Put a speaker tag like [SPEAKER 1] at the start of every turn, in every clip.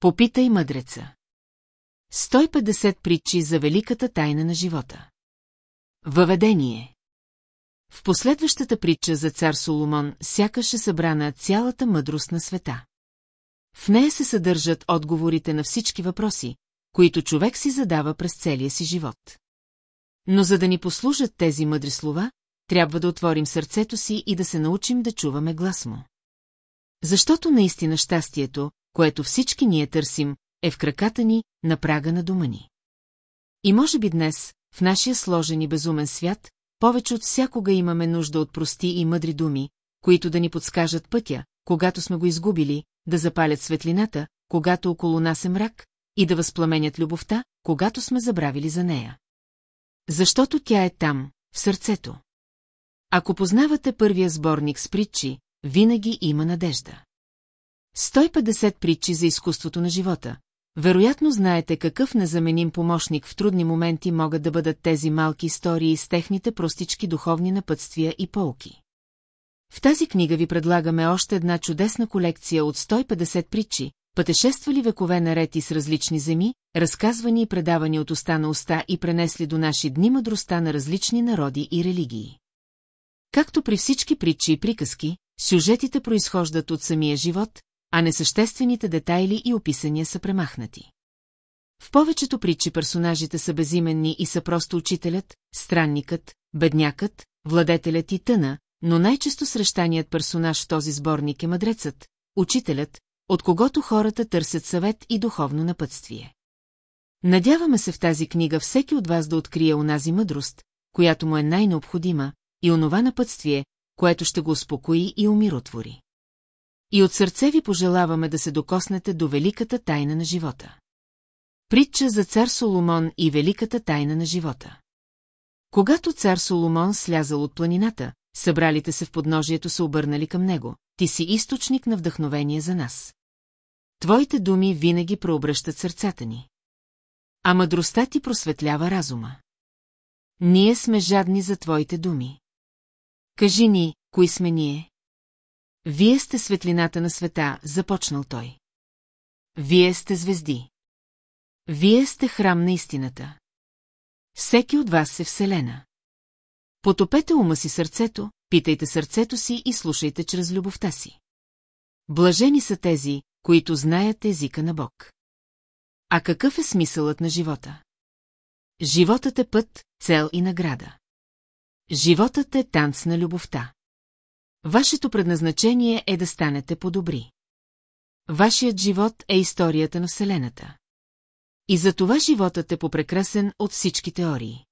[SPEAKER 1] Попитай мъдреца. 150 притчи за великата тайна на живота. Въведение В последващата притча за цар Соломон сякаш е събрана цялата мъдрост на света. В нея се съдържат отговорите на всички въпроси, които човек си задава през целия си живот. Но за да ни послужат тези мъдри слова, трябва да отворим сърцето си и да се научим да чуваме глас му. Защото наистина щастието, което всички ние търсим, е в краката ни, на прага на дома ни. И може би днес, в нашия сложен и безумен свят, повече от всякога имаме нужда от прости и мъдри думи, които да ни подскажат пътя, когато сме го изгубили, да запалят светлината, когато около нас е мрак, и да възпламенят любовта, когато сме забравили за нея. Защото тя е там, в сърцето. Ако познавате първия сборник с притчи, винаги има надежда. 150 притчи за изкуството на живота. Вероятно знаете какъв незаменим помощник в трудни моменти могат да бъдат тези малки истории с техните простички духовни напътствия и полки. В тази книга ви предлагаме още една чудесна колекция от 150 притчи, пътешествали векове наред и с различни земи, разказвани и предавани от уста на уста и пренесли до наши дни мъдростта на различни народи и религии. Както при всички притчи и приказки, сюжетите произхождат от самия живот, а несъществените детайли и описания са премахнати. В повечето притчи персонажите са безименни и са просто учителят, странникът, беднякът, владетелят и тъна, но най-често срещаният персонаж в този сборник е мъдрецът, учителят, от когото хората търсят съвет и духовно напътствие. Надяваме се в тази книга всеки от вас да открие онази мъдрост, която му е най-необходима, и онова напътствие, което ще го успокои и умиротвори. И от сърце ви пожелаваме да се докоснете до великата тайна на живота. Притча за цар Соломон и великата тайна на живота. Когато цар Соломон слязал от планината, събралите се в подножието се обърнали към него. Ти си източник на вдъхновение за нас. Твоите думи винаги преобръщат сърцата ни. А мъдростта ти просветлява разума. Ние сме жадни за твоите думи. Кажи ни, кои сме ние? Вие сте светлината на света, започнал той. Вие сте звезди. Вие сте храм на истината. Всеки от вас е Вселена. Потопете ума си сърцето, питайте сърцето си и слушайте чрез любовта си. Блажени са тези, които знаят езика на Бог. А какъв е смисълът на живота? Животът е път, цел и награда. Животът е танц на любовта. Вашето предназначение е да станете по-добри. Вашият живот е историята на Вселената. И за това животът е попрекрасен от всички теории.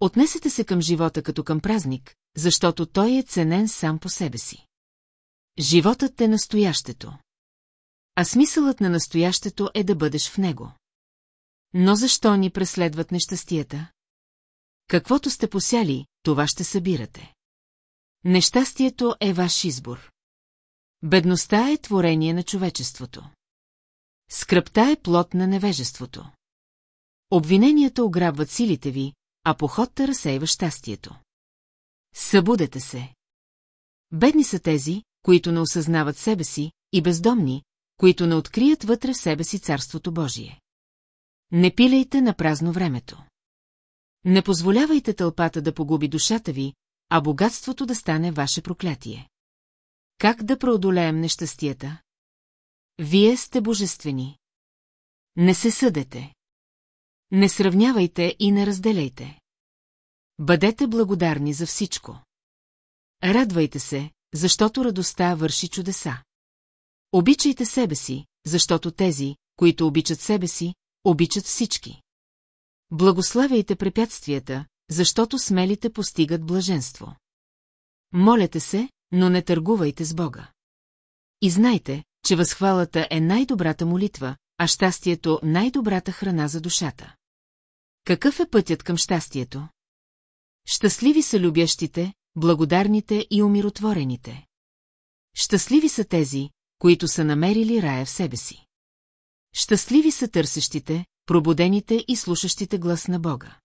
[SPEAKER 1] Отнесете се към живота като към празник, защото той е ценен сам по себе си. Животът е настоящето. А смисълът на настоящето е да бъдеш в него. Но защо ни преследват нещастията? Каквото сте посяли, това ще събирате. Нещастието е ваш избор. Бедността е творение на човечеството. Скръпта е плод на невежеството. Обвиненията ограбват силите ви, а походта разсейва щастието. Събудете се. Бедни са тези, които не осъзнават себе си, и бездомни, които не открият вътре в себе си Царството Божие. Не пилейте на празно времето. Не позволявайте тълпата да погуби душата ви, а богатството да стане ваше проклятие. Как да преодолеем нещастията? Вие сте божествени. Не се съдете. Не сравнявайте и не разделяйте. Бъдете благодарни за всичко. Радвайте се, защото радостта върши чудеса. Обичайте себе си, защото тези, които обичат себе си, обичат всички. Благославяйте препятствията, защото смелите постигат блаженство. Молете се, но не търгувайте с Бога. И знайте, че възхвалата е най-добрата молитва, а щастието най-добрата храна за душата. Какъв е пътят към щастието? Щастливи са любящите, благодарните и умиротворените. Щастливи са тези, които са намерили рая в себе си. Щастливи са търсещите, пробудените и слушащите глас на Бога.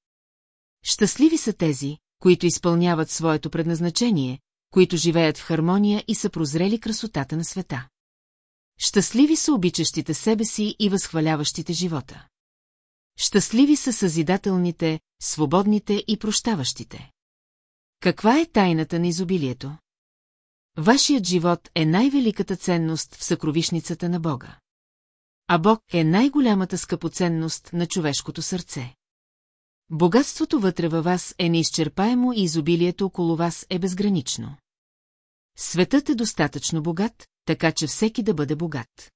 [SPEAKER 1] Щастливи са тези, които изпълняват своето предназначение, които живеят в хармония и са прозрели красотата на света. Щастливи са обичащите себе си и възхваляващите живота. Щастливи са съзидателните, свободните и прощаващите. Каква е тайната на изобилието? Вашият живот е най-великата ценност в съкровишницата на Бога. А Бог е най-голямата скъпоценност на човешкото сърце. Богатството вътре във вас е неизчерпаемо и изобилието около вас е безгранично. Светът е достатъчно богат, така че всеки да бъде богат.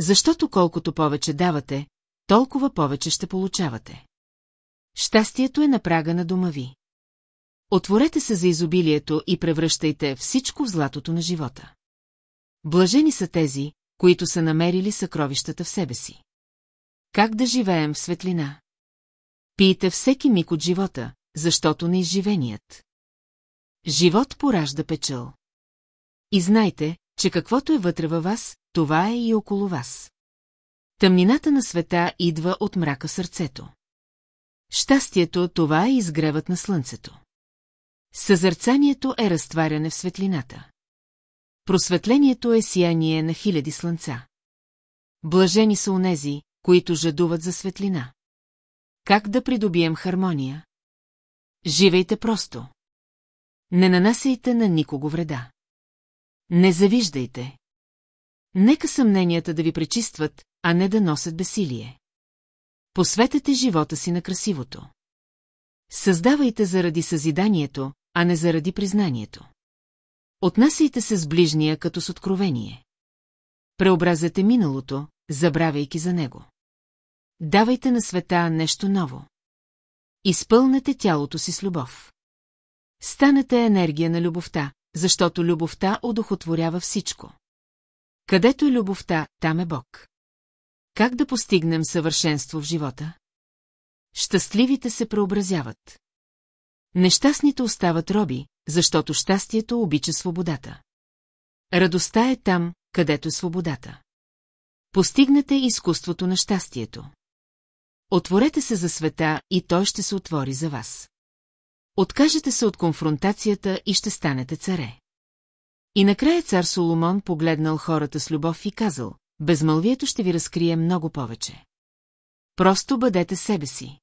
[SPEAKER 1] Защото колкото повече давате, толкова повече ще получавате. Щастието е на прага на дома ви. Отворете се за изобилието и превръщайте всичко в златото на живота. Блажени са тези, които са намерили съкровищата в себе си. Как да живеем в светлина? Пийте всеки миг от живота, защото не изживеният. Е Живот поражда печъл. И знайте, че каквото е вътре във вас, това е и около вас. Тъмнината на света идва от мрака сърцето. Щастието това е изгревът на слънцето. Съзърцанието е разтваряне в светлината. Просветлението е сияние на хиляди слънца. Блажени са унези, които жадуват за светлина. Как да придобием хармония? Живейте просто. Не нанасяйте на никого вреда. Не завиждайте. Нека съмненията да ви пречистват, а не да носят бесилие. Посветете живота си на красивото. Създавайте заради съзиданието, а не заради признанието. Отнасяйте се с ближния като с откровение. Преобразете миналото, забравяйки за него. Давайте на света нещо ново. Изпълнете тялото си с любов. Станете енергия на любовта, защото любовта одохотворява всичко. Където е любовта, там е Бог. Как да постигнем съвършенство в живота? Щастливите се преобразяват. Нещастните остават роби, защото щастието обича свободата. Радостта е там, където е свободата. Постигнете изкуството на щастието. Отворете се за света и той ще се отвори за вас. Откажете се от конфронтацията и ще станете царе. И накрая цар Соломон погледнал хората с любов и казал, безмълвието ще ви разкрие много повече. Просто бъдете себе си.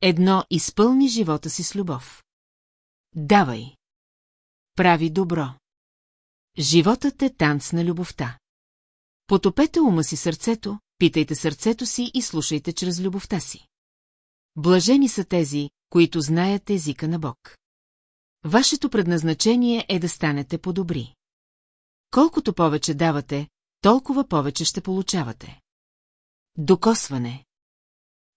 [SPEAKER 1] Едно изпълни живота си с любов. Давай. Прави добро. Животът е танц на любовта. Потопете ума си сърцето, питайте сърцето си и слушайте чрез любовта си. Блажени са тези, които знаят езика на Бог. Вашето предназначение е да станете по-добри. Колкото повече давате, толкова повече ще получавате. Докосване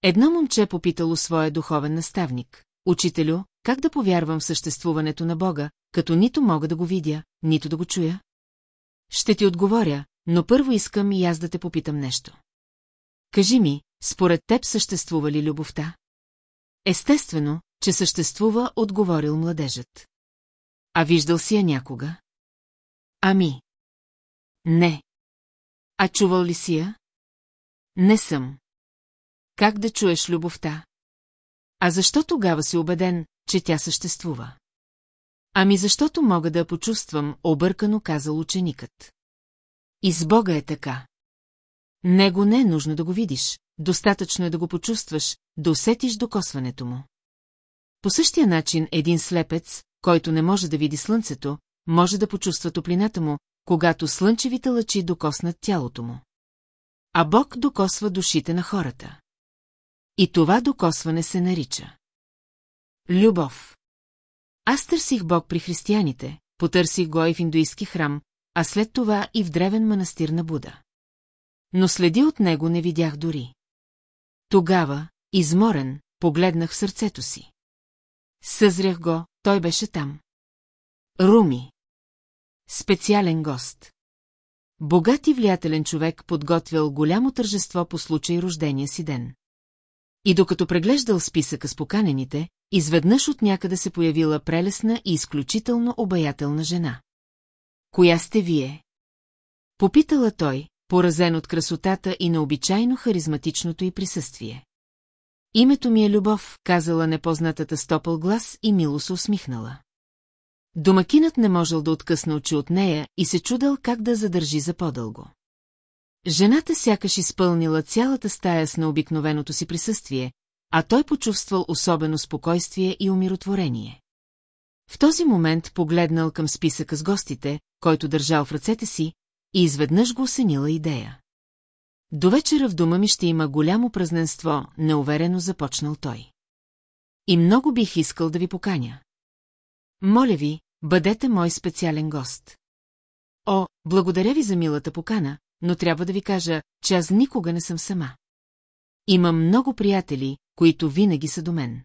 [SPEAKER 1] Едно момче попитало своя духовен наставник. Учителю, как да повярвам в съществуването на Бога, като нито мога да го видя, нито да го чуя? Ще ти отговоря, но първо искам и аз да те попитам нещо. Кажи ми, според теб съществува ли любовта? Естествено, че съществува, отговорил младежът. А виждал си я някога? Ами. Не. А чувал ли си я? Не съм. Как да чуеш любовта? А защо тогава си убеден, че тя съществува? Ами защото мога да я почувствам, объркано казал ученикът. И с Бога е така. Него не е нужно да го видиш, достатъчно е да го почувстваш, да усетиш докосването му. По същия начин един слепец, който не може да види слънцето, може да почувства топлината му, когато слънчевите лъчи докоснат тялото му. А Бог докосва душите на хората. И това докосване се нарича. Любов. Аз търсих Бог при християните, потърсих го и в индуистки храм, а след това и в древен манастир на Буда но следи от него не видях дори. Тогава, изморен, погледнах сърцето си. Съзрях го, той беше там. Руми. Специален гост. Богат и влиятелен човек подготвял голямо тържество по случай рождения си ден. И докато преглеждал списъка с поканените, изведнъж от някъде се появила прелесна и изключително обаятелна жена. Коя сте вие? Попитала той, поразен от красотата и необичайно харизматичното й присъствие. Името ми е Любов, казала непознатата стопъл глас и мило се усмихнала. Домакинът не можел да откъсна очи от нея и се чудал как да задържи за по-дълго. Жената сякаш изпълнила цялата стая с необикновеното си присъствие, а той почувствал особено спокойствие и умиротворение. В този момент погледнал към списъка с гостите, който държал в ръцете си, и изведнъж го осенила идея. До вечера в дома ми ще има голямо празненство, неуверено започнал той. И много бих искал да ви поканя. Моля ви, бъдете мой специален гост. О, благодаря ви за милата покана, но трябва да ви кажа, че аз никога не съм сама. Имам много приятели, които винаги са до мен.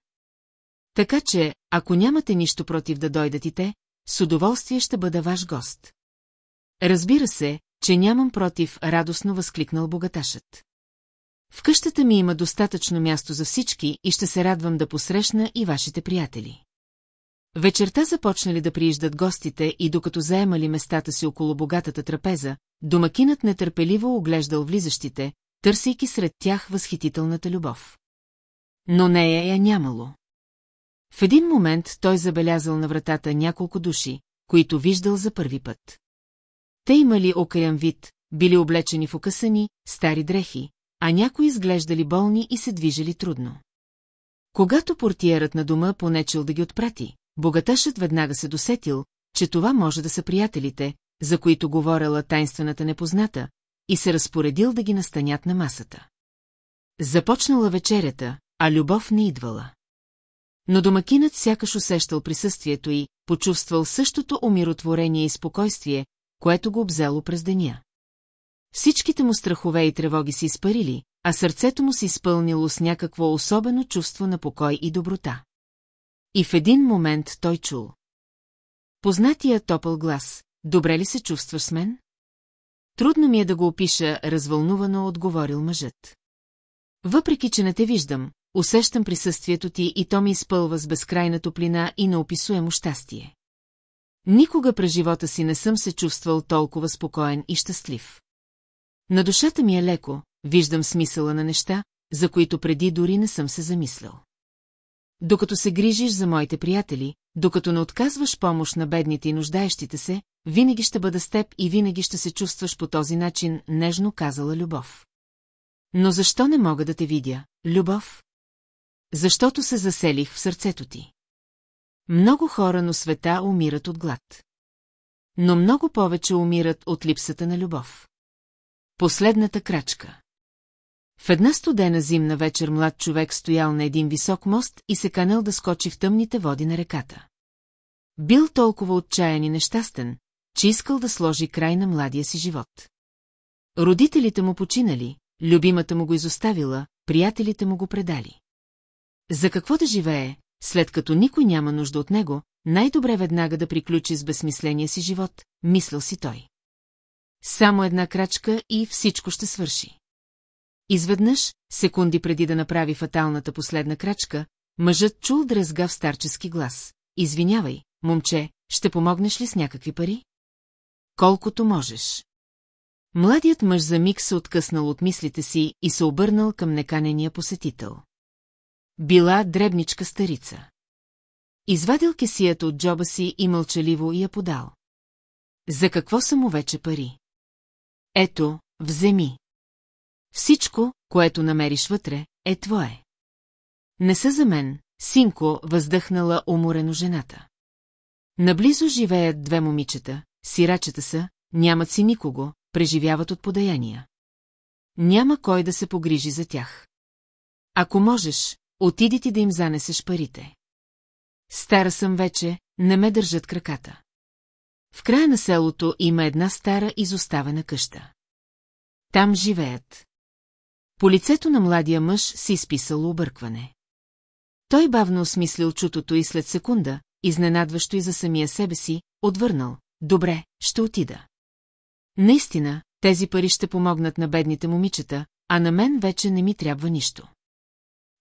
[SPEAKER 1] Така че, ако нямате нищо против да дойдат и те, с удоволствие ще бъда ваш гост. Разбира се, че нямам против, радостно възкликнал богаташът. В къщата ми има достатъчно място за всички и ще се радвам да посрещна и вашите приятели. Вечерта започнали да прииждат гостите и докато заемали местата си около богатата трапеза, домакинът нетърпеливо оглеждал влизащите, търсейки сред тях възхитителната любов. Но нея я нямало. В един момент той забелязал на вратата няколко души, които виждал за първи път. Те имали окаян вид, били облечени в окъсани, стари дрехи, а някои изглеждали болни и се движили трудно. Когато портиерът на дома понечил да ги отпрати, богаташът веднага се досетил, че това може да са приятелите, за които говорела тайнствената непозната, и се разпоредил да ги настанят на масата. Започнала вечерята, а любов не идвала. Но домакинът сякаш усещал присъствието и почувствал същото умиротворение и спокойствие, което го обзело през деня. Всичките му страхове и тревоги се изпарили, а сърцето му се изпълнило с някакво особено чувство на покой и доброта. И в един момент той чул. Познатия топъл глас, добре ли се чувстваш с мен? Трудно ми е да го опиша, развълнувано отговорил мъжът. Въпреки, че не те виждам, усещам присъствието ти и то ми изпълва с безкрайна топлина и неописуемо щастие. Никога през живота си не съм се чувствал толкова спокоен и щастлив. На душата ми е леко, виждам смисъла на неща, за които преди дори не съм се замислял. Докато се грижиш за моите приятели, докато не отказваш помощ на бедните и нуждаещите се, винаги ще бъда с теб и винаги ще се чувстваш по този начин, нежно казала любов. Но защо не мога да те видя, любов? Защото се заселих в сърцето ти. Много хора на света умират от глад. Но много повече умират от липсата на любов. Последната крачка В една студена зимна вечер млад човек стоял на един висок мост и се канал да скочи в тъмните води на реката. Бил толкова отчаян и нещастен, че искал да сложи край на младия си живот. Родителите му починали, любимата му го изоставила, приятелите му го предали. За какво да живее, след като никой няма нужда от него, най-добре веднага да приключи с безсмисления си живот, мислил си той. Само една крачка и всичко ще свърши. Изведнъж, секунди преди да направи фаталната последна крачка, мъжът чул в старчески глас. Извинявай, момче, ще помогнеш ли с някакви пари? Колкото можеш. Младият мъж за миг се откъснал от мислите си и се обърнал към неканения посетител. Била дребничка старица. Извадил кесията от джоба си и мълчаливо я подал. За какво са му вече пари? Ето, вземи. Всичко, което намериш вътре, е твое. Не са за мен, синко, въздъхнала уморено жената. Наблизо живеят две момичета, сирачета са, нямат си никого, преживяват от подаяния. Няма кой да се погрижи за тях. Ако можеш, Отиди ти да им занесеш парите. Стара съм вече, не ме държат краката. В края на селото има една стара изоставена къща. Там живеят. По лицето на младия мъж си изписало объркване. Той бавно осмислил чутото и след секунда, изненадващо и за самия себе си, отвърнал. Добре, ще отида. Наистина, тези пари ще помогнат на бедните момичета, а на мен вече не ми трябва нищо.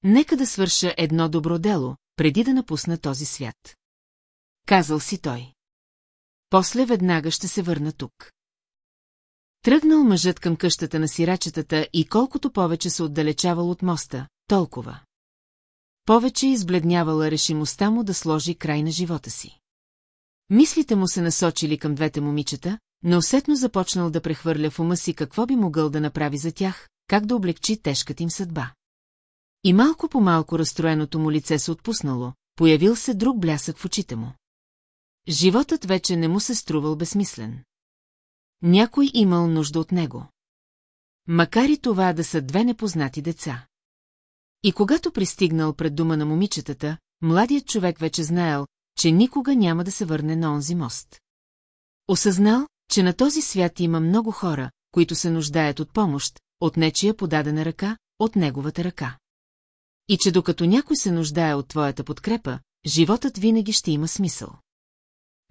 [SPEAKER 1] Нека да свърша едно добро дело, преди да напусна този свят. Казал си той. После веднага ще се върна тук. Тръгнал мъжът към къщата на сирачетата и колкото повече се отдалечавал от моста, толкова. Повече избледнявала решимостта му да сложи край на живота си. Мислите му се насочили към двете момичета, но усетно започнал да прехвърля в ума си какво би могъл да направи за тях, как да облегчи тежката им съдба. И малко по малко разстроеното му лице се отпуснало, появил се друг блясък в очите му. Животът вече не му се струвал безсмислен. Някой имал нужда от него. Макар и това да са две непознати деца. И когато пристигнал пред дума на момичетата, младият човек вече знаел, че никога няма да се върне на онзи мост. Осъзнал, че на този свят има много хора, които се нуждаят от помощ, от нечия подадена ръка, от неговата ръка. И че докато някой се нуждае от твоята подкрепа, животът винаги ще има смисъл.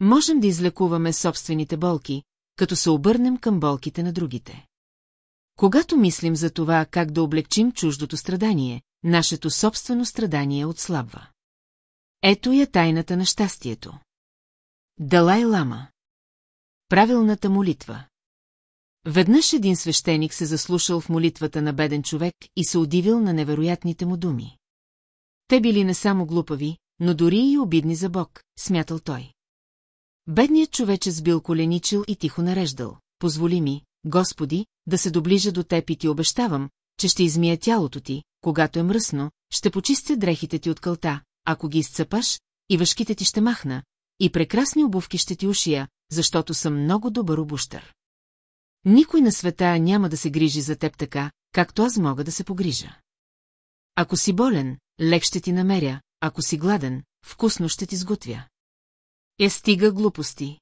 [SPEAKER 1] Можем да излекуваме собствените болки, като се обърнем към болките на другите. Когато мислим за това как да облегчим чуждото страдание, нашето собствено страдание отслабва. Ето я тайната на щастието. Далай Лама Правилната молитва Веднъж един свещеник се заслушал в молитвата на беден човек и се удивил на невероятните му думи. Те били не само глупави, но дори и обидни за Бог, смятал той. Бедният човече сбил коленичил и тихо нареждал. Позволи ми, Господи, да се доближа до теб и ти обещавам, че ще измия тялото ти, когато е мръсно, ще почистя дрехите ти от кълта, ако ги изцъпаш, и въшките ти ще махна, и прекрасни обувки ще ти ушия, защото съм много добър обуштър. Никой на света няма да се грижи за теб така, както аз мога да се погрижа. Ако си болен, лек ще ти намеря, ако си гладен, вкусно ще ти сготвя. Е стига глупости.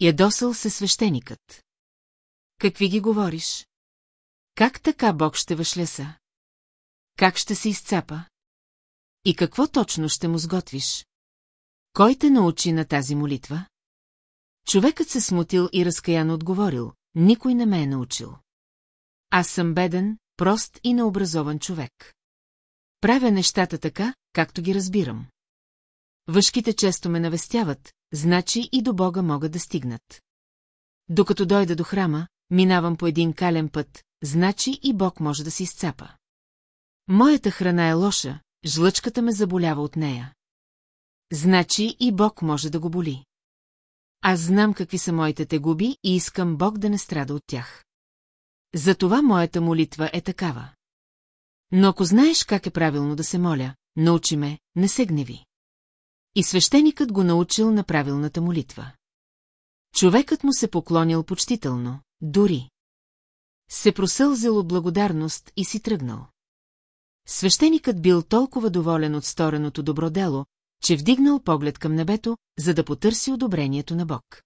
[SPEAKER 1] Ядосал се свещеникът. Какви ги говориш? Как така Бог ще въшлеса? Как ще се изцапа? И какво точно ще му сготвиш? Кой те научи на тази молитва? Човекът се смутил и разкаяно отговорил, никой не ме е научил. Аз съм беден, прост и необразован човек. Правя нещата така, както ги разбирам. Въшките често ме навестяват, значи и до Бога могат да стигнат. Докато дойда до храма, минавам по един кален път, значи и Бог може да се изцапа. Моята храна е лоша, жлъчката ме заболява от нея. Значи и Бог може да го боли. Аз знам какви са моите тегуби и искам Бог да не страда от тях. Затова моята молитва е такава. Но ако знаеш как е правилно да се моля, научи ме, не се гневи. И свещеникът го научил на правилната молитва. Човекът му се поклонил почтително, дори. Се просълзил от благодарност и си тръгнал. Свещеникът бил толкова доволен от стореното добро дело, че вдигнал поглед към небето, за да потърси одобрението на Бог.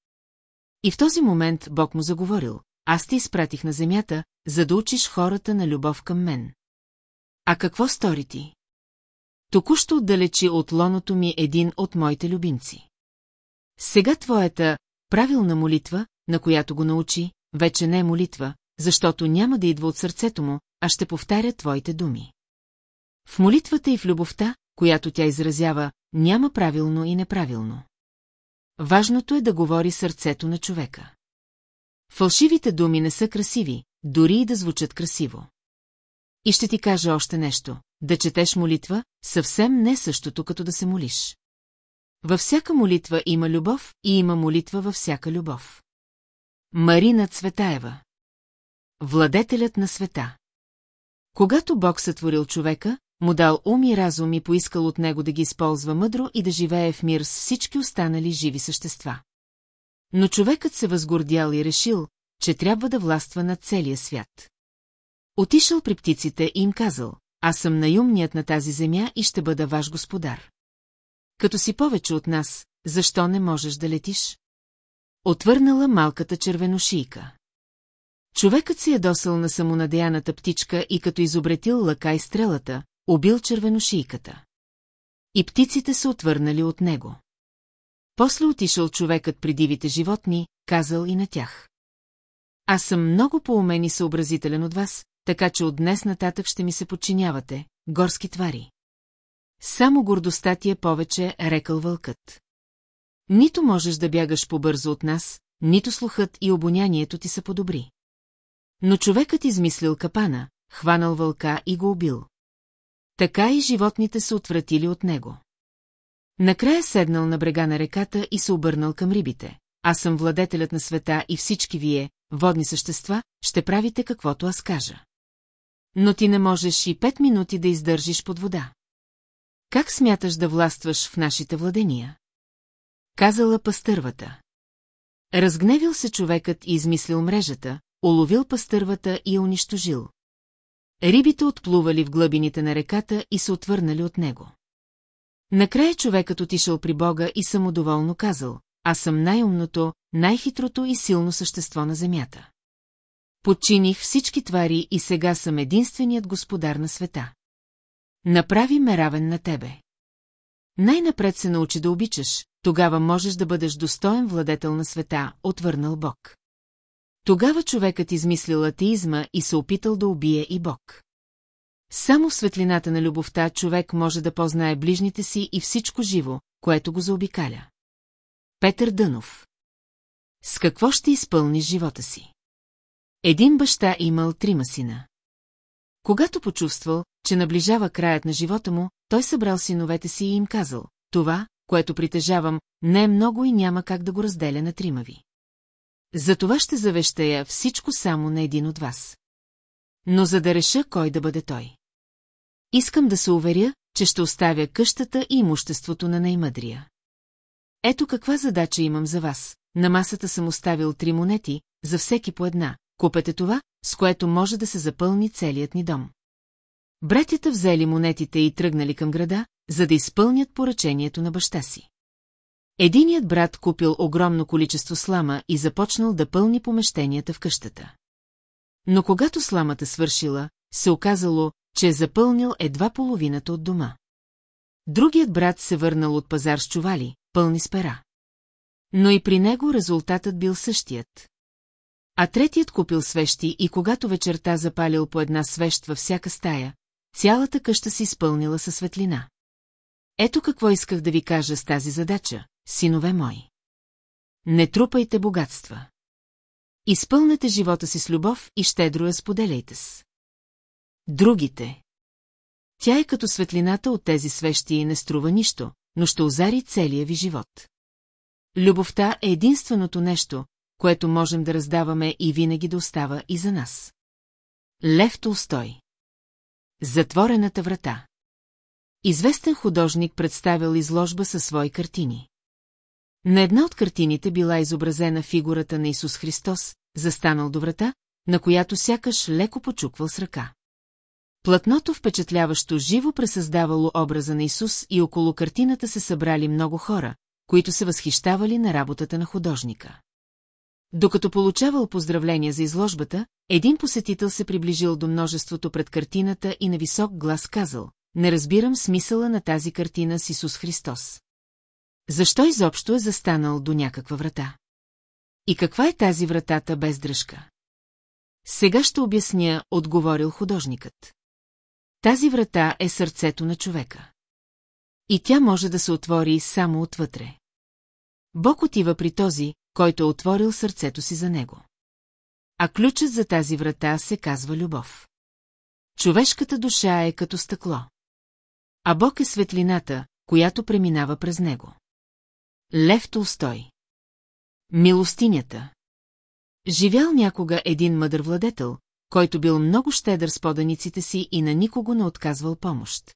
[SPEAKER 1] И в този момент Бог му заговорил, аз ти изпратих на земята, за да учиш хората на любов към мен. А какво стори ти? Току-що отдалечи от лоното ми един от моите любимци. Сега твоята правилна молитва, на която го научи, вече не е молитва, защото няма да идва от сърцето му, а ще повтаря твоите думи. В молитвата и в любовта, която тя изразява, няма правилно и неправилно. Важното е да говори сърцето на човека. Фалшивите думи не са красиви, дори и да звучат красиво. И ще ти кажа още нещо. Да четеш молитва, съвсем не същото като да се молиш. Във всяка молитва има любов и има молитва във всяка любов. Марина Цветаева Владетелят на света Когато Бог сътворил човека, му дал ум и разум и поискал от него да ги използва мъдро и да живее в мир с всички останали живи същества. Но човекът се възгордял и решил, че трябва да властва над целия свят. Отишъл при птиците и им казал, аз съм наюмният на тази земя и ще бъда ваш господар. Като си повече от нас, защо не можеш да летиш? Отвърнала малката червеношийка. Човекът се досъл на самонадеяната птичка и като изобретил лъка и стрелата, убил червеношийката. И птиците се отвърнали от него. После отишъл човекът при дивите животни, казал и на тях. Аз съм много поумен и съобразителен от вас, така че от днес нататък ще ми се подчинявате, горски твари. Само гордостта ти е повече, рекал вълкът. Нито можеш да бягаш по-бързо от нас, нито слухът и обонянието ти са подобри. Но човекът измислил капана, хванал вълка и го убил. Така и животните се отвратили от него. Накрая седнал на брега на реката и се обърнал към рибите. Аз съм владетелят на света и всички вие, водни същества, ще правите каквото аз кажа. Но ти не можеш и пет минути да издържиш под вода. Как смяташ да властваш в нашите владения? Казала пастървата. Разгневил се човекът и измислил мрежата, уловил пастървата и я унищожил. Рибите отплували в глъбините на реката и се отвърнали от него. Накрая човекът отишъл при Бога и самодоволно казал, аз съм най-умното, най-хитрото и силно същество на земята. Подчиних всички твари и сега съм единственият господар на света. Направи ме равен на тебе. Най-напред се научи да обичаш, тогава можеш да бъдеш достоен владетел на света, отвърнал Бог. Тогава човекът измислил атеизма и се опитал да убие и Бог. Само в светлината на любовта човек може да познае ближните си и всичко живо, което го заобикаля. Петър Дънов С какво ще изпълниш живота си? Един баща имал трима сина. Когато почувствал, че наближава краят на живота му, той събрал синовете си и им казал, това, което притежавам, не е много и няма как да го разделя на трима ви. Затова ще завещая всичко само на един от вас. Но за да реша кой да бъде той. Искам да се уверя, че ще оставя къщата и имуществото на най-мъдрия. Ето каква задача имам за вас. На масата съм оставил три монети, за всеки по една. Купете това, с което може да се запълни целият ни дом. Братята взели монетите и тръгнали към града, за да изпълнят поръчението на баща си. Единият брат купил огромно количество слама и започнал да пълни помещенията в къщата. Но когато сламата свършила, се оказало, че е запълнил едва половината от дома. Другият брат се върнал от пазар с чували, пълни с пера. Но и при него резултатът бил същият. А третият купил свещи и когато вечерта запалил по една свещ във всяка стая, цялата къща си изпълнила със светлина. Ето какво исках да ви кажа с тази задача, синове мои. Не трупайте богатства. Изпълнете живота си с любов и щедро я споделяйте с. Другите. Тя е като светлината от тези свещи и не струва нищо, но ще озари целия ви живот. Любовта е единственото нещо, което можем да раздаваме и винаги да остава и за нас. Лев Толстой Затворената врата Известен художник представил изложба със свои картини. На една от картините била изобразена фигурата на Исус Христос, застанал до врата, на която сякаш леко почуквал с ръка. Платното впечатляващо живо пресъздавало образа на Исус и около картината се събрали много хора, които се възхищавали на работата на художника. Докато получавал поздравления за изложбата, един посетител се приближил до множеството пред картината и на висок глас казал, не разбирам смисъла на тази картина с Исус Христос. Защо изобщо е застанал до някаква врата? И каква е тази вратата без дръжка? Сега ще обясня, отговорил художникът. Тази врата е сърцето на човека. И тя може да се отвори само отвътре. Бог отива при този, който е отворил сърцето си за него. А ключът за тази врата се казва любов. Човешката душа е като стъкло. А Бог е светлината, която преминава през него. Лев Толстой Милостинята Живял някога един мъдър владетел, който бил много щедър с поданиците си и на никого не отказвал помощ.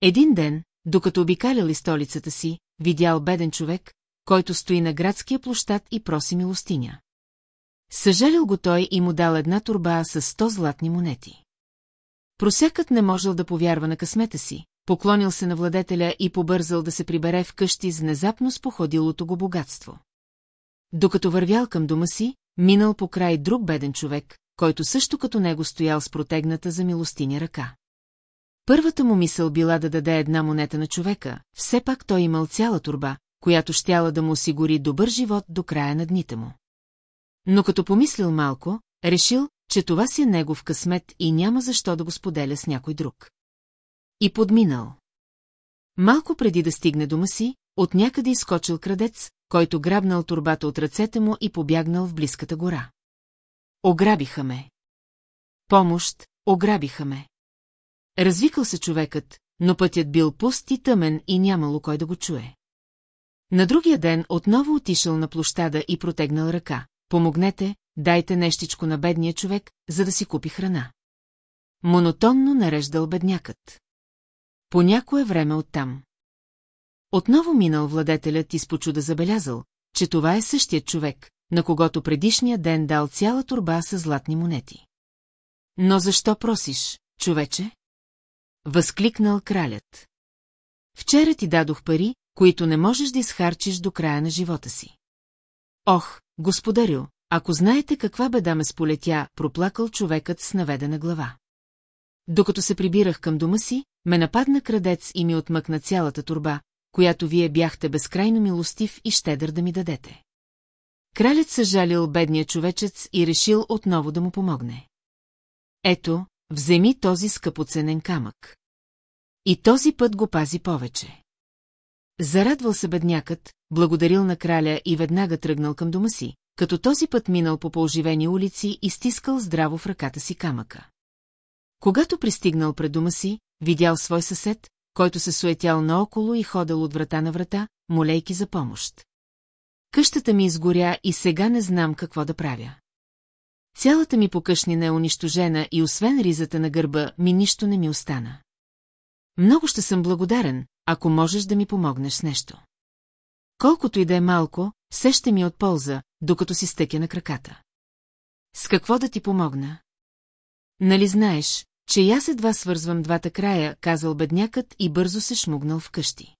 [SPEAKER 1] Един ден, докато обикаляли столицата си, видял беден човек, който стои на градския площад и проси милостиня. Съжалил го той и му дал една турба с сто златни монети. Просякът не можел да повярва на късмета си, поклонил се на владетеля и побързал да се прибере в къщи с внезапно споходилото го богатство. Докато вървял към дома си, минал по край друг беден човек, който също като него стоял с протегната за милостиня ръка. Първата му мисъл била да даде една монета на човека, все пак той имал цяла турба, която щяла да му осигури добър живот до края на дните му. Но като помислил малко, решил, че това си е негов късмет и няма защо да го споделя с някой друг. И подминал. Малко преди да стигне дома си, от някъде изкочил крадец, който грабнал турбата от ръцете му и побягнал в близката гора. Ограбиха ме. Помощ, ограбиха ме. Развикал се човекът, но пътят бил пуст и тъмен и нямало кой да го чуе. На другия ден отново отишъл на площада и протегнал ръка. Помогнете, дайте нещичко на бедния човек, за да си купи храна. Монотонно нареждал беднякът. По някое време оттам. Отново минал владетелят и с забелязал, че това е същият човек, на когото предишния ден дал цяла турба с златни монети. Но защо просиш, човече? Възкликнал кралят. Вчера ти дадох пари, които не можеш да изхарчиш до края на живота си. Ох, господарю, ако знаете каква беда ме сполетя, проплакал човекът с наведена глава. Докато се прибирах към дома си, ме нападна крадец и ми отмъкна цялата турба, която вие бяхте безкрайно милостив и щедър да ми дадете. Кралят съжалил бедния човечец и решил отново да му помогне. Ето, вземи този скъпоценен камък. И този път го пази повече. Зарадвал се беднякът, благодарил на краля и веднага тръгнал към дома си, като този път минал по пооживени улици и стискал здраво в ръката си камъка. Когато пристигнал пред дома си, видял свой съсед, който се суетял наоколо и ходел от врата на врата, молейки за помощ. Къщата ми изгоря и сега не знам какво да правя. Цялата ми покъшнина е унищожена и освен ризата на гърба ми нищо не ми остана. Много ще съм благодарен, ако можеш да ми помогнеш с нещо. Колкото и да е малко, все ще ми е от полза, докато си стъкя на краката. С какво да ти помогна? Нали знаеш, че я аз едва свързвам двата края, казал беднякът и бързо се шмугнал в къщи.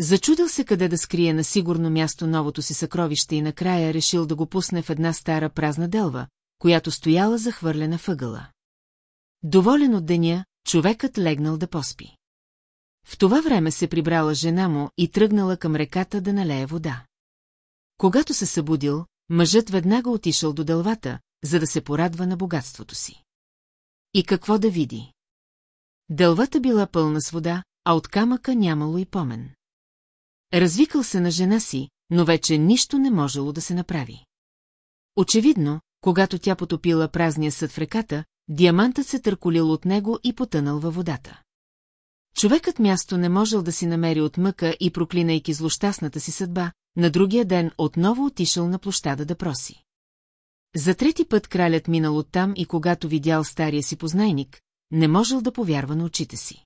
[SPEAKER 1] Зачудил се къде да скрие на сигурно място новото си съкровище и накрая решил да го пусне в една стара празна делва, която стояла захвърлена въгъла. Доволен от деня, човекът легнал да поспи. В това време се прибрала жена му и тръгнала към реката да налее вода. Когато се събудил, мъжът веднага отишъл до дълвата, за да се порадва на богатството си. И какво да види? Дълвата била пълна с вода, а от камъка нямало и помен. Развикал се на жена си, но вече нищо не можело да се направи. Очевидно, когато тя потопила празния съд в реката, диамантът се търколил от него и потънал във водата. Човекът място не можел да си намери от мъка и проклинайки злощастната си съдба, на другия ден отново отишъл на площада да проси. За трети път кралят минал оттам и когато видял стария си познайник, не можел да повярва на очите си.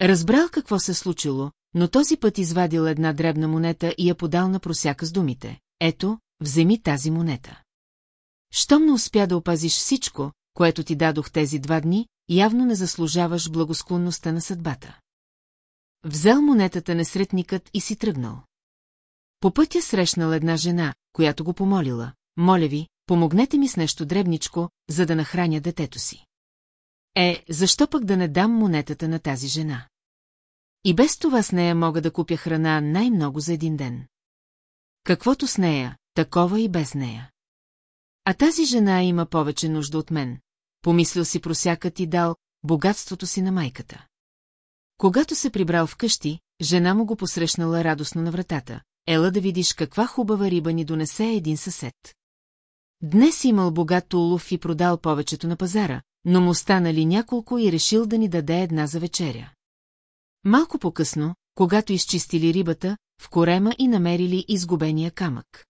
[SPEAKER 1] Разбрал какво се случило, но този път извадил една дребна монета и я подал на просяка с думите. Ето, вземи тази монета. Щом не успя да опазиш всичко, което ти дадох тези два дни, явно не заслужаваш благосклонността на съдбата. Взел монетата несретникът и си тръгнал. По пътя срещнал една жена, която го помолила. Моля ви, помогнете ми с нещо дребничко, за да нахраня детето си. Е, защо пък да не дам монетата на тази жена? И без това с нея мога да купя храна най-много за един ден. Каквото с нея, такова и без нея. А тази жена има повече нужда от мен. Помислил си просякът и дал богатството си на майката. Когато се прибрал вкъщи, жена му го посрещнала радостно на вратата. Ела да видиш каква хубава риба ни донесе един съсед. Днес имал богат улов и продал повечето на пазара, но му останали няколко и решил да ни даде една за вечеря. Малко по-късно, когато изчистили рибата, в корема и намерили изгубения камък.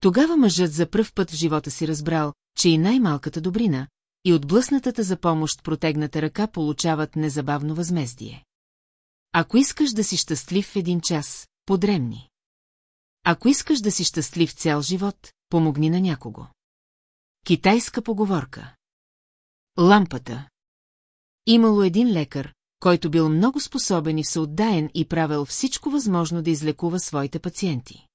[SPEAKER 1] Тогава мъжът за пръв път в живота си разбрал, че и най-малката добрина, и от блъснатата за помощ протегната ръка получават незабавно възмездие. Ако искаш да си щастлив в един час, подремни. Ако искаш да си щастлив цял живот, помогни на някого. Китайска поговорка. Лампата. Имало един лекар, който бил много способен и всеотдаен и правил всичко възможно да излекува своите пациенти.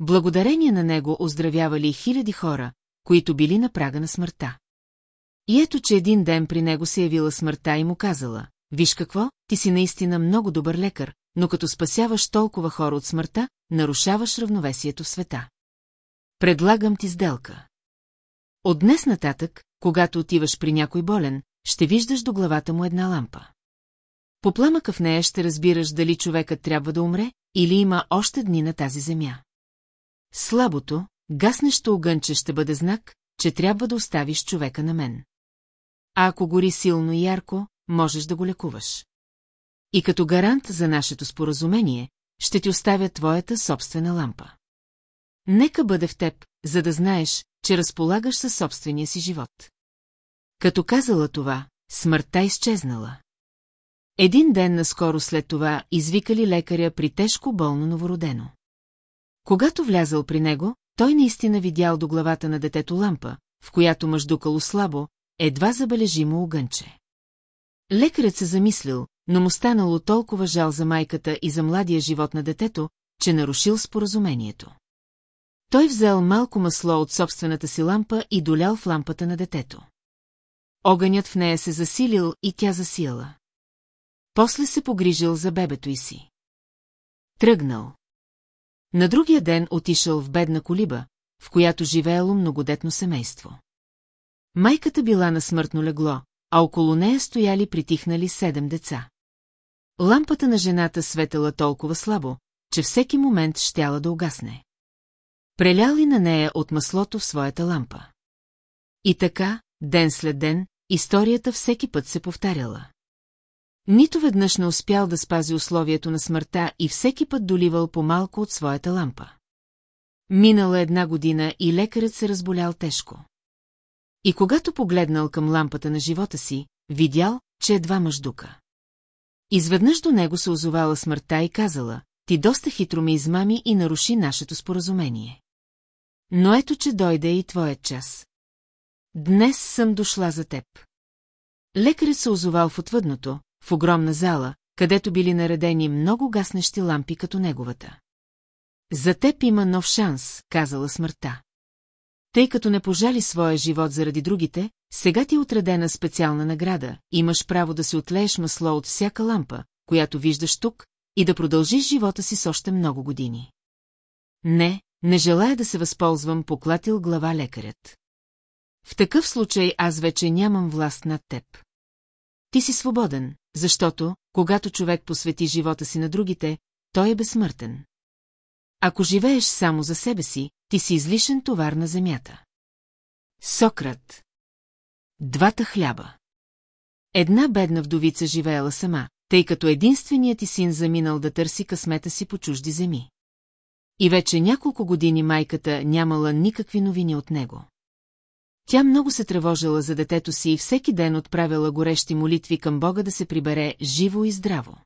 [SPEAKER 1] Благодарение на него оздравявали хиляди хора, които били на прага на смъртта. И ето, че един ден при него се явила смъртта и му казала, виж какво, ти си наистина много добър лекар, но като спасяваш толкова хора от смъртта, нарушаваш равновесието в света. Предлагам ти сделка. От днес нататък, когато отиваш при някой болен, ще виждаш до главата му една лампа. По пламъка в нея ще разбираш дали човекът трябва да умре или има още дни на тази земя. Слабото, гаснещо огънче ще бъде знак, че трябва да оставиш човека на мен. А ако гори силно и ярко, можеш да го лекуваш. И като гарант за нашето споразумение, ще ти оставя твоята собствена лампа. Нека бъде в теб, за да знаеш, че разполагаш със собствения си живот. Като казала това, смъртта изчезнала. Един ден наскоро след това извикали лекаря при тежко болно новородено. Когато влязал при него, той наистина видял до главата на детето лампа, в която мъждукало слабо, едва забележимо огънче. Лекарят се замислил, но му станало толкова жал за майката и за младия живот на детето, че нарушил споразумението. Той взел малко масло от собствената си лампа и долял в лампата на детето. Огънят в нея се засилил и тя засияла. После се погрижил за бебето и си. Тръгнал. На другия ден отишъл в бедна колиба, в която живеело многодетно семейство. Майката била на смъртно легло, а около нея стояли притихнали седем деца. Лампата на жената светела толкова слабо, че всеки момент щяла да угасне. Прелял на нея от маслото в своята лампа. И така, ден след ден, историята всеки път се повтаряла. Нито веднъж не успял да спази условието на смъртта и всеки път доливал по-малко от своята лампа. Минала една година и лекарът се разболял тежко. И когато погледнал към лампата на живота си, видял, че едва мъждука. Изведнъж до него се озовала смъртта и казала, ти доста хитро ме измами и наруши нашето споразумение. Но ето, че дойде и твоят час. Днес съм дошла за теб. Лекарят се озовал в отвъдното, в огромна зала, където били наредени много гаснещи лампи като неговата. За теб има нов шанс, казала смъртта. Тъй като не пожали своя живот заради другите, сега ти е отредена специална награда, имаш право да се отлееш масло от всяка лампа, която виждаш тук, и да продължиш живота си с още много години. Не, не желая да се възползвам, поклатил глава лекарят. В такъв случай аз вече нямам власт над теб. Ти си свободен, защото, когато човек посвети живота си на другите, той е безсмъртен. Ако живееш само за себе си, ти си излишен товар на земята. Сократ Двата хляба Една бедна вдовица живеела сама, тъй като единственият ти син заминал да търси късмета си по чужди земи. И вече няколко години майката нямала никакви новини от него. Тя много се тревожила за детето си и всеки ден отправяла горещи молитви към Бога да се прибере живо и здраво.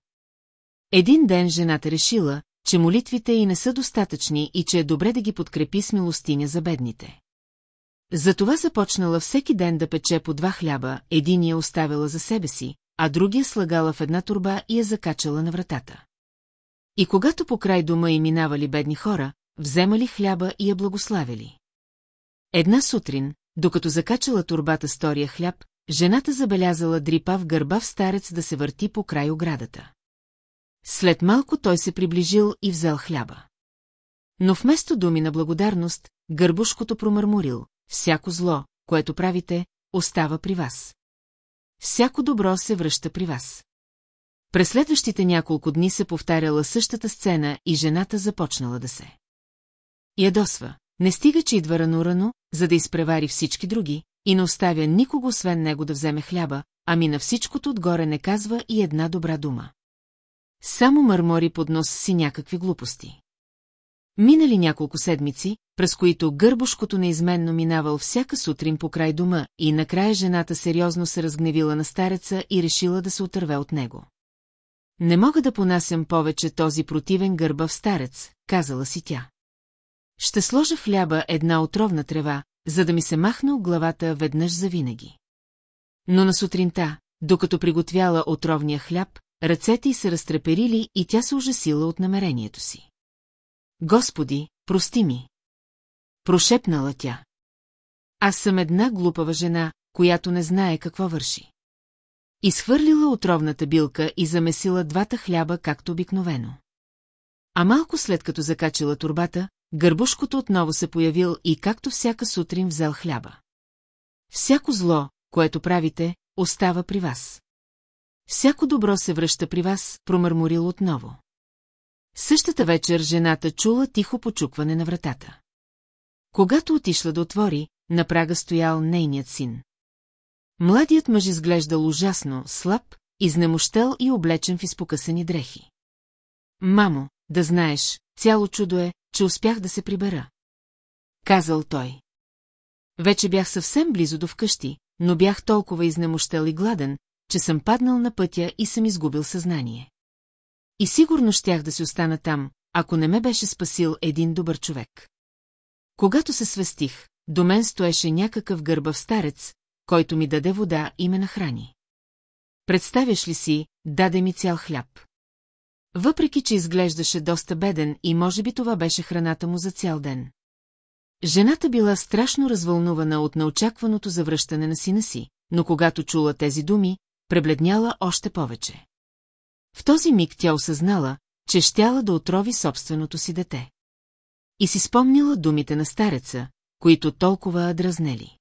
[SPEAKER 1] Един ден жената решила, че молитвите й не са достатъчни и че е добре да ги подкрепи с милостиня за бедните. Затова започнала всеки ден да пече по два хляба, един я оставила за себе си, а другия слагала в една турба и я закачала на вратата. И когато по край дома и минавали бедни хора, вземали хляба и я благославили. Една сутрин, докато закачала турбата стория хляб, жената забелязала дрипа в гърба в старец да се върти по край оградата. След малко той се приближил и взел хляба. Но вместо думи на благодарност, гърбушкото промърмурил, всяко зло, което правите, остава при вас. Всяко добро се връща при вас. През следващите няколко дни се повтаряла същата сцена и жената започнала да се. Ядосва, не стига, че идва рано-рано, за да изпревари всички други, и не оставя никого освен него да вземе хляба, ами на всичкото отгоре не казва и една добра дума. Само мърмори под нос си някакви глупости. Минали няколко седмици, през които гърбушкото неизменно минавал всяка сутрин по край дома и накрая жената сериозно се разгневила на стареца и решила да се отърве от него. Не мога да понасям повече този противен гърбав старец, казала си тя. Ще сложа в хляба една отровна трева, за да ми се махна от главата веднъж завинаги. Но на сутринта, докато приготвяла отровния хляб, ръцете й се разтреперили и тя се ужасила от намерението си. Господи, прости ми! Прошепнала тя. Аз съм една глупава жена, която не знае какво върши. Изхвърлила отровната билка и замесила двата хляба както обикновено. А малко след като закачила турбата, гърбушкото отново се появил и както всяка сутрин взел хляба. Всяко зло, което правите, остава при вас. Всяко добро се връща при вас, промърморил отново. Същата вечер жената чула тихо почукване на вратата. Когато отишла да отвори, на прага стоял нейният син. Младият мъж изглеждал ужасно, слаб, изнемощел и облечен в изпокъсани дрехи. Мамо, да знаеш, цяло чудо е, че успях да се прибера. Казал той. Вече бях съвсем близо до вкъщи, но бях толкова изнемощел и гладен, че съм паднал на пътя и съм изгубил съзнание. И сигурно щях да си остана там, ако не ме беше спасил един добър човек. Когато се свестих, до мен стоеше някакъв гърбав старец, който ми даде вода и ме нахрани. Представяш ли си, даде ми цял хляб. Въпреки, че изглеждаше доста беден и може би това беше храната му за цял ден. Жената била страшно развълнувана от неочакваното завръщане на сина си, но когато чула тези думи, пребледняла още повече. В този миг тя осъзнала, че щяла да отрови собственото си дете. И си спомнила думите на стареца, които толкова дразнели.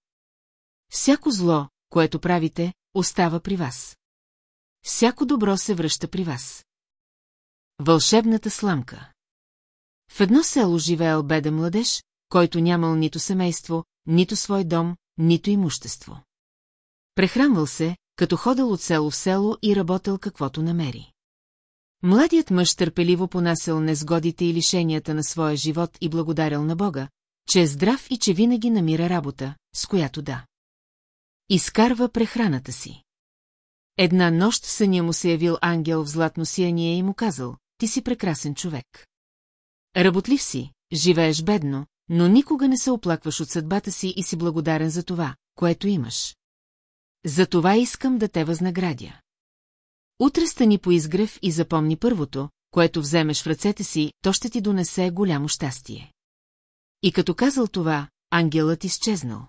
[SPEAKER 1] Всяко зло, което правите, остава при вас. Всяко добро се връща при вас. Вълшебната сламка В едно село живеел беден младеж, който нямал нито семейство, нито свой дом, нито имущество. Прехранвал се, като ходил от село в село и работил каквото намери. Младият мъж търпеливо понасял незгодите и лишенията на своя живот и благодарил на Бога, че е здрав и че винаги намира работа, с която да. Изкарва прехраната си. Една нощ в съня му се явил ангел в златно сияние и му казал, ти си прекрасен човек. Работлив си, живееш бедно, но никога не се оплакваш от съдбата си и си благодарен за това, което имаш. За това искам да те възнаградя. Утре стани по изгрев и запомни първото, което вземеш в ръцете си, то ще ти донесе голямо щастие. И като казал това, ангелът изчезнал.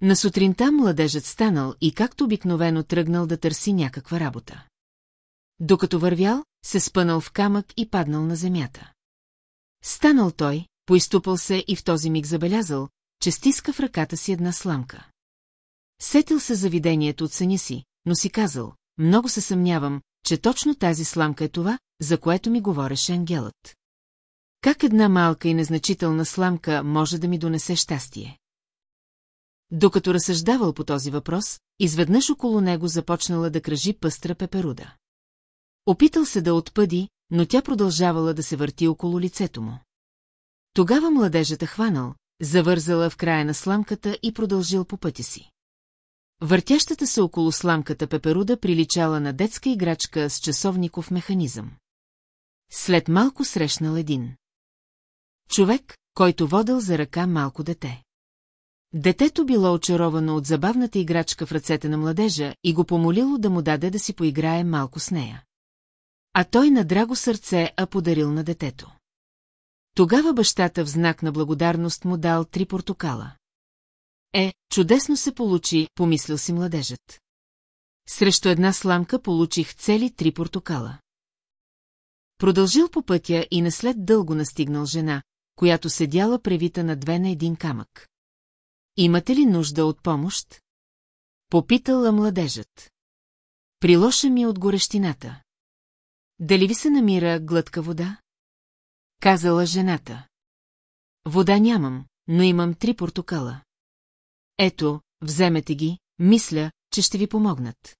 [SPEAKER 1] На сутринта младежът станал и както обикновено тръгнал да търси някаква работа. Докато вървял, се спънал в камък и паднал на земята. Станал той, поиступал се и в този миг забелязал, че стиска в ръката си една сламка. Сетил се за видението от съня си, но си казал, много се съмнявам, че точно тази сламка е това, за което ми говореше ангелът. Как една малка и незначителна сламка може да ми донесе щастие? Докато разсъждавал по този въпрос, изведнъж около него започнала да кръжи пъстра пеперуда. Опитал се да отпъди, но тя продължавала да се върти около лицето му. Тогава младежата хванал, завързала в края на сламката и продължил по пътя си. Въртящата се около сламката пеперуда приличала на детска играчка с часовников механизъм. След малко срещнал един. Човек, който водил за ръка малко дете. Детето било очаровано от забавната играчка в ръцете на младежа и го помолило да му даде да си поиграе малко с нея. А той на драго сърце а подарил на детето. Тогава бащата в знак на благодарност му дал три портокала. Е, чудесно се получи, помислил си младежът. Срещу една сламка получих цели три портокала. Продължил по пътя и наслед дълго настигнал жена, която седяла превита на две на един камък. Имате ли нужда от помощ? Попитала младежът. Прилоша ми от горещината. Дали ви се намира глътка вода? Казала жената. Вода нямам, но имам три портокала. Ето, вземете ги, мисля, че ще ви помогнат.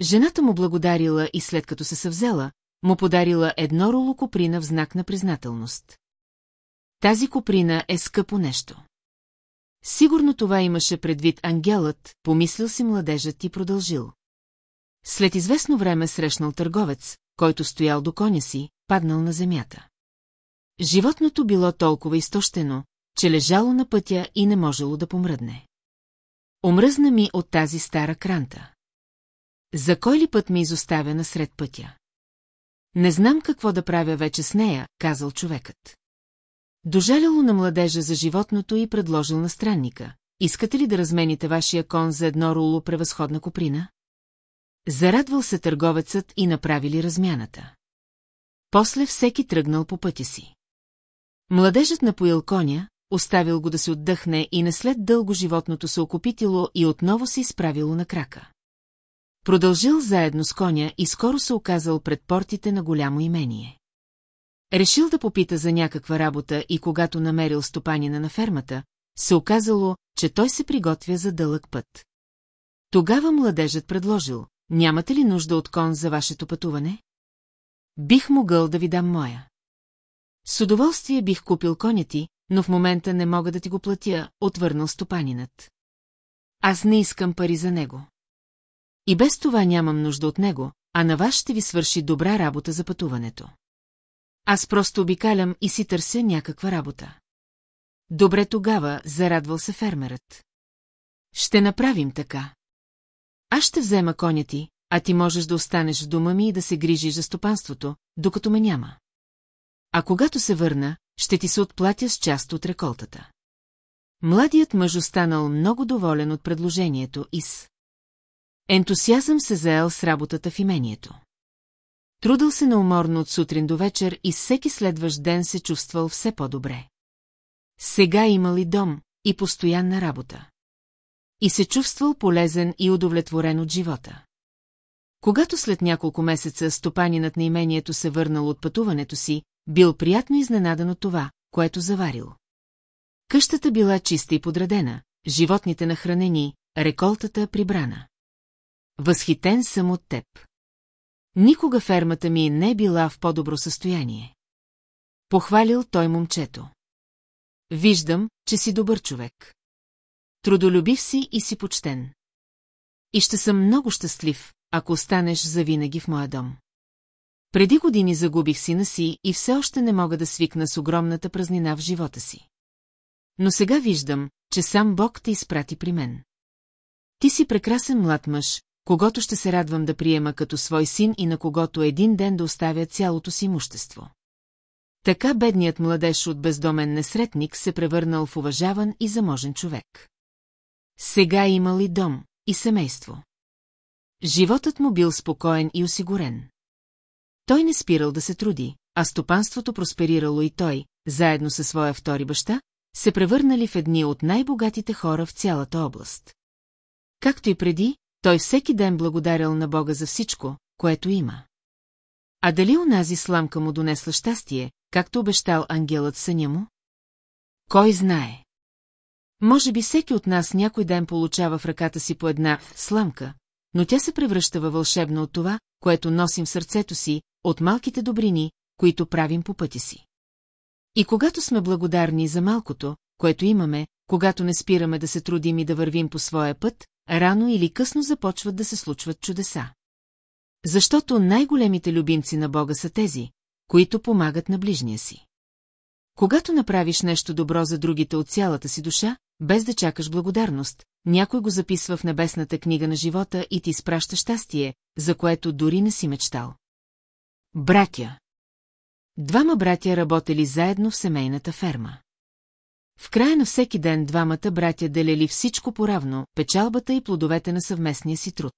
[SPEAKER 1] Жената му благодарила и след като се съвзела, му подарила едно руло коприна в знак на признателност. Тази коприна е скъпо нещо. Сигурно това имаше предвид ангелът, помислил си младежът и продължил. След известно време срещнал търговец, който стоял до коня си, паднал на земята. Животното било толкова изтощено, че лежало на пътя и не можело да помръдне. Омръзна ми от тази стара кранта. За кой ли път ми изоставя насред пътя? Не знам какво да правя вече с нея, казал човекът. Дожаляло на младежа за животното и предложил на странника. Искате ли да размените вашия кон за едно руло превъзходна куприна? Зарадвал се търговецът и направили размяната. После всеки тръгнал по пътя си. Младежът напоил коня, оставил го да се отдъхне и не след дълго животното се окопитило и отново се изправило на крака. Продължил заедно с коня и скоро се оказал пред портите на голямо имение. Решил да попита за някаква работа и когато намерил стопанина на фермата, се оказало, че той се приготвя за дълъг път. Тогава младежът предложил, нямате ли нужда от кон за вашето пътуване? Бих могъл да ви дам моя. С удоволствие бих купил коня ти, но в момента не мога да ти го платя, отвърнал стопанинът. Аз не искам пари за него. И без това нямам нужда от него, а на вас ще ви свърши добра работа за пътуването. Аз просто обикалям и си търся някаква работа. Добре тогава, зарадвал се фермерът. Ще направим така. Аз ще взема коня ти, а ти можеш да останеш в дома ми и да се грижиш за стопанството, докато ме няма. А когато се върна, ще ти се отплатя с част от реколтата. Младият мъж останал много доволен от предложението и с ентусиазъм се заел с работата в имението. Трудил се науморно от сутрин до вечер и всеки следващ ден се чувствал все по-добре. Сега имал и дом, и постоянна работа. И се чувствал полезен и удовлетворен от живота. Когато след няколко месеца стопанинът на имението се върнал от пътуването си, бил приятно изненадан от това, което заварил. Къщата била чиста и подредена, животните нахранени, реколтата прибрана. Възхитен съм от теб. Никога фермата ми не е била в по-добро състояние. Похвалил той момчето. Виждам, че си добър човек. Трудолюбив си и си почтен. И ще съм много щастлив, ако останеш завинаги в моя дом. Преди години загубих сина си и все още не мога да свикна с огромната празнина в живота си. Но сега виждам, че сам Бог те изпрати при мен. Ти си прекрасен млад мъж, когато ще се радвам да приема като свой син и на когото един ден да оставя цялото си имущество. Така бедният младеж от бездомен несретник се превърнал в уважаван и заможен човек. Сега имал и дом, и семейство. Животът му бил спокоен и осигурен. Той не спирал да се труди, а стопанството просперирало и той, заедно със своя втори баща, се превърнали в едни от най-богатите хора в цялата област. Както и преди, той всеки ден благодарял на Бога за всичко, което има. А дали унази сламка му донесла щастие, както обещал ангелът съня му? Кой знае? Може би всеки от нас някой ден получава в ръката си по една сламка, но тя се превръща във вълшебно от това, което носим в сърцето си, от малките добрини, които правим по пъти си. И когато сме благодарни за малкото, което имаме, когато не спираме да се трудим и да вървим по своя път, рано или късно започват да се случват чудеса. Защото най-големите любимци на Бога са тези, които помагат на ближния си. Когато направиш нещо добро за другите от цялата си душа, без да чакаш благодарност, някой го записва в небесната книга на живота и ти изпраща щастие, за което дори не си мечтал. Братя Двама братя работели заедно в семейната ферма. В края на всеки ден двамата братя делели всичко поравно, печалбата и плодовете на съвместния си труд.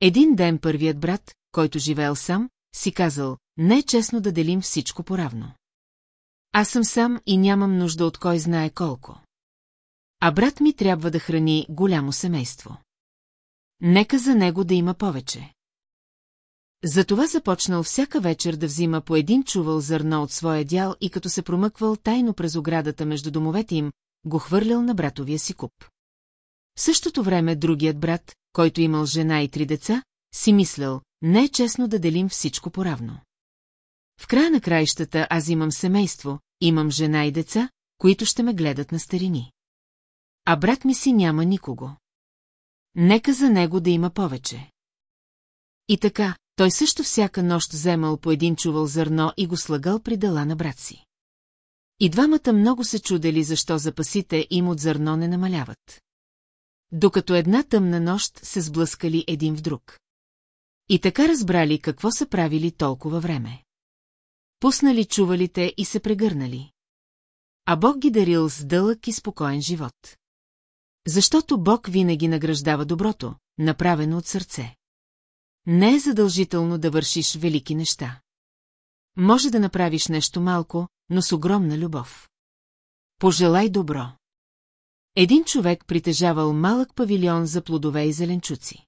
[SPEAKER 1] Един ден първият брат, който живеел сам, си казал, не е честно да делим всичко поравно. Аз съм сам и нямам нужда от кой знае колко. А брат ми трябва да храни голямо семейство. Нека за него да има повече. Затова започнал всяка вечер да взима по един чувал зърно от своя дял и като се промъквал тайно през оградата между домовете им, го хвърлял на братовия си куп. В същото време другият брат, който имал жена и три деца, си мислял, не е честно да делим всичко поравно. В края на краищата аз имам семейство, имам жена и деца, които ще ме гледат на старини. А брат ми си няма никого. Нека за него да има повече. И така, той също всяка нощ вземал по един чувал зърно и го слагал при дела на брат си. И двамата много се чудели защо запасите им от зърно не намаляват. Докато една тъмна нощ се сблъскали един в друг. И така разбрали какво са правили толкова време. Пуснали чувалите и се прегърнали. А Бог ги дарил с дълъг и спокоен живот. Защото Бог винаги награждава доброто, направено от сърце. Не е задължително да вършиш велики неща. Може да направиш нещо малко, но с огромна любов. Пожелай добро. Един човек притежавал малък павилион за плодове и зеленчуци.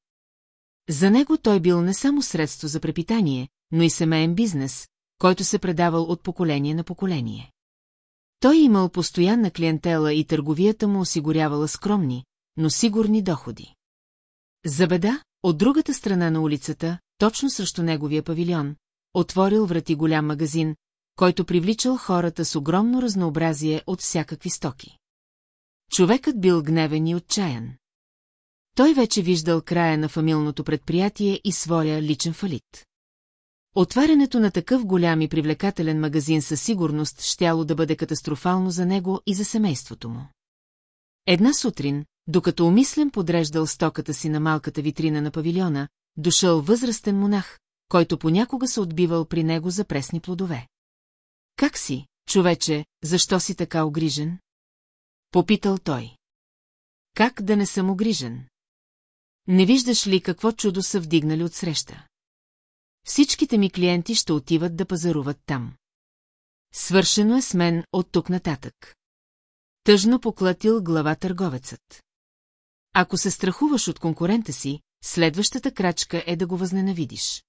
[SPEAKER 1] За него той бил не само средство за препитание, но и семейен бизнес, който се предавал от поколение на поколение. Той имал постоянна клиентела и търговията му осигурявала скромни, но сигурни доходи. За беда, от другата страна на улицата, точно срещу неговия павилион, отворил врати голям магазин, който привличал хората с огромно разнообразие от всякакви стоки. Човекът бил гневен и отчаян. Той вече виждал края на фамилното предприятие и своя личен фалит. Отварянето на такъв голям и привлекателен магазин със сигурност щяло да бъде катастрофално за него и за семейството му. Една сутрин, докато умислен подреждал стоката си на малката витрина на павилиона, дошъл възрастен монах, който понякога се отбивал при него за пресни плодове. Как си, човече, защо си така огрижен? Попитал той. Как да не съм огрижен? Не виждаш ли какво чудо са вдигнали от среща? Всичките ми клиенти ще отиват да пазаруват там. Свършено е с мен от тук нататък. Тъжно поклатил глава търговецът. Ако се страхуваш от конкурента си, следващата крачка е да го възненавидиш.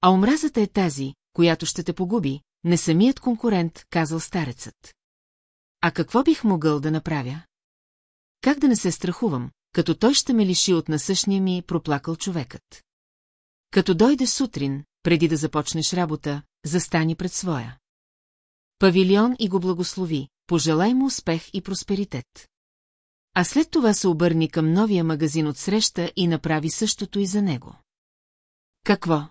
[SPEAKER 1] А омразата е тази, която ще те погуби, не самият конкурент, казал старецът. А какво бих могъл да направя? Как да не се страхувам, като той ще ме лиши от насъщния ми, проплакал човекът. Като дойде сутрин, преди да започнеш работа, застани пред своя. Павилион и го благослови, пожелай му успех и просперитет. А след това се обърни към новия магазин от среща и направи същото и за него. Какво?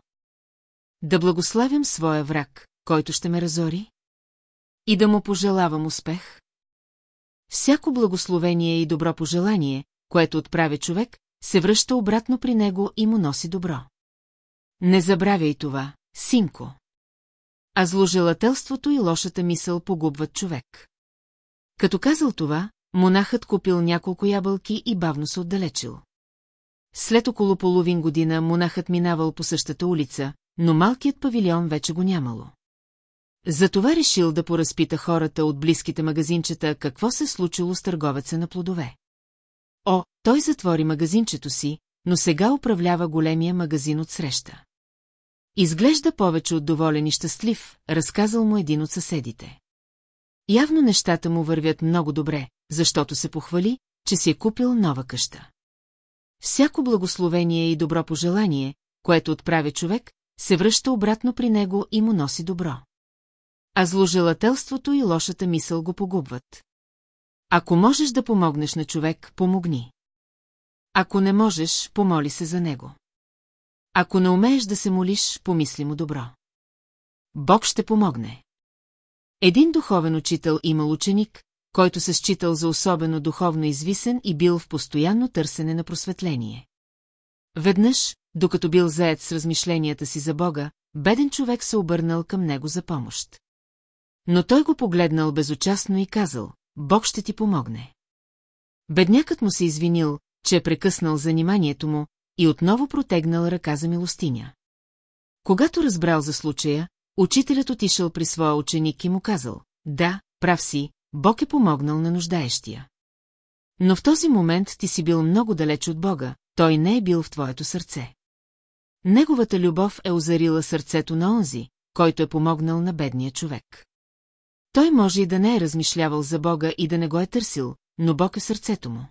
[SPEAKER 1] Да благославям своя враг, който ще ме разори? И да му пожелавам успех? Всяко благословение и добро пожелание, което отправя човек, се връща обратно при него и му носи добро. Не забравяй това, синко. А зложелателството и лошата мисъл погубват човек. Като казал това, монахът купил няколко ябълки и бавно се отдалечил. След около половин година монахът минавал по същата улица, но малкият павилион вече го нямало. Затова решил да поразпита хората от близките магазинчета какво се случило с търговеца на плодове. О, той затвори магазинчето си, но сега управлява големия магазин от среща. Изглежда повече от доволен и щастлив, разказал му един от съседите. Явно нещата му вървят много добре, защото се похвали, че си е купил нова къща. Всяко благословение и добро пожелание, което отправя човек, се връща обратно при него и му носи добро. А зложелателството и лошата мисъл го погубват. Ако можеш да помогнеш на човек, помогни. Ако не можеш, помоли се за него. Ако не умееш да се молиш, помисли му добро. Бог ще помогне. Един духовен учител имал ученик, който се считал за особено духовно извисен и бил в постоянно търсене на просветление. Веднъж, докато бил заед с размишленията си за Бога, беден човек се обърнал към него за помощ. Но той го погледнал безучастно и казал, Бог ще ти помогне. Беднякът му се извинил, че е прекъснал заниманието му и отново протегнал ръка за милостиня. Когато разбрал за случая, учителят отишъл при своя ученик и му казал, да, прав си, Бог е помогнал на нуждаещия. Но в този момент ти си бил много далеч от Бога, той не е бил в твоето сърце. Неговата любов е озарила сърцето на онзи, който е помогнал на бедния човек. Той може и да не е размишлявал за Бога и да не го е търсил, но Бог е сърцето му.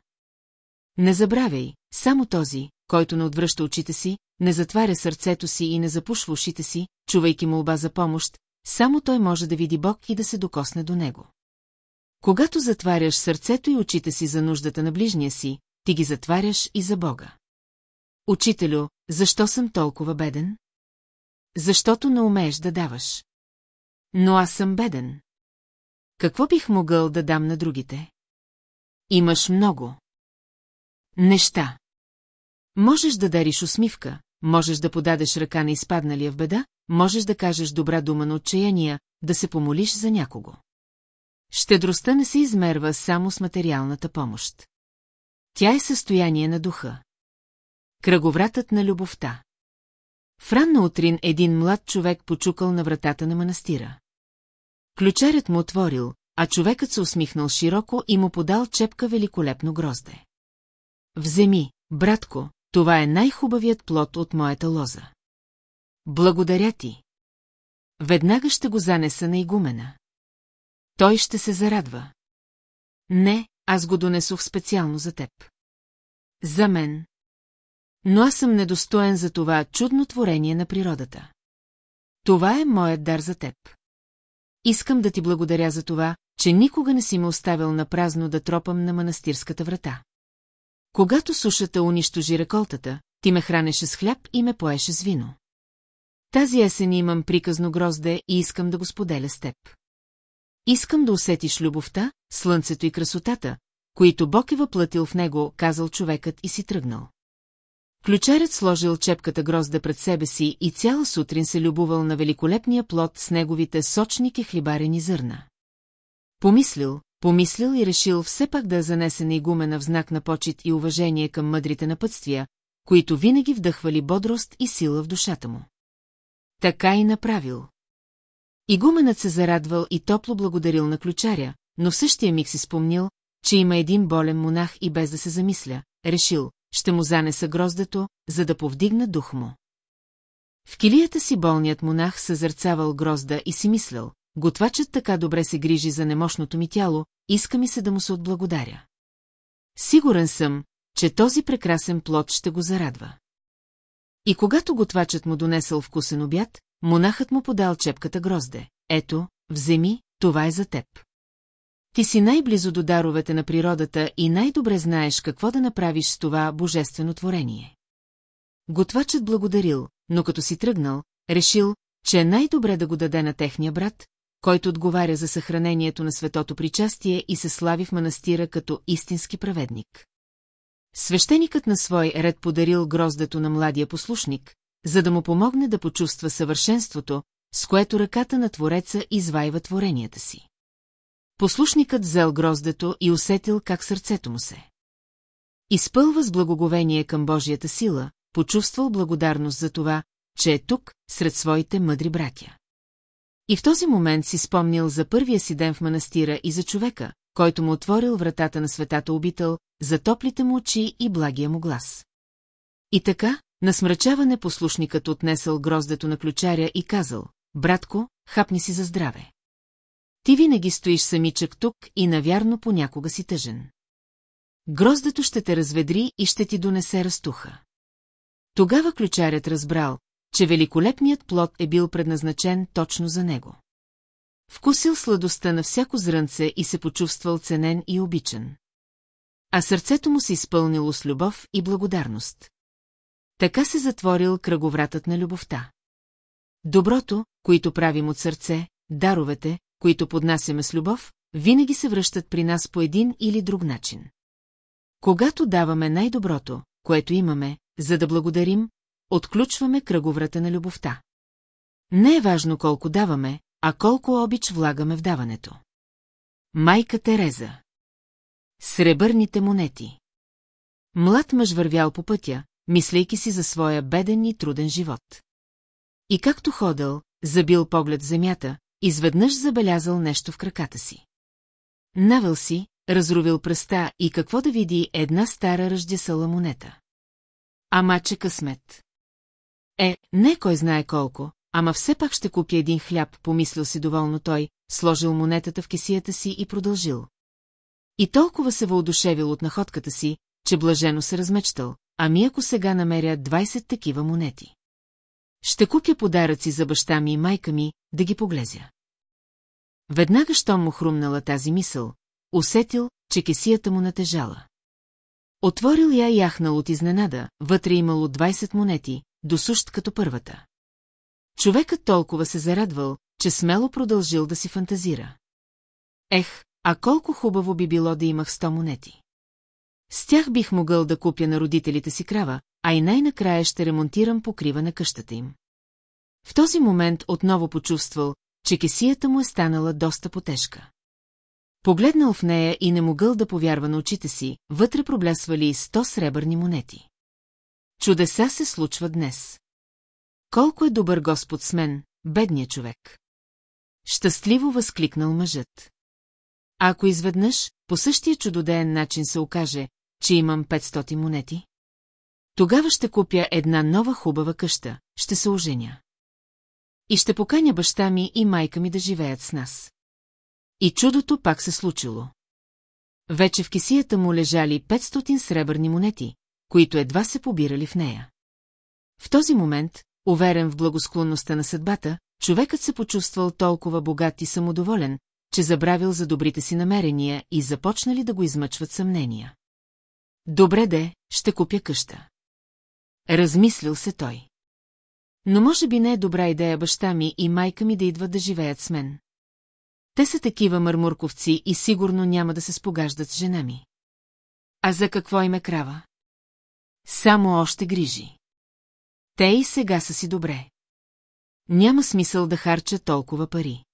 [SPEAKER 1] Не забравяй, само този, който не отвръща очите си, не затваря сърцето си и не запушва ушите си, чувайки молба за помощ, само той може да види Бог и да се докосне до него. Когато затваряш сърцето и очите си за нуждата на ближния си, ти ги затваряш и за Бога. Учителю, защо съм толкова беден? Защото не умееш да даваш. Но аз съм беден. Какво бих могъл да дам на другите? Имаш много. Неща. Можеш да дариш усмивка, можеш да подадеш ръка на изпадналия в беда, можеш да кажеш добра дума на отчаяния, да се помолиш за някого. Щедростта не се измерва само с материалната помощ. Тя е състояние на духа. Кръговратът на любовта. В ранна утрин един млад човек почукал на вратата на манастира. Ключарят му отворил, а човекът се усмихнал широко и му подал чепка великолепно грозде. Вземи, братко, това е най-хубавият плод от моята лоза. Благодаря ти. Веднага ще го занеса на игумена. Той ще се зарадва. Не, аз го донесох специално за теб. За мен. Но аз съм недостоен за това чудно творение на природата. Това е моят дар за теб. Искам да ти благодаря за това, че никога не си ме оставил на празно да тропам на манастирската врата. Когато сушата унищожи реколтата, ти ме хранеше с хляб и ме поеше с вино. Тази есен имам приказно грозде и искам да го споделя с теб. Искам да усетиш любовта, слънцето и красотата, които Бог е въплатил в него, казал човекът и си тръгнал. Ключарят сложил чепката грозда пред себе си и цяла сутрин се любовал на великолепния плод с неговите сочни кехлибарени зърна. Помислил, помислил и решил все пак да е занесе на игумена в знак на почет и уважение към мъдрите напътствия, които винаги вдъхвали бодрост и сила в душата му. Така и направил. Игуменът се зарадвал и топло благодарил на ключаря, но в същия миг си спомнил, че има един болен монах и без да се замисля, решил, ще му занеса гроздето, за да повдигна дух му. В килията си болният монах съзърцавал грозда и си мислял, готвачът така добре се грижи за немощното ми тяло, иска ми се да му се отблагодаря. Сигурен съм, че този прекрасен плод ще го зарадва. И когато готвачът му донесъл вкусен обяд, Монахът му подал чепката грозде. Ето, вземи, това е за теб. Ти си най-близо до даровете на природата и най-добре знаеш какво да направиш с това божествено творение. Готвачът благодарил, но като си тръгнал, решил, че е най-добре да го даде на техния брат, който отговаря за съхранението на светото причастие и се слави в манастира като истински праведник. Свещеникът на свой ред подарил гроздето на младия послушник, за да му помогне да почувства съвършенството, с което ръката на Твореца извайва творенията си. Послушникът взел гроздето и усетил как сърцето му се. Изпълва с благоговение към Божията сила, почувствал благодарност за това, че е тук, сред своите мъдри братя. И в този момент си спомнил за първия си ден в манастира и за човека, който му отворил вратата на светата обител, за топлите му очи и благия му глас. И така, на смрачаване послушникът отнесъл гроздето на ключаря и казал, братко, хапни си за здраве. Ти винаги стоиш самичък тук и навярно понякога си тъжен. Гроздето ще те разведри и ще ти донесе растуха. Тогава ключарят разбрал, че великолепният плод е бил предназначен точно за него. Вкусил сладостта на всяко зрънце и се почувствал ценен и обичан. А сърцето му се изпълнило с любов и благодарност. Така се затворил кръговратът на любовта. Доброто, които правим от сърце, даровете, които поднасяме с любов, винаги се връщат при нас по един или друг начин. Когато даваме най-доброто, което имаме, за да благодарим, отключваме кръговрата на любовта. Не е важно колко даваме, а колко обич влагаме в даването. Майка Тереза Сребърните монети Млад мъж вървял по пътя, мислейки си за своя беден и труден живот. И както ходил, забил поглед в земята, изведнъж забелязал нещо в краката си. Навел си, разрувил пръста и какво да види една стара ръждесала монета. Ама че късмет. Е, не кой знае колко, ама все пак ще купи един хляб, помислил си доволно той, сложил монетата в кесията си и продължил. И толкова се въодушевил от находката си, че блажено се размечтал, ами ако сега намеря 20 такива монети. Ще купя подаръци за баща ми и майка ми, да ги поглезя. Веднага, щом му хрумнала тази мисъл, усетил, че кесията му натежала. Отворил я и яхнал от изненада, вътре имало 20 монети, досущ като първата. Човекът толкова се зарадвал, че смело продължил да си фантазира. Ех, а колко хубаво би било да имах 100 монети. С тях бих могъл да купя на родителите си крава, а и най-накрая ще ремонтирам покрива на къщата им. В този момент отново почувствал, че кесията му е станала доста потежка. Погледнал в нея и не могъл да повярва на очите си, вътре проблясвали и сто сребърни монети. Чудеса се случва днес. Колко е добър Господ с мен, бедния човек. Щастливо възкликнал мъжът. А ако изведнъж, по същия чудодеен начин се окаже, че имам 500 монети? Тогава ще купя една нова хубава къща, ще се оженя. И ще поканя баща ми и майка ми да живеят с нас. И чудото пак се случило. Вече в кисията му лежали 500 сребърни монети, които едва се побирали в нея. В този момент, уверен в благосклонността на съдбата, човекът се почувствал толкова богат и самодоволен, че забравил за добрите си намерения и започнали да го измъчват съмнения. Добре де, ще купя къща. Размислил се той. Но може би не е добра идея баща ми и майка ми да идват да живеят с мен. Те са такива мърмурковци и сигурно няма да се спогаждат с жена ми. А за какво им е крава? Само още грижи. Те и сега са си добре. Няма смисъл да харча толкова пари.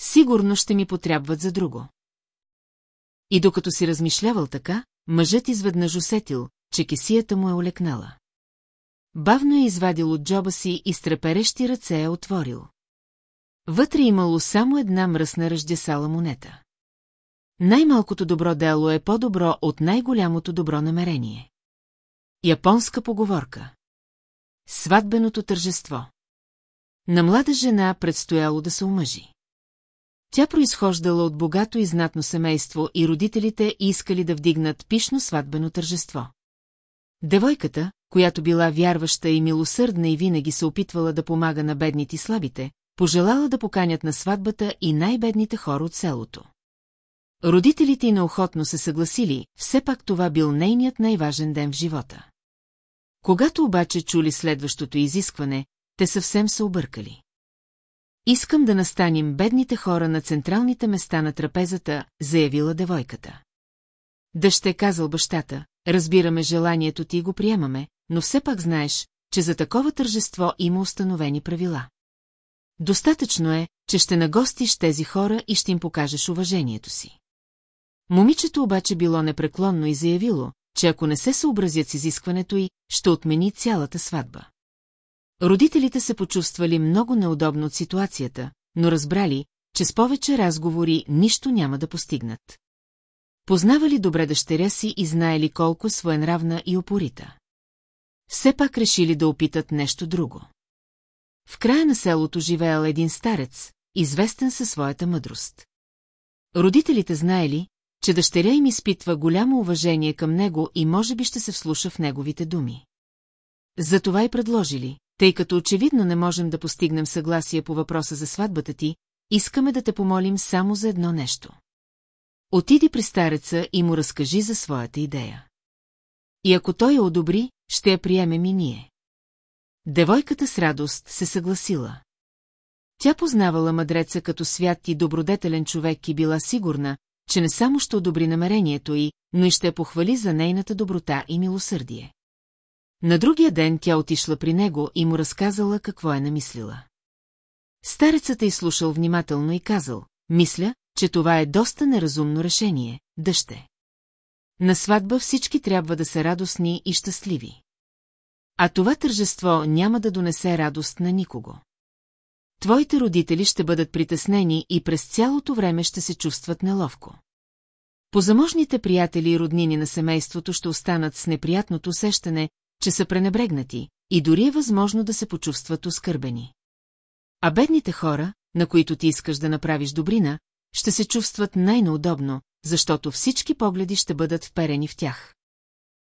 [SPEAKER 1] Сигурно ще ми потрябват за друго. И докато си размишлявал така, Мъжът изведнъж усетил, че кесията му е олекнала. Бавно е извадил от джоба си и с треперещи ръце е отворил. Вътре имало само една мръсна ръждесала монета. Най-малкото добро дело е по-добро от най-голямото добро намерение. Японска поговорка Сватбеното тържество На млада жена предстояло да се омъжи. Тя произхождала от богато и знатно семейство и родителите искали да вдигнат пишно сватбено тържество. Девойката, която била вярваща и милосърдна и винаги се опитвала да помага на бедните и слабите, пожелала да поканят на сватбата и най-бедните хора от селото. Родителите и неохотно се съгласили, все пак това бил нейният най-важен ден в живота. Когато обаче чули следващото изискване, те съвсем се объркали. Искам да настаним бедните хора на централните места на трапезата, заявила девойката. Дъще казал бащата, разбираме желанието ти и го приемаме, но все пак знаеш, че за такова тържество има установени правила. Достатъчно е, че ще нагостиш тези хора и ще им покажеш уважението си. Момичето обаче било непреклонно и заявило, че ако не се съобразят с изискването й, ще отмени цялата сватба. Родителите се почувствали много неудобно от ситуацията, но разбрали, че с повече разговори нищо няма да постигнат. Познавали добре дъщеря си и знаели колко е своенравна и опорита. Все пак решили да опитат нещо друго. В края на селото живеел един старец, известен със своята мъдрост. Родителите знаели, че дъщеря им изпитва голямо уважение към него и може би ще се вслуша в неговите думи. Затова и предложили, тъй като очевидно не можем да постигнем съгласие по въпроса за сватбата ти, искаме да те помолим само за едно нещо. Отиди при стареца и му разкажи за своята идея. И ако той я одобри, ще я приемем и ние. Девойката с радост се съгласила. Тя познавала мъдреца като свят и добродетелен човек и била сигурна, че не само ще одобри намерението й, но и ще похвали за нейната доброта и милосърдие. На другия ден тя отишла при него и му разказала какво е намислила. Старецът е изслушал внимателно и казал, мисля, че това е доста неразумно решение, дъще. На сватба всички трябва да са радостни и щастливи. А това тържество няма да донесе радост на никого. Твоите родители ще бъдат притеснени и през цялото време ще се чувстват неловко. Позаможните приятели и роднини на семейството ще останат с неприятното усещане, че са пренебрегнати, и дори е възможно да се почувстват оскърбени. А бедните хора, на които ти искаш да направиш добрина, ще се чувстват най-неудобно, защото всички погледи ще бъдат вперени в тях.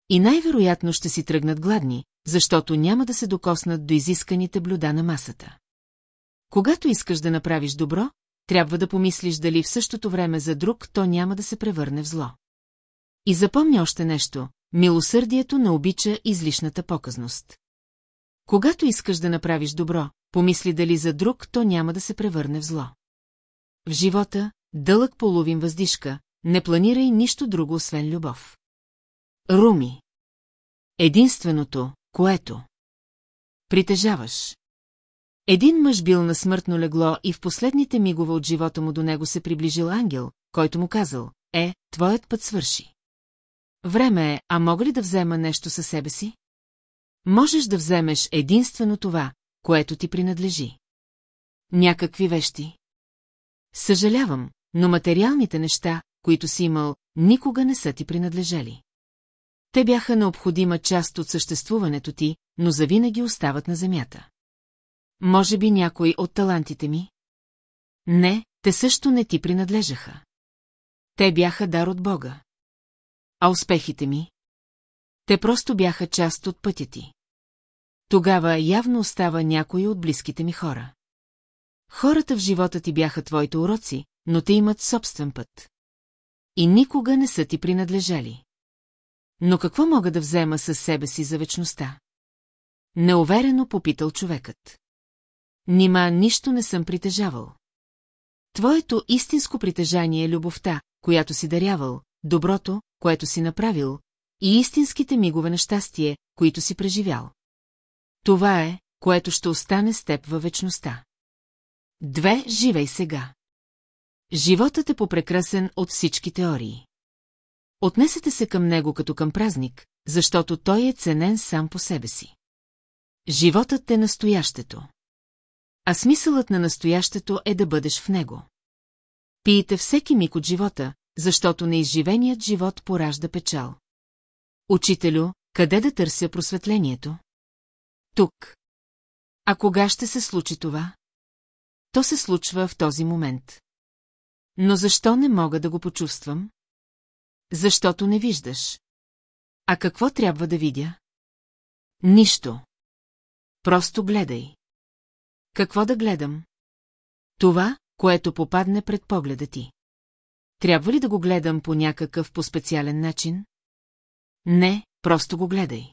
[SPEAKER 1] И най-вероятно ще си тръгнат гладни, защото няма да се докоснат до изисканите блюда на масата. Когато искаш да направиш добро, трябва да помислиш дали в същото време за друг то няма да се превърне в зло. И запомни още нещо, Милосърдието не обича излишната показност. Когато искаш да направиш добро, помисли дали за друг то няма да се превърне в зло. В живота, дълъг половин въздишка, не планирай нищо друго, освен любов. Руми. Единственото, което притежаваш. Един мъж бил на смъртно легло и в последните мигове от живота му до него се приближил ангел, който му казал, е, твоят път свърши. Време е, а мога ли да взема нещо със себе си? Можеш да вземеш единствено това, което ти принадлежи. Някакви вещи. Съжалявам, но материалните неща, които си имал, никога не са ти принадлежали. Те бяха необходима част от съществуването ти, но завинаги остават на земята. Може би някой от талантите ми? Не, те също не ти принадлежаха. Те бяха дар от Бога. А успехите ми? Те просто бяха част от пътя ти. Тогава явно остава някой от близките ми хора. Хората в живота ти бяха твоите уроци, но те имат собствен път. И никога не са ти принадлежали. Но какво мога да взема със себе си за вечността? Неуверено попитал човекът. Нима нищо не съм притежавал. Твоето истинско притежание е любовта, която си дарявал, доброто, което си направил, и истинските мигове на щастие, които си преживял. Това е, което ще остане с теб във вечността. Две, живей сега. Животът е попрекрасен от всички теории. Отнесете се към него като към празник, защото той е ценен сам по себе си. Животът е настоящето. А смисълът на настоящето е да бъдеш в него. Пиете всеки миг от живота, защото неизживеният живот поражда печал. Учителю, къде да търся просветлението? Тук. А кога ще се случи това? То се случва в този момент. Но защо не мога да го почувствам? Защото не виждаш. А какво трябва да видя? Нищо. Просто гледай. Какво да гледам? Това, което попадне пред погледа ти. Трябва ли да го гледам по някакъв по-специален начин? Не, просто го гледай.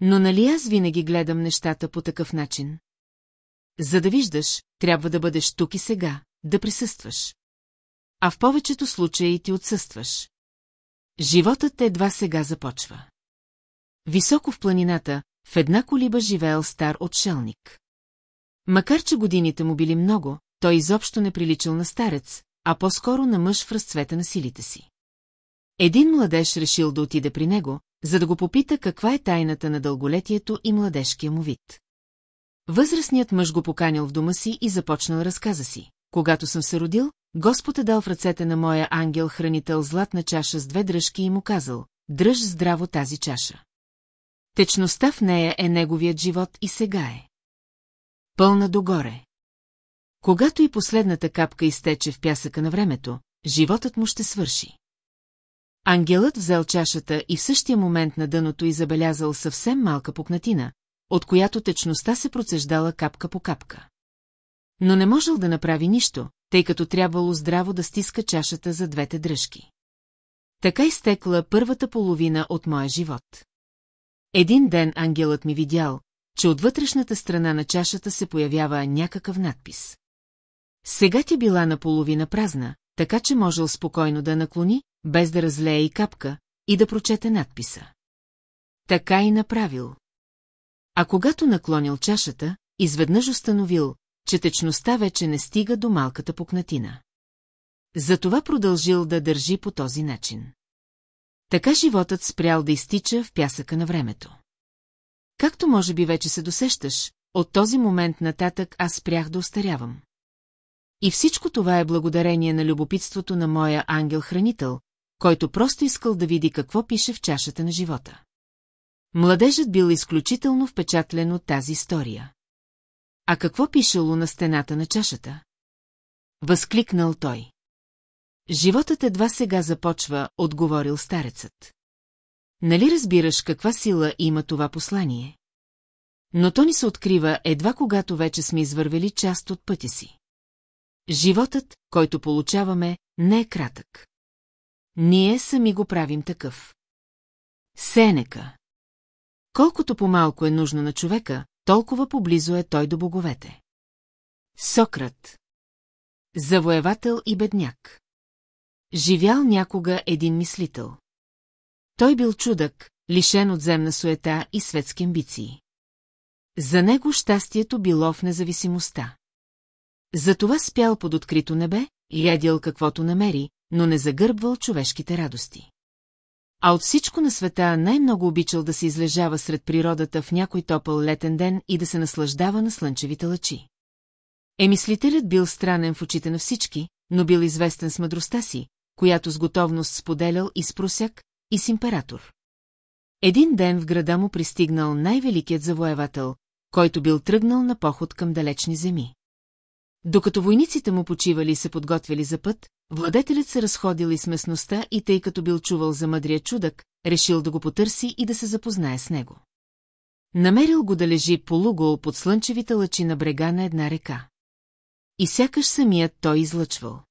[SPEAKER 1] Но нали аз винаги гледам нещата по такъв начин? За да виждаш, трябва да бъдеш тук и сега, да присъстваш. А в повечето случаи ти отсъстваш. Животът едва сега започва. Високо в планината, в една колиба живеел стар отшелник. Макар, че годините му били много, той изобщо не приличал на старец, а по-скоро на мъж в разцвета на силите си. Един младеж решил да отиде при него, за да го попита каква е тайната на дълголетието и младежкия му вид. Възрастният мъж го поканил в дома си и започнал разказа си. Когато съм се родил, Господ е дал в ръцете на моя ангел-хранител златна чаша с две дръжки и му казал, дръж здраво тази чаша. Течността в нея е неговият живот и сега е. Пълна догоре. Когато и последната капка изтече в пясъка на времето, животът му ще свърши. Ангелът взел чашата и в същия момент на дъното й забелязал съвсем малка пукнатина, от която течността се процеждала капка по капка. Но не можел да направи нищо, тъй като трябвало здраво да стиска чашата за двете дръжки. Така изтекла първата половина от моя живот. Един ден ангелът ми видял, че от вътрешната страна на чашата се появява някакъв надпис. Сега ти била наполовина празна, така че можел спокойно да наклони, без да разлее и капка, и да прочете надписа. Така и направил. А когато наклонил чашата, изведнъж установил, че течността вече не стига до малката пукнатина. Затова продължил да държи по този начин. Така животът спрял да изтича в пясъка на времето. Както може би вече се досещаш, от този момент нататък аз спрях да остарявам. И всичко това е благодарение на любопитството на моя ангел-хранител, който просто искал да види какво пише в чашата на живота. Младежът бил изключително впечатлен от тази история. А какво пишело на стената на чашата? Възкликнал той. Животът едва сега започва, отговорил старецът. Нали разбираш каква сила има това послание? Но то ни се открива едва когато вече сме извървели част от пътя си. Животът, който получаваме, не е кратък. Ние сами го правим такъв. Сенека Колкото по-малко е нужно на човека, толкова поблизо е той до боговете. Сократ Завоевател и бедняк Живял някога един мислител. Той бил чудък, лишен от земна суета и светски амбиции. За него щастието било в независимостта. Затова спял под открито небе, ядял каквото намери, но не загърбвал човешките радости. А от всичко на света най-много обичал да се излежава сред природата в някой топъл летен ден и да се наслаждава на слънчевите лъчи. Емислителят бил странен в очите на всички, но бил известен с мъдростта си, която с готовност споделял и с просяк, и с император. Един ден в града му пристигнал най-великият завоевател, който бил тръгнал на поход към далечни земи. Докато войниците му почивали и се подготвили за път, владетелят се разходил из местността и тъй като бил чувал за мъдрия чудък, решил да го потърси и да се запознае с него. Намерил го да лежи полугол под слънчевите лъчи на брега на една река. И сякаш самият той излъчвал.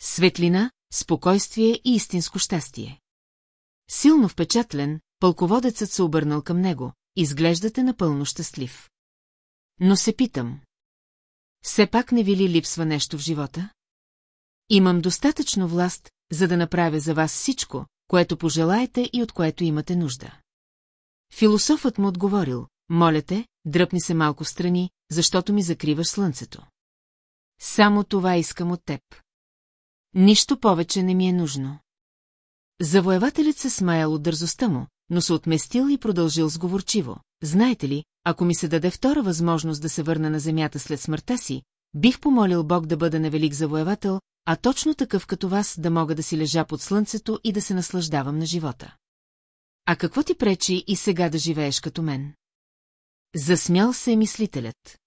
[SPEAKER 1] Светлина, спокойствие и истинско щастие. Силно впечатлен, пълководецът се обърнал към него, изглеждате напълно щастлив. Но се питам. Все пак не ви ли липсва нещо в живота? Имам достатъчно власт, за да направя за вас всичко, което пожелаете и от което имате нужда. Философът му отговорил, моля те, дръпни се малко страни, защото ми закриваш слънцето. Само това искам от теб. Нищо повече не ми е нужно. Завоевателят се смаял от дързостта му, но се отместил и продължил сговорчиво. Знаете ли, ако ми се даде втора възможност да се върна на земята след смъртта си, бих помолил Бог да бъда невелик завоевател, а точно такъв като вас да мога да си лежа под слънцето и да се наслаждавам на живота. А какво ти пречи и сега да живееш като мен? Засмял се е мислителят.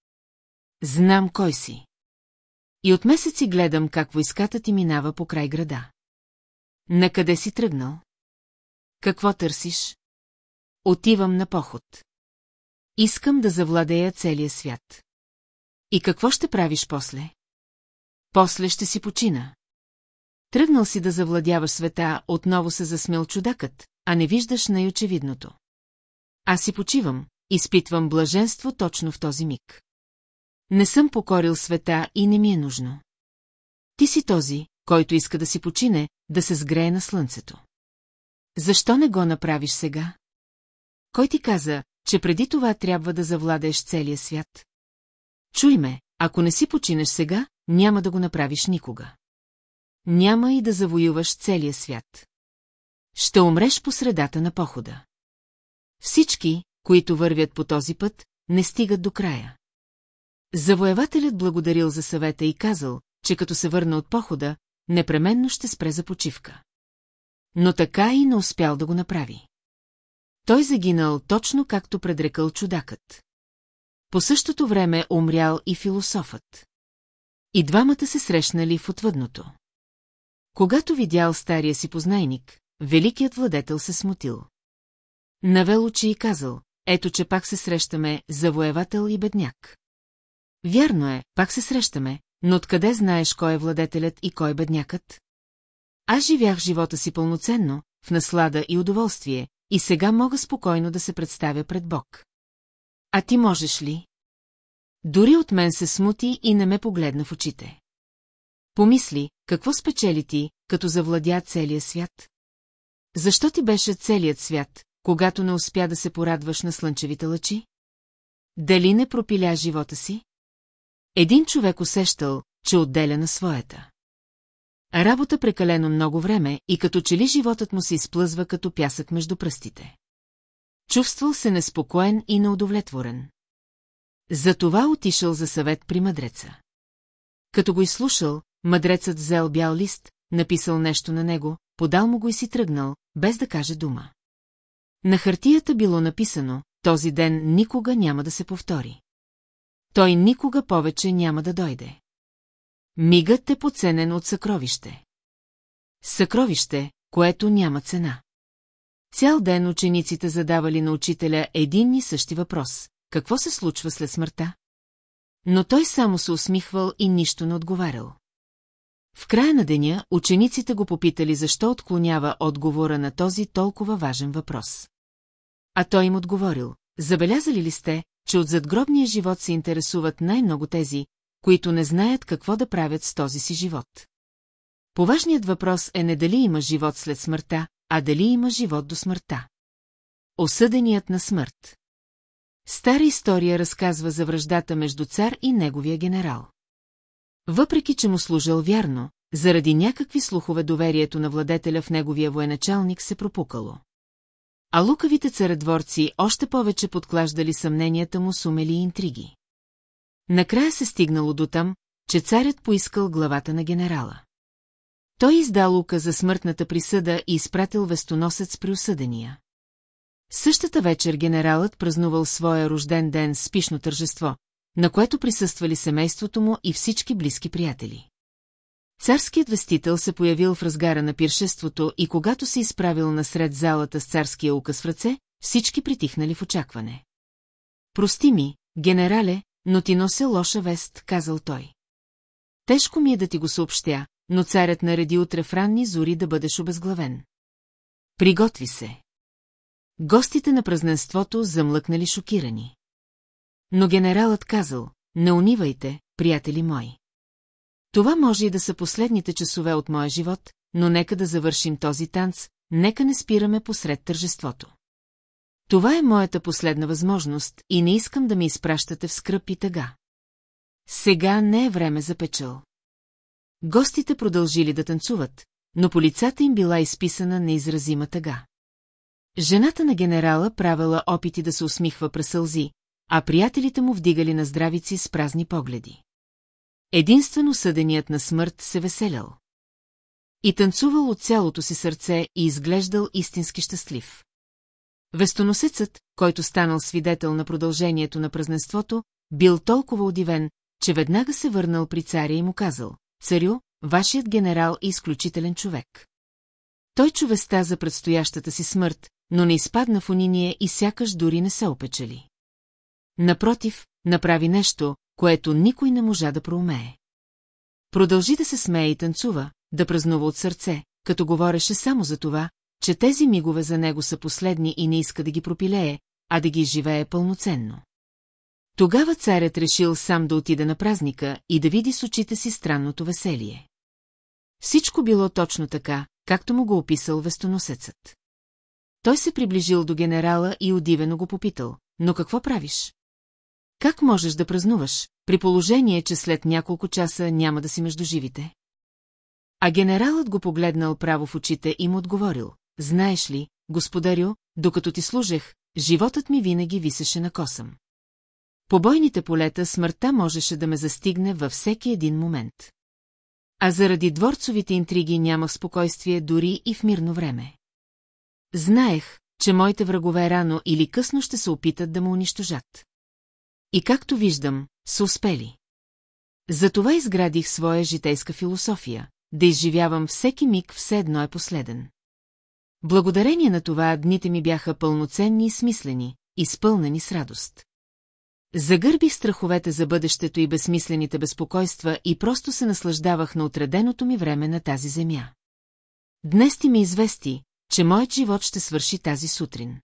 [SPEAKER 1] Знам кой си. И от месеци гледам как войската ти минава по край града. Накъде си тръгнал? Какво търсиш? Отивам на поход. Искам да завладея целия свят. И какво ще правиш после? После ще си почина. Тръгнал си да завладяваш света, отново се засмел чудакът, а не виждаш най-очевидното. Аз си почивам, изпитвам блаженство точно в този миг. Не съм покорил света и не ми е нужно. Ти си този, който иска да си почине, да се сгрее на слънцето. Защо не го направиш сега? Кой ти каза, че преди това трябва да завладееш целия свят? Чуй ме, ако не си починеш сега, няма да го направиш никога. Няма и да завоюваш целия свят. Ще умреш по средата на похода. Всички, които вървят по този път, не стигат до края. Завоевателят благодарил за съвета и казал, че като се върна от похода, непременно ще спре за почивка. Но така и не успял да го направи. Той загинал точно както предрекал чудакът. По същото време умрял и философът. И двамата се срещнали в отвъдното. Когато видял стария си познайник, великият владетел се смутил. Навел очи и казал, ето че пак се срещаме, завоевател и бедняк. Вярно е, пак се срещаме, но откъде знаеш кой е владетелят и кой е беднякът? Аз живях живота си пълноценно, в наслада и удоволствие, и сега мога спокойно да се представя пред Бог. А ти можеш ли? Дори от мен се смути и не ме погледна в очите. Помисли, какво спечели ти, като завладя целия свят? Защо ти беше целият свят, когато не успя да се порадваш на слънчевите лъчи? Дали не пропиля живота си? Един човек усещал, че отделя на своята. Работа прекалено много време и като че ли животът му се изплъзва като пясък между пръстите. Чувствал се неспокоен и неудовлетворен. Затова отишъл за съвет при мъдреца. Като го изслушал, мъдрецът взел бял лист, написал нещо на него, подал му го и си тръгнал, без да каже дума. На хартията било написано, този ден никога няма да се повтори. Той никога повече няма да дойде. Мигът е поценен от съкровище. Съкровище, което няма цена. Цял ден учениците задавали на учителя един и същи въпрос. Какво се случва след смъртта? Но той само се усмихвал и нищо не отговарял. В края на деня учениците го попитали защо отклонява отговора на този толкова важен въпрос. А той им отговорил, забелязали ли сте, че от задгробния живот се интересуват най-много тези, които не знаят какво да правят с този си живот. Поважният въпрос е не дали има живот след смъртта, а дали има живот до смъртта. Осъденият на смърт Стара история разказва за връждата между цар и неговия генерал. Въпреки, че му служил вярно, заради някакви слухове доверието на владетеля в неговия военачалник се пропукало. А лукавите царедворци още повече подклаждали съмненията му с умели интриги. Накрая се стигнало до там, че царят поискал главата на генерала. Той издал ука за смъртната присъда и изпратил вестоносец при осъдения. Същата вечер генералът празнувал своя рожден ден с пишно тържество, на което присъствали семейството му и всички близки приятели. Царският вестител се появил в разгара на пиршеството и когато се изправил насред залата с царския указ в ръце, всички притихнали в очакване. Прости ми, генерале, но ти нося лоша вест, казал той. Тежко ми е да ти го съобщя, но царят нареди утре в ранни зори да бъдеш обезглавен. Приготви се. Гостите на празненството замлъкнали шокирани. Но генералът казал, не унивайте, приятели мои. Това може и да са последните часове от моя живот, но нека да завършим този танц, нека не спираме посред тържеството. Това е моята последна възможност и не искам да ми изпращате в скръп и тъга. Сега не е време за печъл. Гостите продължили да танцуват, но по лицата им била изписана неизразима тъга. Жената на генерала правила опити да се усмихва през сълзи, а приятелите му вдигали на здравици с празни погледи. Единствено съденият на смърт се веселял. И танцувал от цялото си сърце и изглеждал истински щастлив. Вестоносецът, който станал свидетел на продължението на празненството, бил толкова удивен, че веднага се върнал при царя и му казал, «Царю, вашият генерал е изключителен човек». Той човеста за предстоящата си смърт, но не изпадна в униния и сякаш дори не се опечели. Напротив, направи нещо, което никой не можа да проумее. Продължи да се смее и танцува, да празнува от сърце, като говореше само за това, че тези мигове за него са последни и не иска да ги пропилее, а да ги живее пълноценно. Тогава царят решил сам да отида на празника и да види с очите си странното веселие. Всичко било точно така, както му го описал вестоносецът. Той се приближил до генерала и удивено го попитал, но какво правиш? Как можеш да празнуваш, при положение, че след няколко часа няма да си между живите? А генералът го погледнал право в очите и му отговорил, Знаеш ли, господарю, докато ти служех, животът ми винаги висеше на косъм. По бойните полета смъртта можеше да ме застигне във всеки един момент. А заради дворцовите интриги нямах спокойствие дори и в мирно време. Знаех, че моите врагове рано или късно ще се опитат да му унищожат. И както виждам, са успели. Затова изградих своя житейска философия, да изживявам всеки миг все едно е последен. Благодарение на това дните ми бяха пълноценни и смислени, изпълнени с радост. Загърбих страховете за бъдещето и безсмислените безпокойства и просто се наслаждавах на отреденото ми време на тази земя. Днес ти ме извести, че моят живот ще свърши тази сутрин.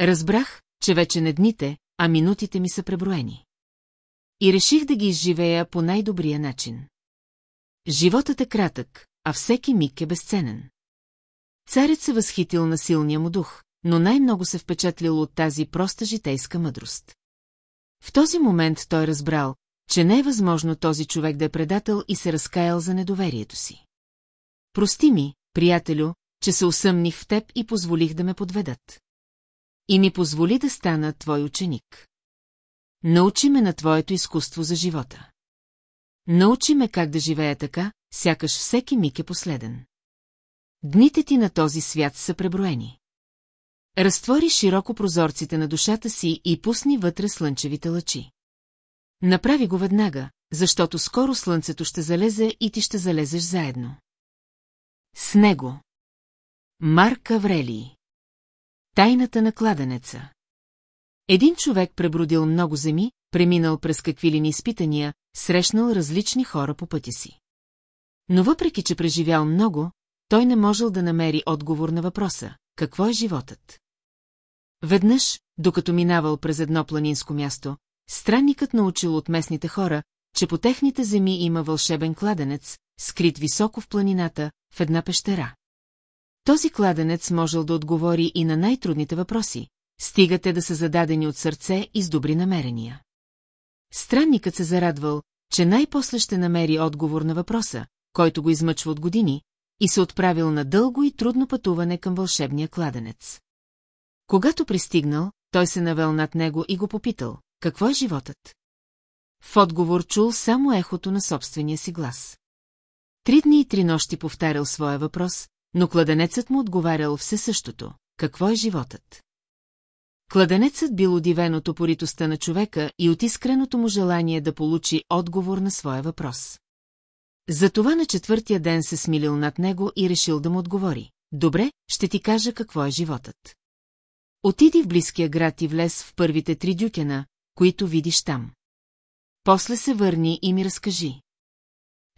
[SPEAKER 1] Разбрах, че вече не дните, а минутите ми са преброени. И реших да ги изживея по най-добрия начин. Животът е кратък, а всеки миг е безценен. Царят се възхитил на силния му дух, но най-много се впечатлил от тази проста житейска мъдрост. В този момент той разбрал, че не е възможно този човек да е предател и се разкаял за недоверието си. Прости ми, приятелю, че се усъмних в теб и позволих да ме подведат. И ми позволи да стана твой ученик. Научи ме на твоето изкуство за живота. Научи ме как да живея така, сякаш всеки миг е последен. Дните ти на този свят са преброени. Разтвори широко прозорците на душата си и пусни вътре слънчевите лъчи. Направи го веднага, защото скоро слънцето ще залезе и ти ще залезеш заедно. С него. Марк Аврелий. Тайната на кладенеца. Един човек пребродил много земи, преминал през какви ли ни изпитания, срещнал различни хора по пътя си. Но въпреки, че преживял много, той не можел да намери отговор на въпроса – какво е животът? Веднъж, докато минавал през едно планинско място, странникът научил от местните хора, че по техните земи има вълшебен кладенец, скрит високо в планината, в една пещера. Този кладенец можел да отговори и на най-трудните въпроси, стига те да са зададени от сърце и с добри намерения. Странникът се зарадвал, че най-после ще намери отговор на въпроса, който го измъчва от години, и се отправил на дълго и трудно пътуване към вълшебния кладенец. Когато пристигнал, той се навел над него и го попитал, какво е животът? В отговор чул само ехото на собствения си глас. Три дни и три нощи повтарял своя въпрос, но кладенецът му отговарял все същото. Какво е животът? Кладенецът бил удивен от опоритостта на човека и от искреното му желание да получи отговор на своя въпрос. Затова на четвъртия ден се смилил над него и решил да му отговори. Добре, ще ти кажа какво е животът. Отиди в близкия град и влез в първите три дюкена, които видиш там. После се върни и ми разкажи.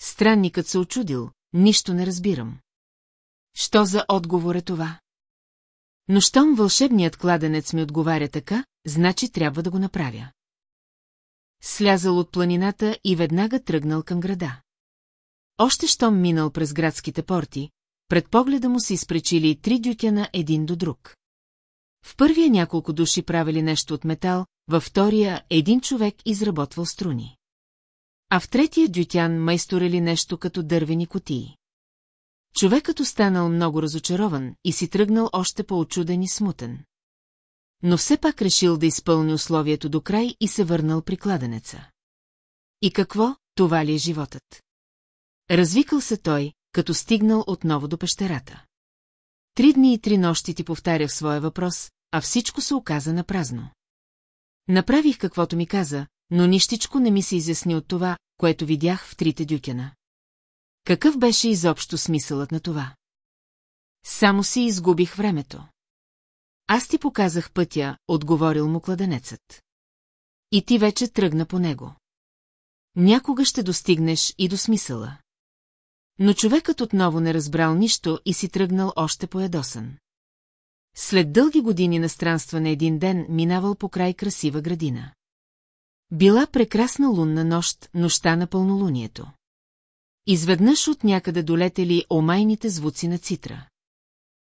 [SPEAKER 1] Странникът се очудил, нищо не разбирам. Що за отговор е това? Но щом вълшебният кладенец ми отговаря така, значи трябва да го направя. Слязал от планината и веднага тръгнал към града. Още щом минал през градските порти, пред погледа му се изпречили три дюкена един до друг. В първия няколко души правили нещо от метал, във втория един човек изработвал струни. А в третия дютян майсторили нещо като дървени котии. Човекът останал много разочарован и си тръгнал още по-очуден и смутен. Но все пак решил да изпълни условието до край и се върнал при кладенеца. И какво, това ли е животът? Развикал се той, като стигнал отново до пещерата. Три дни и три нощи ти повтарях своя въпрос, а всичко се оказа на празно. Направих каквото ми каза, но нищичко не ми се изясни от това, което видях в трите дюкена. Какъв беше изобщо смисълът на това? Само си изгубих времето. Аз ти показах пътя, отговорил му кладенецът. И ти вече тръгна по него. Някога ще достигнеш и до смисъла. Но човекът отново не разбрал нищо и си тръгнал още поядосан. След дълги години на странстване един ден минавал по край красива градина. Била прекрасна лунна нощ, нощта на пълнолунието. Изведнъж от някъде долетели омайните звуци на цитра.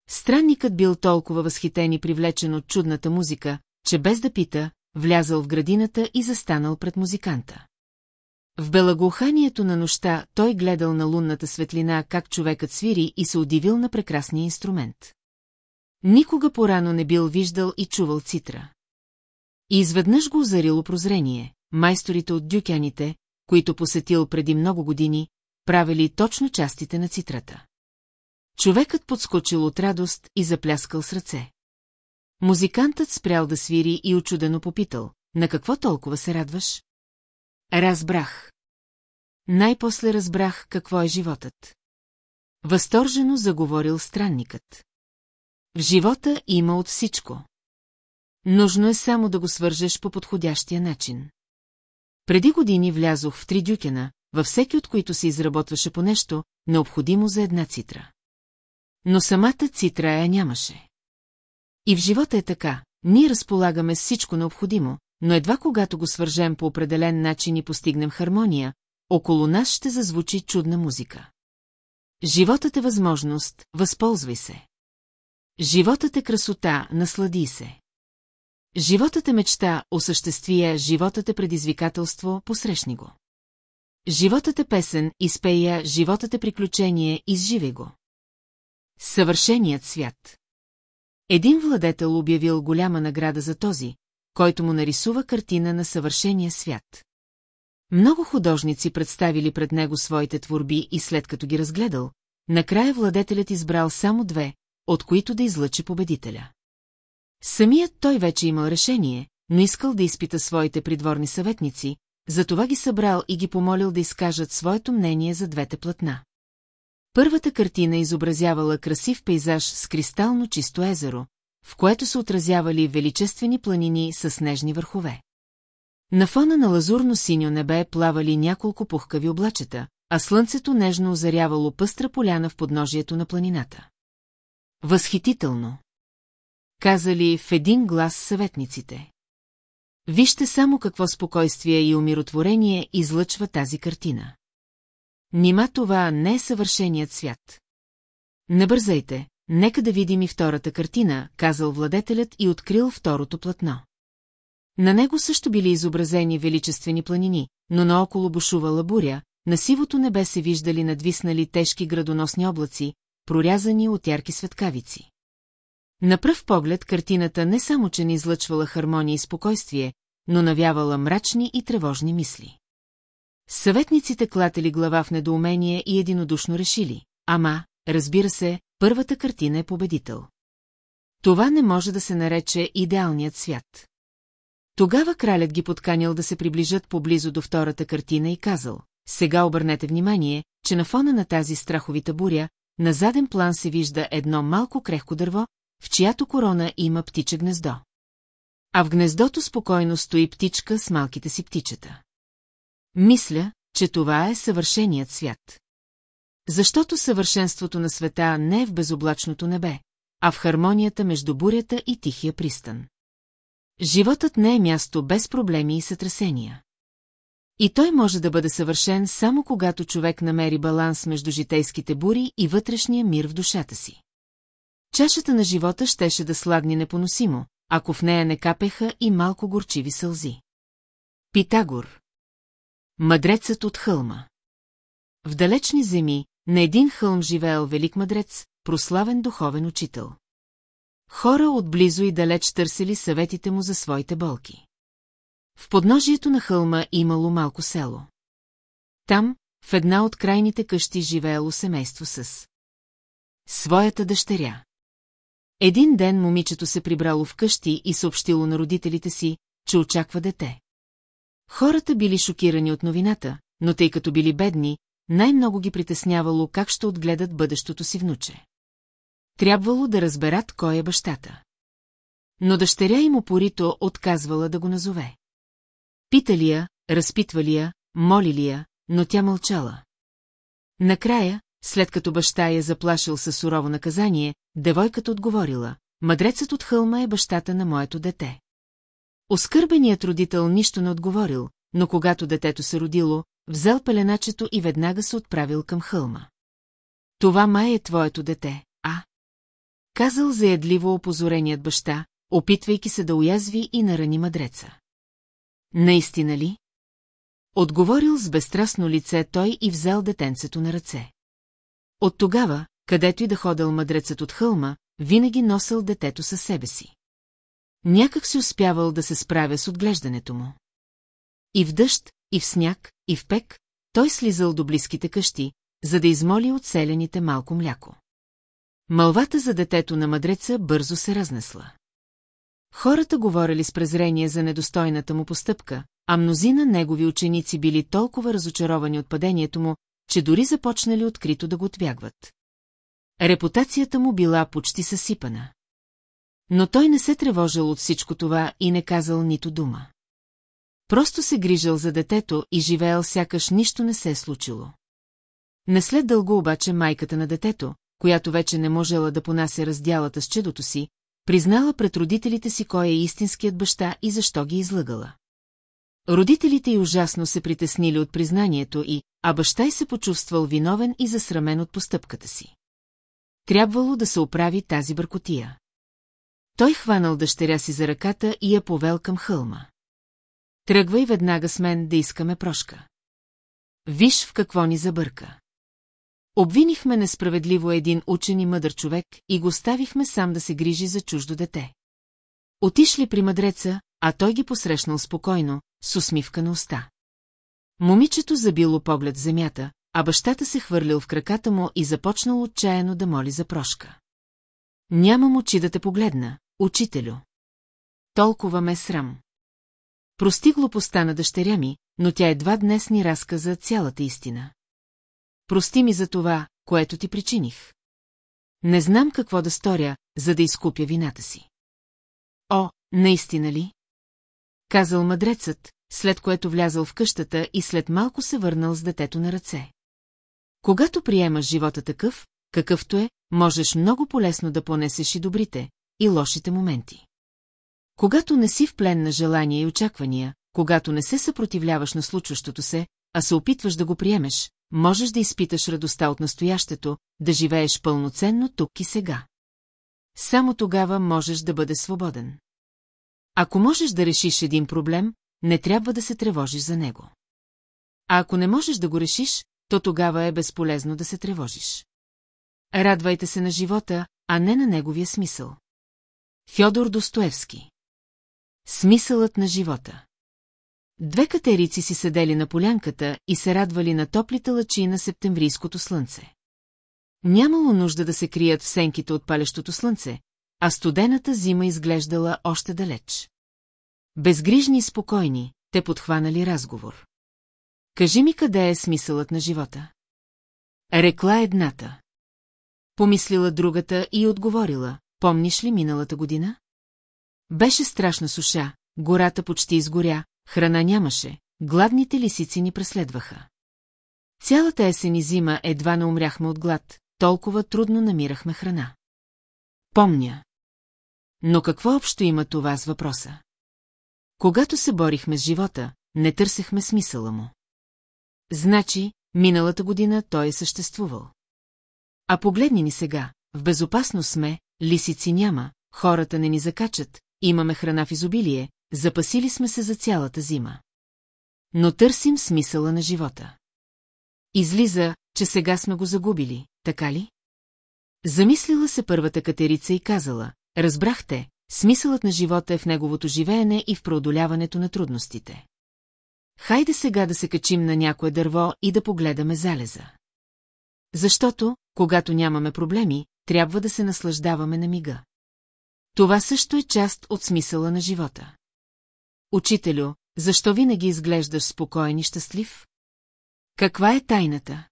[SPEAKER 1] Странникът бил толкова възхитен и привлечен от чудната музика, че без да пита, влязал в градината и застанал пред музиканта. В белагоуханието на нощта той гледал на лунната светлина как човекът свири и се удивил на прекрасния инструмент. Никога порано не бил виждал и чувал цитра. И изведнъж го озарило прозрение. Майсторите от дюкяните, които посетил преди много години, правили точно частите на цитрата. Човекът подскочил от радост и запляскал с ръце. Музикантът спрял да свири и очудено попитал, на какво толкова се радваш? Разбрах. Най-после разбрах какво е животът. Възторжено заговорил странникът. В живота има от всичко. Нужно е само да го свържеш по подходящия начин. Преди години влязох в три дюкена, във всеки от които се изработваше по нещо, необходимо за една цитра. Но самата цитра я нямаше. И в живота е така, ние разполагаме всичко необходимо, но едва когато го свържем по определен начин и постигнем хармония, около нас ще зазвучи чудна музика. Животът е възможност, възползвай се. Животът е красота, наслади се. Животът е мечта, осъществи я, животът е предизвикателство, посрещни го. Животът е песен, изпей я, животът е приключение, изживи го. Съвършеният свят Един владетел обявил голяма награда за този, който му нарисува картина на съвършения свят. Много художници представили пред него своите творби и след като ги разгледал, накрая владетелят избрал само две, от които да излъчи победителя. Самият той вече имал решение, но искал да изпита своите придворни съветници, затова ги събрал и ги помолил да изкажат своето мнение за двете платна. Първата картина изобразявала красив пейзаж с кристално чисто езеро, в което се отразявали величествени планини с снежни върхове. На фона на лазурно-синьо небе плавали няколко пухкави облачета, а слънцето нежно озарявало пъстра поляна в подножието на планината. Възхитително! Казали в един глас съветниците. Вижте само какво спокойствие и умиротворение излъчва тази картина. Нима това не е съвършеният свят. Не бързайте, Нека да видим и втората картина, казал владетелят и открил второто платно. На него също били изобразени величествени планини, но наоколо бушувала буря, на сивото небе се виждали надвиснали тежки градоносни облаци, прорязани от ярки светкавици. На пръв поглед картината не само, че не излъчвала хармония и спокойствие, но навявала мрачни и тревожни мисли. Съветниците клатели глава в недоумение и единодушно решили, ама, разбира се, първата картина е победител. Това не може да се нарече идеалният свят. Тогава кралят ги подканял да се приближат поблизо до втората картина и казал, сега обърнете внимание, че на фона на тази страховита буря, на заден план се вижда едно малко крехко дърво, в чиято корона има птиче гнездо. А в гнездото спокойно стои птичка с малките си птичета. Мисля, че това е съвършеният свят. Защото съвършенството на света не е в безоблачното небе, а в хармонията между бурята и тихия пристан. Животът не е място без проблеми и сътресения. И той може да бъде съвършен само когато човек намери баланс между житейските бури и вътрешния мир в душата си. Чашата на живота щеше да сладни непоносимо, ако в нея не капеха и малко горчиви сълзи. Питагор Мъдрецът от хълма В далечни земи, на един хълм живеел велик мъдрец, прославен духовен учител. Хора отблизо и далеч търсили съветите му за своите болки. В подножието на хълма имало малко село. Там, в една от крайните къщи, живеело семейство с своята дъщеря. Един ден момичето се прибрало в къщи и съобщило на родителите си, че очаква дете. Хората били шокирани от новината, но тъй като били бедни, най-много ги притеснявало как ще отгледат бъдещото си внуче. Трябвало да разберат кой е бащата. Но дъщеря им опорито отказвала да го назове. Питали я, разпитвали я, молили я, но тя мълчала. Накрая, след като баща я заплашил със сурово наказание, девойката отговорила, мъдрецът от хълма е бащата на моето дете. Оскърбеният родител нищо не отговорил, но когато детето се родило, Взел пеленачето и веднага се отправил към хълма. Това май е твоето дете, а? Казал заядливо опозореният баща, опитвайки се да уязви и нарани мадреца. Наистина ли? Отговорил с безстрастно лице той и взел детенцето на ръце. От тогава, където и да ходил мъдрецът от хълма, винаги носил детето със себе си. Някак си успявал да се справя с отглеждането му. И в дъжд, и в сняг, и в пек, той слизал до близките къщи, за да измоли оцелените малко мляко. Малвата за детето на мъдреца бързо се разнесла. Хората говорили с презрение за недостойната му постъпка, а мнозина негови ученици били толкова разочаровани от падението му, че дори започнали открито да го отбягват. Репутацията му била почти съсипана. Но той не се тревожил от всичко това и не казал нито дума. Просто се грижал за детето и живеел сякаш нищо не се е случило. Не след дълго обаче майката на детето, която вече не можела да понася раздялата с чедото си, признала пред родителите си кой е истинският баща и защо ги излъгала. Родителите й ужасно се притеснили от признанието и, а баща й се почувствал виновен и засрамен от постъпката си. Трябвало да се оправи тази бъркотия. Той хванал дъщеря си за ръката и я повел към хълма. Тръгвай веднага с мен да искаме прошка. Виж в какво ни забърка. Обвинихме несправедливо един учен и мъдър човек и го ставихме сам да се грижи за чуждо дете. Отишли при мъдреца, а той ги посрещнал спокойно, с усмивка на уста. Момичето забило поглед в земята, а бащата се хвърлил в краката му и започнал отчаяно да моли за прошка. Нямам очи да те погледна, учителю. Толкова ме срам. Прости глупостта на дъщеря ми, но тя едва днес ни разказа цялата истина. Прости ми за това, което ти причиних. Не знам какво да сторя, за да изкупя вината си. О, наистина ли? Казал мъдрецът, след което влязал в къщата и след малко се върнал с детето на ръце. Когато приемаш живота такъв, какъвто е, можеш много полесно да понесеш и добрите, и лошите моменти. Когато не си в плен на желания и очаквания, когато не се съпротивляваш на случващото се, а се опитваш да го приемеш, можеш да изпиташ радостта от настоящето, да живееш пълноценно тук и сега. Само тогава можеш да бъде свободен. Ако можеш да решиш един проблем, не трябва да се тревожиш за него. А ако не можеш да го решиш, то тогава е безполезно да се тревожиш. Радвайте се на живота, а не на неговия смисъл. Фьодор Достоевски Смисълът на живота Две катерици си седели на полянката и се радвали на топлите лъчи на септемврийското слънце. Нямало нужда да се крият в сенките от палещото слънце, а студената зима изглеждала още далеч. Безгрижни и спокойни, те подхванали разговор. Кажи ми къде е смисълът на живота? Рекла едната. Помислила другата и отговорила, помниш ли миналата година? Беше страшна суша, гората почти изгоря, храна нямаше, гладните лисици ни преследваха. Цялата есен и зима едва не умряхме от глад, толкова трудно намирахме храна. Помня. Но какво общо има това с въпроса? Когато се борихме с живота, не търсехме смисъла му. Значи, миналата година той е съществувал. А погледни ни сега, в безопасност сме, лисици няма, хората не ни закачат, имаме храна в изобилие, запасили сме се за цялата зима. Но търсим смисъла на живота. Излиза, че сега сме го загубили, така ли? Замислила се първата катерица и казала, разбрахте, смисълът на живота е в неговото живеене и в преодоляването на трудностите. Хайде сега да се качим на някое дърво и да погледаме залеза. Защото, когато нямаме проблеми, трябва да се наслаждаваме на мига. Това също е част от смисъла на живота. Учителю, защо винаги изглеждаш спокоен и щастлив? Каква е тайната?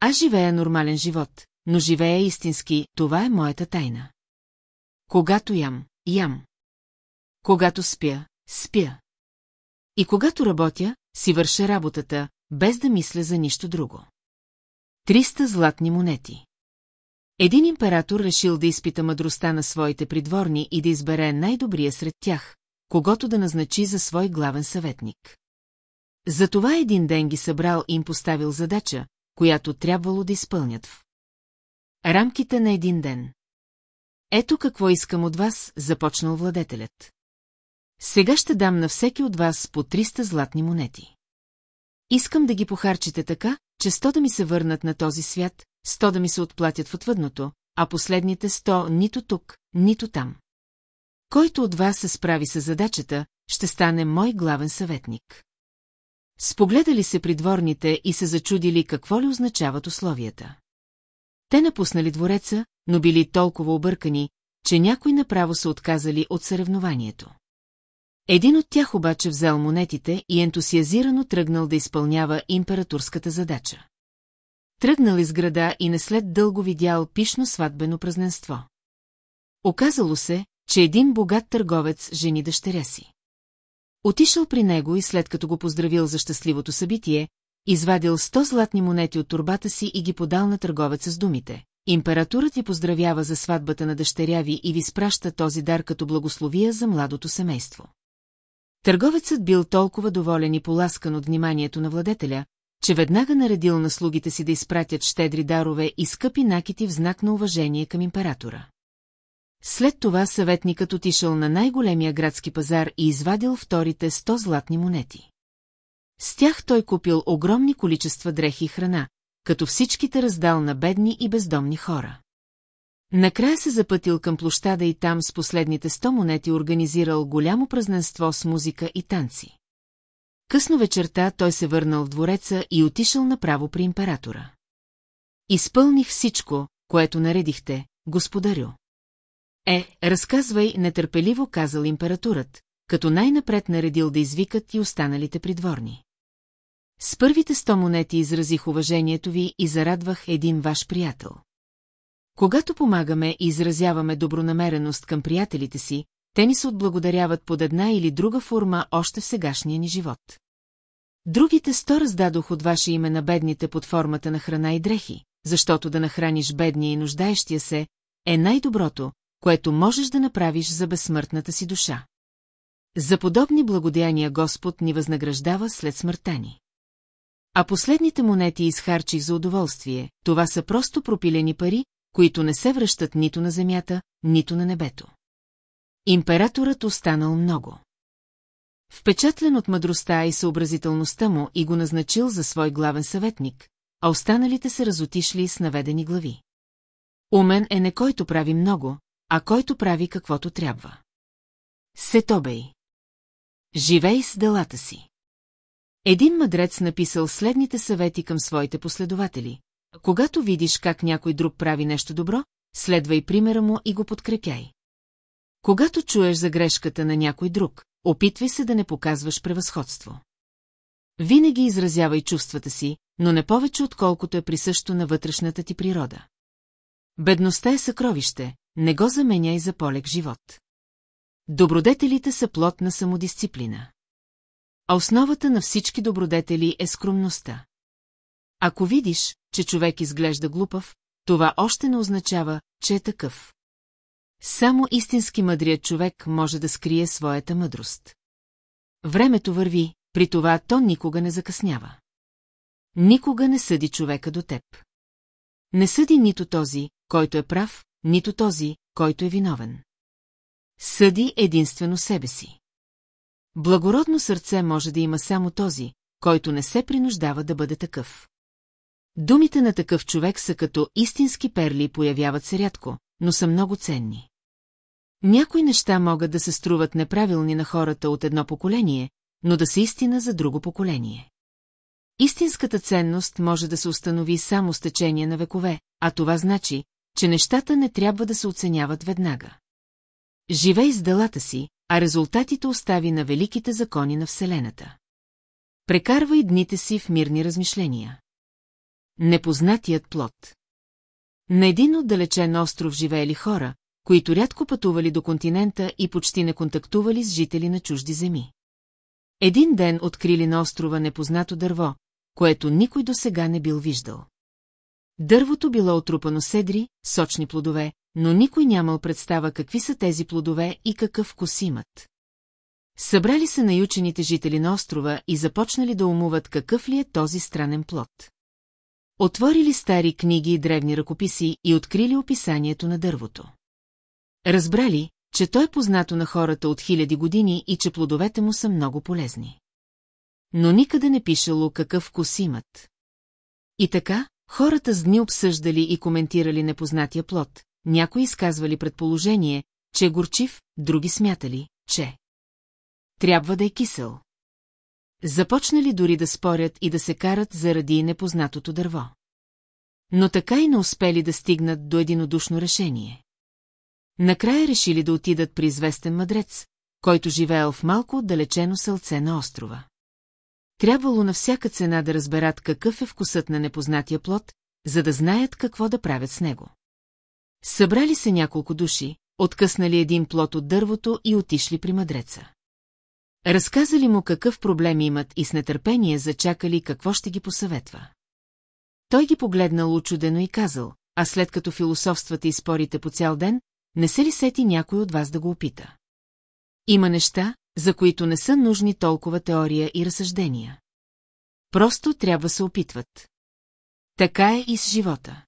[SPEAKER 1] Аз живея нормален живот, но живея истински, това е моята тайна. Когато ям, ям. Когато спя, спя. И когато работя, си върша работата, без да мисля за нищо друго. 300 златни монети. Един император решил да изпита мъдростта на своите придворни и да избере най-добрия сред тях, когато да назначи за свой главен съветник. Затова един ден ги събрал и им поставил задача, която трябвало да изпълнят в рамките на един ден. Ето какво искам от вас, започнал владетелят. Сега ще дам на всеки от вас по 300 златни монети. Искам да ги похарчите така, че сто да ми се върнат на този свят, сто да ми се отплатят в отвъдното, а последните сто нито тук, нито там. Който от вас се справи с задачата, ще стане мой главен съветник. Спогледали се придворните и се зачудили какво ли означават условията. Те напуснали двореца, но били толкова объркани, че някои направо са отказали от съревнованието. Един от тях обаче взел монетите и ентусиазирано тръгнал да изпълнява императорската задача. Тръгнал из града и не след дълго видял пишно сватбено празненство. Оказало се, че един богат търговец жени дъщеря си. Отишъл при него и след като го поздравил за щастливото събитие, извадил сто златни монети от турбата си и ги подал на търговеца с думите. Императорът ви поздравява за сватбата на дъщеря ви и ви спраща този дар като благословия за младото семейство. Търговецът бил толкова доволен и поласкан от вниманието на владетеля, че веднага наредил на слугите си да изпратят щедри дарове и скъпи накити в знак на уважение към императора. След това съветникът отишъл на най-големия градски пазар и извадил вторите 100 златни монети. С тях той купил огромни количества дрехи и храна, като всичките раздал на бедни и бездомни хора. Накрая се запътил към площада и там с последните 100 монети организирал голямо празненство с музика и танци. Късно вечерта той се върнал в двореца и отишъл направо при императора. Изпълних всичко, което наредихте, господарю. Е, разказвай, нетърпеливо казал императорът, като най-напред наредил да извикат и останалите придворни. С първите сто монети изразих уважението ви и зарадвах един ваш приятел. Когато помагаме и изразяваме добронамереност към приятелите си, те ни се отблагодаряват под една или друга форма още в сегашния ни живот. Другите сто раздадох от ваше име на бедните под формата на храна и дрехи, защото да нахраниш бедния и нуждаещия се е най-доброто, което можеш да направиш за безсмъртната си душа. За подобни благодеяния Господ ни възнаграждава след смъртта ни. А последните монети изхарчих за удоволствие, това са просто пропилени пари, които не се връщат нито на земята, нито на небето. Императорът останал много. Впечатлен от мъдростта и съобразителността му и го назначил за свой главен съветник, а останалите се разотишли с наведени глави. Умен е не който прави много, а който прави каквото трябва. Сетобей. Живей с делата си. Един мъдрец написал следните съвети към своите последователи. Когато видиш как някой друг прави нещо добро, следвай примера му и го подкрепяй. Когато чуеш за грешката на някой друг, Опитвай се да не показваш превъзходство. Винаги изразявай чувствата си, но не повече отколкото е присъщо на вътрешната ти природа. Бедността е съкровище, не го заменяй за полег живот. Добродетелите са плод на самодисциплина. А основата на всички добродетели е скромността. Ако видиш, че човек изглежда глупав, това още не означава, че е такъв. Само истински мъдрият човек може да скрие своята мъдрост. Времето върви, при това то никога не закъснява. Никога не съди човека до теб. Не съди нито този, който е прав, нито този, който е виновен. Съди единствено себе си. Благородно сърце може да има само този, който не се принуждава да бъде такъв. Думите на такъв човек са като истински перли и появяват се рядко, но са много ценни. Някои неща могат да се струват неправилни на хората от едно поколение, но да са истина за друго поколение. Истинската ценност може да се установи само с течение на векове, а това значи, че нещата не трябва да се оценяват веднага. Живей с делата си, а резултатите остави на великите закони на Вселената. Прекарвай дните си в мирни размишления. Непознатият плод На един отдалечен остров живеели хора, които рядко пътували до континента и почти не контактували с жители на чужди земи. Един ден открили на острова непознато дърво, което никой до сега не бил виждал. Дървото било отрупано седри, сочни плодове, но никой нямал представа какви са тези плодове и какъв вкус имат. Събрали се наючените жители на острова и започнали да умуват какъв ли е този странен плод. Отворили стари книги и древни ръкописи и открили описанието на дървото. Разбрали, че той е познато на хората от хиляди години и че плодовете му са много полезни. Но никъде не пишело какъв вкус имат. И така, хората с дни обсъждали и коментирали непознатия плод, някои изказвали предположение, че е горчив, други смятали, че трябва да е кисел. Започнали дори да спорят и да се карат заради непознатото дърво. Но така и не успели да стигнат до единодушно решение. Накрая решили да отидат при известен мъдрец, който живеел в малко отдалечено сълце на острова. Трябвало на всяка цена да разберат какъв е вкусът на непознатия плод, за да знаят какво да правят с него. Събрали се няколко души, откъснали един плод от дървото и отишли при мъдреца. Разказали му какъв проблем имат и с нетърпение зачакали какво ще ги посъветва. Той ги погледнал очудено и казал, а след като философствате и спорите по цял ден, не се ли сети някой от вас да го опита? Има неща, за които не са нужни толкова теория и разсъждения. Просто трябва се опитват. Така е и с живота.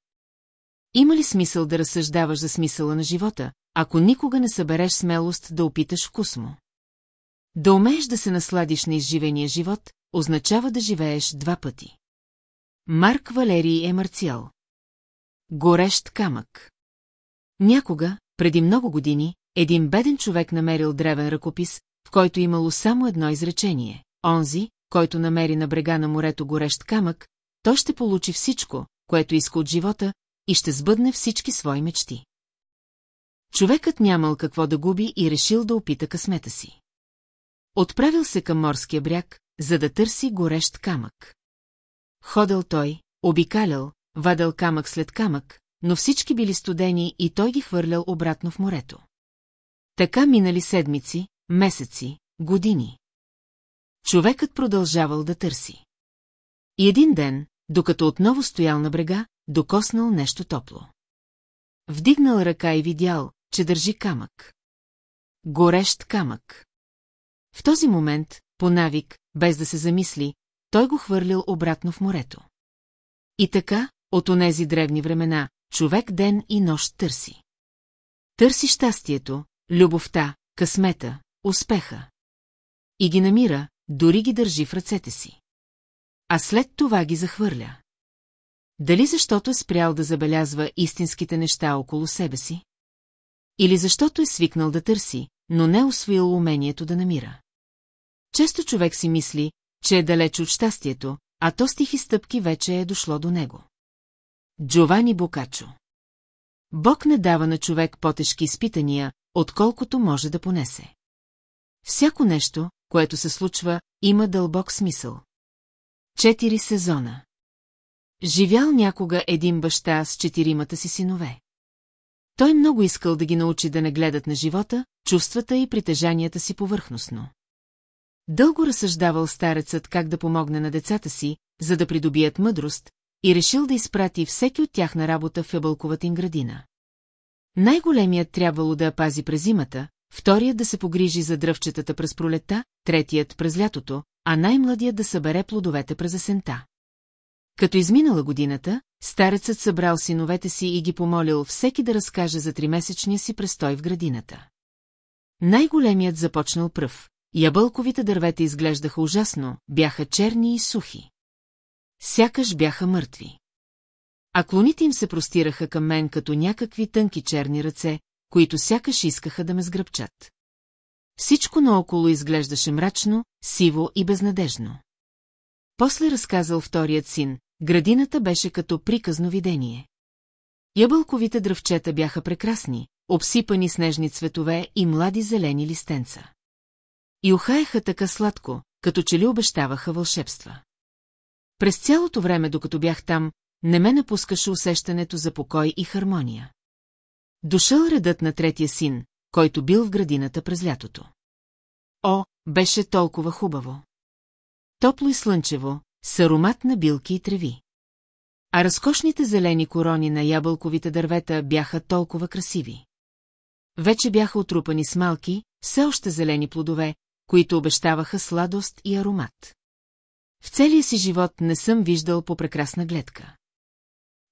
[SPEAKER 1] Има ли смисъл да разсъждаваш за смисъла на живота, ако никога не събереш смелост да опиташ вкус му? Да умееш да се насладиш на изживения живот, означава да живееш два пъти. Марк Валерий е Марциал. Горещ камък. Някога, преди много години, един беден човек намерил древен ръкопис, в който имало само едно изречение. Онзи, който намери на брега на морето горещ камък, то ще получи всичко, което иска от живота и ще сбъдне всички свои мечти. Човекът нямал какво да губи и решил да опита късмета си. Отправил се към морския бряг, за да търси горещ камък. Ходел той, обикалял, вадал камък след камък, но всички били студени и той ги хвърлял обратно в морето. Така минали седмици, месеци, години. Човекът продължавал да търси. И един ден, докато отново стоял на брега, докоснал нещо топло. Вдигнал ръка и видял, че държи камък. Горещ камък. В този момент, по навик, без да се замисли, той го хвърлил обратно в морето. И така, от онези древни времена, човек ден и нощ търси. Търси щастието, любовта, късмета, успеха. И ги намира, дори ги държи в ръцете си. А след това ги захвърля. Дали защото е спрял да забелязва истинските неща около себе си? Или защото е свикнал да търси, но не освоил умението да намира? Често човек си мисли, че е далеч от щастието, а то с тихи стъпки вече е дошло до него. Джовани Бокачо Бог не дава на човек по-тежки изпитания, отколкото може да понесе. Всяко нещо, което се случва, има дълбок смисъл. Четири сезона Живял някога един баща с четиримата си синове. Той много искал да ги научи да не гледат на живота, чувствата и притежанията си повърхностно. Дълго разсъждавал старецът как да помогне на децата си, за да придобият мъдрост, и решил да изпрати всеки от тях на работа в ябълковата им градина. Най-големият трябвало да я пази през зимата, вторият да се погрижи за дръвчетата през пролета, третият през лятото, а най-младият да събере плодовете през есента. Като изминала годината, старецът събрал синовете си и ги помолил всеки да разкаже за тримесечния си престой в градината. Най-големият започнал пръв. Ябълковите дървета изглеждаха ужасно, бяха черни и сухи. Сякаш бяха мъртви. А клоните им се простираха към мен като някакви тънки черни ръце, които сякаш искаха да ме сгръбчат. Всичко наоколо изглеждаше мрачно, сиво и безнадежно. После разказал вторият син, градината беше като приказно видение. Ябълковите дръвчета бяха прекрасни, обсипани снежни цветове и млади зелени листенца. И ухаеха така сладко, като че ли обещаваха вълшебства. През цялото време, докато бях там, не ме напускаше усещането за покой и хармония. Дошъл редът на третия син, който бил в градината през лятото. О, беше толкова хубаво! Топло и слънчево, с аромат на билки и треви. А разкошните зелени корони на ябълковите дървета бяха толкова красиви. Вече бяха отрупани с малки, все още зелени плодове, които обещаваха сладост и аромат. В целия си живот не съм виждал по-прекрасна гледка.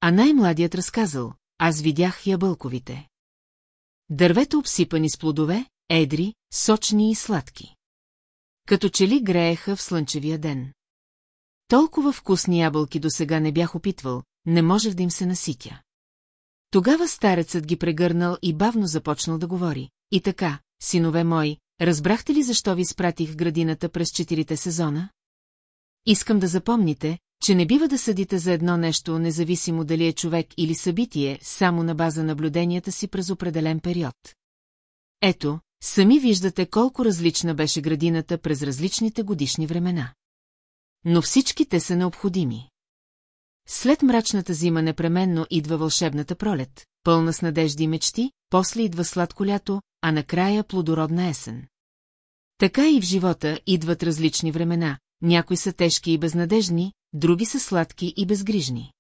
[SPEAKER 1] А най-младият разказал, аз видях ябълковите. Дървето обсипани с плодове, едри, сочни и сладки. Като че ли грееха в слънчевия ден. Толкова вкусни ябълки до сега не бях опитвал, не можех да им се наситя. Тогава старецът ги прегърнал и бавно започнал да говори. И така, синове мои, разбрахте ли защо ви спратих градината през четирите сезона? Искам да запомните, че не бива да съдите за едно нещо, независимо дали е човек или събитие, само на база наблюденията си през определен период. Ето, сами виждате колко различна беше градината през различните годишни времена. Но всички те са необходими. След мрачната зима непременно идва вълшебната пролет, пълна с надежди и мечти, после идва сладко лято, а накрая плодородна есен. Така и в живота идват различни времена, някои са тежки и безнадежни, други са сладки и безгрижни.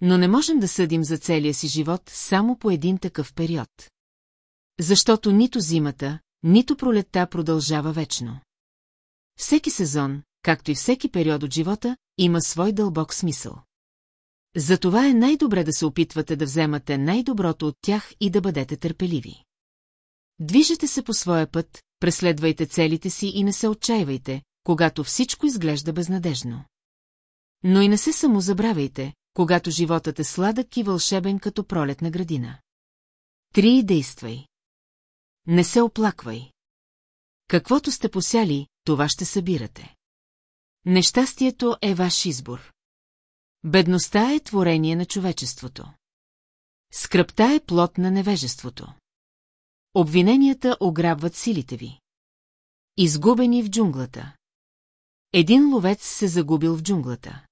[SPEAKER 1] Но не можем да съдим за целия си живот само по един такъв период. Защото нито зимата, нито пролетта продължава вечно. Всеки сезон, както и всеки период от живота, има свой дълбок смисъл. Затова е най-добре да се опитвате да вземате най-доброто от тях и да бъдете търпеливи. Движете се по своя път, преследвайте целите си и не се отчаивайте, когато всичко изглежда безнадежно. Но и не се само забравяйте, когато животът е сладък и вълшебен като пролет на градина. Три и действай. Не се оплаквай. Каквото сте посяли, това ще събирате. Нещастието е ваш избор. Бедността е творение на човечеството. Скръпта е плод на невежеството. Обвиненията ограбват силите ви. Изгубени в джунглата. Един ловец се загубил в джунглата.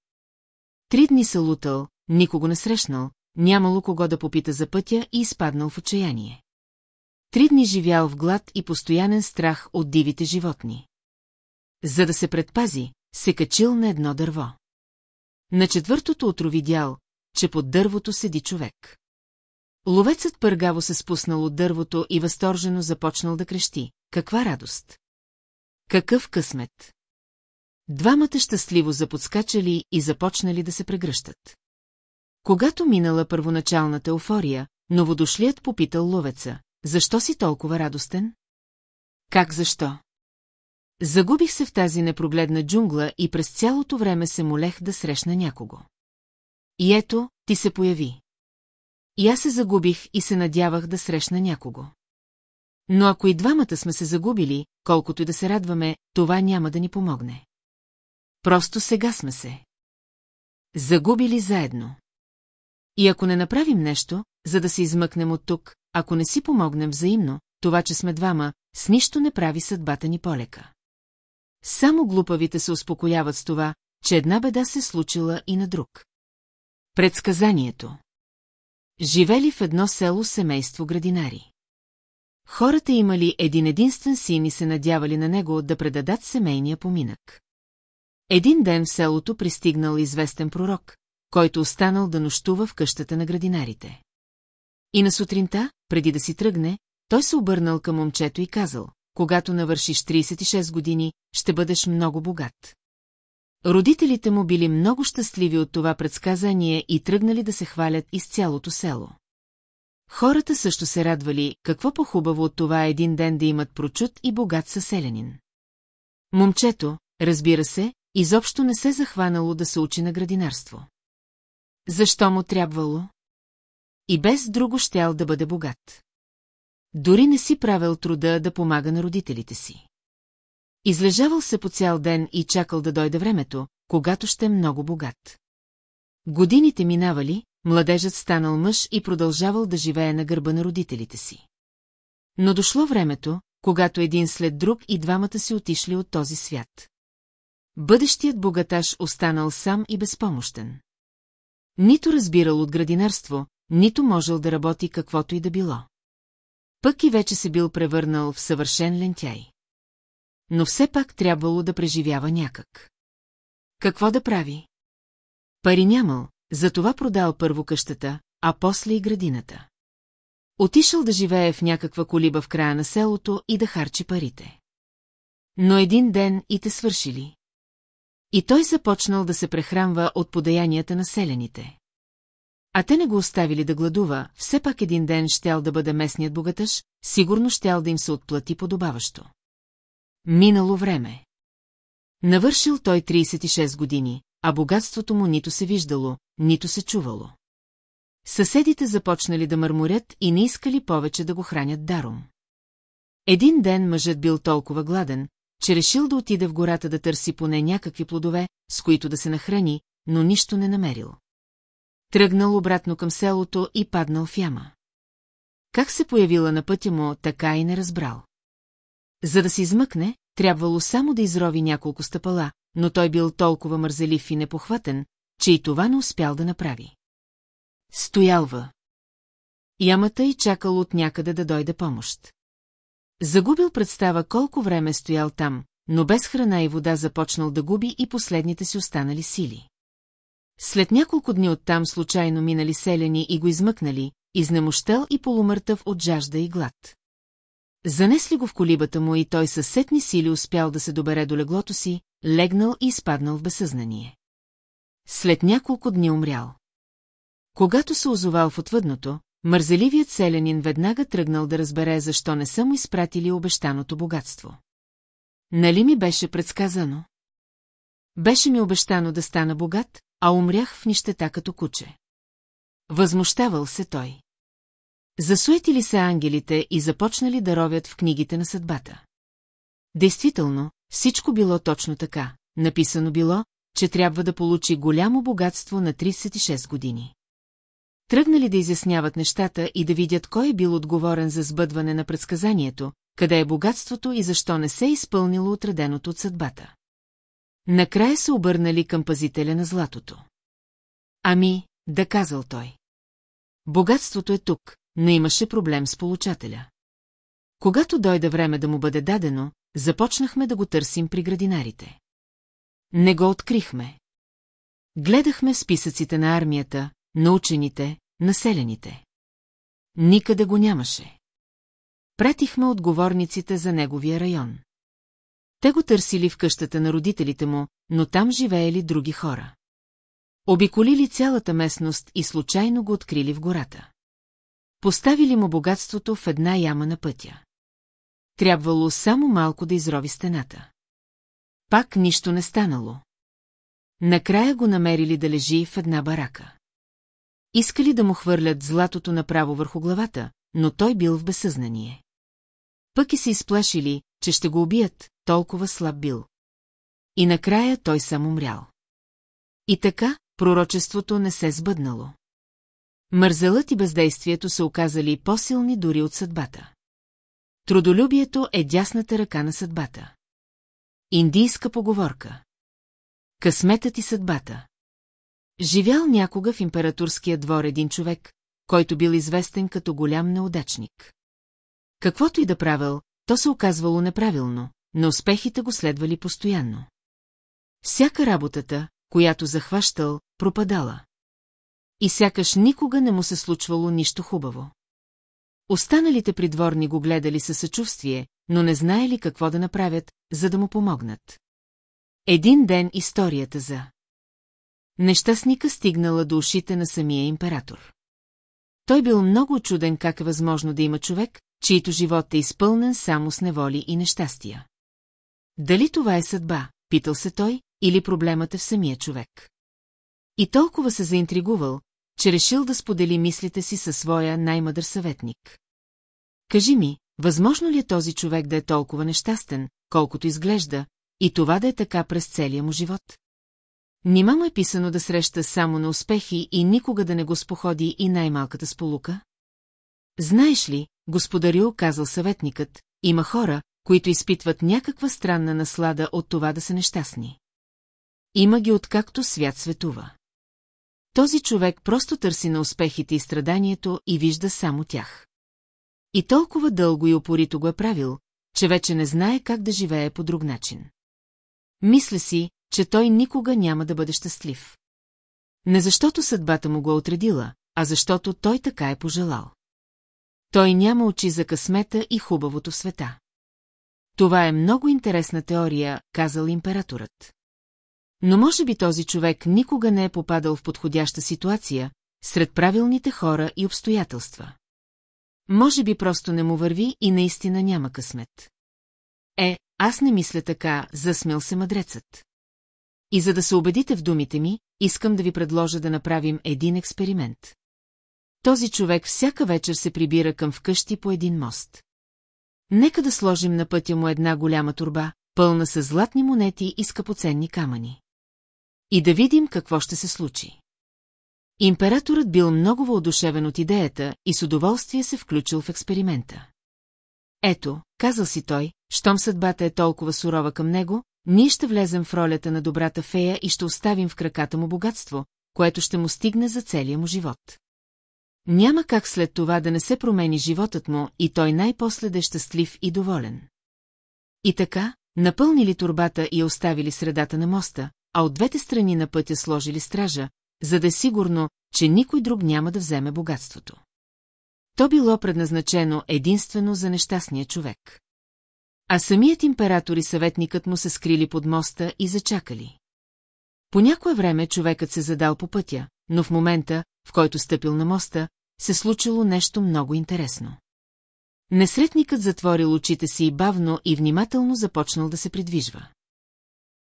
[SPEAKER 1] Три дни се лутал, никого не срещнал, нямало кого да попита за пътя и изпаднал в отчаяние. Три дни живял в глад и постоянен страх от дивите животни. За да се предпази, се качил на едно дърво. На четвъртото утро видял, че под дървото седи човек. Ловецът пъргаво се спуснал от дървото и възторжено започнал да крещи. Каква радост! Какъв късмет! Двамата щастливо заподскачали и започнали да се прегръщат. Когато минала първоначалната еуфория, новодошлият попитал ловеца, защо си толкова радостен? Как защо? Загубих се в тази непрогледна джунгла и през цялото време се молех да срещна някого. И ето, ти се появи. И аз се загубих и се надявах да срещна някого. Но ако и двамата сме се загубили, колкото и да се радваме, това няма да ни помогне. Просто сега сме се. Загубили заедно. И ако не направим нещо, за да се измъкнем от тук, ако не си помогнем взаимно, това, че сме двама, с нищо не прави съдбата ни полека. Само глупавите се успокояват с това, че една беда се случила и на друг. Предсказанието Живели в едно село семейство градинари. Хората имали един единствен син и се надявали на него да предадат семейния поминък. Един ден в селото пристигнал известен пророк, който останал да нощува в къщата на градинарите. И на сутринта, преди да си тръгне, той се обърнал към момчето и казал, когато навършиш 36 години, ще бъдеш много богат. Родителите му били много щастливи от това предсказание и тръгнали да се хвалят из цялото село. Хората също се радвали, какво по-хубаво от това един ден да имат прочут и богат съселянин. Момчето, разбира се, Изобщо не се захванало да се учи на градинарство. Защо му трябвало? И без друго щял да бъде богат. Дори не си правил труда да помага на родителите си. Излежавал се по цял ден и чакал да дойде времето, когато ще е много богат. Годините минавали, младежът станал мъж и продължавал да живее на гърба на родителите си. Но дошло времето, когато един след друг и двамата си отишли от този свят. Бъдещият богаташ останал сам и безпомощен. Нито разбирал от градинарство, нито можел да работи каквото и да било. Пък и вече се бил превърнал в съвършен лентяй. Но все пак трябвало да преживява някак. Какво да прави? Пари нямал, затова продал първо къщата, а после и градината. Отишъл да живее в някаква колиба в края на селото и да харчи парите. Но един ден и те свършили. И той започнал да се прехранва от подаянията на селените. А те не го оставили да гладува, все пак един ден щял да бъде местният богатъж, сигурно щял да им се отплати подобаващо. Минало време. Навършил той 36 години, а богатството му нито се виждало, нито се чувало. Съседите започнали да мърморят и не искали повече да го хранят даром. Един ден мъжът бил толкова гладен, че решил да отиде в гората да търси поне някакви плодове, с които да се нахрани, но нищо не намерил. Тръгнал обратно към селото и паднал в яма. Как се появила на пътя му, така и не разбрал. За да се измъкне, трябвало само да изрови няколко стъпала, но той бил толкова мързелив и непохватен, че и това не успял да направи. Стоял Ямата и чакал от някъде да дойде помощ. Загубил представа колко време е стоял там, но без храна и вода започнал да губи и последните си останали сили. След няколко дни оттам случайно минали селени и го измъкнали, изнемощел и полумъртъв от жажда и глад. Занесли го в колибата му и той със сетни сили успял да се добере до леглото си, легнал и изпаднал в безсъзнание. След няколко дни умрял. Когато се озовал в отвъдното, Мързеливият селянин веднага тръгнал да разбере защо не са му изпратили обещаното богатство. Нали ми беше предсказано? Беше ми обещано да стана богат, а умрях в нищета като куче. Възмущавал се той. Засуетили се ангелите и започнали да ровят в книгите на съдбата. Действително, всичко било точно така. Написано било, че трябва да получи голямо богатство на 36 години тръгнали да изясняват нещата и да видят кой е бил отговорен за сбъдване на предсказанието, къде е богатството и защо не се е изпълнило отреденото от съдбата. Накрая се обърнали към пазителя на златото. Ами, да казал той. Богатството е тук, но имаше проблем с получателя. Когато дойде време да му бъде дадено, започнахме да го търсим при градинарите. Не го открихме. Гледахме списъците на армията, на учените, населените. Никъде го нямаше. Пратихме отговорниците за неговия район. Те го търсили в къщата на родителите му, но там живеели други хора. Обиколили цялата местност и случайно го открили в гората. Поставили му богатството в една яма на пътя. Трябвало само малко да изрови стената. Пак нищо не станало. Накрая го намерили да лежи в една барака. Искали да му хвърлят златото направо върху главата, но той бил в безсъзнание. Пък и се изплашили, че ще го убият, толкова слаб бил. И накрая той сам умрял. И така, пророчеството не се сбъднало. Мързелът и бездействието са оказали по-силни дори от съдбата. Трудолюбието е дясната ръка на съдбата. Индийска поговорка. Късметът и съдбата. Живял някога в императорския двор един човек, който бил известен като голям неудачник. Каквото и да правил, то се оказвало неправилно, но успехите го следвали постоянно. Всяка работата, която захващал, пропадала. И сякаш никога не му се случвало нищо хубаво. Останалите придворни го гледали със съчувствие, но не знаели какво да направят, за да му помогнат. Един ден историята за Нещастника стигнала до ушите на самия император. Той бил много чуден как е възможно да има човек, чието живот е изпълнен само с неволи и нещастия. Дали това е съдба, питал се той, или проблемът е в самия човек. И толкова се заинтригувал, че решил да сподели мислите си със своя най-мъдър съветник. Кажи ми, възможно ли е този човек да е толкова нещастен, колкото изглежда, и това да е така през целия му живот? Нима му е писано да среща само на успехи и никога да не го споходи и най-малката сполука? Знаеш ли, господарю, казал съветникът, има хора, които изпитват някаква странна наслада от това да са нещастни. Има ги откакто свят светува. Този човек просто търси на успехите и страданието и вижда само тях. И толкова дълго и опорито го е правил, че вече не знае как да живее по друг начин. Мисля си, че той никога няма да бъде щастлив. Не защото съдбата му го е отредила, а защото той така е пожелал. Той няма очи за късмета и хубавото света. Това е много интересна теория, казал императорът. Но може би този човек никога не е попадал в подходяща ситуация, сред правилните хора и обстоятелства. Може би просто не му върви и наистина няма късмет. Е, аз не мисля така, засмел се мъдрецът. И за да се убедите в думите ми, искам да ви предложа да направим един експеримент. Този човек всяка вечер се прибира към вкъщи по един мост. Нека да сложим на пътя му една голяма турба, пълна с златни монети и скъпоценни камъни. И да видим какво ще се случи. Императорът бил много въодушевен от идеята и с удоволствие се включил в експеримента. Ето, казал си той, щом съдбата е толкова сурова към него, ние ще влезем в ролята на добрата фея и ще оставим в краката му богатство, което ще му стигне за целия му живот. Няма как след това да не се промени животът му и той най-после да е щастлив и доволен. И така, напълнили турбата и оставили средата на моста, а от двете страни на пътя сложили стража, за да е сигурно, че никой друг няма да вземе богатството. То било предназначено единствено за нещастния човек. А самият император и съветникът му се скрили под моста и зачакали. По някое време човекът се задал по пътя, но в момента, в който стъпил на моста, се случило нещо много интересно. Несретникът затворил очите си бавно и внимателно започнал да се придвижва.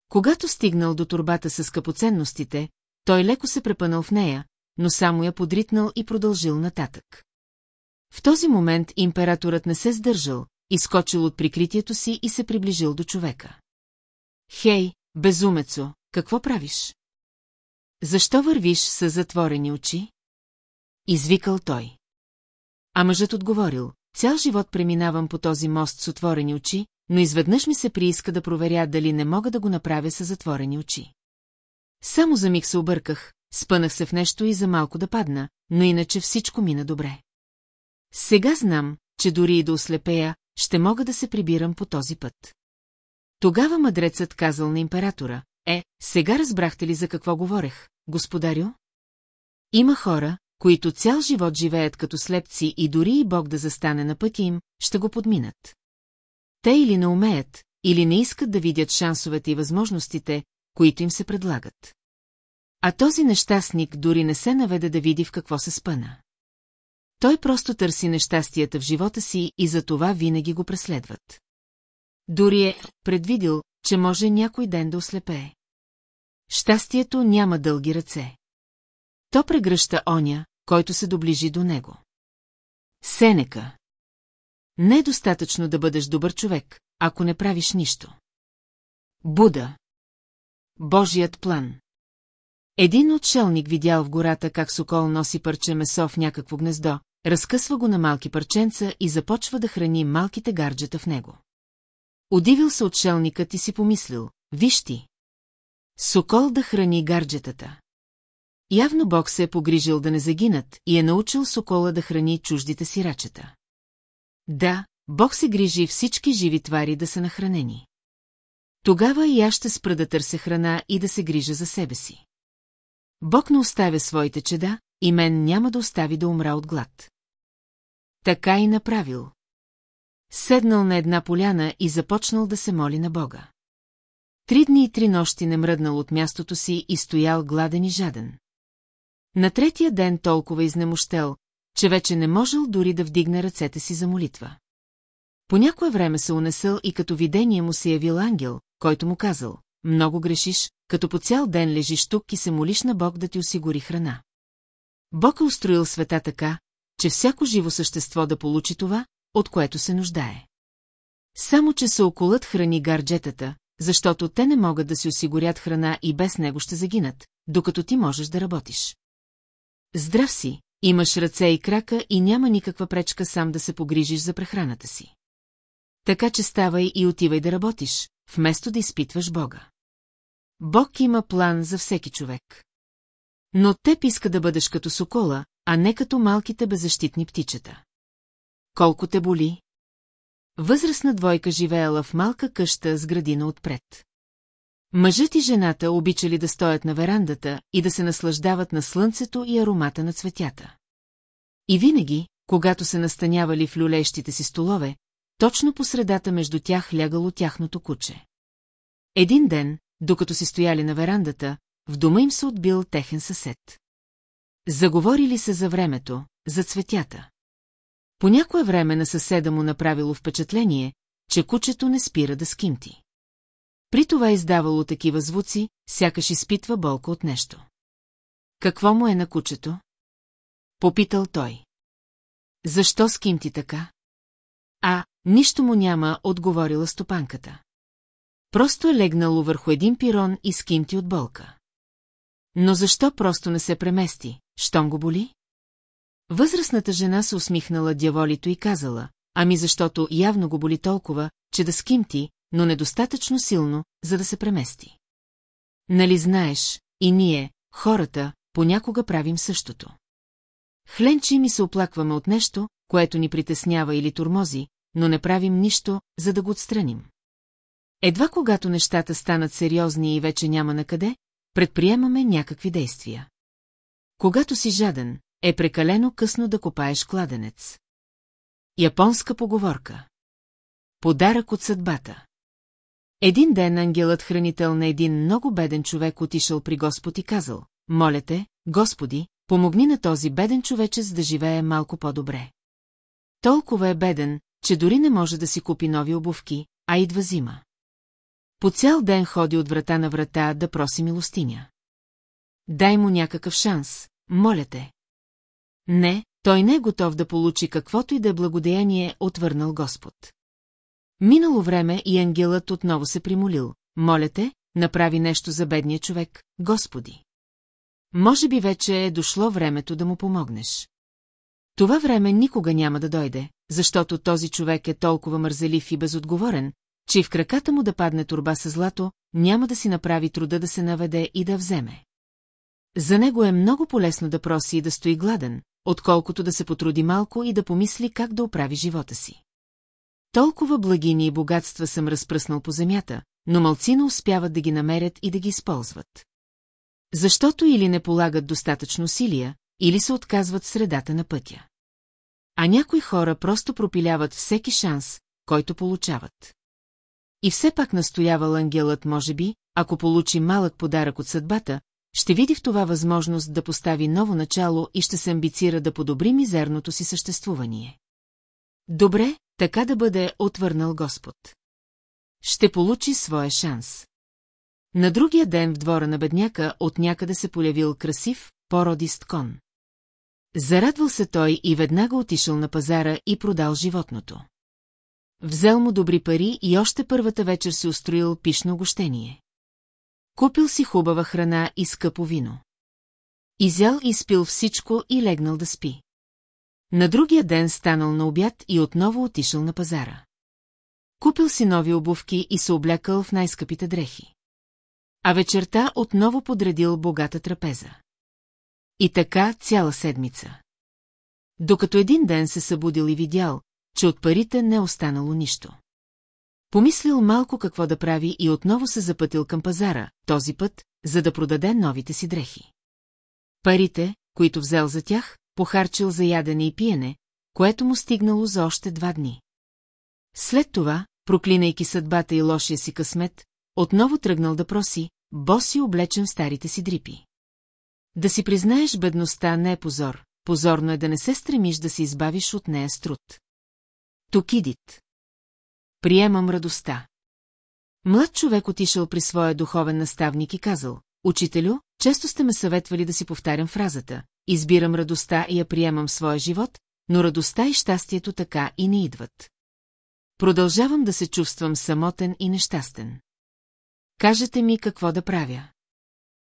[SPEAKER 1] Когато стигнал до турбата с скъпоценностите, той леко се препънал в нея, но само я подритнал и продължил нататък. В този момент императорът не се сдържал, изкочил от прикритието си и се приближил до човека. Хей, безумецо, какво правиш? Защо вървиш с затворени очи? Извикал той. А мъжът отговорил, цял живот преминавам по този мост с отворени очи, но изведнъж ми се прииска да проверя дали не мога да го направя с затворени очи. Само за миг се обърках, спънах се в нещо и за малко да падна, но иначе всичко мина добре. Сега знам, че дори и да ослепея, ще мога да се прибирам по този път. Тогава мъдрецът казал на императора, е, сега разбрахте ли за какво говорех, господарю? Има хора, които цял живот живеят като слепци и дори и Бог да застане на пътя им, ще го подминат. Те или не умеят, или не искат да видят шансовете и възможностите, които им се предлагат. А този нещастник дори не се наведе да види в какво се спъна. Той просто търси нещастията в живота си и за това винаги го преследват. Дори е предвидил, че може някой ден да ослепее. Щастието няма дълги ръце. То прегръща оня, който се доближи до него. Сенека Не е достатъчно да бъдеш добър човек, ако не правиш нищо. Буда Божият план един отшелник видял в гората как сокол носи парче месо в някакво гнездо, разкъсва го на малки парченца и започва да храни малките гарджета в него. Удивил се отшелникът и си помислил, виж ти. Сокол да храни гарджетата. Явно Бог се е погрижил да не загинат и е научил Сокола да храни чуждите си рачета. Да, Бог се грижи всички живи твари да са нахранени. Тогава и аз ще спра да търся храна и да се грижа за себе си. Бог не оставя своите чеда и мен няма да остави да умра от глад. Така и направил. Седнал на една поляна и започнал да се моли на Бога. Три дни и три нощи не мръднал от мястото си и стоял гладен и жаден. На третия ден толкова изнемощел, че вече не можел дори да вдигне ръцете си за молитва. По някое време се унесъл и като видение му се явил ангел, който му казал, много грешиш, като по цял ден лежиш тук и се молиш на Бог да ти осигури храна. Бог е устроил света така, че всяко живо същество да получи това, от което се нуждае. Само, че се околът храни гарджетата, защото те не могат да си осигурят храна и без него ще загинат, докато ти можеш да работиш. Здрав си, имаш ръце и крака и няма никаква пречка сам да се погрижиш за прехраната си. Така че ставай и отивай да работиш, вместо да изпитваш Бога. Бог има план за всеки човек. Но теб иска да бъдеш като сокола, а не като малките беззащитни птичета. Колко те боли? Възрастна двойка живеела в малка къща с градина отпред. Мъжът и жената обичали да стоят на верандата и да се наслаждават на слънцето и аромата на цветята. И винаги, когато се настанявали в люлещите си столове, точно по средата между тях лягало тяхното куче. Един ден, докато си стояли на верандата, в дома им се отбил техен съсед. Заговорили се за времето, за цветята. По някое време на съседа му направило впечатление, че кучето не спира да скимти. При това е издавало такива звуци, сякаш изпитва болка от нещо. Какво му е на кучето? Попитал той. Защо скимти така? А, нищо му няма, отговорила стопанката. Просто е легнало върху един пирон и скимти от болка. Но защо просто не се премести? Щом го боли? Възрастната жена се усмихнала дяволито и казала, ами защото явно го боли толкова, че да скимти, но недостатъчно силно, за да се премести. Нали знаеш, и ние, хората, понякога правим същото. Хленчи ми се оплакваме от нещо, което ни притеснява или турмози, но не правим нищо, за да го отстраним. Едва когато нещата станат сериозни и вече няма накъде, Предприемаме някакви действия. Когато си жаден, е прекалено късно да копаеш кладенец. Японска поговорка. Подарък от съдбата. Един ден ангелът хранител на един много беден човек отишъл при Господ и казал, моля те, Господи, помогни на този беден човечец да живее малко по-добре. Толкова е беден, че дори не може да си купи нови обувки, а идва зима. По цял ден ходи от врата на врата да проси милостиня. Дай му някакъв шанс, моля те. Не, той не е готов да получи каквото и да е благодеяние, отвърнал Господ. Минало време и ангелът отново се примолил. Моля те, направи нещо за бедния човек, Господи. Може би вече е дошло времето да му помогнеш. Това време никога няма да дойде, защото този човек е толкова мързелив и безотговорен, че и в краката му да падне турба с злато, няма да си направи труда да се наведе и да вземе. За него е много полезно да проси и да стои гладен, отколкото да се потруди малко и да помисли как да оправи живота си. Толкова благини и богатства съм разпръснал по земята, но малцина успяват да ги намерят и да ги използват. Защото или не полагат достатъчно усилия, или се отказват средата на пътя. А някои хора просто пропиляват всеки шанс, който получават. И все пак настоявал ангелът, може би, ако получи малък подарък от съдбата, ще види в това възможност да постави ново начало и ще се амбицира да подобри мизерното си съществувание. Добре, така да бъде, отвърнал Господ. Ще получи своя шанс. На другия ден в двора на бедняка от някъде се полявил красив, породист кон. Зарадвал се той и веднага отишъл на пазара и продал животното взел му добри пари и още първата вечер се устроил пишно огощение. Купил си хубава храна и скъпо вино. Изял и спил всичко и легнал да спи. На другия ден станал на обяд и отново отишъл на пазара. Купил си нови обувки и се облякал в най-скъпите дрехи. А вечерта отново подредил богата трапеза. И така цяла седмица. Докато един ден се събудил и видял, че от парите не е останало нищо. Помислил малко какво да прави и отново се запътил към пазара, този път, за да продаде новите си дрехи. Парите, които взел за тях, похарчил за ядене и пиене, което му стигнало за още два дни. След това, проклинайки съдбата и лошия си късмет, отново тръгнал да проси, боси облечен в старите си дрипи. Да си признаеш бедността не е позор, позорно е да не се стремиш да се избавиш от нея с труд. Токидит. Приемам радостта. Млад човек отишъл при своя духовен наставник и казал, «Учителю, често сте ме съветвали да си повтарям фразата, избирам радостта и я приемам в своя живот, но радостта и щастието така и не идват. Продължавам да се чувствам самотен и нещастен. Кажете ми какво да правя.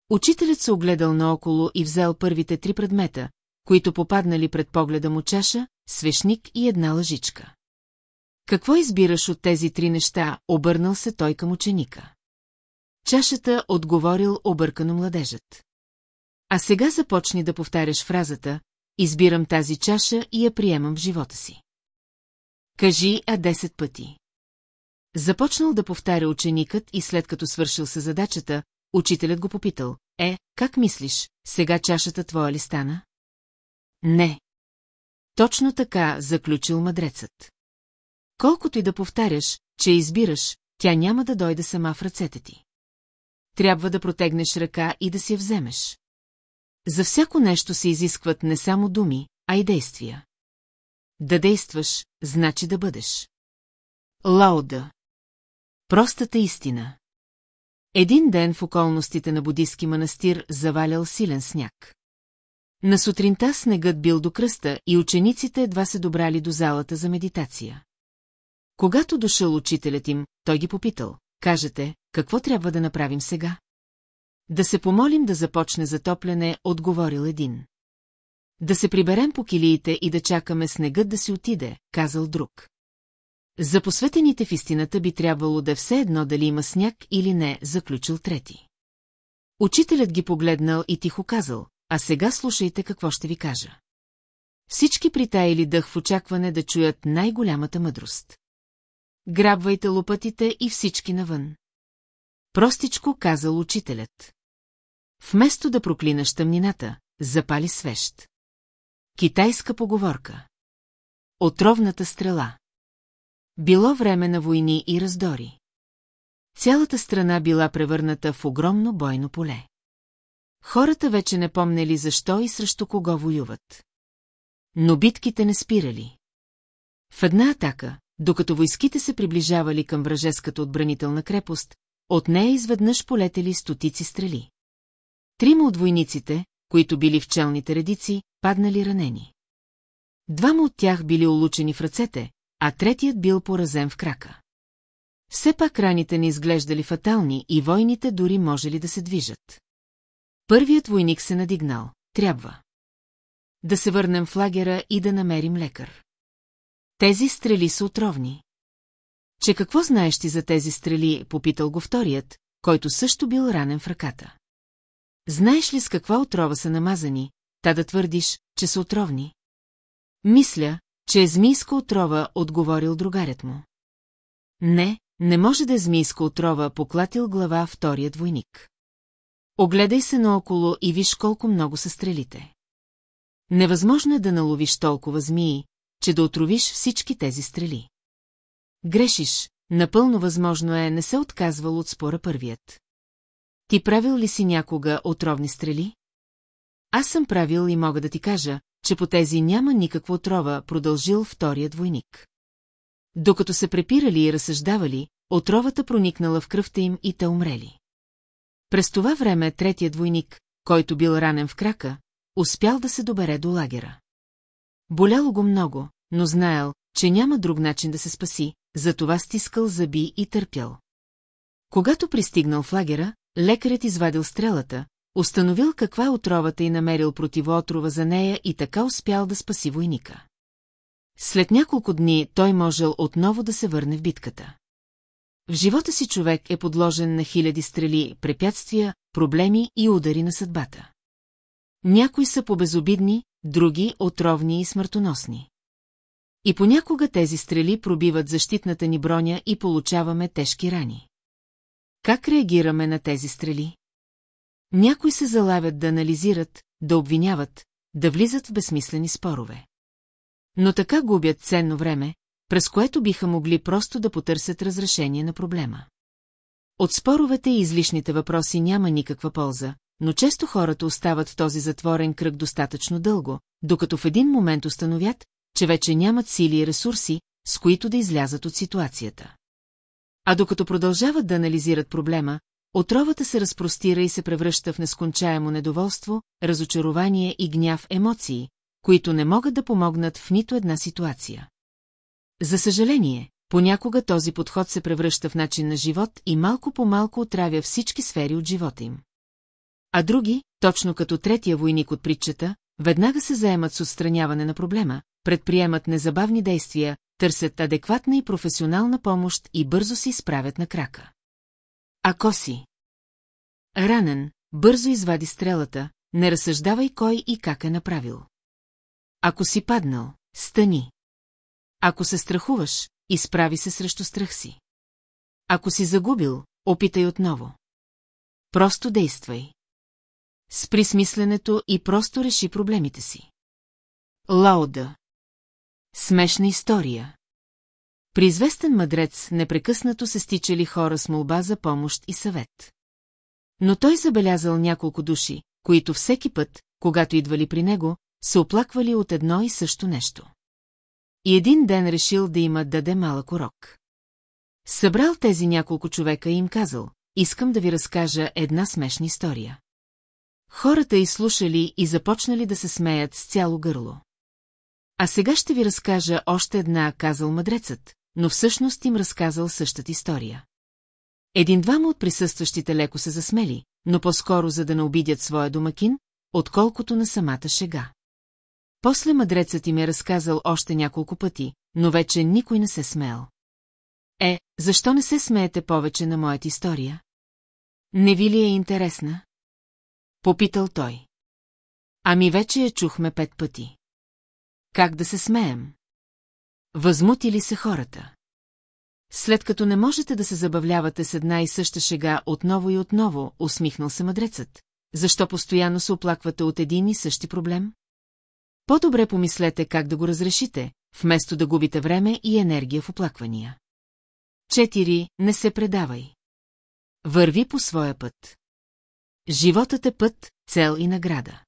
[SPEAKER 1] Учителят се огледал наоколо и взел първите три предмета, които попаднали пред погледа му чаша, свещник и една лъжичка. Какво избираш от тези три неща, обърнал се той към ученика. Чашата отговорил объркано младежът. А сега започни да повтаряш фразата «Избирам тази чаша и я приемам в живота си». Кажи а десет пъти. Започнал да повтаря ученикът и след като свършил се задачата, учителят го попитал «Е, как мислиш, сега чашата твоя ли стана?» «Не». Точно така заключил мъдрецът. Колкото и да повтаряш, че избираш, тя няма да дойде сама в ръцете ти. Трябва да протегнеш ръка и да си я вземеш. За всяко нещо се изискват не само думи, а и действия. Да действаш, значи да бъдеш. Лауда. Простата истина. Един ден в околностите на будистки манастир завалял силен сняг. На сутринта снегът бил до кръста и учениците едва се добрали до залата за медитация. Когато дошъл учителят им, той ги попитал. Кажете, какво трябва да направим сега? Да се помолим да започне затопляне, отговорил един. Да се приберем по килиите и да чакаме снегът да си отиде, казал друг. За посветените в истината би трябвало да е все едно дали има сняг или не, заключил трети. Учителят ги погледнал и тихо казал, а сега слушайте какво ще ви кажа. Всички притаили дъх в очакване да чуят най-голямата мъдрост. Грабвайте лопатите и всички навън. Простичко казал учителят. Вместо да проклинаш тъмнината, запали свещ. Китайска поговорка. Отровната стрела. Било време на войни и раздори. Цялата страна била превърната в огромно бойно поле. Хората вече не помнели защо и срещу кого воюват. Но битките не спирали. В една атака, докато войските се приближавали към вражеската отбранителна крепост, от нея изведнъж полетели стотици стрели. Трима от войниците, които били в челните редици, паднали ранени. Двама от тях били улучени в ръцете, а третият бил поразен в крака. Все пак раните не изглеждали фатални и войните дори можели да се движат. Първият войник се надигнал. Трябва. Да се върнем в лагера и да намерим лекар. Тези стрели са отровни. Че какво знаеш ти за тези стрели, попитал го вторият, който също бил ранен в ръката. Знаеш ли с каква отрова са намазани, та да твърдиш, че са отровни? Мисля, че е змийска отрова, отговорил другарят му. Не, не може да е змийска отрова, поклатил глава вторият войник. Огледай се наоколо и виж колко много са стрелите. Невъзможно е да наловиш толкова змии, че да отровиш всички тези стрели. Грешиш, напълно възможно е, не се отказвал от спора първият. Ти правил ли си някога отровни стрели? Аз съм правил и мога да ти кажа, че по тези няма никаква отрова, продължил вторият двойник. Докато се препирали и разсъждавали, отровата проникнала в кръвта им и те умрели. През това време третият двойник, който бил ранен в крака, успял да се добере до лагера. Боляло го много, но знаел, че няма друг начин да се спаси, затова стискал зъби и търпял. Когато пристигнал в лагера, лекарят извадил стрелата, установил каква е отровата и намерил противоотрова за нея и така успял да спаси войника. След няколко дни той можел отново да се върне в битката. В живота си човек е подложен на хиляди стрели, препятствия, проблеми и удари на съдбата. Някои са по-безобидни, други – отровни и смъртоносни. И понякога тези стрели пробиват защитната ни броня и получаваме тежки рани. Как реагираме на тези стрели? Някои се залавят да анализират, да обвиняват, да влизат в безсмислени спорове. Но така губят ценно време, през което биха могли просто да потърсят разрешение на проблема. От споровете и излишните въпроси няма никаква полза, но често хората остават в този затворен кръг достатъчно дълго, докато в един момент установят, че вече нямат сили и ресурси, с които да излязат от ситуацията. А докато продължават да анализират проблема, отровата се разпростира и се превръща в нескончаемо недоволство, разочарование и гняв емоции, които не могат да помогнат в нито една ситуация. За съжаление, понякога този подход се превръща в начин на живот и малко по малко отравя всички сфери от живота им а други, точно като третия войник от притчета, веднага се заемат с отстраняване на проблема, предприемат незабавни действия, търсят адекватна и професионална помощ и бързо се изправят на крака. Ако си ранен, бързо извади стрелата, не разсъждавай кой и как е направил. Ако си паднал, стани. Ако се страхуваш, изправи се срещу страх си. Ако си загубил, опитай отново. Просто действай спри смисленето и просто реши проблемите си. Лауда. Смешна история. При известен мъдрец непрекъснато се стичали хора с молба за помощ и съвет. Но той забелязал няколко души, които всеки път, когато идвали при него, се оплаквали от едно и също нещо. И един ден решил да има даде малък урок. Събрал тези няколко човека и им казал, искам да ви разкажа една смешна история. Хората изслушали и започнали да се смеят с цяло гърло. А сега ще ви разкажа още една, казал мъдрецът, но всъщност им разказал същата история. Един-двама от присъстващите леко се засмели, но по-скоро за да не обидят своя домакин, отколкото на самата шега. После мъдрецът им е разказал още няколко пъти, но вече никой не се е смел. Е, защо не се смеете повече на моята история? Не ви ли е интересна? Попитал той. Ами вече я чухме пет пъти. Как да се смеем? Възмутили се хората. След като не можете да се забавлявате с една и съща шега отново и отново, усмихнал се мъдрецът, защо постоянно се оплаквате от един и същи проблем? По-добре помислете как да го разрешите, вместо да губите време и енергия в оплаквания. Четири, Не се предавай. Върви по своя път. Животът е път, цел и награда.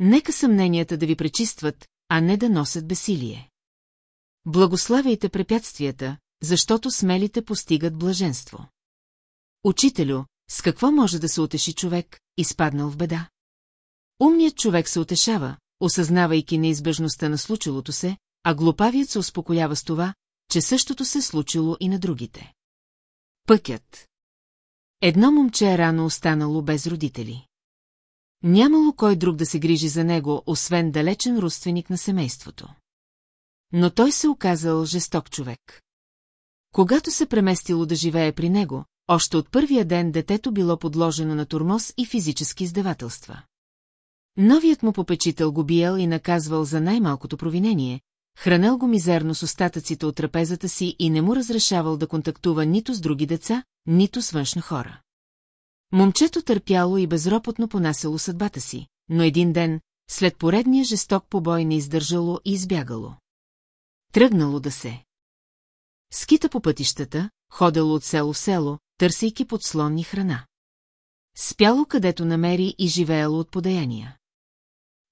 [SPEAKER 1] Нека съмненията да ви пречистват, а не да носят бесилие. Благославяйте препятствията, защото смелите постигат блаженство. Учителю, с какво може да се утеши човек, изпаднал в беда? Умният човек се утешава, осъзнавайки неизбежността на случилото се, а глупавият се успокоява с това, че същото се случило и на другите. Пъкят Едно момче е рано останало без родители. Нямало кой друг да се грижи за него, освен далечен родственик на семейството. Но той се оказал жесток човек. Когато се преместило да живее при него, още от първия ден детето било подложено на турмоз и физически издевателства. Новият му попечител го биял и наказвал за най-малкото провинение, хранел го мизерно с остатъците от трапезата си и не му разрешавал да контактува нито с други деца, нито с външни хора. Момчето търпяло и безропотно понасяло съдбата си, но един ден, след поредния жесток побой не издържало и избягало. Тръгнало да се. Скита по пътищата, ходело от село в село, търсейки подслонни храна. Спяло където намери и живеело от подаяния.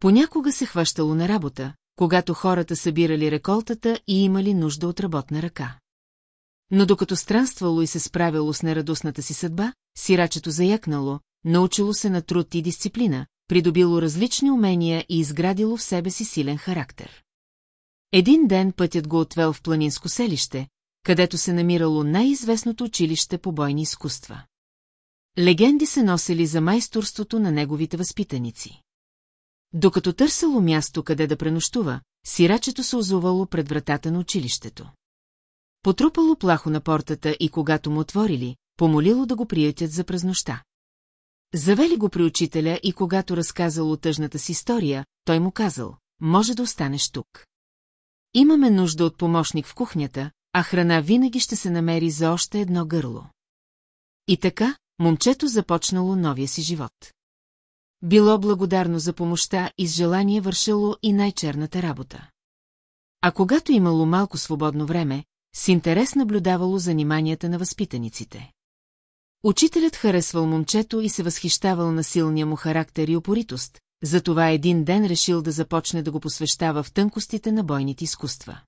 [SPEAKER 1] Понякога се хващало на работа, когато хората събирали реколтата и имали нужда от работна ръка. Но докато странствало и се справило с нерадостната си съдба, сирачето заякнало, научило се на труд и дисциплина, придобило различни умения и изградило в себе си силен характер. Един ден пътят го отвел в планинско селище, където се намирало най-известното училище по бойни изкуства. Легенди се носели за майсторството на неговите възпитаници. Докато търсило място къде да пренощува, сирачето се озовало пред вратата на училището. Потрупало плахо на портата и когато му отворили, помолило да го приятят за празнощта. Завели го при учителя и когато разказал тъжната си история, той му казал, може да останеш тук. Имаме нужда от помощник в кухнята, а храна винаги ще се намери за още едно гърло. И така, момчето започнало новия си живот било благодарно за помощта и с желание вършило и най-черната работа. А когато имало малко свободно време, с интерес наблюдавало заниманията на възпитаниците. Учителят харесвал момчето и се възхищавал на силния му характер и опоритост, затова един ден решил да започне да го посвещава в тънкостите на бойните изкуства.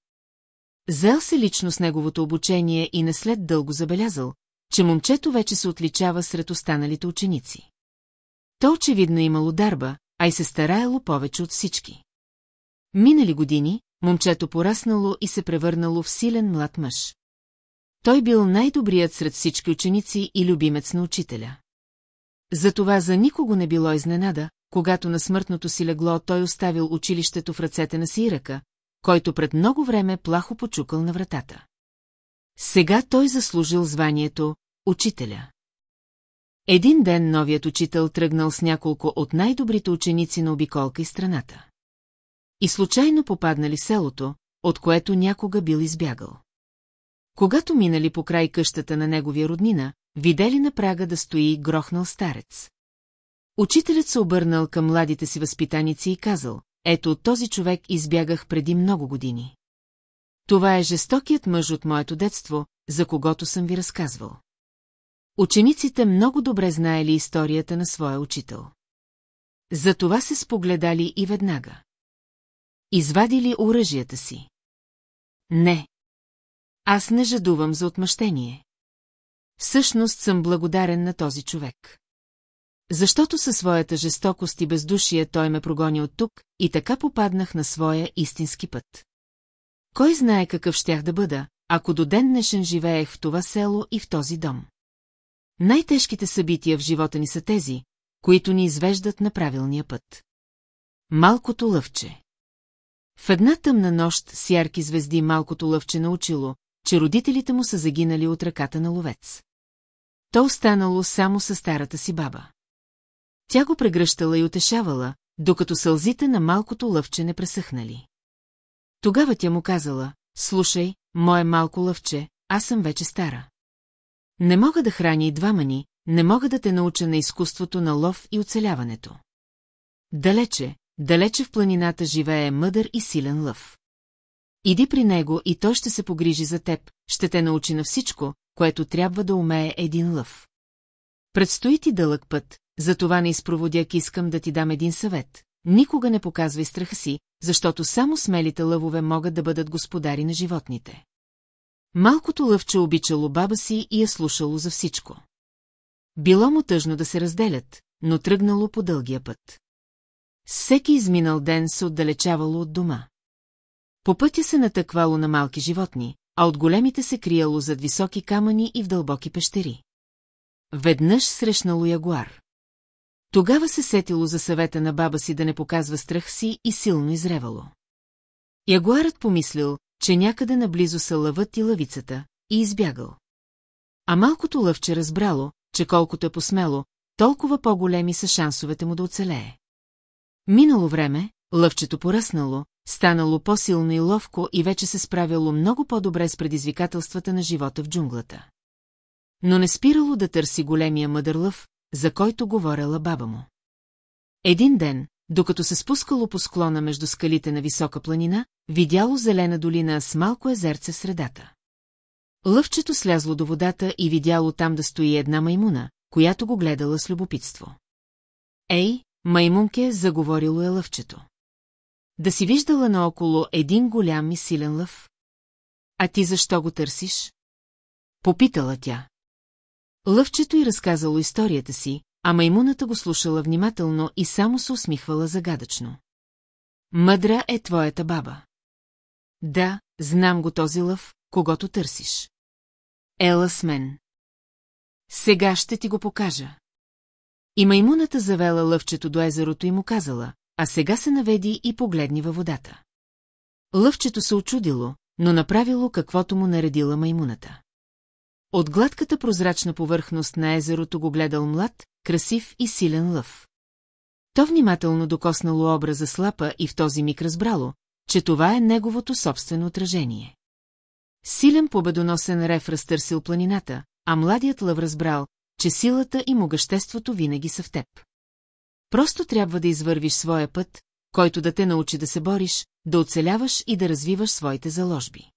[SPEAKER 1] Зел се лично с неговото обучение и наслед дълго забелязал, че момчето вече се отличава сред останалите ученици. То очевидно е имало дарба, а и се стараело повече от всички. Минали години, момчето пораснало и се превърнало в силен млад мъж. Той бил най-добрият сред всички ученици и любимец на учителя. Затова за никого не било изненада, когато на смъртното си легло той оставил училището в ръцете на Сиръка, който пред много време плахо почукал на вратата. Сега той заслужил званието «Учителя». Един ден новият учител тръгнал с няколко от най-добрите ученици на обиколка и страната. И случайно попаднали в селото, от което някога бил избягал. Когато минали по край къщата на неговия роднина, видели на прага да стои грохнал старец. Учителят се обърнал към младите си възпитаници и казал, ето от този човек избягах преди много години. Това е жестокият мъж от моето детство, за когото съм ви разказвал. Учениците много добре знаели историята на своя учител. Затова се спогледали и веднага. Извадили оръжията си. Не. Аз не жадувам за отмъщение. Всъщност съм благодарен на този човек. Защото със своята жестокост и бездушие той ме прогони от тук и така попаднах на своя истински път. Кой знае какъв щях да бъда, ако до ден днешен живеех в това село и в този дом. Най-тежките събития в живота ни са тези, които ни извеждат на правилния път. Малкото лъвче В една тъмна нощ с ярки звезди малкото лъвче научило, че родителите му са загинали от ръката на ловец. То останало само със старата си баба. Тя го прегръщала и утешавала, докато сълзите на малкото лъвче не пресъхнали. Тогава тя му казала, слушай, мое малко лъвче, аз съм вече стара. Не мога да храня и двама ни, не мога да те науча на изкуството на лов и оцеляването. Далече, далече в планината живее мъдър и силен лъв. Иди при него и той ще се погрижи за теб, ще те научи на всичко, което трябва да умее един лъв. Предстои ти дълъг път, затова не изпроводяк искам да ти дам един съвет. Никога не показвай страха си, защото само смелите лъвове могат да бъдат господари на животните. Малкото лъвче обичало баба си и я слушало за всичко. Било му тъжно да се разделят, но тръгнало по дългия път. Всеки изминал ден се отдалечавало от дома. По пътя се натъквало на малки животни, а от големите се криело зад високи камъни и в дълбоки пещери. Веднъж срещнало ягуар. Тогава се сетило за съвета на баба си да не показва страх си и силно изревало. Ягуарът помислил, че някъде наблизо са лъвът и лъвицата, и избягал. А малкото лъвче разбрало, че колкото е посмело, толкова по-големи са шансовете му да оцелее. Минало време, лъвчето поръснало, станало по-силно и ловко и вече се справяло много по-добре с предизвикателствата на живота в джунглата. Но не спирало да търси големия мъдър лъв, за който говорела баба му. Един ден, докато се спускало по склона между скалите на висока планина, видяло зелена долина с малко езерце средата. Лъвчето слязло до водата и видяло там да стои една маймуна, която го гледала с любопитство. Ей, маймунке, заговорило е лъвчето. Да си виждала наоколо един голям и силен лъв. А ти защо го търсиш? Попитала тя. Лъвчето й разказало историята си, а маймуната го слушала внимателно и само се усмихвала загадъчно. Мъдра е твоята баба. Да, знам го този лъв, когато търсиш. Ела с мен. Сега ще ти го покажа. И маймуната завела лъвчето до езерото и му казала, а сега се наведи и погледни във водата. Лъвчето се очудило, но направило каквото му наредила маймуната. От гладката прозрачна повърхност на езерото го гледал млад, красив и силен лъв. То внимателно докоснало образа с лапа и в този миг разбрало, че това е неговото собствено отражение. Силен победоносен рев разтърсил планината, а младият лъв разбрал, че силата и могъществото винаги са в теб. Просто трябва да извървиш своя път, който да те научи да се бориш, да оцеляваш и да развиваш своите заложби.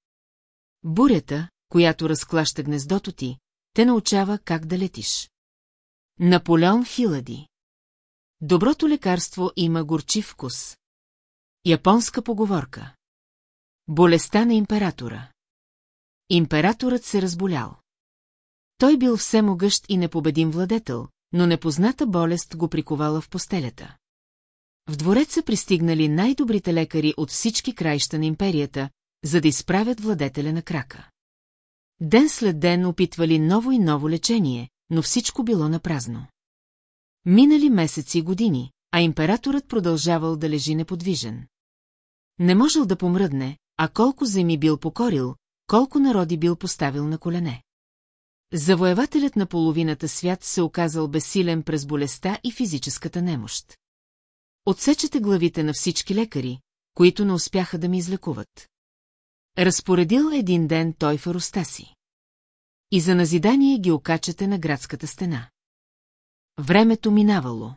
[SPEAKER 1] Бурята, която разклаща гнездото ти, те научава как да летиш. Наполеон Хилади Доброто лекарство има горчив вкус. Японска поговорка Болестта на императора Императорът се разболял. Той бил всемогъщ и непобедим владетел, но непозната болест го приковала в постелята. В двореца пристигнали най-добрите лекари от всички краища на империята, за да изправят владетеля на крака. Ден след ден опитвали ново и ново лечение, но всичко било напразно. Минали месеци и години, а императорът продължавал да лежи неподвижен. Не можел да помръдне, а колко земи бил покорил, колко народи бил поставил на колене. Завоевателят на половината свят се оказал бесилен през болестта и физическата немощ. Отсечете главите на всички лекари, които не успяха да ми излекуват. Разпоредил един ден той в роста си. И за назидание ги окачате на градската стена. Времето минавало.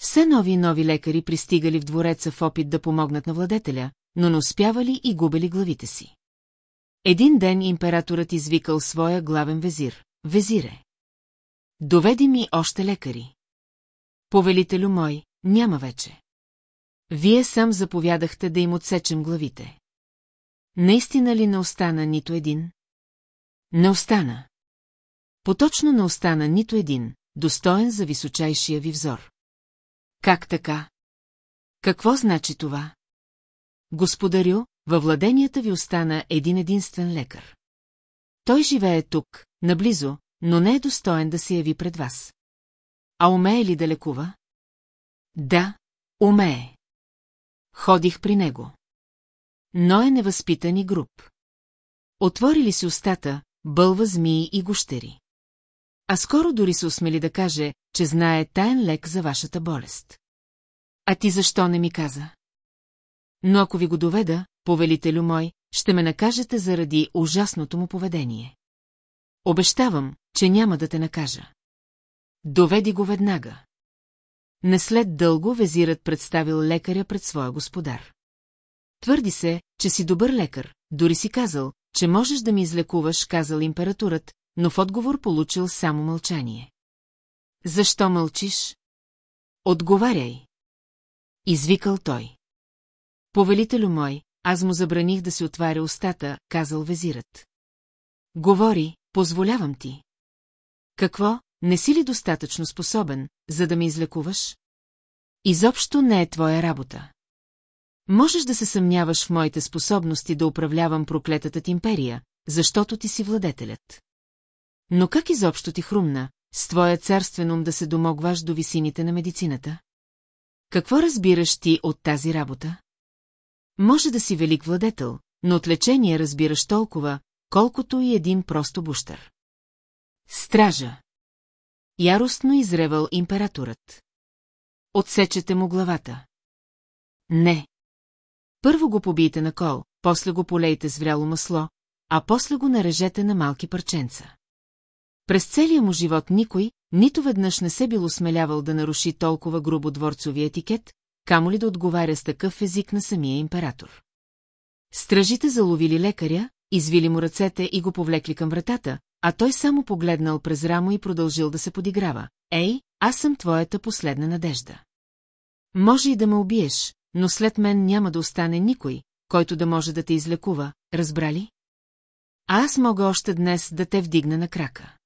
[SPEAKER 1] Все нови и нови лекари пристигали в двореца в опит да помогнат на владетеля, но не успявали и губели главите си. Един ден императорът извикал своя главен везир. Везире. Доведи ми още лекари. Повелителю мой, няма вече. Вие сам заповядахте да им отсечем главите. Наистина ли не остана нито един? Не остана. Поточно не остана нито един, достоен за височайшия ви взор. Как така? Какво значи това? Господарю, във владенията ви остана един единствен лекар. Той живее тук, наблизо, но не е достоен да се яви пред вас. А умее ли да лекува? Да, умее. Ходих при него но е невъзпитан и груб. Отворили си устата, бълва змии и гущери. А скоро дори се усмели да каже, че знае таен лек за вашата болест. А ти защо не ми каза? Но ако ви го доведа, повелителю мой, ще ме накажете заради ужасното му поведение. Обещавам, че няма да те накажа. Доведи го веднага. Не след дълго везират представил лекаря пред своя господар. Твърди се, че си добър лекар, дори си казал, че можеш да ми излекуваш, казал импературът, но в отговор получил само мълчание. Защо мълчиш? Отговаряй. Извикал той. Повелителю мой, аз му забраних да си отваря устата, казал везират. Говори, позволявам ти. Какво, не си ли достатъчно способен, за да ме излекуваш? Изобщо не е твоя работа. Можеш да се съмняваш в моите способности да управлявам проклетата ти империя, защото ти си владетелят. Но как изобщо ти хрумна, с твоя ум да се домогваш до висините на медицината? Какво разбираш ти от тази работа? Може да си велик владетел, но от лечение разбираш толкова, колкото и един просто буштър. Стража. Яростно изревал императорът. Отсечете му главата. Не. Първо го побийте на кол, после го полейте с вряло масло, а после го нарежете на малки парченца. През целия му живот никой, нито веднъж не се бил осмелявал да наруши толкова грубо дворцови етикет, камо ли да отговаря с такъв език на самия император. Стражите заловили лекаря, извили му ръцете и го повлекли към вратата, а той само погледнал през рамо и продължил да се подиграва. Ей, аз съм твоята последна надежда. Може и да ме убиеш, но след мен няма да остане никой, който да може да те излекува, разбрали? А аз мога още днес да те вдигна на крака.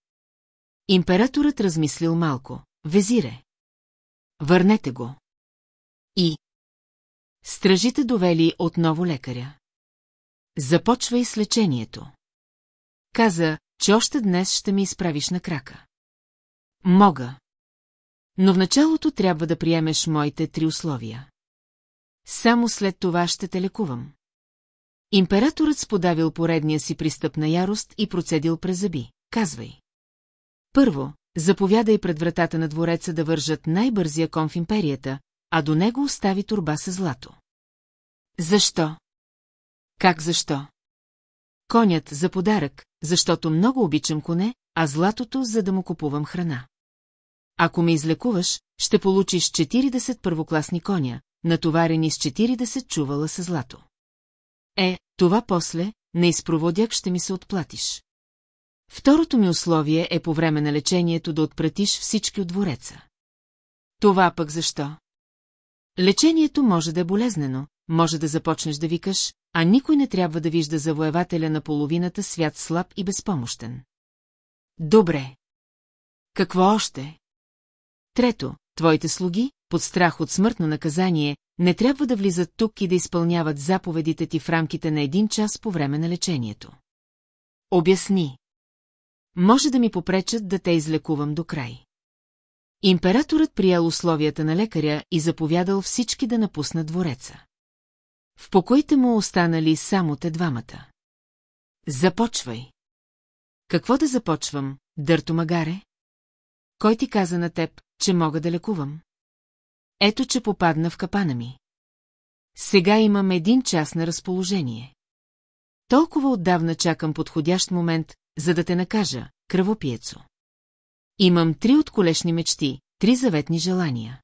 [SPEAKER 1] Императорът размислил малко. Везире. Върнете го. И. Стражите довели отново лекаря. Започвай с лечението. Каза, че още днес ще ми изправиш на крака. Мога. Но в началото трябва да приемеш моите три условия. Само след това ще те лекувам. Императорът сподавил поредния си пристъп на ярост и процедил през зъби. Казвай. Първо, заповядай пред вратата на двореца да вържат най-бързия кон в империята, а до него остави турба с злато. Защо? Как защо? Конят за подарък, защото много обичам коне, а златото, за да му купувам храна. Ако ме излекуваш, ще получиш 40 първокласни коня, натоварени с 40 чувала със злато. Е, това после, не изпроводяк ще ми се отплатиш. Второто ми условие е по време на лечението да отпратиш всички от двореца. Това пък защо? Лечението може да е болезнено, може да започнеш да викаш, а никой не трябва да вижда завоевателя на половината свят слаб и безпомощен. Добре. Какво още? Трето, твоите слуги, под страх от смъртно наказание, не трябва да влизат тук и да изпълняват заповедите ти в рамките на един час по време на лечението. Обясни. Може да ми попречат да те излекувам до край. Императорът приел условията на лекаря и заповядал всички да напуснат двореца. В покоите му останали само те двамата. Започвай. Какво да започвам, Дърто Магаре? Кой ти каза на теб, че мога да лекувам? Ето, че попадна в капана ми. Сега имам един час на разположение. Толкова отдавна чакам подходящ момент, за да те накажа, кръвопиецо. Имам три отколешни мечти, три заветни желания.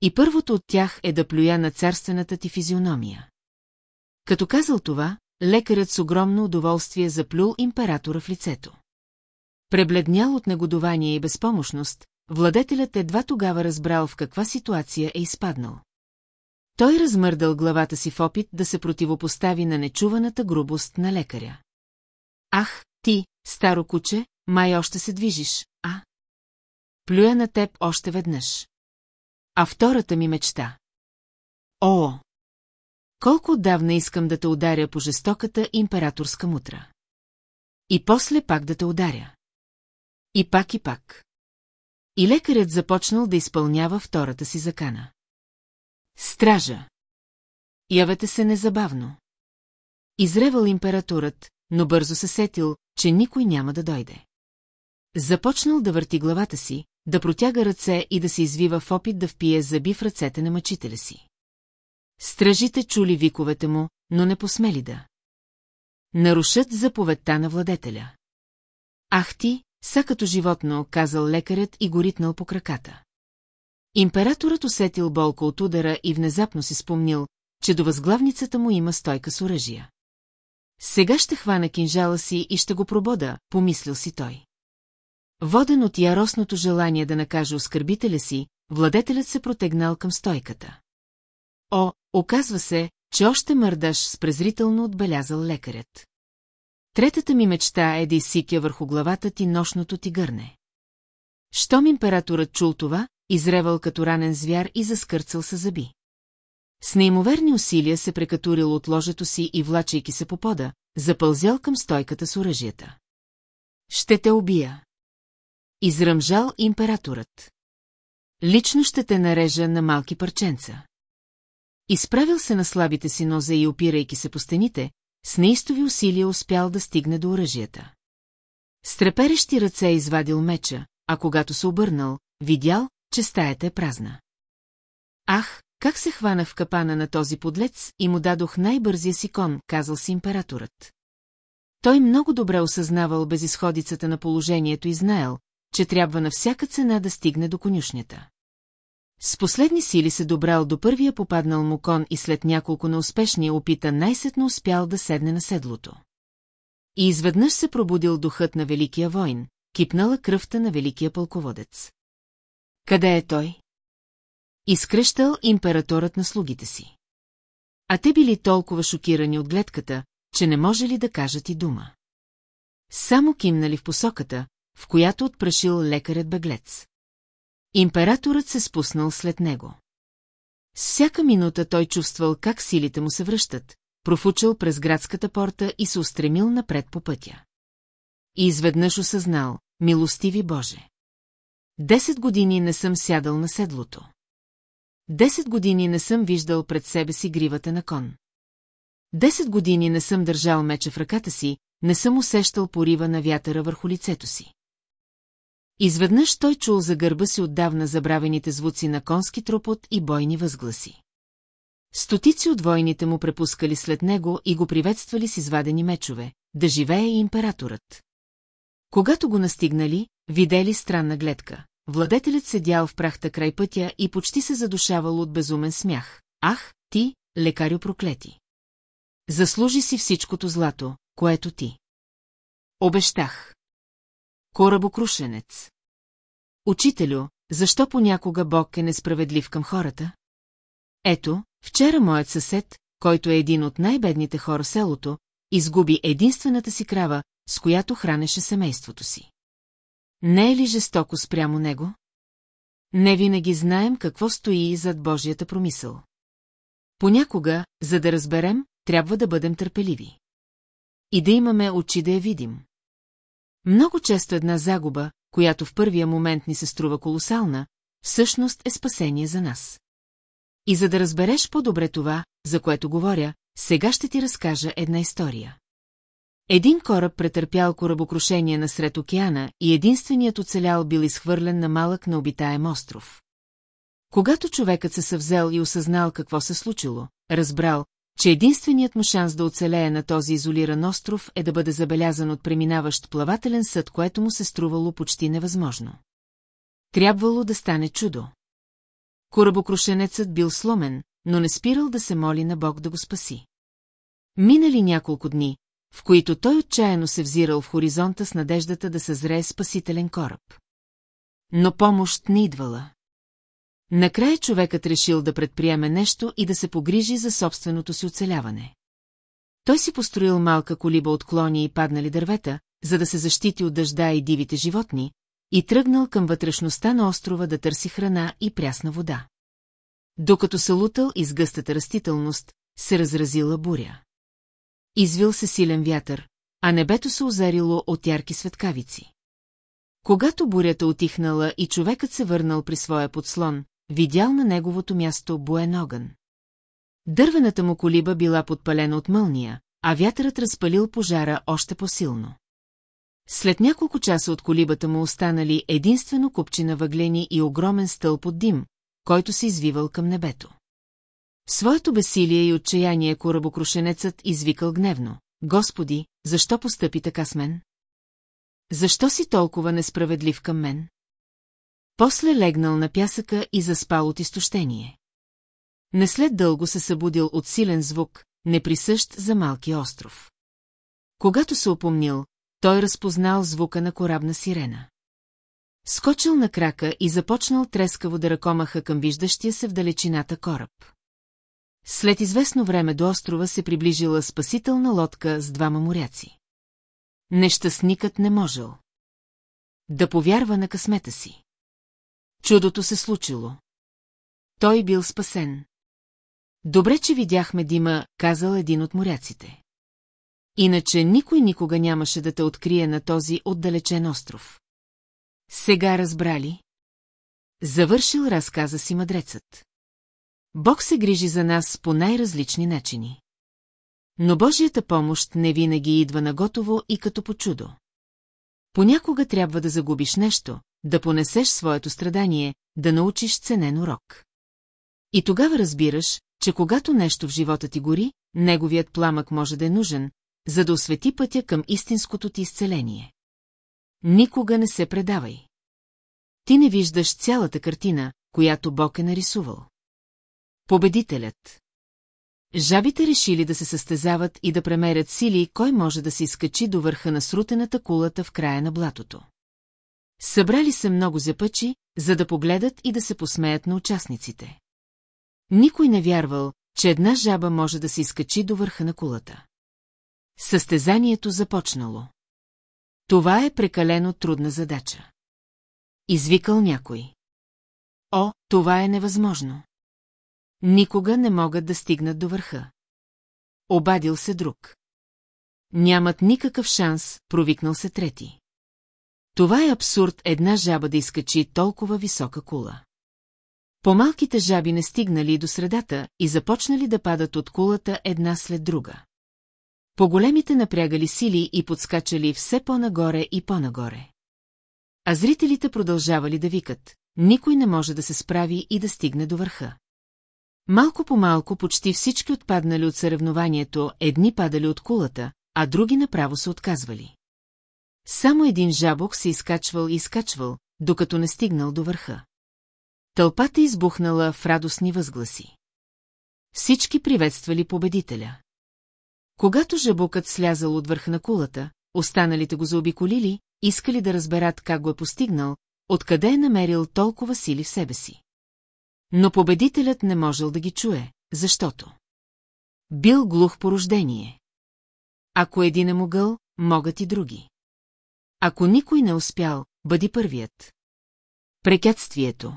[SPEAKER 1] И първото от тях е да плюя на царствената ти физиономия. Като казал това, лекарят с огромно удоволствие заплюл императора в лицето. Пребледнял от негодование и безпомощност, Владетелят едва тогава разбрал в каква ситуация е изпаднал. Той размърдал главата си в опит да се противопостави на нечуваната грубост на лекаря. Ах, ти, старо куче, май още се движиш, а? Плюя на теб още веднъж. А втората ми мечта. О! Колко отдавна искам да те ударя по жестоката императорска мутра. И после пак да те ударя. И пак и пак. И лекарят започнал да изпълнява втората си закана. Стража! Явете се незабавно. Изревал императорът, но бързо се сетил, че никой няма да дойде. Започнал да върти главата си, да протяга ръце и да се извива в опит да впие зъби в ръцете на мъчителя си. Стражите чули виковете му, но не посмели да. Нарушат заповедта на владетеля. Ах ти, са като животно, казал лекарят и го ритнал по краката. Императорът усетил болка от удара и внезапно си спомнил, че до възглавницата му има стойка с оръжия. Сега ще хвана кинжала си и ще го пробода, помислил си той. Воден от яростното желание да накаже оскърбителя си, владетелят се протегнал към стойката. О, оказва се, че още мърдаш с презрително отбелязал лекарят. Третата ми мечта е да изсикя върху главата ти нощното ти гърне. Щом императорът чул това, изревал като ранен звяр и заскърцал се зъби. С неимоверни усилия се прекатурил от ложето си и влачейки се по пода, запълзял към стойката с оръжията. Ще те убия. Изръмжал императорът. Лично ще те нарежа на малки парченца. Изправил се на слабите си нозе и опирайки се по стените, с неистови усилия успял да стигне до оръжията. С треперещи ръце е извадил меча, а когато се обърнал, видял, че стаята е празна. Ах, как се хвана в капана на този подлец и му дадох най-бързия си кон, казал си императорът. Той много добре осъзнавал безисходицата на положението и знаел, че трябва на всяка цена да стигне до конюшнята. С последни сили се добрал до първия попаднал му кон и след няколко неуспешни опита най-сетно успял да седне на седлото. И изведнъж се пробудил духът на великия войн, кипнала кръвта на великия пълководец. Къде е той? Изкръщал императорът на слугите си. А те били толкова шокирани от гледката, че не може ли да кажат и дума. Само кимнали в посоката, в която отпрашил лекарят беглец. Императорът се спуснал след него. С всяка минута той чувствал как силите му се връщат, профучал през градската порта и се устремил напред по пътя. И изведнъж осъзнал, милостиви Боже. Десет години не съм сядал на седлото. Десет години не съм виждал пред себе си гривата на кон. Десет години не съм държал меча в ръката си, не съм усещал порива на вятъра върху лицето си. Изведнъж той чул за гърба си отдавна забравените звуци на конски тропот и бойни възгласи. Стотици от войните му препускали след него и го приветствали с извадени мечове, да живее и императорът. Когато го настигнали, видели странна гледка. Владетелят седял в прахта край пътя и почти се задушавал от безумен смях. Ах, ти, лекарю проклети! Заслужи си всичкото злато, което ти. Обещах. Корабокрушенец. Учителю, защо понякога Бог е несправедлив към хората? Ето, вчера моят съсед, който е един от най-бедните хора селото, изгуби единствената си крава, с която хранеше семейството си. Не е ли жестоко спрямо него? Не винаги знаем какво стои зад Божията промисъл. Понякога, за да разберем, трябва да бъдем търпеливи. И да имаме очи да я видим. Много често една загуба, която в първия момент ни се струва колосална, всъщност е спасение за нас. И за да разбереш по-добре това, за което говоря, сега ще ти разкажа една история. Един кораб претърпял корабокрушение насред океана и единственият оцелял бил изхвърлен на малък необитаем остров. Когато човекът се съвзел и осъзнал какво се случило, разбрал, че единственият му шанс да оцелее на този изолиран остров е да бъде забелязан от преминаващ плавателен съд, което му се струвало почти невъзможно. Трябвало да стане чудо. Корабокрушенецът бил сломен, но не спирал да се моли на Бог да го спаси. Минали няколко дни, в които той отчаяно се взирал в хоризонта с надеждата да съзрее спасителен кораб. Но помощ не идвала. Накрая човекът решил да предприеме нещо и да се погрижи за собственото си оцеляване. Той си построил малка колиба от клони и паднали дървета, за да се защити от дъжда и дивите животни, и тръгнал към вътрешността на острова да търси храна и прясна вода. Докато се лутал из гъстата растителност, се разразила буря. Извил се силен вятър, а небето се озарило от ярки светкавици. Когато бурята отихнала и човекът се върнал при своя подслон, видял на неговото място буен огън. Дървената му колиба била подпалена от мълния, а вятърът разпалил пожара още по-силно. След няколко часа от колибата му останали единствено купчина въглени и огромен стълб от дим, който се извивал към небето. В своето бесилие и отчаяние корабокрушенецът извикал гневно. Господи, защо постъпи така с мен? Защо си толкова несправедлив към мен? После легнал на пясъка и заспал от изтощение. Не след дълго се събудил от силен звук, неприсъщ за малки остров. Когато се опомнил, той разпознал звука на корабна сирена. Скочил на крака и започнал трескаво да ръкомаха към виждащия се в далечината кораб. След известно време до острова се приближила спасителна лодка с двама моряци. Нещастникът не можел. Да повярва на късмета си. Чудото се случило. Той бил спасен. Добре, че видяхме дима, казал един от моряците. Иначе никой никога нямаше да те открие на този отдалечен остров. Сега разбрали? Завършил разказа си мъдрецът. Бог се грижи за нас по най-различни начини. Но Божията помощ не винаги идва наготово и като по чудо. Понякога трябва да загубиш нещо, да понесеш своето страдание, да научиш ценен урок. И тогава разбираш, че когато нещо в живота ти гори, неговият пламък може да е нужен, за да освети пътя към истинското ти изцеление. Никога не се предавай. Ти не виждаш цялата картина, която Бог е нарисувал. Победителят Жабите решили да се състезават и да премерят сили кой може да се изкачи до върха на срутената кулата в края на блатото. Събрали се много запъчи, за да погледат и да се посмеят на участниците. Никой не вярвал, че една жаба може да се изкачи до върха на кулата. Състезанието започнало. Това е прекалено трудна задача. Извикал някой. О, това е невъзможно. Никога не могат да стигнат до върха. Обадил се друг. Нямат никакъв шанс, провикнал се трети. Това е абсурд една жаба да изкачи толкова висока кула. По-малките жаби не стигнали до средата и започнали да падат от кулата една след друга. По-големите напрягали сили и подскачали все по-нагоре и по-нагоре. А зрителите продължавали да викат, никой не може да се справи и да стигне до върха. Малко по малко почти всички отпаднали от съревнованието, едни падали от кулата, а други направо се отказвали. Само един жабок се изкачвал и изкачвал, докато не стигнал до върха. Тълпата избухнала в радостни възгласи. Всички приветствали победителя. Когато жабукът слязал от върха на кулата, останалите го заобиколили, искали да разберат как го е постигнал, откъде е намерил толкова сили в себе си. Но победителят не можел да ги чуе, защото... Бил глух по рождение. Ако един е могъл, могат и други. Ако никой не успял, бъди първият. Прекятствието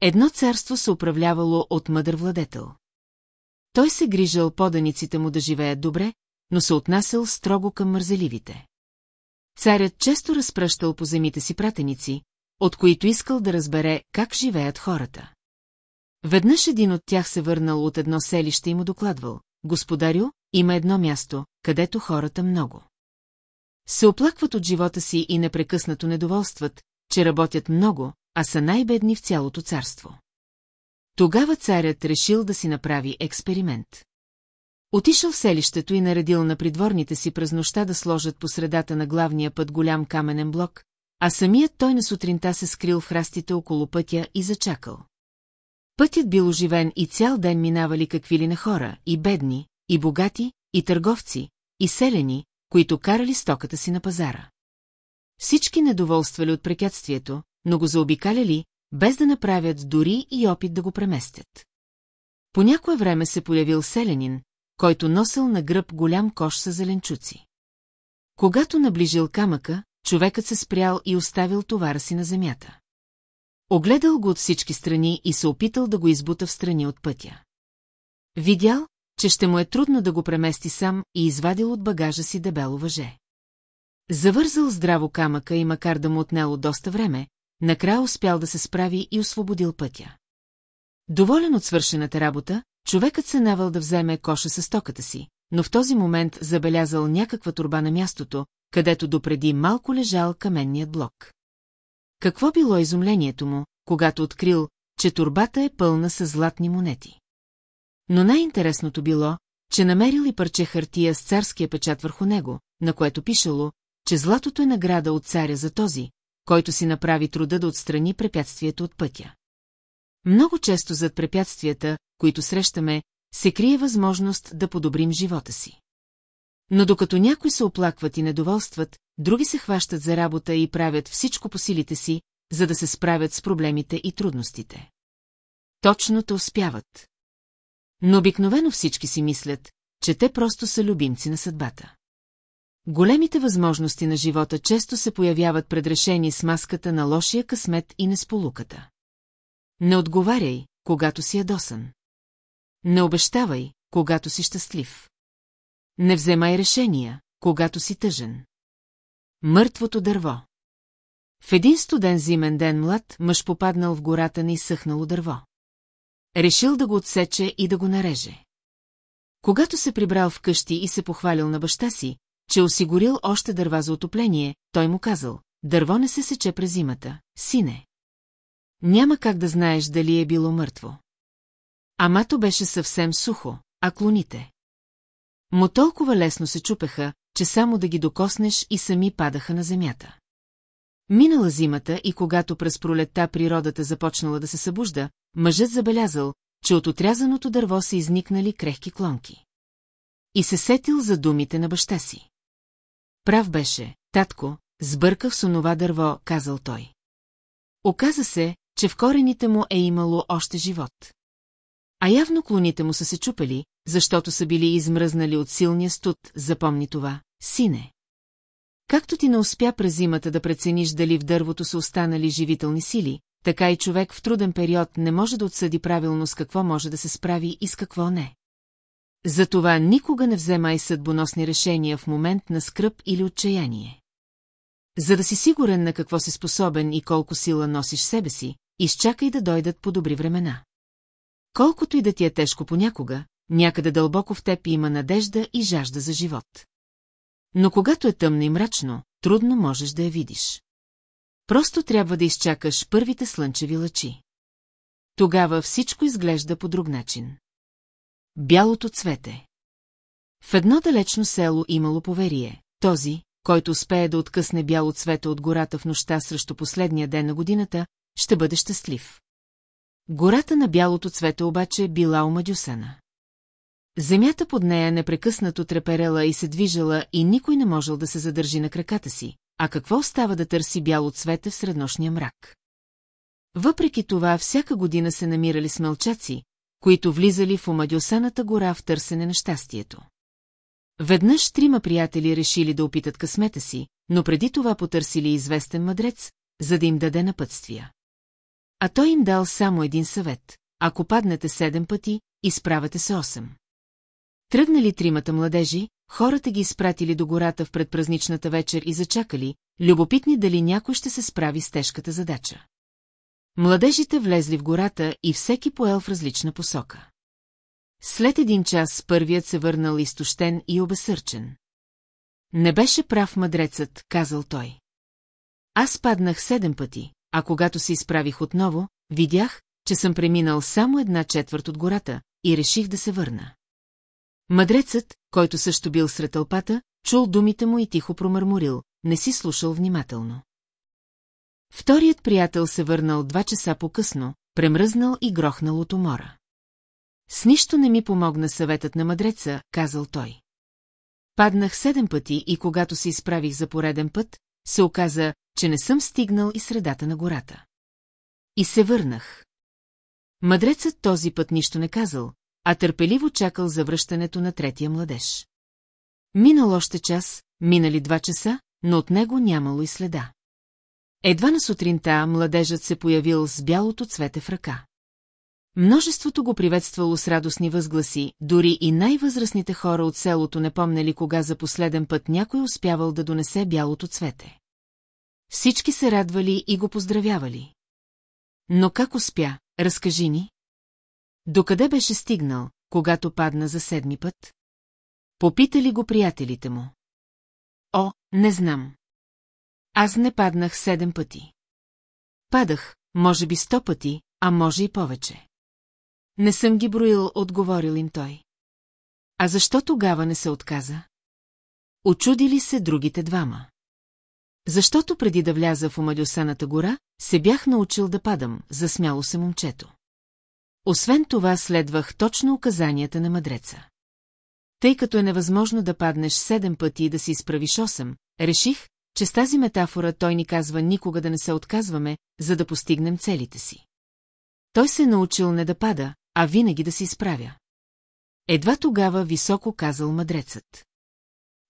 [SPEAKER 1] Едно царство се управлявало от мъдър владетел. Той се грижал поданиците му да живеят добре, но се отнасял строго към мързеливите. Царят често разпръщал по земите си пратеници, от които искал да разбере как живеят хората. Веднъж един от тях се върнал от едно селище и му докладвал. Господарю, има едно място, където хората много се оплакват от живота си и непрекъснато недоволстват, че работят много, а са най-бедни в цялото царство. Тогава царят решил да си направи експеримент. Отишъл в селището и наредил на придворните си през нощта да сложат по средата на главния път голям каменен блок, а самият той на сутринта се скрил в храстите около пътя и зачакал. Пътят бил оживен и цял ден минавали какви ли на хора, и бедни, и богати, и търговци, и селени, които карали стоката си на пазара. Всички недоволствали от препятствието, но го заобикаляли, без да направят дори и опит да го преместят. По някое време се появил селянин, който носил на гръб голям кош са зеленчуци. Когато наближил камъка, човекът се спрял и оставил товара си на земята. Огледал го от всички страни и се опитал да го избута в страни от пътя. Видял, че ще му е трудно да го премести сам и извадил от багажа си дебело въже. Завързал здраво камъка и макар да му отнело доста време, накрая успял да се справи и освободил пътя. Доволен от свършената работа, човекът се навал да вземе коша с стоката си, но в този момент забелязал някаква турба на мястото, където допреди малко лежал каменният блок. Какво било изумлението му, когато открил, че турбата е пълна с златни монети? Но най-интересното било, че намерил и парче хартия с царския печат върху него, на което пишело, че златото е награда от царя за този, който си направи труда да отстрани препятствието от пътя. Много често зад препятствията, които срещаме, се крие възможност да подобрим живота си. Но докато някои се оплакват и недоволстват, други се хващат за работа и правят всичко по силите си, за да се справят с проблемите и трудностите. Точно те успяват. Но обикновено всички си мислят, че те просто са любимци на съдбата. Големите възможности на живота често се появяват предрешени с маската на лошия късмет и несполуката. Не отговаряй, когато си ядосан. Не обещавай, когато си щастлив. Не вземай решения, когато си тъжен. Мъртвото дърво В един студен зимен ден млад мъж попаднал в гората на изсъхнало дърво. Решил да го отсече и да го нареже. Когато се прибрал вкъщи и се похвалил на баща си, че осигурил още дърва за отопление, той му казал, дърво не се сече през зимата, сине. Няма как да знаеш дали е било мъртво. Амато беше съвсем сухо, а клоните. Му толкова лесно се чупеха, че само да ги докоснеш и сами падаха на земята. Минала зимата и когато през пролетта природата започнала да се събужда, мъжът забелязал, че от отрязаното дърво са изникнали крехки клонки. И се сетил за думите на баща си. Прав беше, татко, сбърках с онова дърво, казал той. Оказа се, че в корените му е имало още живот. А явно клоните му са се чупели, защото са били измръзнали от силния студ, запомни това, сине. Както ти не успя през зимата да прецениш дали в дървото са останали живителни сили, така и човек в труден период не може да отсъди правилно с какво може да се справи и с какво не. Затова никога не вземай съдбоносни решения в момент на скръп или отчаяние. За да си сигурен на какво си способен и колко сила носиш себе си, изчакай да дойдат по добри времена. Колкото и да ти е тежко понякога, някъде дълбоко в теб има надежда и жажда за живот. Но когато е тъмно и мрачно, трудно можеш да я видиш. Просто трябва да изчакаш първите слънчеви лъчи. Тогава всичко изглежда по друг начин. Бялото цвете. В едно далечно село имало поверие. Този, който успее да откъсне бяло цвете от гората в нощта срещу последния ден на годината, ще бъде щастлив. Гората на бялото цвете обаче била омадюсана. Земята под нея непрекъснато треперела и се движела и никой не можел да се задържи на краката си, а какво остава да търси бяло цвете в среднощния мрак? Въпреки това, всяка година се намирали смълчаци, които влизали в омадиосаната гора в търсене на щастието. Веднъж трима приятели решили да опитат късмета си, но преди това потърсили известен мъдрец, за да им даде напътствия. А той им дал само един съвет – ако паднете седем пъти, изправете се осем. Тръгнали тримата младежи, Хората ги изпратили до гората в предпразничната вечер и зачакали, любопитни дали някой ще се справи с тежката задача. Младежите влезли в гората и всеки поел в различна посока. След един час първият се върнал изтощен и обесърчен. Не беше прав мъдрецът, казал той. Аз паднах седем пъти, а когато се изправих отново, видях, че съм преминал само една четвърт от гората и реших да се върна. Мъдрецът, който също бил сред тълпата, чул думите му и тихо промърморил, не си слушал внимателно. Вторият приятел се върнал два часа по-късно, премръзнал и грохнал от умора. С нищо не ми помогна съветът на мъдреца, казал той. Паднах седем пъти и когато се изправих за пореден път, се оказа, че не съм стигнал и средата на гората. И се върнах. Мъдрецът този път нищо не казал, а търпеливо чакал завръщането на третия младеж. Минал още час, минали два часа, но от него нямало и следа. Едва на сутринта младежът се появил с бялото цвете в ръка. Множеството го приветствало с радостни възгласи, дори и най-възрастните хора от селото не помнели кога за последен път някой успявал да донесе бялото цвете. Всички се радвали и го поздравявали. Но как успя, разкажи ни? Докъде беше стигнал, когато падна за седми път? Попитали го приятелите му. О, не знам. Аз не паднах седем пъти. Падах, може би сто пъти, а може и повече. Не съм ги броил, отговорил им той. А защо тогава не се отказа? Очудили се другите двама. Защото преди да вляза в омадюсаната гора, се бях научил да падам, засмяло се момчето. Освен това следвах точно указанията на мадреца. Тъй като е невъзможно да паднеш седем пъти и да си изправиш 8, реших, че с тази метафора той ни казва никога да не се отказваме, за да постигнем целите си. Той се е научил не да пада, а винаги да се изправя. Едва тогава високо казал мъдрецът.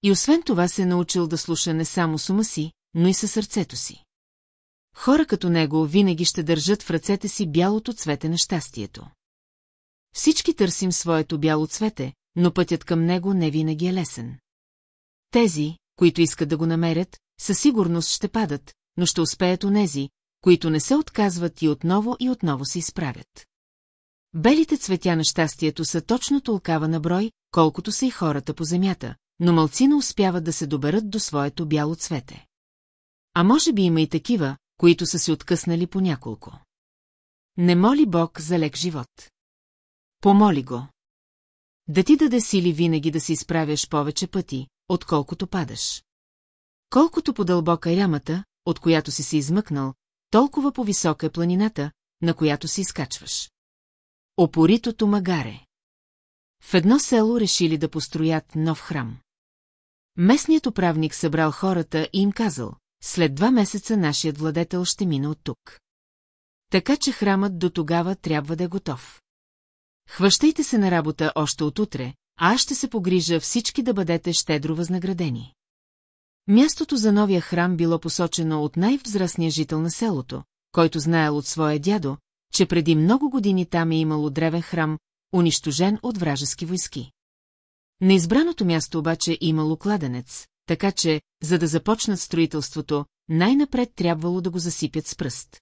[SPEAKER 1] И освен това се е научил да слуша не само сума си, но и със сърцето си. Хора като него винаги ще държат в ръцете си бялото цвете на щастието. Всички търсим своето бяло цвете, но пътят към него не винаги е лесен. Тези, които искат да го намерят, със сигурност ще падат, но ще успеят онези, които не се отказват и отново и отново се изправят. Белите цветя на щастието са точно толкава на брой, колкото са и хората по земята, но малцина успяват да се доберат до своето бяло цвете. А може би има и такива, които са се откъснали по няколко. Не моли Бог за лек живот. Помоли го. Да ти даде сили винаги да се изправяш повече пъти, отколкото падаш. Колкото по-дълбока е ямата, от която си се измъкнал, толкова по-висока е планината, на която се изкачваш. Опоритото магаре В едно село решили да построят нов храм. Местният управник събрал хората и им казал, след два месеца нашият владетел ще мине от тук. Така че храмът до тогава трябва да е готов. Хващайте се на работа още от утре, а аз ще се погрижа всички да бъдете щедро възнаградени. Мястото за новия храм било посочено от най-взрастния жител на селото, който знаел от своя дядо, че преди много години там е имало древен храм, унищожен от вражески войски. На избраното място обаче имало кладенец, така че, за да започнат строителството, най-напред трябвало да го засипят с пръст.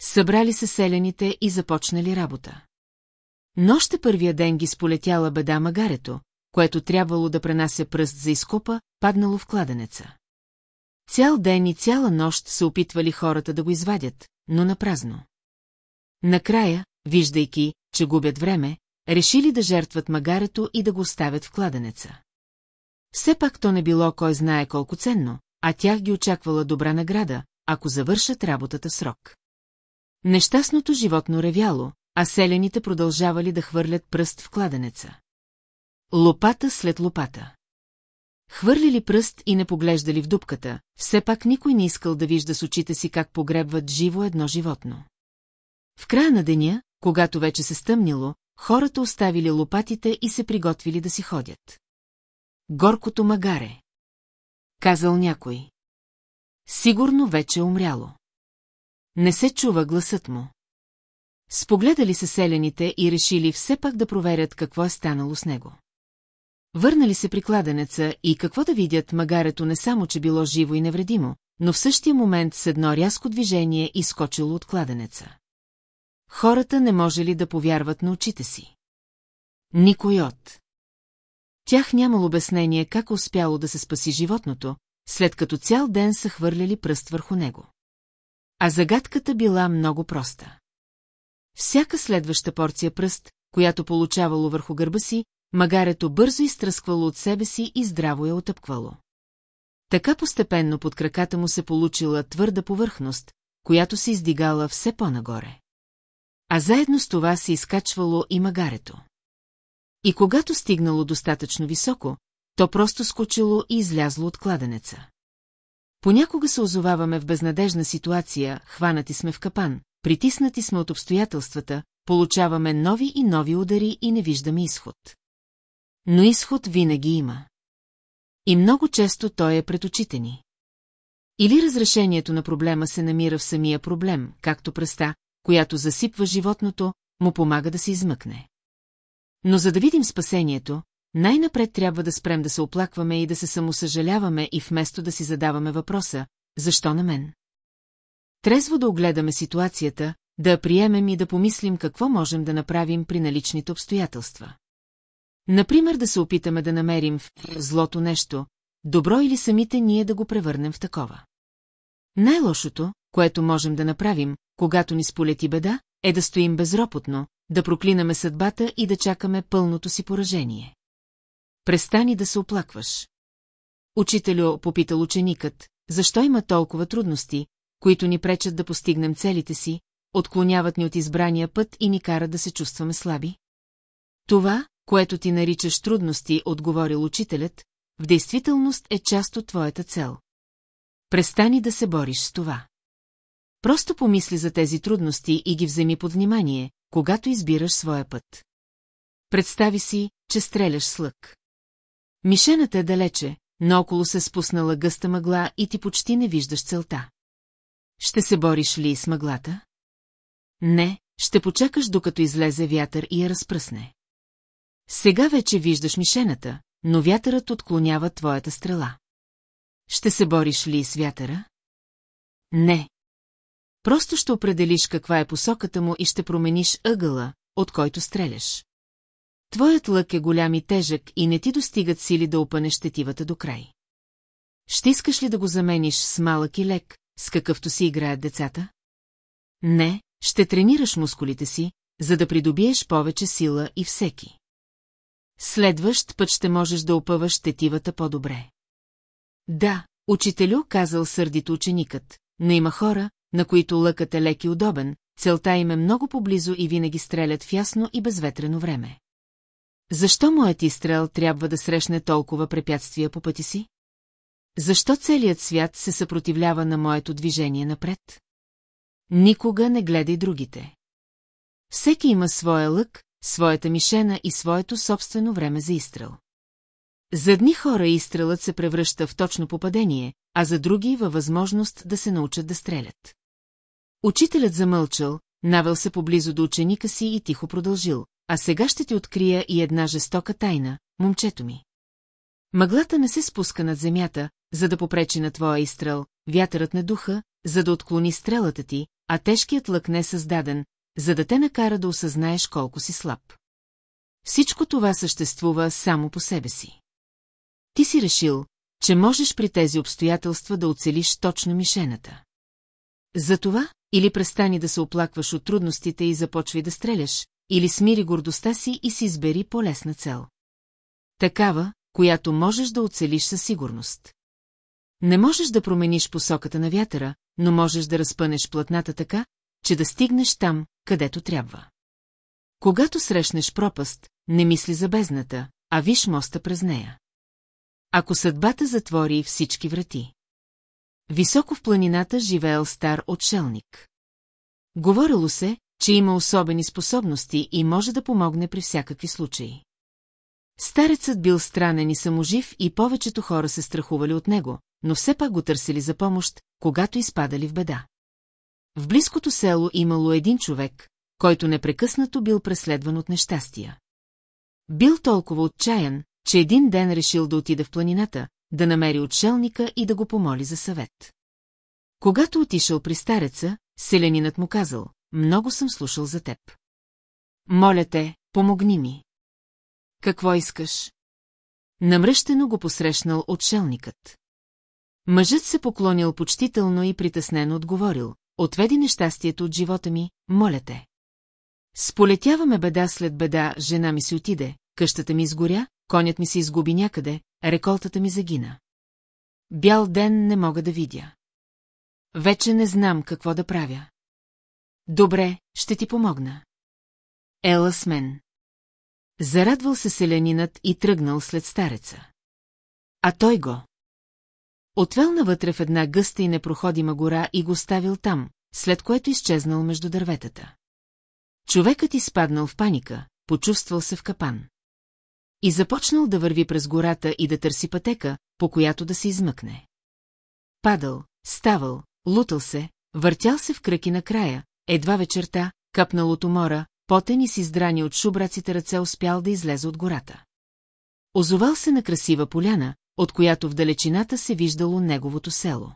[SPEAKER 1] Събрали се селените и започнали работа. Но още първия ден ги сполетяла беда магарето, което трябвало да пренася пръст за изкопа, паднало в кладенеца. Цял ден и цяла нощ се опитвали хората да го извадят, но на празно. Накрая, виждайки, че губят време, решили да жертват магарето и да го оставят в кладенеца. Все пак то не било кой знае колко ценно, а тях ги очаквала добра награда, ако завършат работата срок. Нещастното животно ревяло, а селените продължавали да хвърлят пръст в кладенеца. Лопата след лопата. Хвърлили пръст и не поглеждали в дупката, все пак никой не искал да вижда с очите си как погребват живо едно животно. В края на деня, когато вече се стъмнило, хората оставили лопатите и се приготвили да си ходят. Горкото магаре. Казал някой. Сигурно вече е умряло. Не се чува гласът му. Спогледали се селените и решили все пак да проверят какво е станало с него. Върнали се при кладенеца и какво да видят, магарето не само, че било живо и невредимо, но в същия момент с едно рязко движение изкочило от кладенеца. Хората не можели да повярват на очите си. Никой от. Тях нямало обяснение как успяло да се спаси животното, след като цял ден са хвърляли пръст върху него. А загадката била много проста. Всяка следваща порция пръст, която получавало върху гърба си, магарето бързо изтръсквало от себе си и здраво я отъпквало. Така постепенно под краката му се получила твърда повърхност, която се издигала все по-нагоре. А заедно с това се изкачвало и магарето. И когато стигнало достатъчно високо, то просто скочило и излязло от кладенеца. Понякога се озоваваме в безнадежна ситуация, хванати сме в капан, притиснати сме от обстоятелствата, получаваме нови и нови удари и не виждаме изход. Но изход винаги има. И много често той е пред очите ни. Или разрешението на проблема се намира в самия проблем, както пръста, която засипва животното, му помага да се измъкне. Но за да видим спасението, най-напред трябва да спрем да се оплакваме и да се самосъжаляваме и вместо да си задаваме въпроса «Защо на мен?». Трезво да огледаме ситуацията, да я приемем и да помислим какво можем да направим при наличните обстоятелства. Например, да се опитаме да намерим в злото нещо, добро или самите ние да го превърнем в такова. Най-лошото, което можем да направим, когато ни сполети беда, е да стоим безропотно, да проклинаме съдбата и да чакаме пълното си поражение. Престани да се оплакваш. Учителю попитал ученикът, защо има толкова трудности, които ни пречат да постигнем целите си, отклоняват ни от избрания път и ни карат да се чувстваме слаби? Това, което ти наричаш трудности, отговорил учителят, в действителност е част от твоята цел. Престани да се бориш с това. Просто помисли за тези трудности и ги вземи под внимание, когато избираш своя път. Представи си, че стреляш с лък. Мишената е далече, но около се спуснала гъста мъгла и ти почти не виждаш целта. Ще се бориш ли с мъглата? Не, ще почакаш докато излезе вятър и я разпръсне. Сега вече виждаш мишената, но вятърът отклонява твоята стрела. Ще се бориш ли с вятъра? Не, Просто ще определиш каква е посоката му и ще промениш ъгъла, от който стреляш. Твоят лък е голям и тежък и не ти достигат сили да опънеш тетивата до край. Ще искаш ли да го замениш с малък и лек, с какъвто си играят децата? Не, ще тренираш мускулите си, за да придобиеш повече сила и всеки. Следващ път ще можеш да опъваш тетивата по-добре. Да, учителю, казал сърдито ученикът, но има хора, на които лъкът е лек и удобен, целта им е много поблизо и винаги стрелят в ясно и безветрено време. Защо моят изстрел трябва да срещне толкова препятствия по пъти си? Защо целият свят се съпротивлява на моето движение напред? Никога не гледай другите. Всеки има своя лък, своята мишена и своето собствено време за изстрел. За дни хора изстрелът се превръща в точно попадение, а за други във възможност да се научат да стрелят. Учителят замълчал, навел се поблизо до ученика си и тихо продължил. А сега ще ти открия и една жестока тайна, момчето ми. Мъглата не се спуска над земята, за да попречи на твоя изстрел, вятърът на духа, за да отклони стрелата ти, а тежкият лък не е създаден, за да те накара да осъзнаеш колко си слаб. Всичко това съществува само по себе си. Ти си решил, че можеш при тези обстоятелства да оцелиш точно мишената. Затова, или престани да се оплакваш от трудностите и започвай да стреляш, или смири гордостта си и си избери по-лесна цел. Такава, която можеш да оцелиш със сигурност. Не можеш да промениш посоката на вятъра, но можеш да разпънеш платната така, че да стигнеш там, където трябва. Когато срещнеш пропаст, не мисли за бездната, а виж моста през нея. Ако съдбата затвори всички врати. Високо в планината живеел стар отшелник. Говорило се, че има особени способности и може да помогне при всякакви случаи. Старецът бил странен и саможив и повечето хора се страхували от него, но все пак го търсили за помощ, когато изпадали в беда. В близкото село имало един човек, който непрекъснато бил преследван от нещастия. Бил толкова отчаян, че един ден решил да отида в планината, да намери отшелника и да го помоли за съвет. Когато отишъл при стареца, селянинът му казал, много съм слушал за теб. Моля те, помогни ми. Какво искаш? Намръщено го посрещнал отшелникът. Мъжът се поклонил почтително и притеснено отговорил, отведи нещастието от живота ми, моля те. Сполетяваме беда след беда, жена ми си отиде, къщата ми изгоря, конят ми се изгуби някъде, реколтата ми загина. Бял ден не мога да видя. Вече не знам какво да правя. Добре, ще ти помогна. Ела с мен. Зарадвал се селянинът и тръгнал след стареца. А той го. Отвел навътре в една гъста и непроходима гора и го ставил там, след което изчезнал между дърветата. Човекът изпаднал в паника, почувствал се в капан. И започнал да върви през гората и да търси пътека, по която да се измъкне. Падал, ставал, лутал се, въртял се в кръки на края, едва вечерта, капнал от умора, потен и си здрани от шубраците ръце успял да излезе от гората. Озовал се на красива поляна, от която в далечината се виждало неговото село.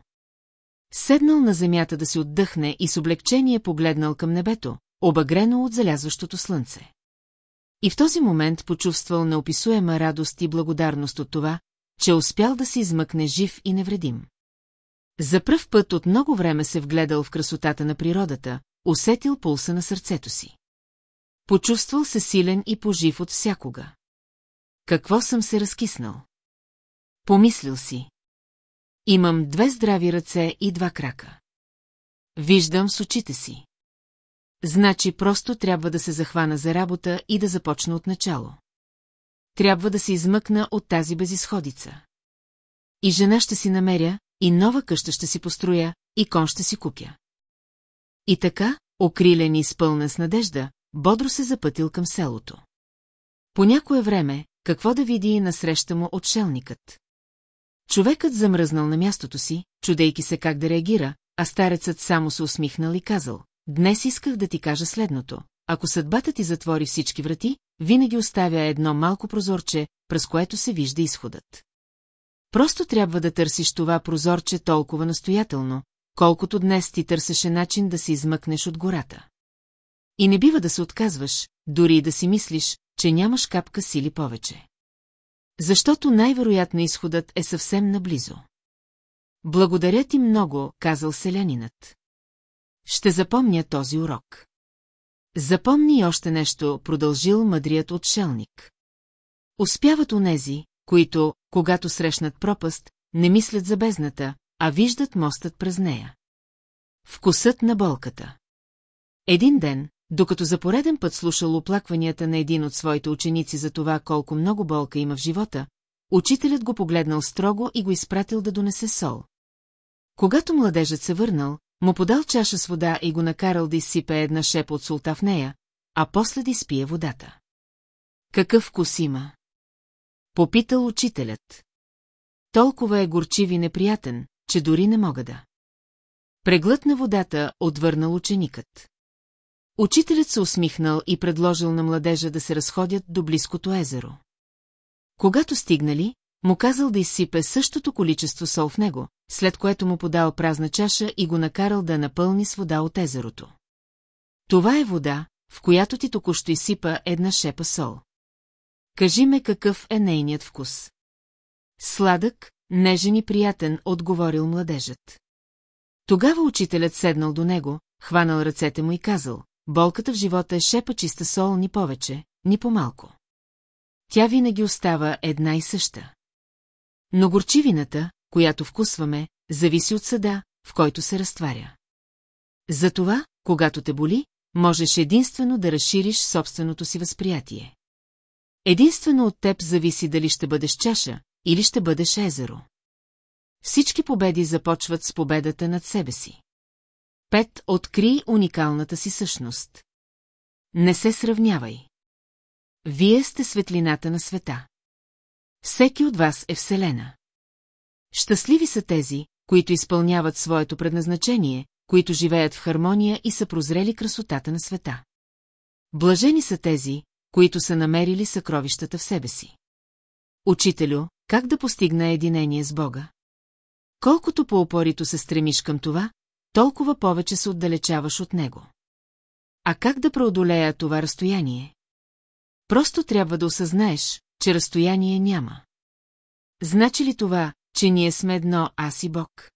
[SPEAKER 1] Седнал на земята да се отдъхне и с облегчение погледнал към небето, обагрено от залязващото слънце. И в този момент почувствал неописуема радост и благодарност от това, че успял да се измъкне жив и невредим. За пръв път от много време се вгледал в красотата на природата, усетил пулса на сърцето си. Почувствал се силен и пожив от всякога. Какво съм се разкиснал? Помислил си. Имам две здрави ръце и два крака. Виждам с очите си. Значи просто трябва да се захвана за работа и да започна от начало. Трябва да се измъкна от тази безисходица. И жена ще си намеря, и нова къща ще си построя, и кон ще си купя. И така, окрилен и изпълнен с надежда, бодро се запътил към селото. По някое време, какво да види и насреща му отшелникът. Човекът замръзнал на мястото си, чудейки се как да реагира, а старецът само се усмихнал и казал, Днес исках да ти кажа следното. Ако съдбата ти затвори всички врати, винаги оставя едно малко прозорче, през което се вижда изходът. Просто трябва да търсиш това прозорче толкова настоятелно, колкото днес ти търсеше начин да се измъкнеш от гората. И не бива да се отказваш, дори и да си мислиш, че нямаш капка сили повече. Защото най-вероятно изходът е съвсем наблизо. Благодаря ти много, казал селянинът. Ще запомня този урок. Запомни още нещо, продължил мъдрият отшелник. Успяват онези, които, когато срещнат пропаст, не мислят за бездната, а виждат мостът през нея. Вкусът на болката. Един ден, докато за пореден път слушал оплакванията на един от своите ученици за това колко много болка има в живота, учителят го погледнал строго и го изпратил да донесе сол. Когато младежът се върнал, му подал чаша с вода и го накарал да изсипе една шепа от солта в нея, а после да изпие водата. Какъв вкус има? Попитал учителят. Толкова е горчив и неприятен, че дори не мога да. Преглътна водата, отвърнал ученикът. Учителят се усмихнал и предложил на младежа да се разходят до близкото езеро. Когато стигнали, му казал да изсипе същото количество сол в него, след което му подал празна чаша и го накарал да напълни с вода от езерото. Това е вода, в която ти току-що изсипа една шепа сол. Кажи ме какъв е нейният вкус. Сладък, нежен и приятен, отговорил младежът. Тогава учителят седнал до него, хванал ръцете му и казал, болката в живота е шепа чиста сол ни повече, ни по-малко. Тя винаги остава една и съща. Но горчивината, която вкусваме, зависи от съда, в който се разтваря. Затова, когато те боли, можеш единствено да разшириш собственото си възприятие. Единствено от теб зависи дали ще бъдеш чаша или ще бъдеш езеро. Всички победи започват с победата над себе си. Пет откри уникалната си същност. Не се сравнявай. Вие сте светлината на света. Всеки от вас е Вселена. Щастливи са тези, които изпълняват своето предназначение, които живеят в хармония и са прозрели красотата на света. Блажени са тези, които са намерили съкровищата в себе си. Учителю, как да постигна единение с Бога? Колкото по-опорито се стремиш към това, толкова повече се отдалечаваш от Него. А как да преодолея това разстояние? Просто трябва да осъзнаеш, че разстояние няма. Значи ли това, че ние сме едно аз и Бог?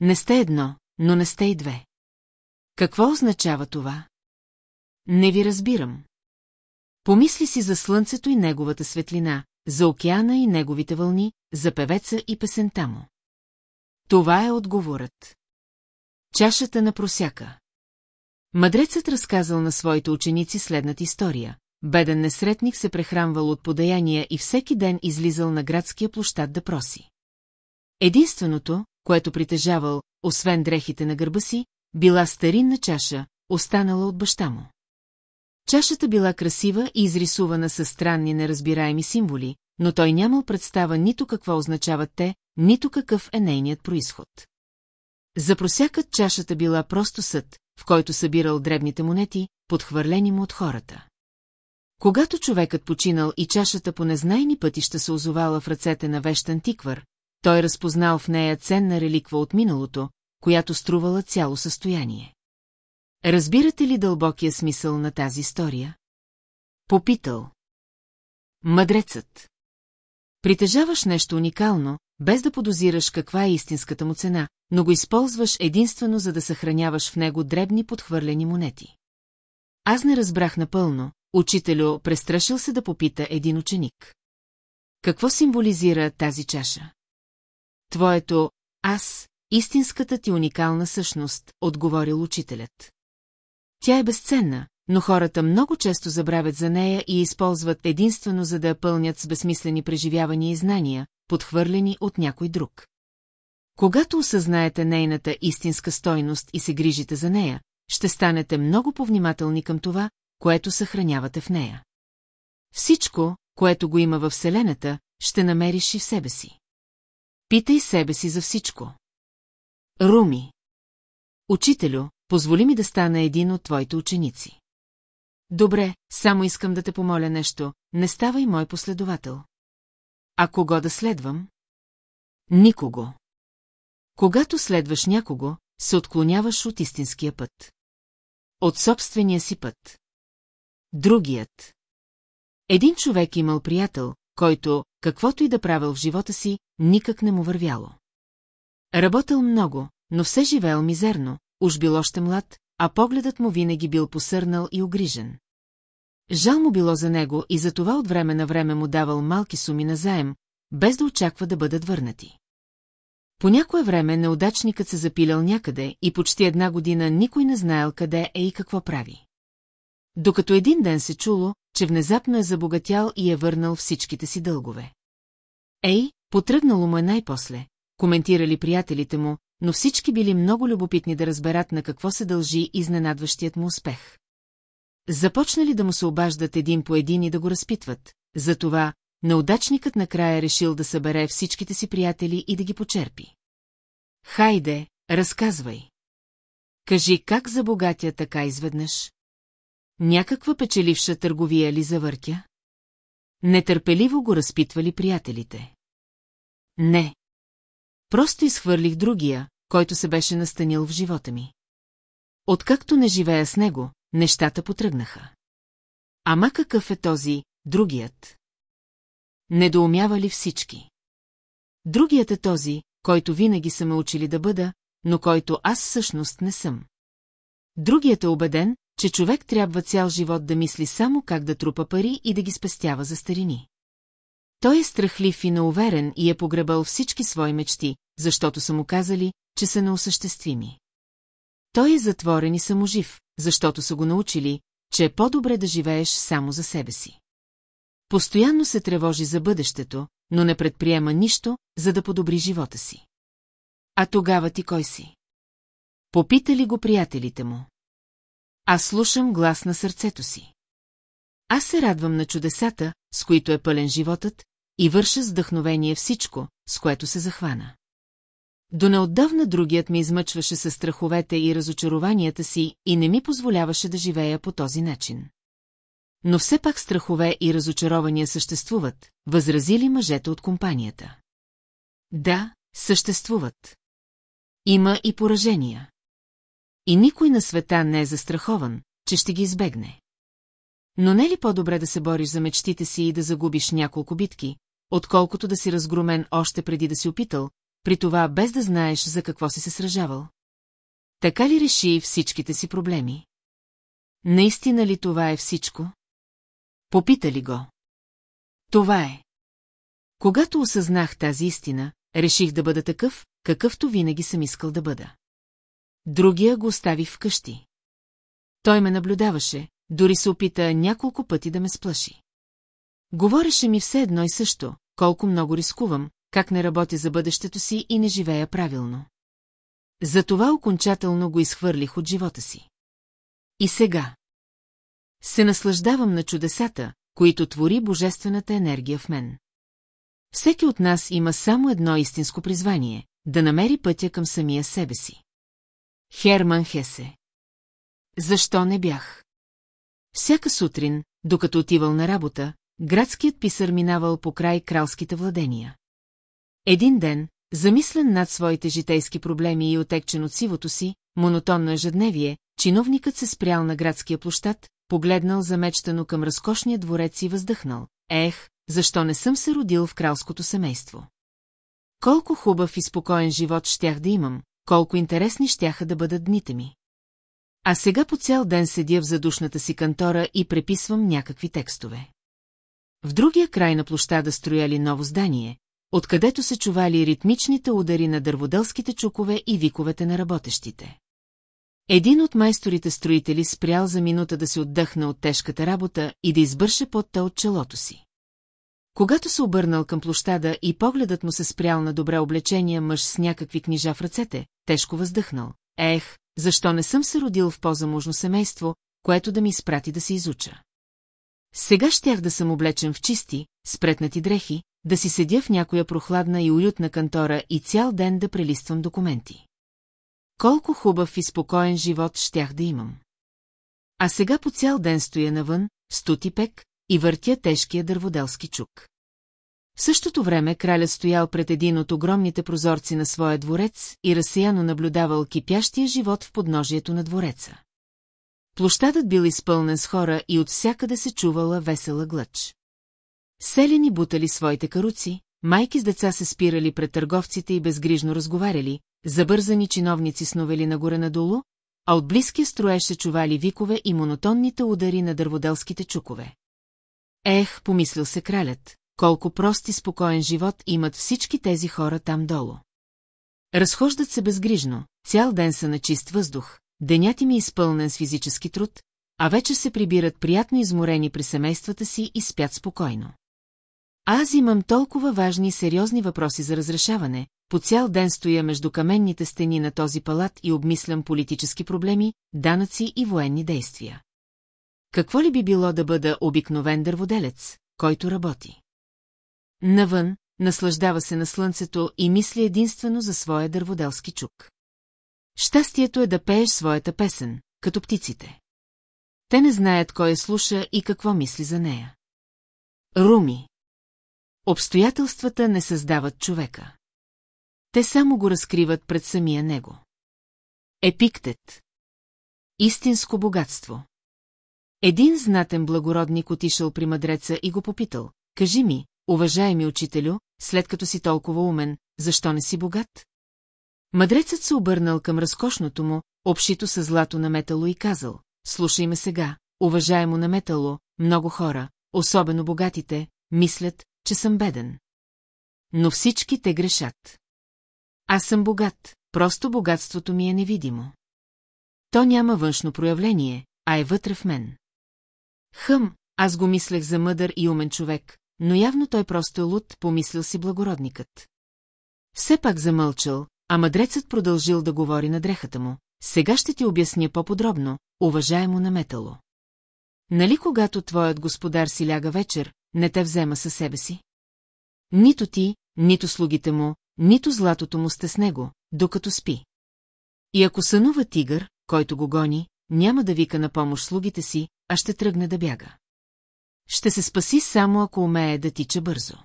[SPEAKER 1] Не сте едно, но не сте и две. Какво означава това? Не ви разбирам. Помисли си за слънцето и неговата светлина, за океана и неговите вълни, за певеца и песента му. Това е отговорът. Чашата на просяка. Мъдрецът разказал на своите ученици следната история беден несретник се прехранвал от подаяния и всеки ден излизал на градския площад да проси. Единственото, което притежавал, освен дрехите на гърба си, била старинна чаша, останала от баща му. Чашата била красива и изрисувана със странни неразбираеми символи, но той нямал представа нито какво означават те, нито какъв е нейният происход. За просякът чашата била просто съд, в който събирал дребните монети, подхвърлени му от хората. Когато човекът починал и чашата по незнайни пътища се озовала в ръцете на вещ антиквар, той разпознал в нея ценна реликва от миналото, която струвала цяло състояние. Разбирате ли дълбокия смисъл на тази история? Попитал. Мъдрецът. Притежаваш нещо уникално, без да подозираш каква е истинската му цена, но го използваш единствено за да съхраняваш в него дребни подхвърлени монети. Аз не разбрах напълно, Учителю престрашил се да попита един ученик. Какво символизира тази чаша? Твоето «аз» истинската ти уникална същност, отговорил учителят. Тя е безценна, но хората много често забравят за нея и използват единствено за да я пълнят с безсмислени преживявания и знания, подхвърлени от някой друг. Когато осъзнаете нейната истинска стойност и се грижите за нея, ще станете много повнимателни към това, което съхранявате в нея. Всичко, което го има във Вселената, ще намериш и в себе си. Питай себе си за всичко. Руми. Учителю, позволи ми да стана един от твоите ученици. Добре, само искам да те помоля нещо, не ставай мой последовател. А кого да следвам? Никого. Когато следваш някого, се отклоняваш от истинския път. От собствения си път. Другият. Един човек имал приятел, който, каквото и да правил в живота си, никак не му вървяло. Работил много, но все живеел мизерно, уж бил още млад, а погледът му винаги бил посърнал и огрижен. Жал му било за него и затова от време на време му давал малки суми на заем, без да очаква да бъдат върнати. По някое време неудачникът се запилял някъде и почти една година никой не знаел къде е и какво прави. Докато един ден се чуло, че внезапно е забогатял и е върнал всичките си дългове. Ей, потръгнало му е най-после, коментирали приятелите му, но всички били много любопитни да разберат на какво се дължи изненадващият му успех. Започнали да му се обаждат един по един и да го разпитват, затова неудачникът накрая решил да събере всичките си приятели и да ги почерпи. Хайде, разказвай. Кажи как забогатя така изведнъж. Някаква печеливша търговия ли завъртя? Нетърпеливо го разпитвали приятелите. Не. Просто изхвърлих другия, който се беше настанил в живота ми. Откакто не живея с него, нещата потръгнаха. Ама какъв е този, другият? Недоумява ли всички? Другият е този, който винаги са ме учили да бъда, но който аз всъщност не съм. Другият е убеден, че човек трябва цял живот да мисли само как да трупа пари и да ги спестява за старини. Той е страхлив и неуверен и е погребал всички свои мечти, защото са му казали, че са неосъществими. Той е затворен и саможив, защото са го научили, че е по-добре да живееш само за себе си. Постоянно се тревожи за бъдещето, но не предприема нищо, за да подобри живота си. А тогава ти кой си? Попитали го приятелите му. Аз слушам глас на сърцето си. Аз се радвам на чудесата, с които е пълен животът, и върша с вдъхновение всичко, с което се захвана. До неотдавна другият ме измъчваше със страховете и разочарованията си и не ми позволяваше да живея по този начин. Но все пак страхове и разочарования съществуват, възразили мъжете от компанията. Да, съществуват. Има и поражения. И никой на света не е застрахован, че ще ги избегне. Но не е ли по-добре да се бориш за мечтите си и да загубиш няколко битки, отколкото да си разгромен още преди да си опитал, при това без да знаеш за какво си се сражавал? Така ли реши всичките си проблеми? Наистина ли това е всичко? Попита ли го? Това е. Когато осъзнах тази истина, реших да бъда такъв, какъвто винаги съм искал да бъда. Другия го оставих вкъщи. Той ме наблюдаваше, дори се опита няколко пъти да ме сплаши. Говореше ми все едно и също, колко много рискувам, как не работя за бъдещето си и не живея правилно. Затова окончателно го изхвърлих от живота си. И сега. Се наслаждавам на чудесата, които твори божествената енергия в мен. Всеки от нас има само едно истинско призвание – да намери пътя към самия себе си. Херман Хесе. Защо не бях? Всяка сутрин, докато отивал на работа, градският писар минавал по край кралските владения. Един ден, замислен над своите житейски проблеми и отекчен от сивото си, монотонно ежедневие, чиновникът се спрял на градския площад, погледнал замечтано към разкошния дворец и въздъхнал. Ех, защо не съм се родил в кралското семейство? Колко хубав и спокоен живот щях да имам, колко интересни щяха да бъдат дните ми. А сега по цял ден седя в задушната си кантора и преписвам някакви текстове. В другия край на площада строяли ново здание, откъдето се чували ритмичните удари на дърводелските чукове и виковете на работещите. Един от майсторите строители спрял за минута да се отдъхна от тежката работа и да избърше потта от челото си. Когато се обърнал към площада и погледът му се спрял на добре облечения мъж с някакви книжа в ръцете, тежко въздъхнал. Ех, защо не съм се родил в по-заможно семейство, което да ми изпрати да се изуча? Сега щях да съм облечен в чисти, спретнати дрехи, да си седя в някоя прохладна и уютна кантора и цял ден да прелиствам документи. Колко хубав и спокоен живот щях да имам. А сега по цял ден стоя навън, стути пек, и въртя тежкия дърводелски чук. В същото време кралят стоял пред един от огромните прозорци на своя дворец и разсияно наблюдавал кипящия живот в подножието на двореца. Площадът бил изпълнен с хора и от всякъде се чувала весела глъч. Селени бутали своите каруци, майки с деца се спирали пред търговците и безгрижно разговаряли, забързани чиновници сновели нагоре надолу, а от близкия строеж се чували викове и монотонните удари на дърводелските чукове. Ех, помислил се кралят, колко прост и спокоен живот имат всички тези хора там долу. Разхождат се безгрижно, цял ден са на чист въздух, денят им е изпълнен с физически труд, а вече се прибират приятно изморени при семействата си и спят спокойно. Аз имам толкова важни и сериозни въпроси за разрешаване, по цял ден стоя между каменните стени на този палат и обмислям политически проблеми, данъци и военни действия. Какво ли би било да бъда обикновен дърводелец, който работи? Навън, наслаждава се на слънцето и мисли единствено за своя дърводелски чук. Щастието е да пееш своята песен, като птиците. Те не знаят кой я слуша и какво мисли за нея. Руми. Обстоятелствата не създават човека. Те само го разкриват пред самия него. Епиктет. Истинско богатство. Един знатен благородник отишъл при мъдреца и го попитал. Кажи ми, уважаеми учителю, след като си толкова умен, защо не си богат? Мъдрецът се обърнал към разкошното му, общито с злато на метало и казал. Слушай ме сега, уважаемо на метало, много хора, особено богатите, мислят, че съм беден. Но всички те грешат. Аз съм богат, просто богатството ми е невидимо. То няма външно проявление, а е вътре в мен. Хъм, аз го мислех за мъдър и умен човек, но явно той просто е луд, помислил си благородникът. Все пак замълчал, а мъдрецът продължил да говори на дрехата му. Сега ще ти обясня по-подробно, уважаемо наметало. Нали когато твоят господар си ляга вечер, не те взема със себе си? Нито ти, нито слугите му, нито златото му сте с него, докато спи. И ако сънува тигър, който го гони, няма да вика на помощ слугите си, а ще тръгне да бяга. Ще се спаси само ако умее да тича бързо.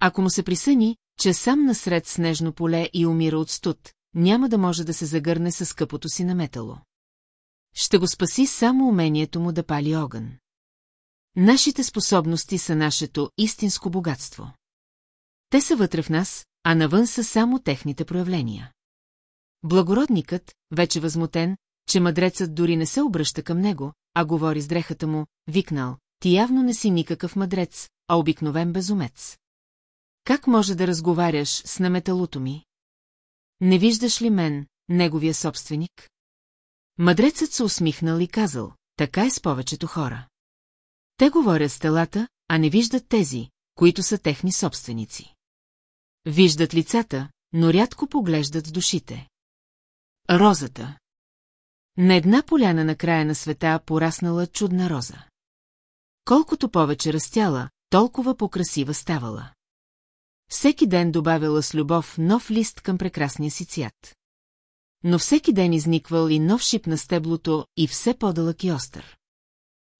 [SPEAKER 1] Ако му се присъни, че сам насред снежно поле и умира от студ, няма да може да се загърне със скъпото си на метало. Ще го спаси само умението му да пали огън. Нашите способности са нашето истинско богатство. Те са вътре в нас, а навън са само техните проявления. Благородникът, вече възмутен, че мъдрецът дори не се обръща към него, а говори с дрехата му, викнал, ти явно не си никакъв мъдрец, а обикновен безумец. Как може да разговаряш с наметалото ми? Не виждаш ли мен, неговия собственик? Мъдрецът се усмихнал и казал, така е с повечето хора. Те говорят с телата, а не виждат тези, които са техни собственици. Виждат лицата, но рядко поглеждат душите. Розата на една поляна на края на света пораснала чудна роза. Колкото повече растяла, толкова покрасива ставала. Всеки ден добавяла с любов нов лист към прекрасния си цвят. Но всеки ден изниквал и нов шип на стеблото и все по-дълъг и остър.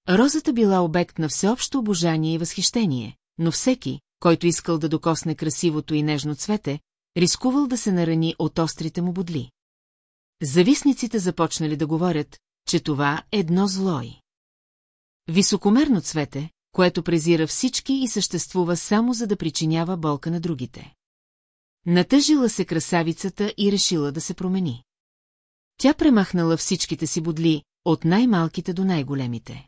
[SPEAKER 1] Розата била обект на всеобщо обожание и възхищение, но всеки, който искал да докосне красивото и нежно цвете, рискувал да се нарани от острите му бодли. Зависниците започнали да говорят, че това е едно зло и. Високомерно цвете, което презира всички и съществува само за да причинява болка на другите. Натъжила се красавицата и решила да се промени. Тя премахнала всичките си бодли, от най-малките до най-големите.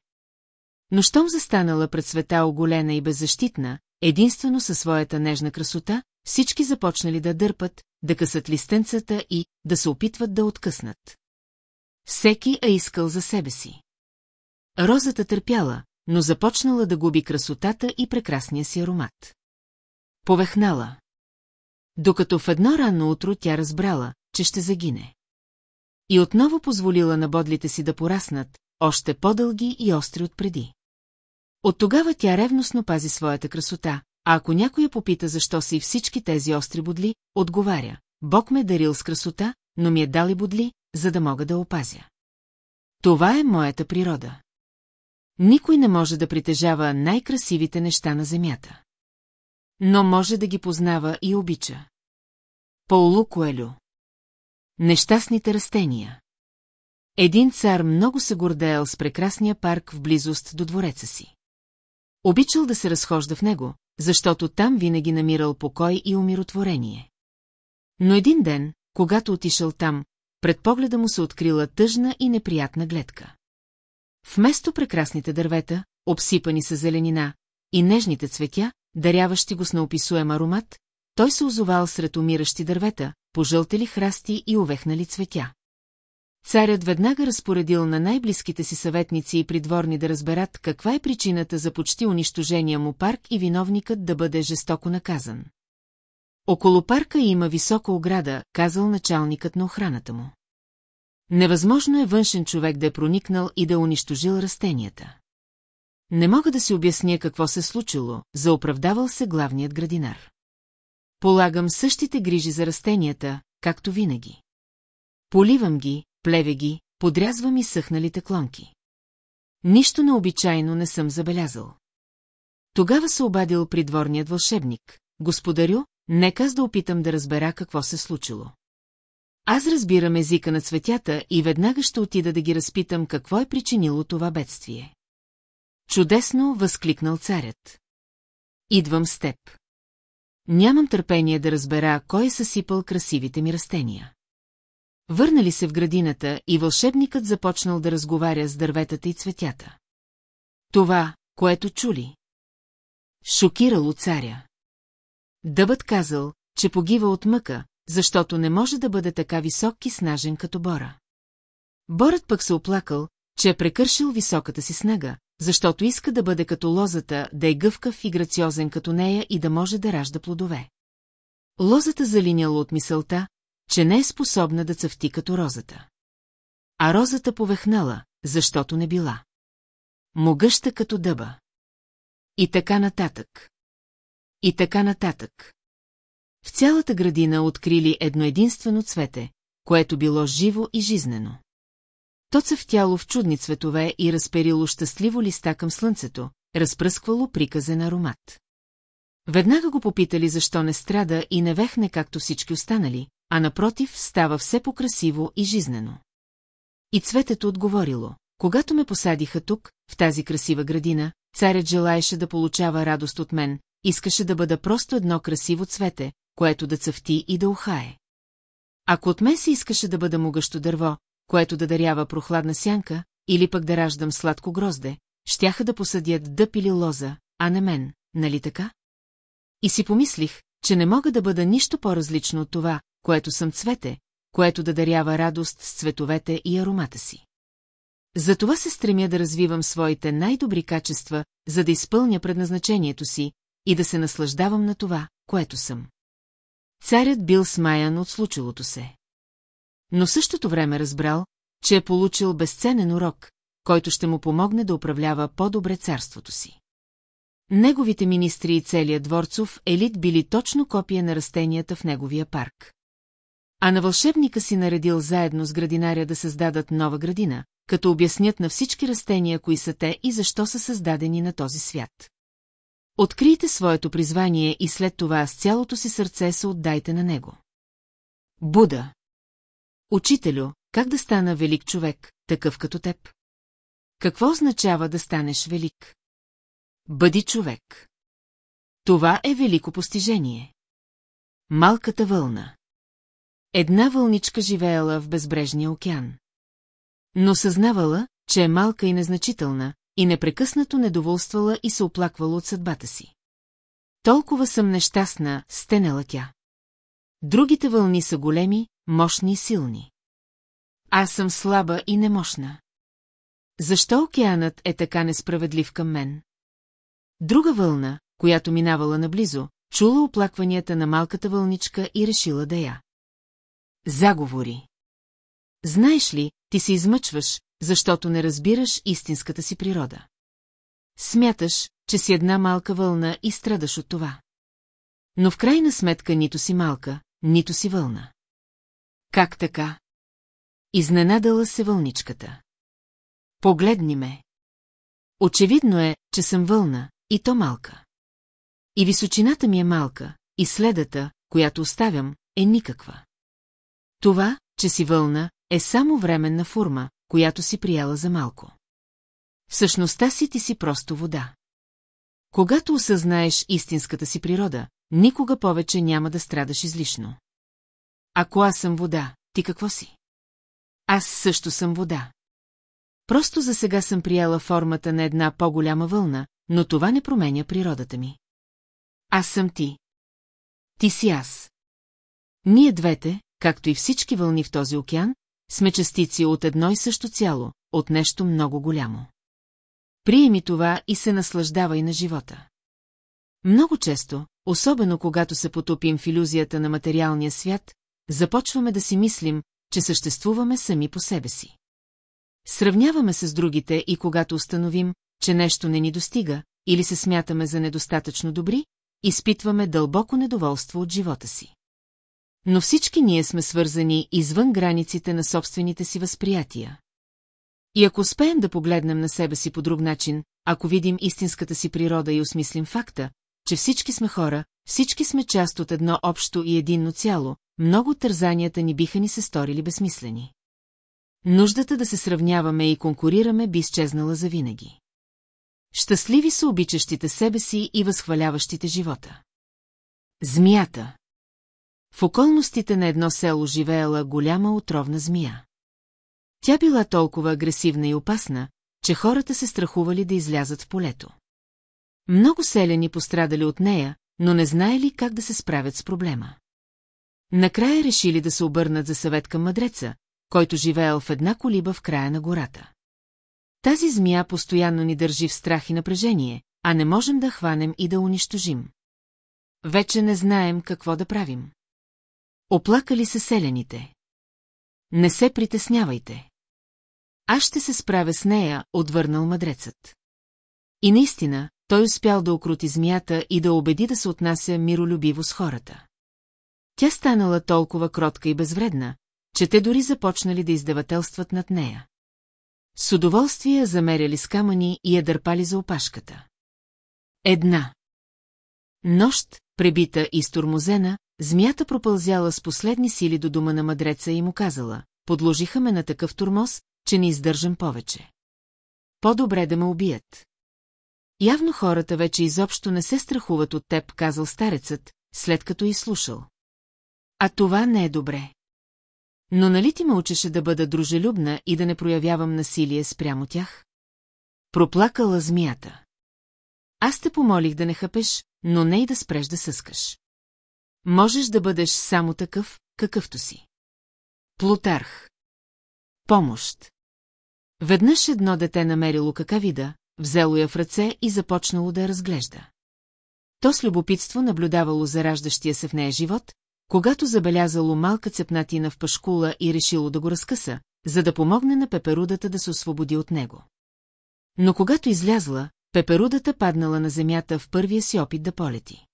[SPEAKER 1] Но щом застанала пред света оголена и беззащитна, единствено със своята нежна красота, всички започнали да дърпат, да късат листенцата и да се опитват да откъснат. Всеки е искал за себе си. Розата търпяла, но започнала да губи красотата и прекрасния си аромат. Повехнала. Докато в едно ранно утро тя разбрала, че ще загине. И отново позволила на бодлите си да пораснат, още по-дълги и остри от преди. От тогава тя ревностно пази своята красота, а ако някой я попита защо са и всички тези остри бодли, отговаря, Бог ме е дарил с красота, но ми е дали бодли, за да мога да опазя. Това е моята природа. Никой не може да притежава най-красивите неща на земята. Но може да ги познава и обича. Паулу Коелю Нещастните растения един цар много се гордеел с прекрасния парк в близост до двореца си. Обичал да се разхожда в него, защото там винаги намирал покой и умиротворение. Но един ден, когато отишъл там, пред погледа му се открила тъжна и неприятна гледка. Вместо прекрасните дървета, обсипани с зеленина, и нежните цветя, даряващи го с неописуем аромат, той се озовал сред умиращи дървета, пожълтели храсти и увехнали цветя. Царят веднага разпоредил на най-близките си съветници и придворни да разберат каква е причината за почти унищожения му парк и виновникът да бъде жестоко наказан. Около парка има висока ограда, казал началникът на охраната му. Невъзможно е външен човек да е проникнал и да е унищожил растенията. Не мога да си обясня какво се случило, заоправдавал се главният градинар. Полагам същите грижи за растенията, както винаги. Поливам ги, плеве ги, подрязвам и съхналите клонки. Нищо необичайно не съм забелязал. Тогава се обадил придворният вълшебник. Господарю, нека аз да опитам да разбера какво се случило. Аз разбирам езика на цветята и веднага ще отида да ги разпитам какво е причинило това бедствие. Чудесно възкликнал царят. Идвам с теб. Нямам търпение да разбера кой е съсипал красивите ми растения. Върнали се в градината и вълшебникът започнал да разговаря с дърветата и цветята. Това, което чули. Шокирало царя. Дъбът казал, че погива от мъка, защото не може да бъде така висок и снажен като Бора. Борът пък се оплакал, че е прекършил високата си снага, защото иска да бъде като лозата, да е гъвкав и грациозен като нея и да може да ражда плодове. Лозата залиняла от мисълта, че не е способна да цъфти като розата. А розата повехнала, защото не била. Могъща като дъба. И така нататък. И така нататък. В цялата градина открили едно единствено цвете, което било живо и жизнено. То цъфтяло в чудни цветове и разперило щастливо листа към слънцето, разпръсквало приказен аромат. Веднага го попитали защо не страда и не вехне както всички останали, а напротив става все по-красиво и жизнено. И цветето отговорило, когато ме посадиха тук, в тази красива градина, царят желаеше да получава радост от мен, искаше да бъда просто едно красиво цвете, което да цъфти и да ухае. Ако от мен се искаше да бъда могъщо дърво, което да дарява прохладна сянка, или пък да раждам сладко грозде, щяха да посадят дъп или лоза, а не мен, нали така? И си помислих, че не мога да бъда нищо по-различно от това, което съм цвете, което да дарява радост с цветовете и аромата си. Затова се стремя да развивам своите най-добри качества, за да изпълня предназначението си и да се наслаждавам на това, което съм. Царят бил смаян от случилото се. Но същото време разбрал, че е получил безценен урок, който ще му помогне да управлява по-добре царството си. Неговите министри и целият дворцов елит били точно копия на растенията в неговия парк. А на вълшебника си наредил заедно с градинаря да създадат нова градина, като обяснят на всички растения кои са те и защо са създадени на този свят. Открийте своето призвание и след това с цялото си сърце се отдайте на него. Буда Учителю, как да стана велик човек, такъв като теб? Какво означава да станеш велик? Бъди човек. Това е велико постижение. Малката вълна. Една вълничка живеела в безбрежния океан. Но съзнавала, че е малка и незначителна, и непрекъснато недоволствала и се оплаквала от съдбата си. Толкова съм нещастна, стенела тя. Другите вълни са големи, мощни и силни. Аз съм слаба и немощна. Защо океанът е така несправедлив към мен? Друга вълна, която минавала наблизо, чула оплакванията на малката вълничка и решила да я. Заговори. Знаеш ли, ти се измъчваш, защото не разбираш истинската си природа. Смяташ, че си една малка вълна и страдаш от това. Но в крайна сметка нито си малка, нито си вълна. Как така? Изненадала се вълничката. Погледни ме. Очевидно е, че съм вълна, и то малка. И височината ми е малка, и следата, която оставям, е никаква. Това, че си вълна, е само временна форма, която си прияла за малко. Всъщността си ти си просто вода. Когато осъзнаеш истинската си природа, никога повече няма да страдаш излишно. Ако аз съм вода, ти какво си? Аз също съм вода. Просто за сега съм приела формата на една по-голяма вълна, но това не променя природата ми. Аз съм ти. Ти си аз. Ние двете, както и всички вълни в този океан, сме частици от едно и също цяло, от нещо много голямо. Приеми това и се наслаждавай на живота. Много често, особено когато се потопим в иллюзията на материалния свят, започваме да си мислим, че съществуваме сами по себе си. Сравняваме се с другите и когато установим, че нещо не ни достига, или се смятаме за недостатъчно добри, изпитваме дълбоко недоволство от живота си но всички ние сме свързани извън границите на собствените си възприятия. И ако успеем да погледнем на себе си по друг начин, ако видим истинската си природа и осмислим факта, че всички сме хора, всички сме част от едно общо и единно цяло, много тързанията ни биха ни се сторили безсмислени. Нуждата да се сравняваме и конкурираме би изчезнала завинаги. Щастливи са обичащите себе си и възхваляващите живота. Змията в околностите на едно село живеела голяма отровна змия. Тя била толкова агресивна и опасна, че хората се страхували да излязат в полето. Много селени пострадали от нея, но не знаели как да се справят с проблема. Накрая решили да се обърнат за съвет към мъдреца, който живеел в една колиба в края на гората. Тази змия постоянно ни държи в страх и напрежение, а не можем да хванем и да унищожим. Вече не знаем какво да правим. Оплакали се селените. Не се притеснявайте. Аз ще се справя с нея, отвърнал мадрецът. И наистина, той успял да окрути змията и да убеди да се отнася миролюбиво с хората. Тя станала толкова кротка и безвредна, че те дори започнали да издавателстват над нея. С удоволствие замеряли с камъни и я дърпали за опашката. Една. Нощ, пребита и стурмозена, Змията пропълзяла с последни сили до дома на мъдреца и му казала, подложиха ме на такъв турмоз, че не издържам повече. По-добре да ме убият. Явно хората вече изобщо не се страхуват от теб, казал старецът, след като слушал. А това не е добре. Но нали ти ме учеше да бъда дружелюбна и да не проявявам насилие спрямо тях? Проплакала змията. Аз те помолих да не хъпеш, но не и да спреш да съскаш. Можеш да бъдеш само такъв, какъвто си. Плутарх. Помощ. Веднъж едно дете намерило какавида, взело я в ръце и започнало да я разглежда. То с любопитство наблюдавало зараждащия се в нея живот, когато забелязало малка цепнатина в пашкула и решило да го разкъса, за да помогне на пеперудата да се освободи от него. Но когато излязла, пеперудата паднала на земята в първия си опит да полети.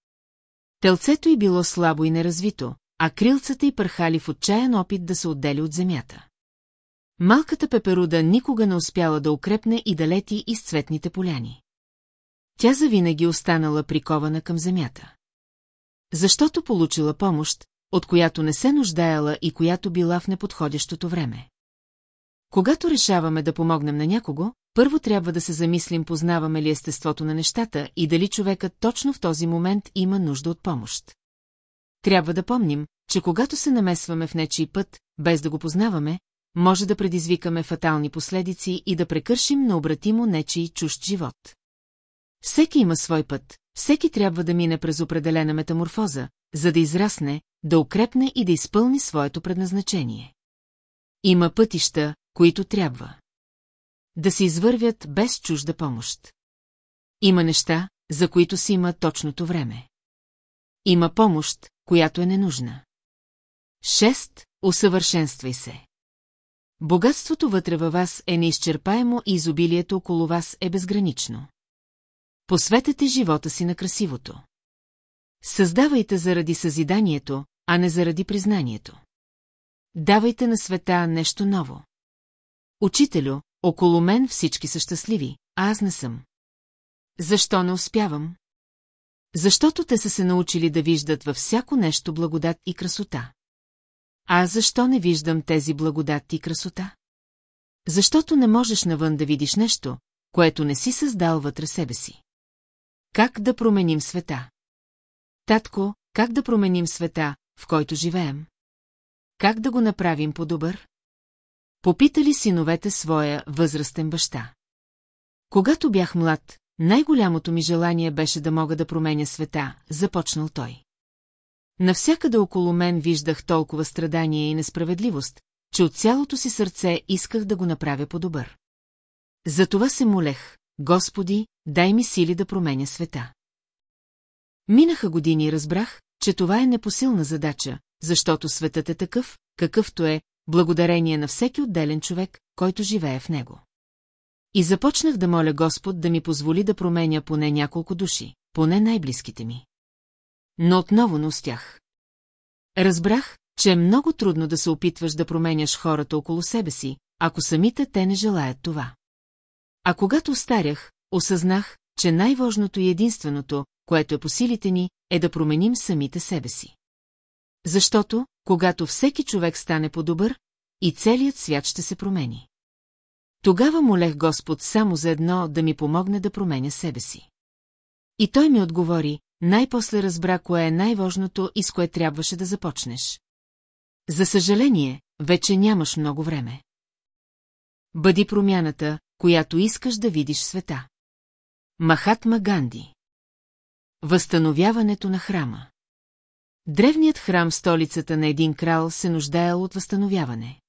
[SPEAKER 1] Телцето й било слабо и неразвито, а крилцата й пърхали в отчаян опит да се отдели от земята. Малката пеперуда никога не успяла да укрепне и да лети из цветните поляни. Тя завинаги останала прикована към земята. Защото получила помощ, от която не се нуждаела и която била в неподходящото време. Когато решаваме да помогнем на някого, първо трябва да се замислим познаваме ли естеството на нещата и дали човекът точно в този момент има нужда от помощ. Трябва да помним, че когато се намесваме в нечий път, без да го познаваме, може да предизвикаме фатални последици и да прекършим необратимо нечий чужд живот. Всеки има свой път, всеки трябва да мине през определена метаморфоза, за да израсне, да укрепне и да изпълни своето предназначение. Има пътища, които трябва да се извървят без чужда помощ. Има неща, за които си има точното време. Има помощ, която е ненужна. Шест, Усъвършенствай се. Богатството вътре във вас е неизчерпаемо и изобилието около вас е безгранично. Посветете живота си на красивото. Създавайте заради съзиданието, а не заради признанието. Давайте на света нещо ново. Учителю, около мен всички са щастливи, а аз не съм. Защо не успявам? Защото те са се научили да виждат във всяко нещо благодат и красота. А защо не виждам тези благодат и красота? Защото не можеш навън да видиш нещо, което не си създал вътре себе си. Как да променим света? Татко, как да променим света, в който живеем? Как да го направим по-добър? Попитали синовете своя възрастен баща. Когато бях млад, най-голямото ми желание беше да мога да променя света, започнал той. Навсякъде около мен виждах толкова страдание и несправедливост, че от цялото си сърце исках да го направя по-добър. Затова се молех, Господи, дай ми сили да променя света. Минаха години и разбрах, че това е непосилна задача, защото светът е такъв, какъвто е, благодарение на всеки отделен човек, който живее в него. И започнах да моля Господ да ми позволи да променя поне няколко души, поне най-близките ми. Но отново не успях. Разбрах, че е много трудно да се опитваш да променяш хората около себе си, ако самите те не желаят това. А когато старях, осъзнах, че най-важното и единственото, което е по силите ни, е да променим самите себе си. Защото, когато всеки човек стане по-добър и целият свят ще се промени. Тогава молех Господ само за едно да ми помогне да променя себе си. И той ми отговори, най-после разбра кое е най-важното и с кое трябваше да започнеш. За съжаление, вече нямаш много време. Бъди промяната, която искаш да видиш света. Махатма Ганди Възстановяването на храма Древният храм столицата на един крал се нуждаел от възстановяване.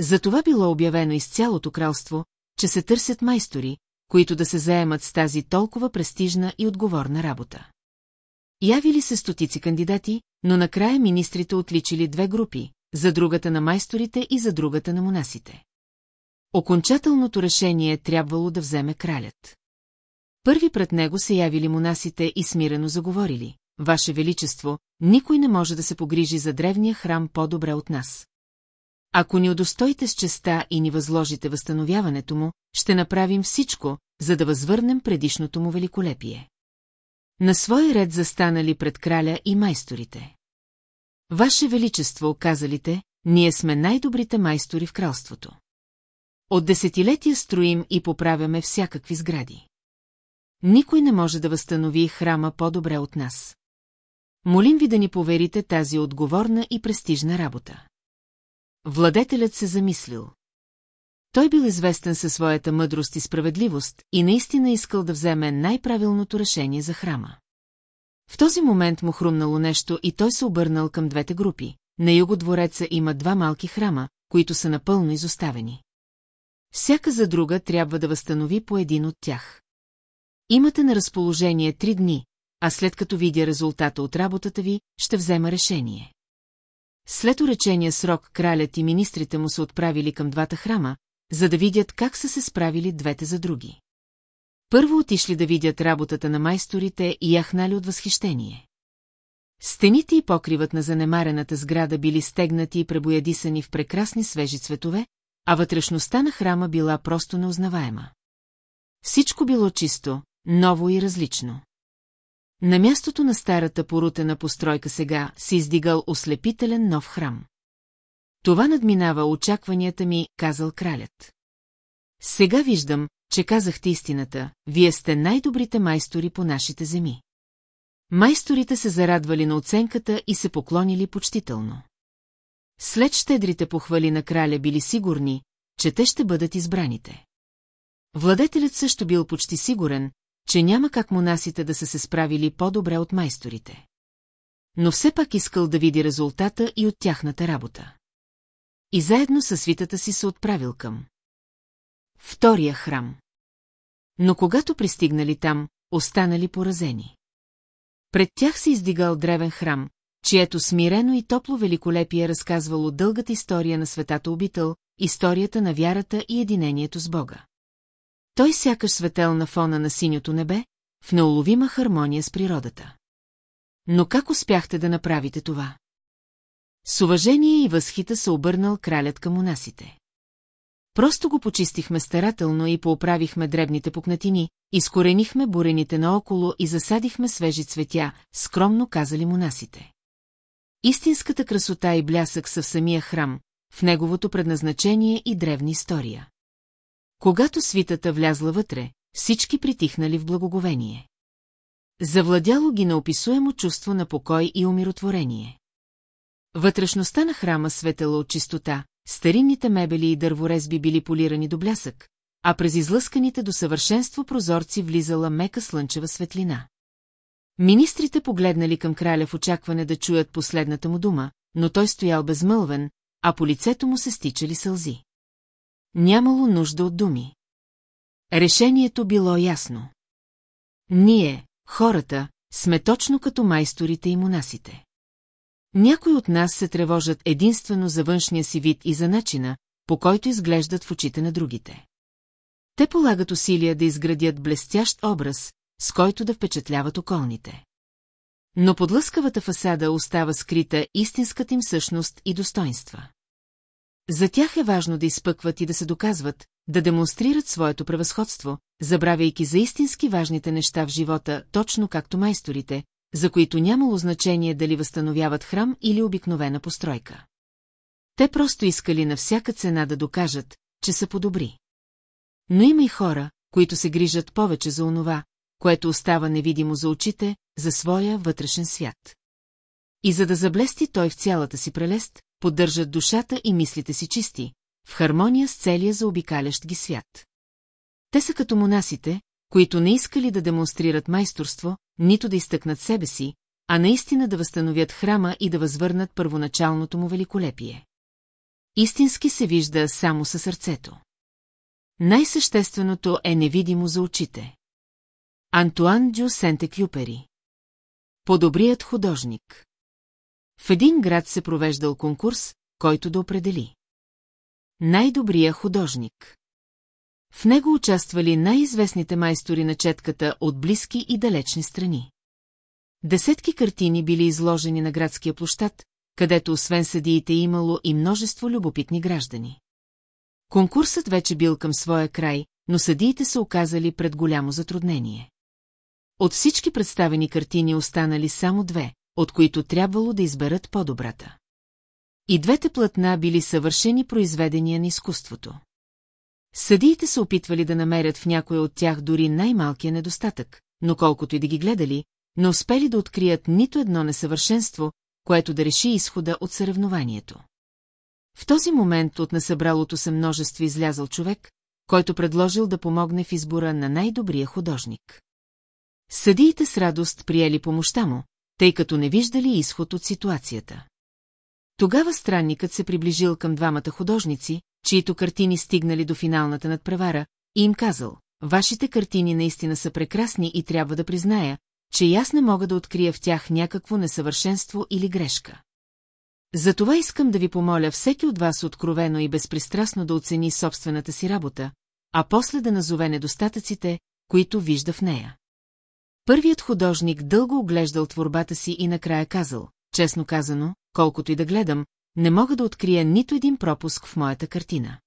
[SPEAKER 1] Затова било обявено из цялото кралство, че се търсят майстори, които да се заемат с тази толкова престижна и отговорна работа. Явили се стотици кандидати, но накрая министрите отличили две групи – за другата на майсторите и за другата на монасите. Окончателното решение трябвало да вземе кралят. Първи пред него се явили монасите и смирено заговорили. Ваше Величество, никой не може да се погрижи за древния храм по-добре от нас. Ако ни удостоите с честа и ни възложите възстановяването му, ще направим всичко, за да възвърнем предишното му великолепие. На свой ред застанали пред краля и майсторите. Ваше Величество, казалите, ние сме най-добрите майстори в кралството. От десетилетия строим и поправяме всякакви сгради. Никой не може да възстанови храма по-добре от нас. Молим ви да ни поверите тази отговорна и престижна работа. Владетелят се замислил. Той бил известен със своята мъдрост и справедливост и наистина искал да вземе най-правилното решение за храма. В този момент му хрумнало нещо и той се обърнал към двете групи. На юго двореца има два малки храма, които са напълно изоставени. Всяка за друга трябва да възстанови по един от тях. Имате на разположение три дни, а след като видя резултата от работата ви, ще взема решение. След уречения срок кралят и министрите му са отправили към двата храма, за да видят как са се справили двете за други. Първо отишли да видят работата на майсторите и яхнали от възхищение. Стените и покривът на занемарената сграда били стегнати и пребоядисани в прекрасни свежи цветове, а вътрешността на храма била просто неузнаваема. Всичко било чисто, ново и различно. На мястото на старата порутена постройка сега се издигал ослепителен нов храм. Това надминава очакванията ми, казал кралят. Сега виждам, че казахте истината, вие сте най-добрите майстори по нашите земи. Майсторите се зарадвали на оценката и се поклонили почтително. След щедрите похвали на краля били сигурни, че те ще бъдат избраните. Владетелят също бил почти сигурен, че няма как монасите да са се справили по-добре от майсторите. Но все пак искал да види резултата и от тяхната работа. И заедно със свитата си се отправил към втория храм. Но когато пристигнали там, останали поразени. Пред тях се издигал древен храм, чието смирено и топло великолепие разказвало дългата история на светата обител, историята на вярата и единението с Бога. Той сякаш светел на фона на синьото небе, в неуловима хармония с природата. Но как успяхте да направите това? С уважение и възхита се обърнал кралят към унасите. Просто го почистихме старателно и поуправихме дребните пукнатини, изкоренихме бурените наоколо и засадихме свежи цветя, скромно казали монасите. Истинската красота и блясък са в самия храм, в неговото предназначение и древна история. Когато свитата влязла вътре, всички притихнали в благоговение. Завладяло ги неописуемо чувство на покой и умиротворение. Вътрешността на храма светела от чистота, старинните мебели и дърворезби били полирани до блясък, а през излъсканите до съвършенство прозорци влизала мека слънчева светлина. Министрите погледнали към краля в очакване да чуят последната му дума, но той стоял безмълвен, а по лицето му се стичали сълзи. Нямало нужда от думи. Решението било ясно. Ние, хората, сме точно като майсторите и монасите. Някои от нас се тревожат единствено за външния си вид и за начина, по който изглеждат в очите на другите. Те полагат усилия да изградят блестящ образ, с който да впечатляват околните. Но под лъскавата фасада остава скрита истинската им същност и достоинства. За тях е важно да изпъкват и да се доказват, да демонстрират своето превъзходство, забравяйки за истински важните неща в живота, точно както майсторите, за които нямало значение дали възстановяват храм или обикновена постройка. Те просто искали на всяка цена да докажат, че са по-добри. Но има и хора, които се грижат повече за онова, което остава невидимо за очите, за своя вътрешен свят. И за да заблести той в цялата си прелест, поддържат душата и мислите си чисти, в хармония с целия заобикалящ ги свят. Те са като монасите, които не искали да демонстрират майсторство, нито да изтъкнат себе си, а наистина да възстановят храма и да възвърнат първоначалното му великолепие. Истински се вижда само със сърцето. Най-същественото е невидимо за очите. Антуан Дю Сенте Кюпери Подобрият художник в един град се провеждал конкурс, който да определи. Най-добрия художник. В него участвали най-известните майстори на четката от близки и далечни страни. Десетки картини били изложени на градския площад, където освен съдиите имало и множество любопитни граждани. Конкурсът вече бил към своя край, но съдиите се оказали пред голямо затруднение. От всички представени картини останали само две, от които трябвало да изберат по-добрата. И двете платна били съвършени произведения на изкуството. Съдиите се опитвали да намерят в някоя от тях дори най-малкия недостатък, но колкото и да ги гледали, не успели да открият нито едно несъвършенство, което да реши изхода от съревнованието. В този момент от насъбралото се множество излязъл човек, който предложил да помогне в избора на най-добрия художник. Съдиите с радост приели помощта му, тъй като не виждали изход от ситуацията. Тогава странникът се приближил към двамата художници, чието картини стигнали до финалната надпревара, и им казал, вашите картини наистина са прекрасни и трябва да призная, че и аз не мога да открия в тях някакво несъвършенство или грешка. Затова искам да ви помоля всеки от вас откровено и безпристрастно да оцени собствената си работа, а после да назове недостатъците, които вижда в нея. Първият художник дълго оглеждал творбата си и накрая казал, честно казано, колкото и да гледам, не мога да открия нито един пропуск в моята картина.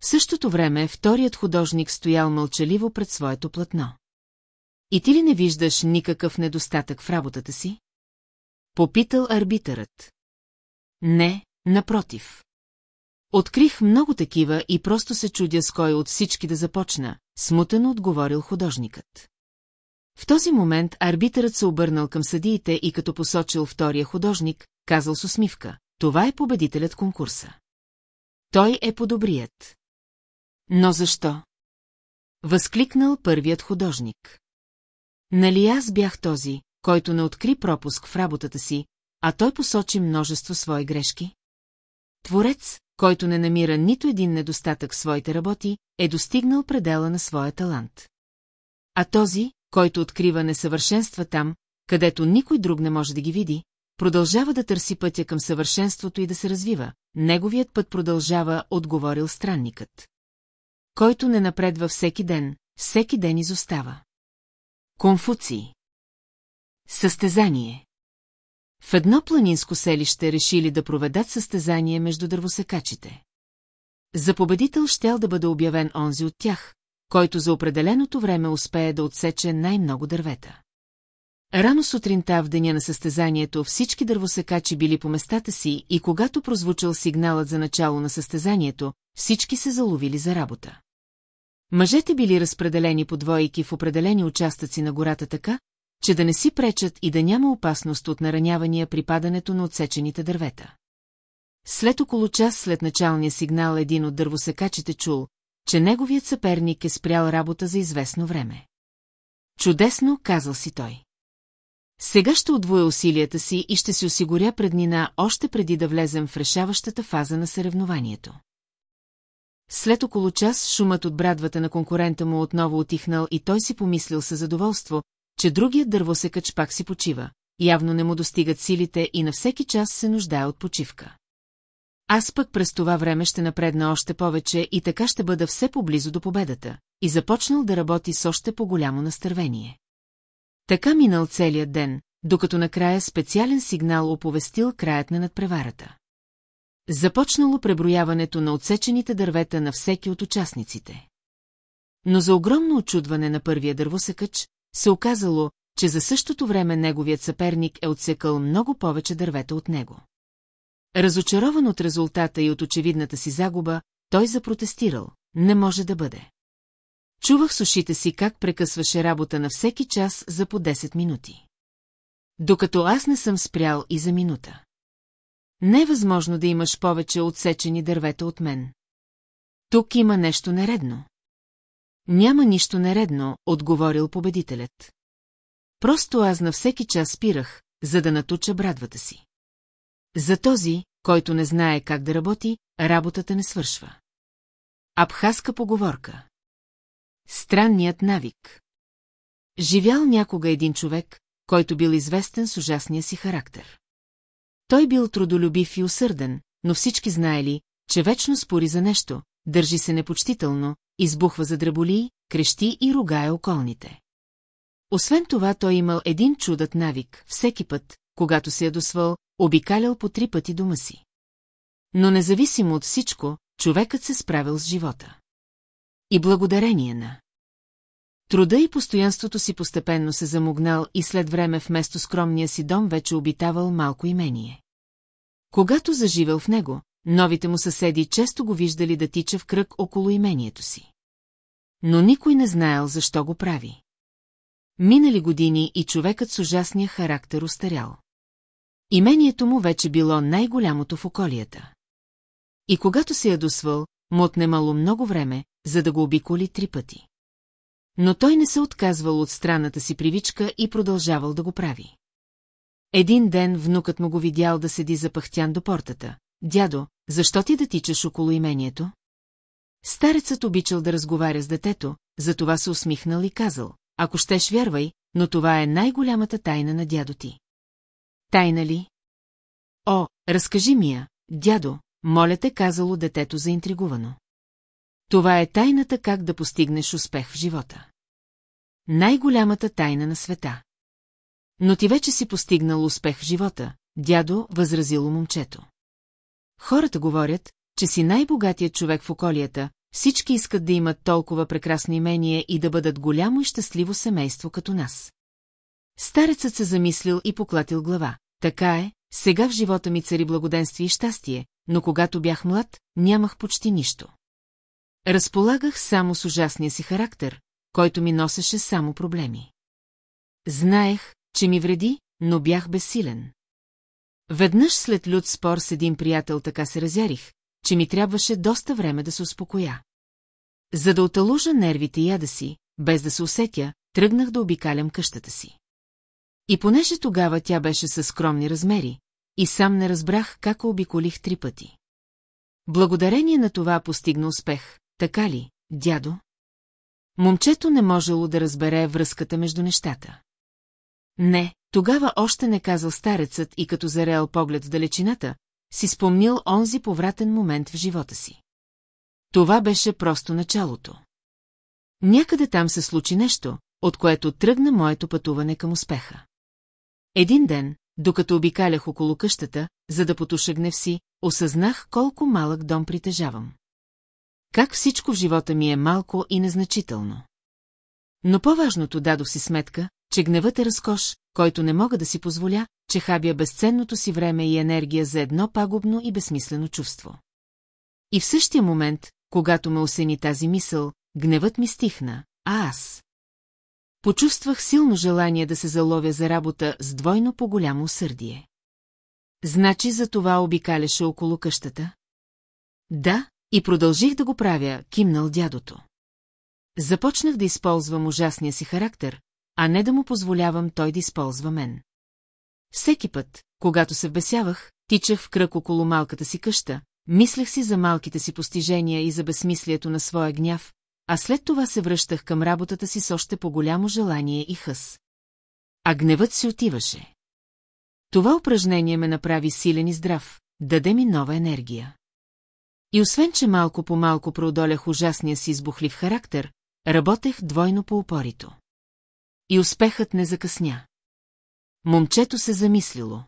[SPEAKER 1] В същото време вторият художник стоял мълчаливо пред своето платно. И ти ли не виждаш никакъв недостатък в работата си? Попитал арбитърът. Не, напротив. Открих много такива и просто се чудя с кой от всички да започна, смутено отговорил художникът. В този момент арбитърът се обърнал към съдиите и като посочил втория художник, казал с усмивка, това е победителят конкурса. Той е подобрият. Но защо? Възкликнал първият художник. Нали аз бях този, който не откри пропуск в работата си, а той посочи множество свои грешки? Творец, който не намира нито един недостатък в своите работи, е достигнал предела на своя талант. А този, който открива несъвършенства там, където никой друг не може да ги види, продължава да търси пътя към съвършенството и да се развива, неговият път продължава, отговорил странникът. Който не напредва всеки ден, всеки ден изостава. Конфуции. Състезание В едно планинско селище решили да проведат състезание между дървосекачите. За победител щял да бъде обявен онзи от тях, който за определеното време успее да отсече най-много дървета. Рано сутринта в деня на състезанието всички дървосекачи били по местата си и когато прозвучал сигналът за начало на състезанието, всички се заловили за работа. Мъжете били разпределени по двойки в определени участъци на гората така, че да не си пречат и да няма опасност от наранявания при падането на отсечените дървета. След около час след началния сигнал един от дървосекачите чул, че неговият съперник е спрял работа за известно време. Чудесно, казал си той. Сега ще отвоя усилията си и ще си осигуря преднина още преди да влезем в решаващата фаза на съревнованието. След около час шумът от брадвата на конкурента му отново отихнал и той си помислил със задоволство, че другият дървосекач пак си почива, явно не му достигат силите и на всеки час се нуждае от почивка. Аз пък през това време ще напредна още повече и така ще бъда все поблизо до победата. И започнал да работи с още по-голямо настървение. Така минал целият ден, докато накрая специален сигнал оповестил краят на надпреварата. Започнало преброяването на отсечените дървета на всеки от участниците. Но за огромно очудване на първия дървосекач се оказало, че за същото време неговият съперник е отсекал много повече дървета от него. Разочарован от резултата и от очевидната си загуба, той запротестирал. Не може да бъде. Чувах с ушите си как прекъсваше работа на всеки час за по 10 минути. Докато аз не съм спрял и за минута. Не е възможно да имаш повече отсечени дървета от мен. Тук има нещо нередно. Няма нищо нередно, отговорил победителят. Просто аз на всеки час спирах, за да натуча брадвата си. За този, който не знае как да работи, работата не свършва. Абхазка поговорка Странният навик Живял някога един човек, който бил известен с ужасния си характер. Той бил трудолюбив и усърден, но всички знаели, че вечно спори за нещо, държи се непочтително, избухва за дреболи, крещи и ругае околните. Освен това той имал един чудът навик, всеки път, когато се ядосвал, е обикалял по три пъти дома си. Но независимо от всичко, човекът се справил с живота. И благодарение на... Труда и постоянството си постепенно се замогнал и след време вместо скромния си дом вече обитавал малко имение. Когато заживел в него, новите му съседи често го виждали да тича в кръг около имението си. Но никой не знаел защо го прави. Минали години и човекът с ужасния характер устарял. Имението му вече било най-голямото в околията. И когато се ядосвал, е му отнемало много време, за да го обиколи три пъти. Но той не се отказвал от странната си привичка и продължавал да го прави. Един ден внукът му го видял да седи запахтян до портата. Дядо, защо ти да тичаш около имението? Старецът обичал да разговаря с детето, затова се усмихнал и казал, ако щеш вярвай, но това е най-голямата тайна на дядо ти. Тайна ли? О, разкажи ми я, дядо, моля те казало детето заинтригувано. Това е тайната как да постигнеш успех в живота. Най-голямата тайна на света. Но ти вече си постигнал успех в живота, дядо, възразило момчето. Хората говорят, че си най-богатият човек в околията, всички искат да имат толкова прекрасно имение и да бъдат голямо и щастливо семейство като нас. Старецът се замислил и поклатил глава. Така е, сега в живота ми цари благоденствие и щастие, но когато бях млад, нямах почти нищо. Разполагах само с ужасния си характер, който ми носеше само проблеми. Знаех, че ми вреди, но бях безсилен. Веднъж след люд спор с един приятел така се разярих, че ми трябваше доста време да се успокоя. За да оталужа нервите и яда си, без да се усетя, тръгнах да обикалям къщата си. И понеже тогава тя беше със скромни размери, и сам не разбрах как обиколих три пъти. Благодарение на това постигна успех, така ли, дядо? Момчето не можело да разбере връзката между нещата. Не, тогава още не казал старецът и като зарел поглед в далечината, си спомнил онзи повратен момент в живота си. Това беше просто началото. Някъде там се случи нещо, от което тръгна моето пътуване към успеха. Един ден, докато обикалях около къщата, за да потуша гнев си, осъзнах колко малък дом притежавам. Как всичко в живота ми е малко и незначително. Но по-важното дадох си сметка, че гневът е разкош, който не мога да си позволя, че хабя безценното си време и енергия за едно пагубно и безсмислено чувство. И в същия момент, когато ме осени тази мисъл, гневът ми стихна, а аз... Почувствах силно желание да се заловя за работа с двойно по-голямо усърдие. Значи за това обикаляше около къщата? Да, и продължих да го правя, кимнал дядото. Започнах да използвам ужасния си характер, а не да му позволявам той да използва мен. Всеки път, когато се вбесявах, тичах в кръг около малката си къща, мислех си за малките си постижения и за безсмислието на своя гняв, а след това се връщах към работата си с още по-голямо желание и хъс. А гневът си отиваше. Това упражнение ме направи силен и здрав, даде ми нова енергия. И освен, че малко по малко преодолях ужасния си избухлив характер, работех двойно по опорито. И успехът не закъсня. Момчето се замислило.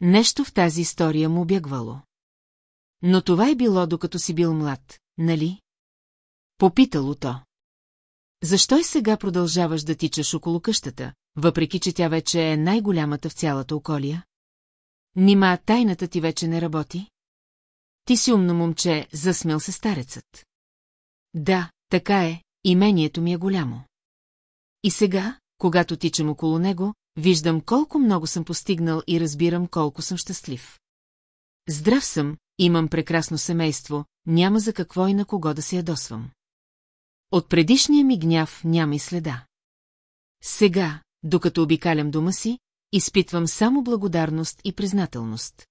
[SPEAKER 1] Нещо в тази история му обягвало. Но това е било докато си бил млад, нали? Попитало то. Защо и сега продължаваш да тичаш около къщата, въпреки че тя вече е най-голямата в цялата околия? Нима тайната ти вече не работи? Ти си умно момче, засмял се старецът. Да, така е, имението ми е голямо. И сега, когато тичам около него, виждам колко много съм постигнал и разбирам колко съм щастлив. Здрав съм, имам прекрасно семейство, няма за какво и на кого да се ядосвам. От предишния ми гняв няма и следа. Сега, докато обикалям дома си, изпитвам само благодарност и признателност.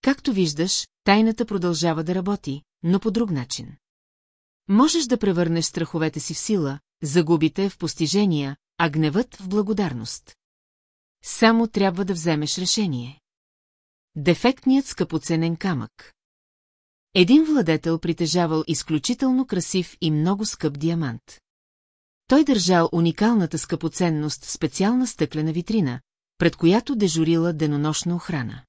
[SPEAKER 1] Както виждаш, тайната продължава да работи, но по друг начин. Можеш да превърнеш страховете си в сила, загубите в постижения, а гневът в благодарност. Само трябва да вземеш решение. Дефектният скъпоценен камък. Един владетел притежавал изключително красив и много скъп диамант. Той държал уникалната скъпоценност в специална стъклена витрина, пред която дежурила денонощна охрана.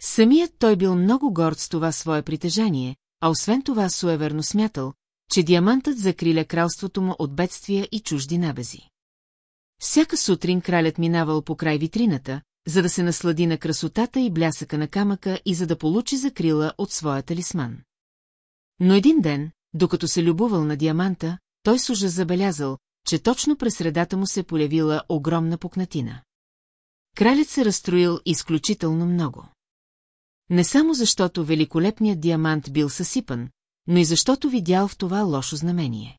[SPEAKER 1] Самият той бил много горд с това свое притежание, а освен това суеверно смятал, че диамантът закриля кралството му от бедствия и чужди набези. Всяка сутрин кралят минавал по край витрината, за да се наслади на красотата и блясъка на камъка и за да получи закрила от своя талисман. Но един ден, докато се любовал на диаманта, той с ужас забелязал, че точно през средата му се полявила огромна пукнатина. Кралят се разстроил изключително много. Не само защото великолепният диамант бил съсипан, но и защото видял в това лошо знамение.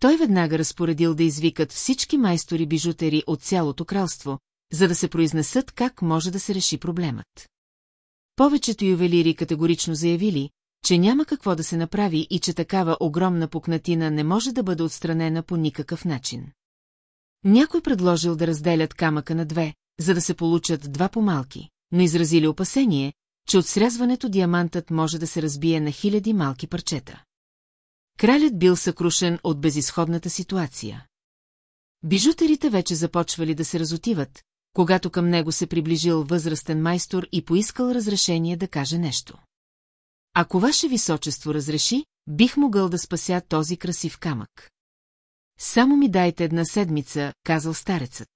[SPEAKER 1] Той веднага разпоредил да извикат всички майстори бижутери от цялото кралство, за да се произнесат как може да се реши проблемът. Повечето ювелири категорично заявили, че няма какво да се направи и че такава огромна пукнатина не може да бъде отстранена по никакъв начин. Някой предложил да разделят камъка на две, за да се получат два помалки, но изразили опасение, че от срязването диамантът може да се разбие на хиляди малки парчета. Кралят бил съкрушен от безисходната ситуация. Бижутерите вече започвали да се разотиват, когато към него се приближил възрастен майстор и поискал разрешение да каже нещо. Ако ваше височество разреши, бих могъл да спася този красив камък. Само ми дайте една седмица, казал старецът.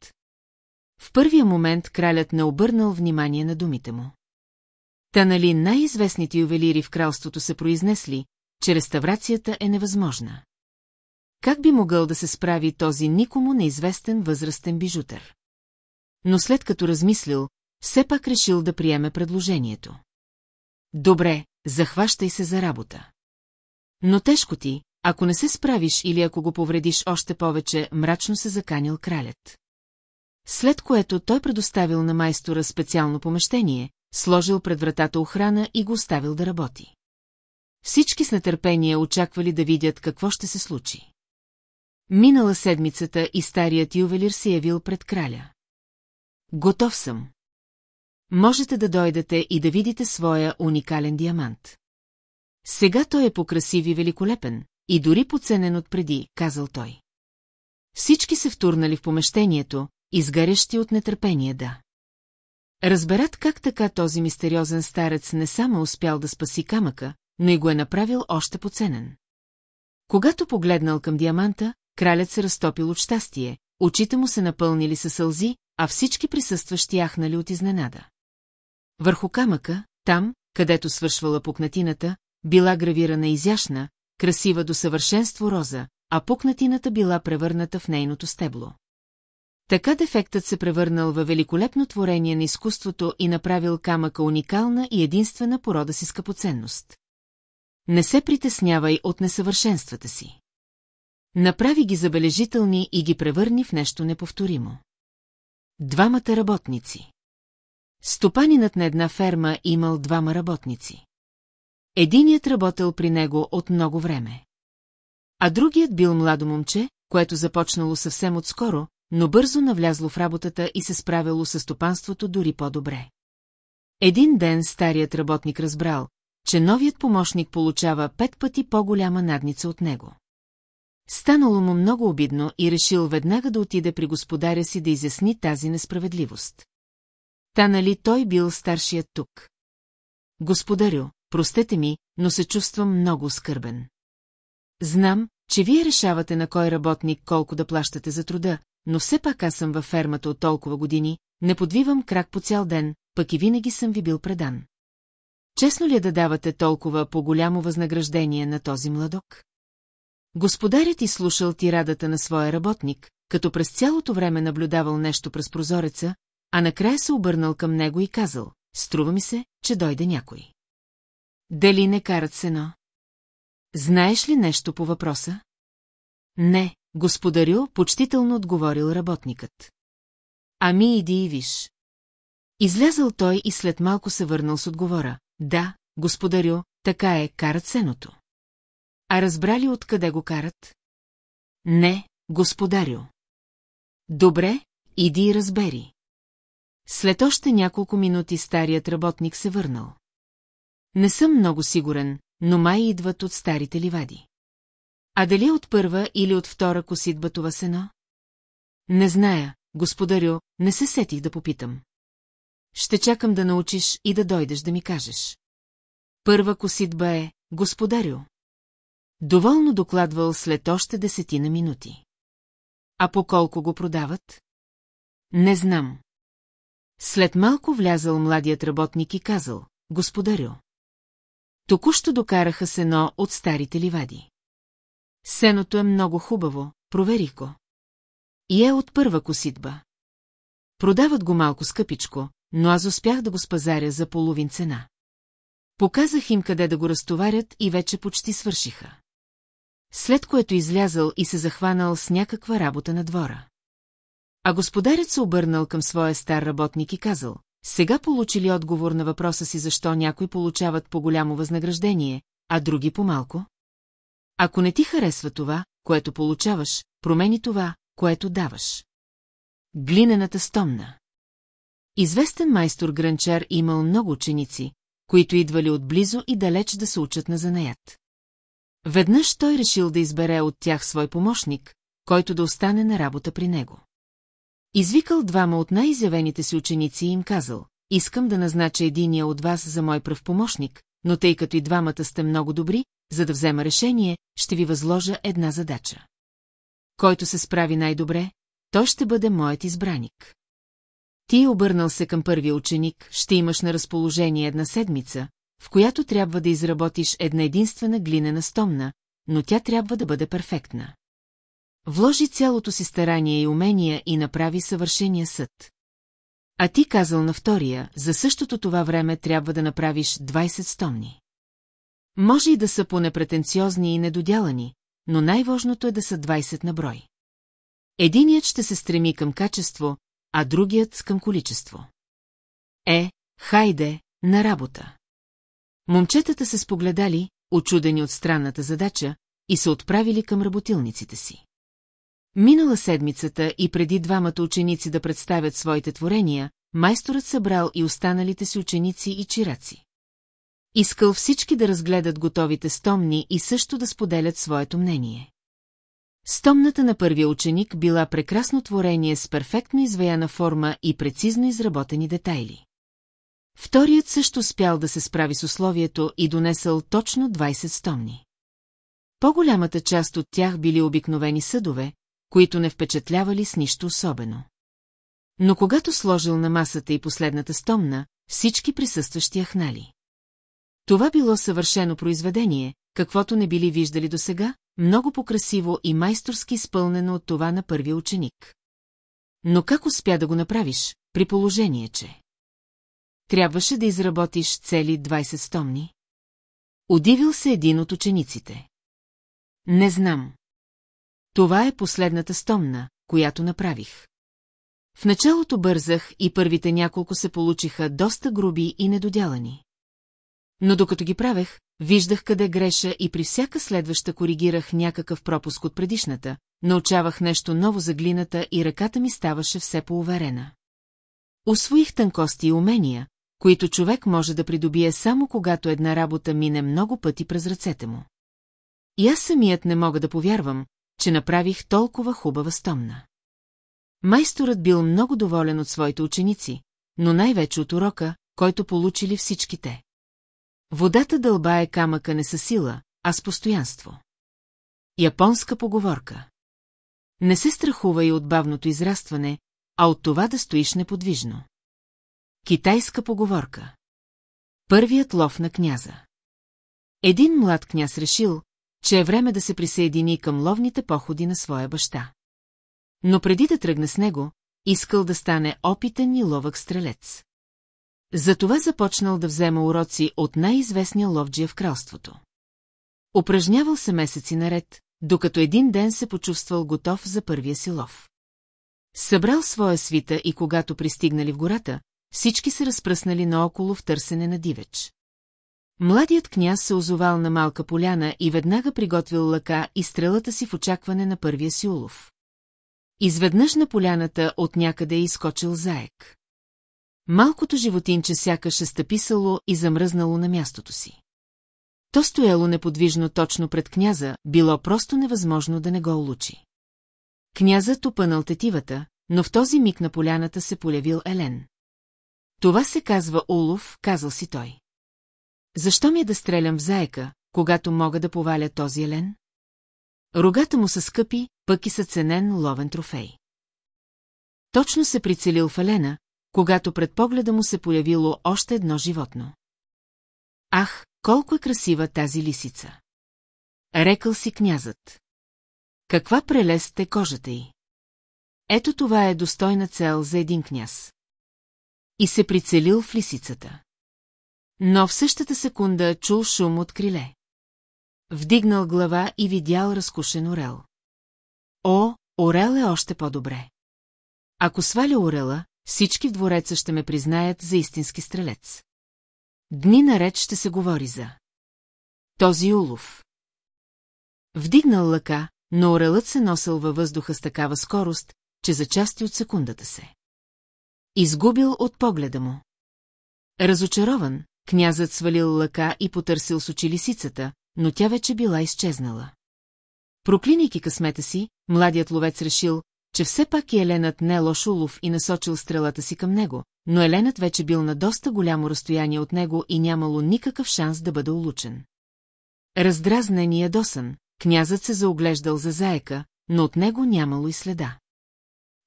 [SPEAKER 1] В първия момент кралят не обърнал внимание на думите му. Та нали най-известните ювелири в кралството са произнесли, че реставрацията е невъзможна. Как би могъл да се справи този никому неизвестен възрастен бижутер? но след като размислил, все пак решил да приеме предложението. Добре, захващай се за работа. Но тежко ти, ако не се справиш или ако го повредиш още повече, мрачно се заканил кралят. След което той предоставил на майстора специално помещение, сложил пред вратата охрана и го оставил да работи. Всички с нетърпение очаквали да видят какво ще се случи. Минала седмицата и старият ювелир се явил пред краля. Готов съм. Можете да дойдете и да видите своя уникален диамант. Сега той е покрасив и великолепен, и дори поценен от преди, казал той. Всички се втурнали в помещението, изгарящи от нетърпение да. Разберат как така този мистериозен старец не само успял да спаси камъка, но и го е направил още поценен. Когато погледнал към диаманта, кралят се разтопил от щастие, очите му се напълнили със сълзи, а всички присъстващи яхнали от изненада. Върху камъка, там, където свършвала пукнатината, била гравирана изящна, красива до съвършенство роза, а пукнатината била превърната в нейното стебло. Така дефектът се превърнал във великолепно творение на изкуството и направил камъка уникална и единствена порода си скъпоценност. Не се притеснявай от несъвършенствата си. Направи ги забележителни и ги превърни в нещо неповторимо. Двамата работници. Стопанинът на една ферма имал двама работници. Единият работил при него от много време. А другият бил младо момче, което започнало съвсем отскоро, но бързо навлязло в работата и се справило със стопанството дори по-добре. Един ден старият работник разбрал, че новият помощник получава пет пъти по-голяма надница от него. Станало му много обидно и решил веднага да отиде при господаря си да изясни тази несправедливост. Та нали той бил старшият тук? Господарю, простете ми, но се чувствам много скърбен. Знам, че вие решавате на кой работник колко да плащате за труда, но все пак аз съм във фермата от толкова години, не подвивам крак по цял ден, пък и винаги съм ви бил предан. Честно ли е да давате толкова по-голямо възнаграждение на този младок? Господарят изслушал тирадата на своя работник, като през цялото време наблюдавал нещо през прозореца, а накрая се обърнал към него и казал, струва ми се, че дойде някой. Дали не карат сено? Знаеш ли нещо по въпроса? Не, господарю, почтително отговорил работникът. Ами иди и виж. Излязъл той и след малко се върнал с отговора. Да, господарю, така е, карат сеното. А разбрали откъде го карат? Не, господарю. Добре, иди и разбери. След още няколко минути старият работник се върнал. Не съм много сигурен, но май идват от старите ливади. А дали от първа или от втора коситба това сено? Не зная, господарю, не се сетих да попитам. Ще чакам да научиш и да дойдеш да ми кажеш. Първа коситба е, господарю. Доволно докладвал след още десетина минути. А по колко го продават? Не знам. След малко влязал младият работник и казал, господарю. Току-що докараха сено от старите ливади. Сеното е много хубаво, провери го. И е от първа коситба. Продават го малко скъпичко, но аз успях да го спазаря за половин цена. Показах им къде да го разтоварят и вече почти свършиха след което е излязъл и се захванал с някаква работа на двора. А господарят се обърнал към своя стар работник и казал, сега получили отговор на въпроса си защо някои получават по-голямо възнаграждение, а други по-малко? Ако не ти харесва това, което получаваш, промени това, което даваш. Глинената стомна Известен майстор Гранчар имал много ученици, които идвали отблизо и далеч да се учат на занаят. Веднъж той решил да избере от тях свой помощник, който да остане на работа при него. Извикал двама от най-изявените си ученици и им казал, искам да назнача единия от вас за мой пръв помощник, но тъй като и двамата сте много добри, за да взема решение, ще ви възложа една задача. Който се справи най-добре, той ще бъде моят избраник. Ти обърнал се към първия ученик, ще имаш на разположение една седмица, в която трябва да изработиш една единствена глинена стомна, но тя трябва да бъде перфектна. Вложи цялото си старание и умения и направи съвършения съд. А ти казал на втория, за същото това време трябва да направиш 20 стомни. Може и да са понепретенциозни и недодялани, но най-важното е да са 20 на брой. Единият ще се стреми към качество, а другият към количество. Е, хайде, на работа. Момчетата се спогледали, очудени от странната задача, и се отправили към работилниците си. Минала седмицата и преди двамата ученици да представят своите творения, майсторът събрал и останалите си ученици и чираци. Искал всички да разгледат готовите стомни и също да споделят своето мнение. Стомната на първия ученик била прекрасно творение с перфектно извеяна форма и прецизно изработени детайли. Вторият също спял да се справи с условието и донесъл точно 20 стомни. По-голямата част от тях били обикновени съдове, които не впечатлявали с нищо особено. Но когато сложил на масата и последната стомна, всички присъстващи ахнали. Това било съвършено произведение, каквото не били виждали досега, много по-красиво и майсторски изпълнено от това на първия ученик. Но как успя да го направиш, при положение, че трябваше да изработиш цели 20 стомни? Удивил се един от учениците. Не знам. Това е последната стомна, която направих. В началото бързах и първите няколко се получиха доста груби и недодялани. Но докато ги правех, виждах къде греша и при всяка следваща коригирах някакъв пропуск от предишната, научавах нещо ново за глината и ръката ми ставаше все по-уверена. Освоих тънкости и умения, които човек може да придобие само когато една работа мине много пъти през ръцете му. И аз самият не мога да повярвам, че направих толкова хубава стомна. Майсторът бил много доволен от своите ученици, но най-вече от урока, който получили всичките. Водата дълбае камъка не със сила, а с постоянство. Японска поговорка. Не се страхувай от бавното израстване, а от това да стоиш неподвижно. Китайска поговорка. Първият лов на княза. Един млад княз решил, че е време да се присъедини към ловните походи на своя баща. Но преди да тръгне с него, искал да стане опитен и ловък стрелец. Затова започнал да взема уроци от най-известния ловджия в кралството. Упражнявал се месеци наред, докато един ден се почувствал готов за първия си лов. Събрал своя свита и когато пристигнали в гората, всички се разпръснали наоколо в търсене на дивеч. Младият княз се озовал на малка поляна и веднага приготвил лъка и стрелата си в очакване на първия си улов. Изведнъж на поляната от някъде е изкочил заек. Малкото животинче сякаш е стъписало и замръзнало на мястото си. То стояло неподвижно точно пред княза, било просто невъзможно да не го улучи. Князът опънал тетивата, но в този миг на поляната се полявил Елен. Това се казва улов, казал си той. Защо ми е да стрелям в заека, когато мога да поваля този елен? Рогата му са скъпи, пък и са ценен ловен трофей. Точно се прицелил в елена, когато пред погледа му се появило още едно животно. Ах, колко е красива тази лисица! Рекал си князът. Каква прелест е кожата й! Ето това е достойна цел за един княз. И се прицелил в лисицата. Но в същата секунда чул шум от криле. Вдигнал глава и видял разкушен орел. О, орел е още по-добре. Ако сваля орела, всички в двореца ще ме признаят за истински стрелец. Дни наред ще се говори за този улов. Вдигнал лъка, но орелът се носел във въздуха с такава скорост, че за части от секундата се. Изгубил от погледа му. Разочарован, князът свалил лъка и потърсил с очи лисицата, но тя вече била изчезнала. Проклинайки късмета си, младият ловец решил, че все пак и Еленът не е лош улов и насочил стрелата си към него, но Еленът вече бил на доста голямо разстояние от него и нямало никакъв шанс да бъде улучен. Раздразнен и ядосан, князът се заоглеждал за заека, но от него нямало и следа.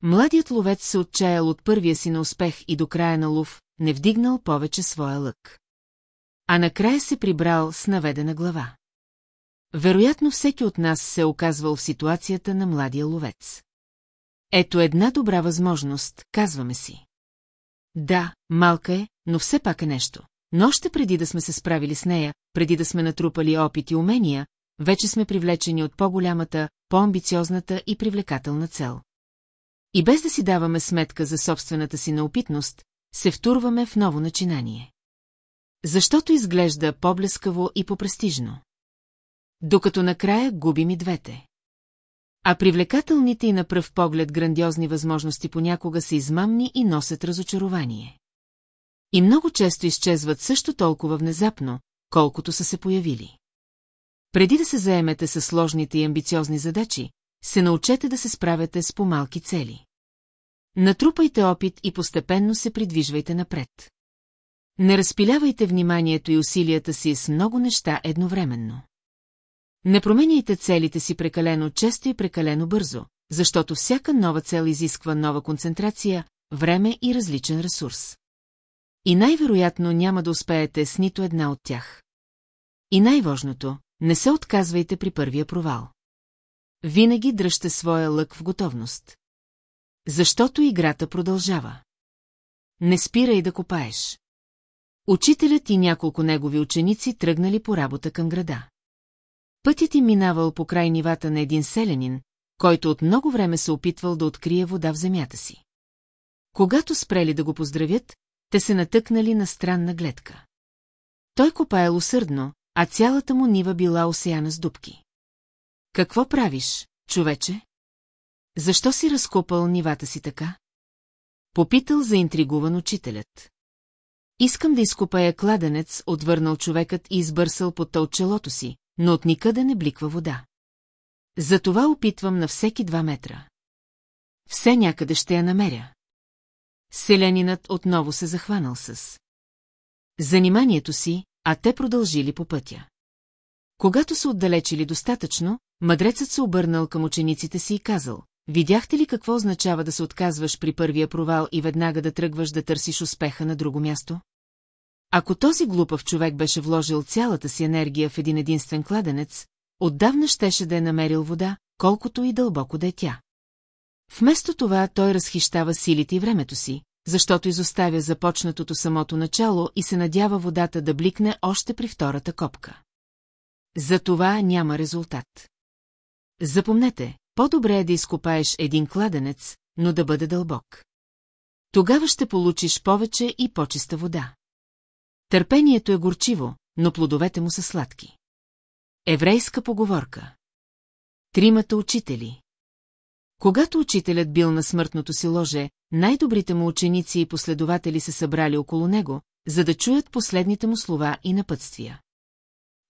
[SPEAKER 1] Младият ловец се отчаял от първия си на успех и до края на лов, не вдигнал повече своя лък. А накрая се прибрал с наведена глава. Вероятно всеки от нас се е оказвал в ситуацията на младия ловец. Ето една добра възможност, казваме си. Да, малка е, но все пак е нещо. Но още преди да сме се справили с нея, преди да сме натрупали опит и умения, вече сме привлечени от по-голямата, по-амбициозната и привлекателна цел. И без да си даваме сметка за собствената си неопитност, се втурваме в ново начинание. Защото изглежда по-блескаво и по-престижно. Докато накрая губим и двете. А привлекателните и на пръв поглед грандиозни възможности понякога са измамни и носят разочарование. И много често изчезват също толкова внезапно, колкото са се появили. Преди да се заемете с сложните и амбициозни задачи, се научете да се справяте с по-малки цели. Натрупайте опит и постепенно се придвижвайте напред. Не разпилявайте вниманието и усилията си с много неща едновременно. Не променяйте целите си прекалено често и прекалено бързо, защото всяка нова цел изисква нова концентрация, време и различен ресурс. И най-вероятно няма да успеете с нито една от тях. И най-важното, не се отказвайте при първия провал. Винаги дръжте своя лък в готовност. Защото играта продължава. Не спирай да копаеш. Учителят и няколко негови ученици тръгнали по работа към града. Пътят им минавал по край нивата на един селянин, който от много време се опитвал да открие вода в земята си. Когато спрели да го поздравят, те се натъкнали на странна гледка. Той копаел усърдно, а цялата му нива била осеяна с дубки. Какво правиш, човече? Защо си разкопал нивата си така? Попитал заинтригуван учителят. Искам да изкопая кладенец, отвърнал човекът и избърсал под тълчелото челото си, но от никъде не бликва вода. Затова опитвам на всеки два метра. Все някъде ще я намеря. Селенинат отново се захванал с. Заниманието си, а те продължили по пътя. Когато се отдалечили достатъчно, мъдрецът се обърнал към учениците си и казал, Видяхте ли какво означава да се отказваш при първия провал и веднага да тръгваш да търсиш успеха на друго място? Ако този глупав човек беше вложил цялата си енергия в един единствен кладенец, отдавна щеше да е намерил вода, колкото и дълбоко да е тя. Вместо това той разхищава силите и времето си, защото изоставя започнатото самото начало и се надява водата да бликне още при втората копка. За това няма резултат. Запомнете, по-добре е да изкопаеш един кладенец, но да бъде дълбок. Тогава ще получиш повече и по-чиста вода. Търпението е горчиво, но плодовете му са сладки. Еврейска поговорка Тримата учители Когато учителят бил на смъртното си ложе, най-добрите му ученици и последователи се събрали около него, за да чуят последните му слова и напътствия.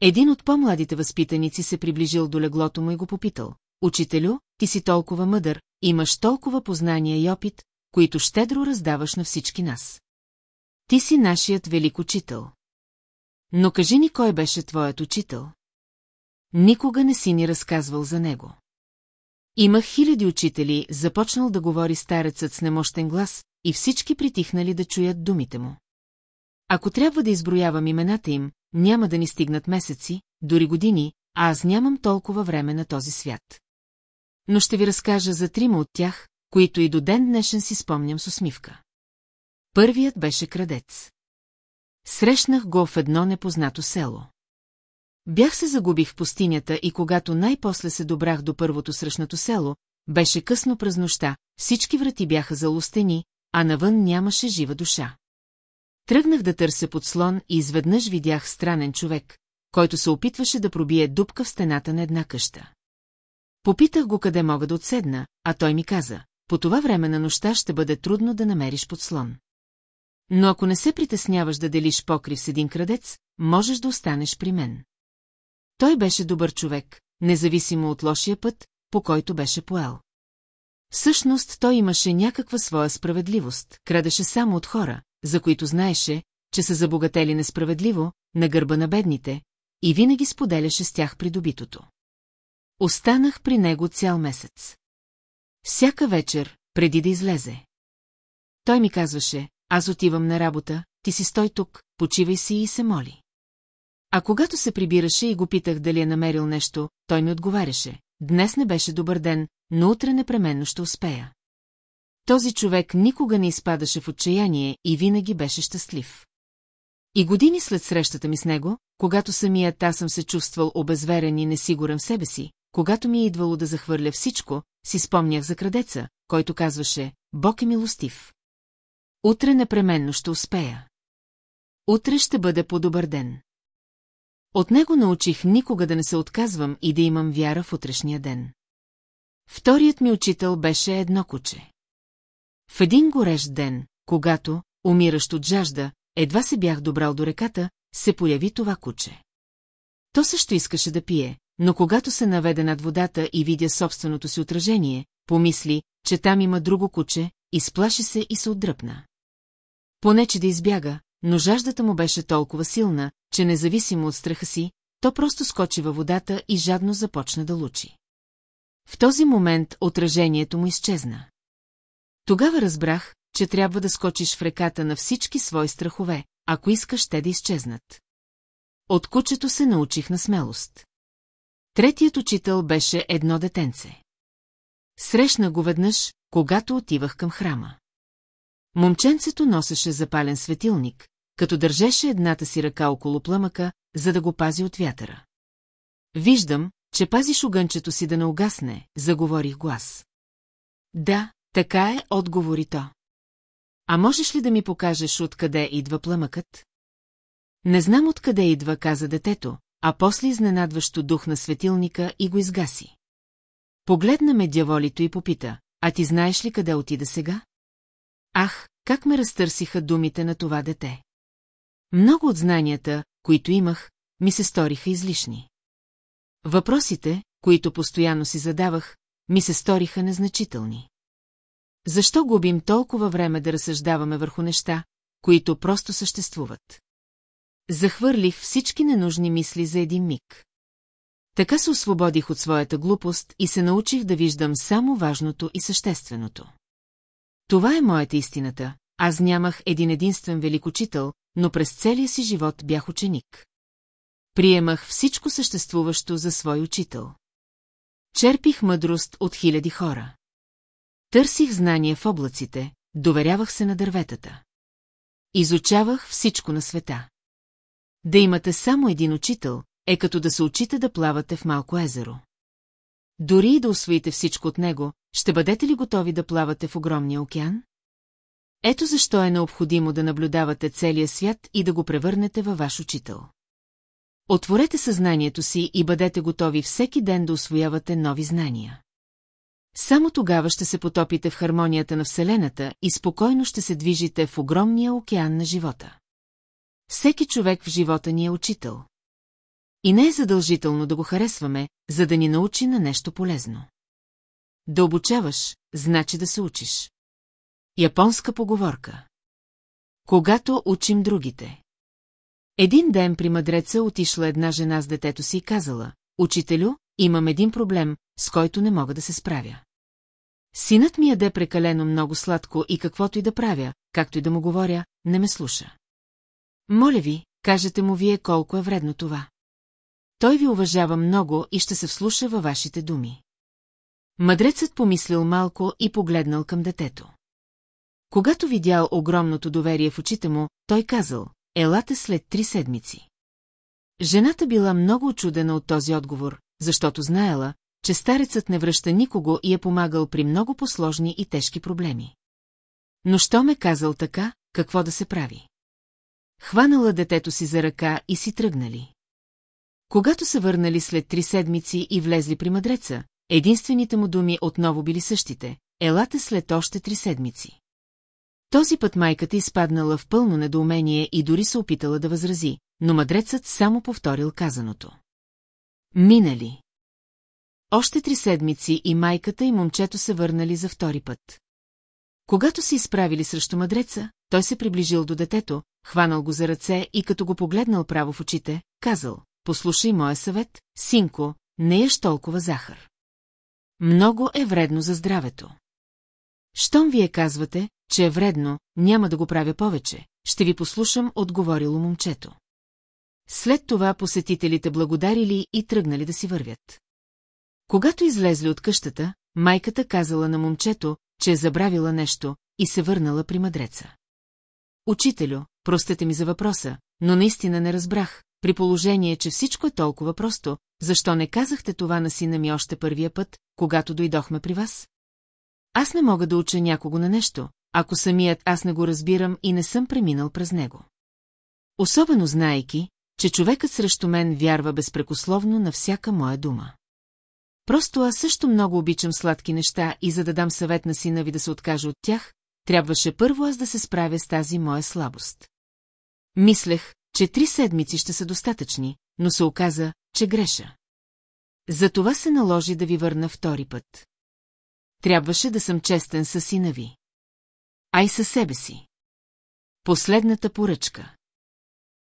[SPEAKER 1] Един от по-младите възпитаници се приближил до леглото му и го попитал. Учителю, ти си толкова мъдър, имаш толкова познания и опит, които щедро раздаваш на всички нас. Ти си нашият велик учител. Но кажи ни кой беше твоят учител. Никога не си ни разказвал за него. Имах хиляди учители, започнал да говори старецът с немощен глас, и всички притихнали да чуят думите му. Ако трябва да изброявам имената им, няма да ни стигнат месеци, дори години, а аз нямам толкова време на този свят но ще ви разкажа за трима от тях, които и до ден днешен си спомням с усмивка. Първият беше крадец. Срещнах го в едно непознато село. Бях се загубих в пустинята и когато най-после се добрах до първото срещнато село, беше късно през нощта, всички врати бяха залостени, а навън нямаше жива душа. Тръгнах да търся подслон и изведнъж видях странен човек, който се опитваше да пробие дупка в стената на една къща. Попитах го къде мога да отседна, а той ми каза, по това време на нощта ще бъде трудно да намериш подслон. Но ако не се притесняваш да делиш покрив с един крадец, можеш да останеш при мен. Той беше добър човек, независимо от лошия път, по който беше поел. Всъщност той имаше някаква своя справедливост, крадеше само от хора, за които знаеше, че са забогатели несправедливо, на гърба на бедните, и винаги споделяше с тях придобитото. Останах при него цял месец. Всяка вечер, преди да излезе. Той ми казваше, аз отивам на работа, ти си стой тук, почивай си и се моли. А когато се прибираше и го питах дали е намерил нещо, той ми отговаряше, днес не беше добър ден, но утре непременно ще успея. Този човек никога не изпадаше в отчаяние и винаги беше щастлив. И години след срещата ми с него, когато самият аз съм се чувствал обезверен и несигурен в себе си, когато ми е идвало да захвърля всичко, си спомнях за крадеца, който казваше «Бог е милостив». Утре непременно ще успея. Утре ще бъде по-добър ден. От него научих никога да не се отказвам и да имам вяра в утрешния ден. Вторият ми учител беше едно куче. В един горещ ден, когато, умиращ от жажда, едва се бях добрал до реката, се появи това куче. То също искаше да пие, но когато се наведе над водата и видя собственото си отражение, помисли, че там има друго куче, изплаши се и се отдръпна. Понече да избяга, но жаждата му беше толкова силна, че независимо от страха си, то просто скочи във водата и жадно започна да лучи. В този момент отражението му изчезна. Тогава разбрах, че трябва да скочиш в реката на всички свои страхове, ако искаш те да изчезнат. От кучето се научих на смелост. Третият учител беше едно детенце. Срещна го веднъж, когато отивах към храма. Момченцето носеше запален светилник, като държеше едната си ръка около плъмъка, за да го пази от вятъра. Виждам, че пазиш огънчето си да не угасне, заговорих глас. Да, така е, отговори то. А можеш ли да ми покажеш откъде идва плъмъкът? Не знам откъде идва, каза детето, а после изненадващо дух на светилника и го изгаси. Погледна ме дяволито и попита, а ти знаеш ли къде отида сега? Ах, как ме разтърсиха думите на това дете. Много от знанията, които имах, ми се сториха излишни. Въпросите, които постоянно си задавах, ми се сториха незначителни. Защо губим толкова време да разсъждаваме върху неща, които просто съществуват? Захвърлих всички ненужни мисли за един миг. Така се освободих от своята глупост и се научих да виждам само важното и същественото. Това е моята истината. Аз нямах един единствен велик учител, но през целия си живот бях ученик. Приемах всичко съществуващо за свой учител. Черпих мъдрост от хиляди хора. Търсих знания в облаците, доверявах се на дърветата. Изучавах всичко на света. Да имате само един учител, е като да се учите да плавате в малко езеро. Дори и да освоите всичко от него, ще бъдете ли готови да плавате в огромния океан? Ето защо е необходимо да наблюдавате целия свят и да го превърнете във ваш учител. Отворете съзнанието си и бъдете готови всеки ден да освоявате нови знания. Само тогава ще се потопите в хармонията на Вселената и спокойно ще се движите в огромния океан на живота. Всеки човек в живота ни е учител. И не е задължително да го харесваме, за да ни научи на нещо полезно. Да обучаваш, значи да се учиш. Японска поговорка. Когато учим другите. Един ден при мадреца отишла една жена с детето си и казала, «Учителю, имам един проблем, с който не мога да се справя. Синът ми яде прекалено много сладко и каквото и да правя, както и да му говоря, не ме слуша. Моля ви, кажете му вие колко е вредно това. Той ви уважава много и ще се вслуша във вашите думи. Мъдрецът помислил малко и погледнал към детето. Когато видял огромното доверие в очите му, той казал, елате след три седмици. Жената била много очудена от този отговор, защото знаела, че старецът не връща никого и е помагал при много посложни и тежки проблеми. Но що ме казал така, какво да се прави? Хванала детето си за ръка и си тръгнали. Когато се върнали след три седмици и влезли при мъдреца, единствените му думи отново били същите – елате след още три седмици. Този път майката изпаднала в пълно недоумение и дори се опитала да възрази, но мъдрецът само повторил казаното. Минали. Още три седмици и майката и момчето се върнали за втори път. Когато се изправили срещу мъдреца, той се приближил до детето, хванал го за ръце и като го погледнал право в очите, казал, послушай моя съвет, синко, не еш толкова захар. Много е вредно за здравето. Щом вие казвате, че е вредно, няма да го правя повече, ще ви послушам, отговорило момчето. След това посетителите благодарили и тръгнали да си вървят. Когато излезли от къщата, майката казала на момчето, че е забравила нещо и се върнала при мадреца. Учителю, простете ми за въпроса, но наистина не разбрах, при положение, че всичко е толкова просто, защо не казахте това на сина ми още първия път, когато дойдохме при вас? Аз не мога да уча някого на нещо, ако самият аз не го разбирам и не съм преминал през него. Особено знаеки, че човекът срещу мен вярва безпрекословно на всяка моя дума. Просто аз също много обичам сладки неща и за да дам съвет на сина ви да се откаже от тях, трябваше първо аз да се справя с тази моя слабост. Мислех, че три седмици ще са достатъчни, но се оказа, че греша. Затова се наложи да ви върна втори път. Трябваше да съм честен със сина ви. Ай със себе си. Последната поръчка.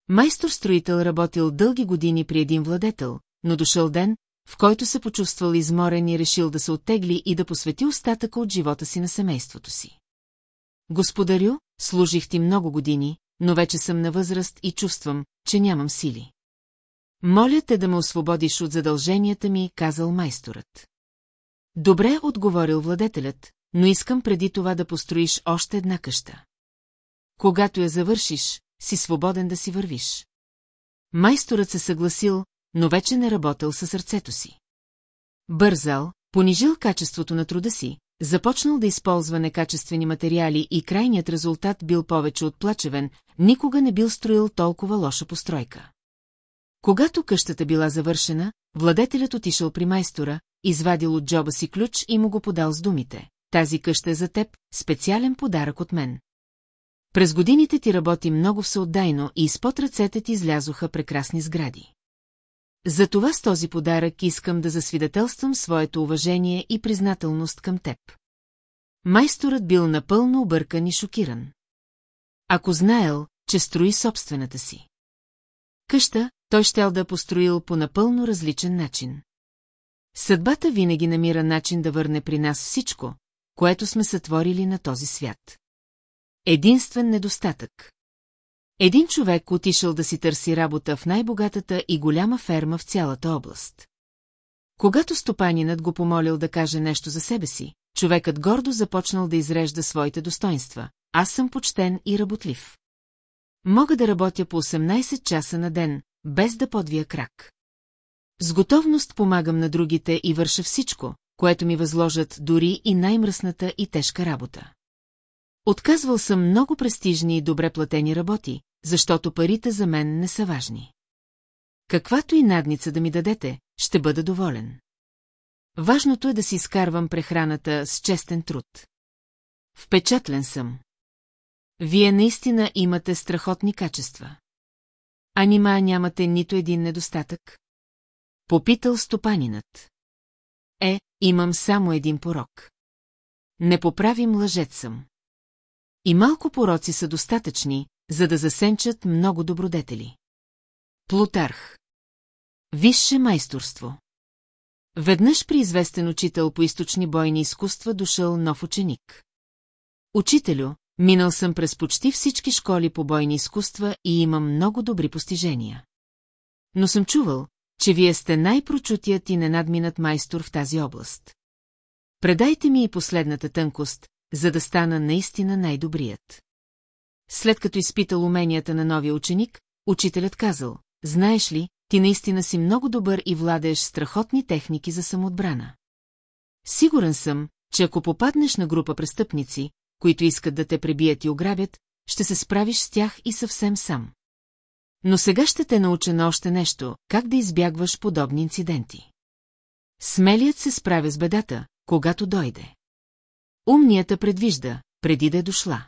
[SPEAKER 1] Майстор-строител работил дълги години при един владетел, но дошъл ден, в който се почувствал изморен и решил да се оттегли и да посвети остатъка от живота си на семейството си. Господарю, служих ти много години, но вече съм на възраст и чувствам, че нямам сили. Моля те да ме освободиш от задълженията ми, казал майсторът. Добре, отговорил владетелят, но искам преди това да построиш още една къща. Когато я завършиш, си свободен да си вървиш. Майсторът се съгласил, но вече не работил със сърцето си. Бързал, понижил качеството на труда си, Започнал да използва некачествени материали и крайният резултат бил повече от плачевен, никога не бил строил толкова лоша постройка. Когато къщата била завършена, владетелят отишъл при майстора, извадил от джоба си ключ и му го подал с думите. Тази къща е за теб, специален подарък от мен. През годините ти работи много всеотдайно и изпод ръцете ти излязоха прекрасни сгради. Затова с този подарък искам да засвидетелствам своето уважение и признателност към теб. Майсторът бил напълно объркан и шокиран. Ако знаел, че строи собствената си. Къща, той щел да построил по напълно различен начин. Съдбата винаги намира начин да върне при нас всичко, което сме сътворили на този свят. Единствен недостатък. Един човек отишъл да си търси работа в най-богатата и голяма ферма в цялата област. Когато стопанинът го помолил да каже нещо за себе си, човекът гордо започнал да изрежда своите достоинства. Аз съм почтен и работлив. Мога да работя по 18 часа на ден, без да подвия крак. С готовност помагам на другите и върша всичко, което ми възложат дори и най-мръсната и тежка работа. Отказвал съм много престижни и добре платени работи, защото парите за мен не са важни. Каквато и надница да ми дадете, ще бъда доволен. Важното е да си изкарвам прехраната с честен труд. Впечатлен съм. Вие наистина имате страхотни качества. А нима нямате нито един недостатък? Попитал стопанинът. Е, имам само един порок. Не поправим лъжец съм. И малко пороци са достатъчни, за да засенчат много добродетели. Плутарх Висше майсторство Веднъж при известен учител по източни бойни изкуства дошъл нов ученик. Учителю, минал съм през почти всички школи по бойни изкуства и имам много добри постижения. Но съм чувал, че вие сте най-прочутият и ненадминат майстор в тази област. Предайте ми и последната тънкост, за да стана наистина най-добрият след като изпитал уменията на новия ученик, учителят казал, знаеш ли, ти наистина си много добър и владееш страхотни техники за самоотбрана. Сигурен съм, че ако попаднеш на група престъпници, които искат да те пребият и ограбят, ще се справиш с тях и съвсем сам. Но сега ще те науча на още нещо, как да избягваш подобни инциденти. Смелият се справя с бедата, когато дойде. Умнията предвижда, преди да е дошла.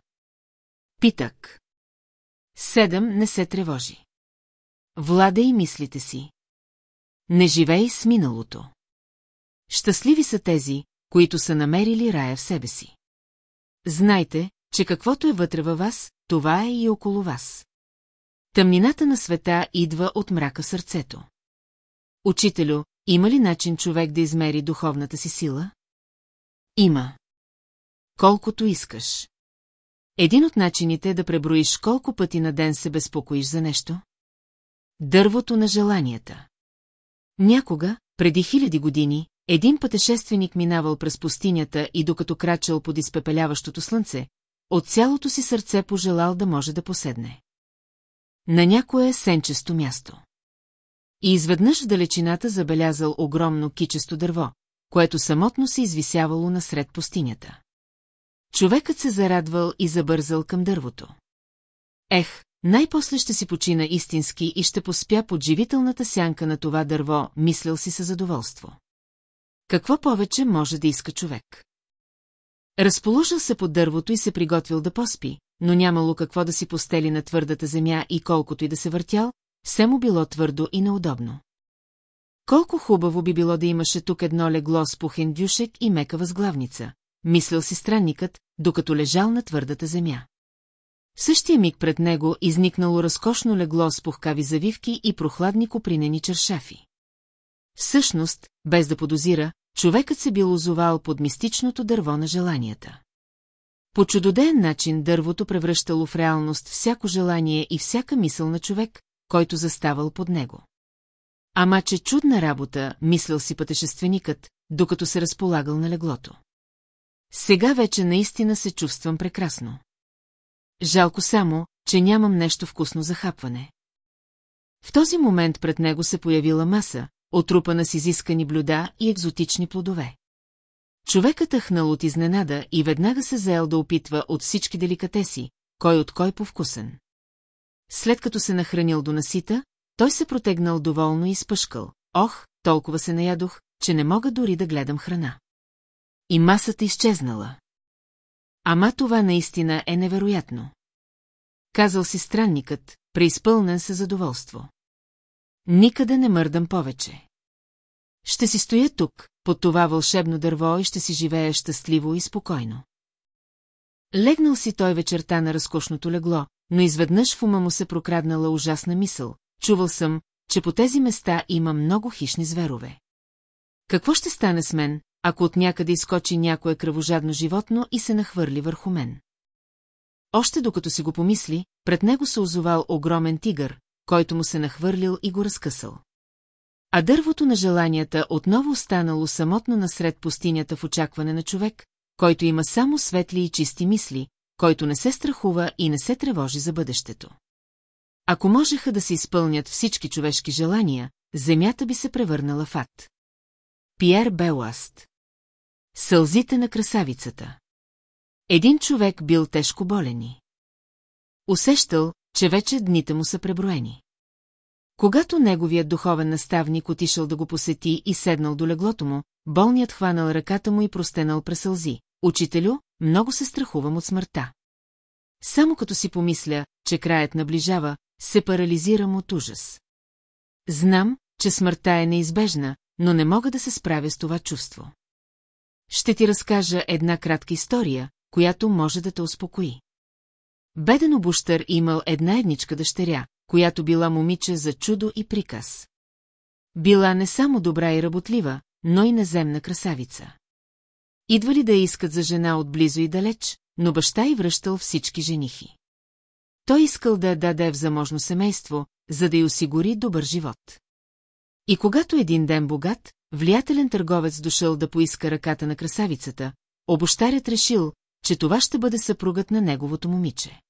[SPEAKER 1] Питък Седем не се тревожи. Владей мислите си. Не живей с миналото. Щастливи са тези, които са намерили рая в себе си. Знайте, че каквото е вътре във вас, това е и около вас. Тъмнината на света идва от мрака в сърцето. Учителю, има ли начин човек да измери духовната си сила? Има. Колкото искаш. Един от начините е да преброиш колко пъти на ден се безпокоиш за нещо. Дървото на желанията. Някога, преди хиляди години, един пътешественик минавал през пустинята и докато крачал под изпепеляващото слънце, от цялото си сърце пожелал да може да поседне. На някое сенчесто място. И изведнъж в далечината забелязал огромно кичесто дърво, което самотно се извисявало насред пустинята. Човекът се зарадвал и забързал към дървото. Ех, най-после ще си почина истински и ще поспя под живителната сянка на това дърво, мислил си със задоволство. Какво повече може да иска човек? Разположил се под дървото и се приготвил да поспи, но нямало какво да си постели на твърдата земя и колкото и да се въртял, все му било твърдо и неудобно. Колко хубаво би било да имаше тук едно легло с пухен дюшек и мека възглавница, мислил си странникът, докато лежал на твърдата земя. В същия миг пред него изникнало разкошно легло с пухкави завивки и прохладни копринени чершафи. Всъщност, без да подозира, човекът се бил озовал под мистичното дърво на желанията. По чудоден начин дървото превръщало в реалност всяко желание и всяка мисъл на човек, който заставал под него. Ама че чудна работа, мислил си пътешественикът, докато се разполагал на леглото. Сега вече наистина се чувствам прекрасно. Жалко само, че нямам нещо вкусно за хапване. В този момент пред него се появила маса, отрупана с изискани блюда и екзотични плодове. Човекът ахнал от изненада и веднага се заел да опитва от всички деликатеси, кой от кой повкусен. След като се нахранил до насита, той се протегнал доволно и спъшкал. Ох, толкова се наядох, че не мога дори да гледам храна. И масата изчезнала. Ама това наистина е невероятно. Казал си странникът, преизпълнен със задоволство. Никъде не мърдам повече. Ще си стоя тук, под това вълшебно дърво и ще си живея щастливо и спокойно. Легнал си той вечерта на разкошното легло, но изведнъж в ума му се прокраднала ужасна мисъл. Чувал съм, че по тези места има много хищни зверове. Какво ще стане с мен, ако от някъде изкочи някое кръвожадно животно и се нахвърли върху мен. Още докато си го помисли, пред него се озовал огромен тигър, който му се нахвърлил и го разкъсал. А дървото на желанията отново останало самотно насред пустинята в очакване на човек, който има само светли и чисти мисли, който не се страхува и не се тревожи за бъдещето. Ако можеха да се изпълнят всички човешки желания, земята би се превърнала в ад. Пьер Беласт Сълзите на красавицата. Един човек бил тежко болени. Усещал, че вече дните му са преброени. Когато неговият духовен наставник отишъл да го посети и седнал до леглото му, болният хванал ръката му и простенал през сълзи. Учителю, много се страхувам от смъртта. Само като си помисля, че краят наближава, се парализирам от ужас. Знам, че смъртта е неизбежна, но не мога да се справя с това чувство. Ще ти разкажа една кратка история, която може да те успокои. Беден обуштър имал една едничка дъщеря, която била момиче за чудо и приказ. Била не само добра и работлива, но и наземна красавица. Идва ли да искат за жена отблизо и далеч, но баща й връщал всички женихи. Той искал да я даде в заможно семейство, за да й осигури добър живот. И когато един ден богат, влиятелен търговец дошъл да поиска ръката на красавицата, обощарят решил, че това ще бъде съпругът на неговото момиче.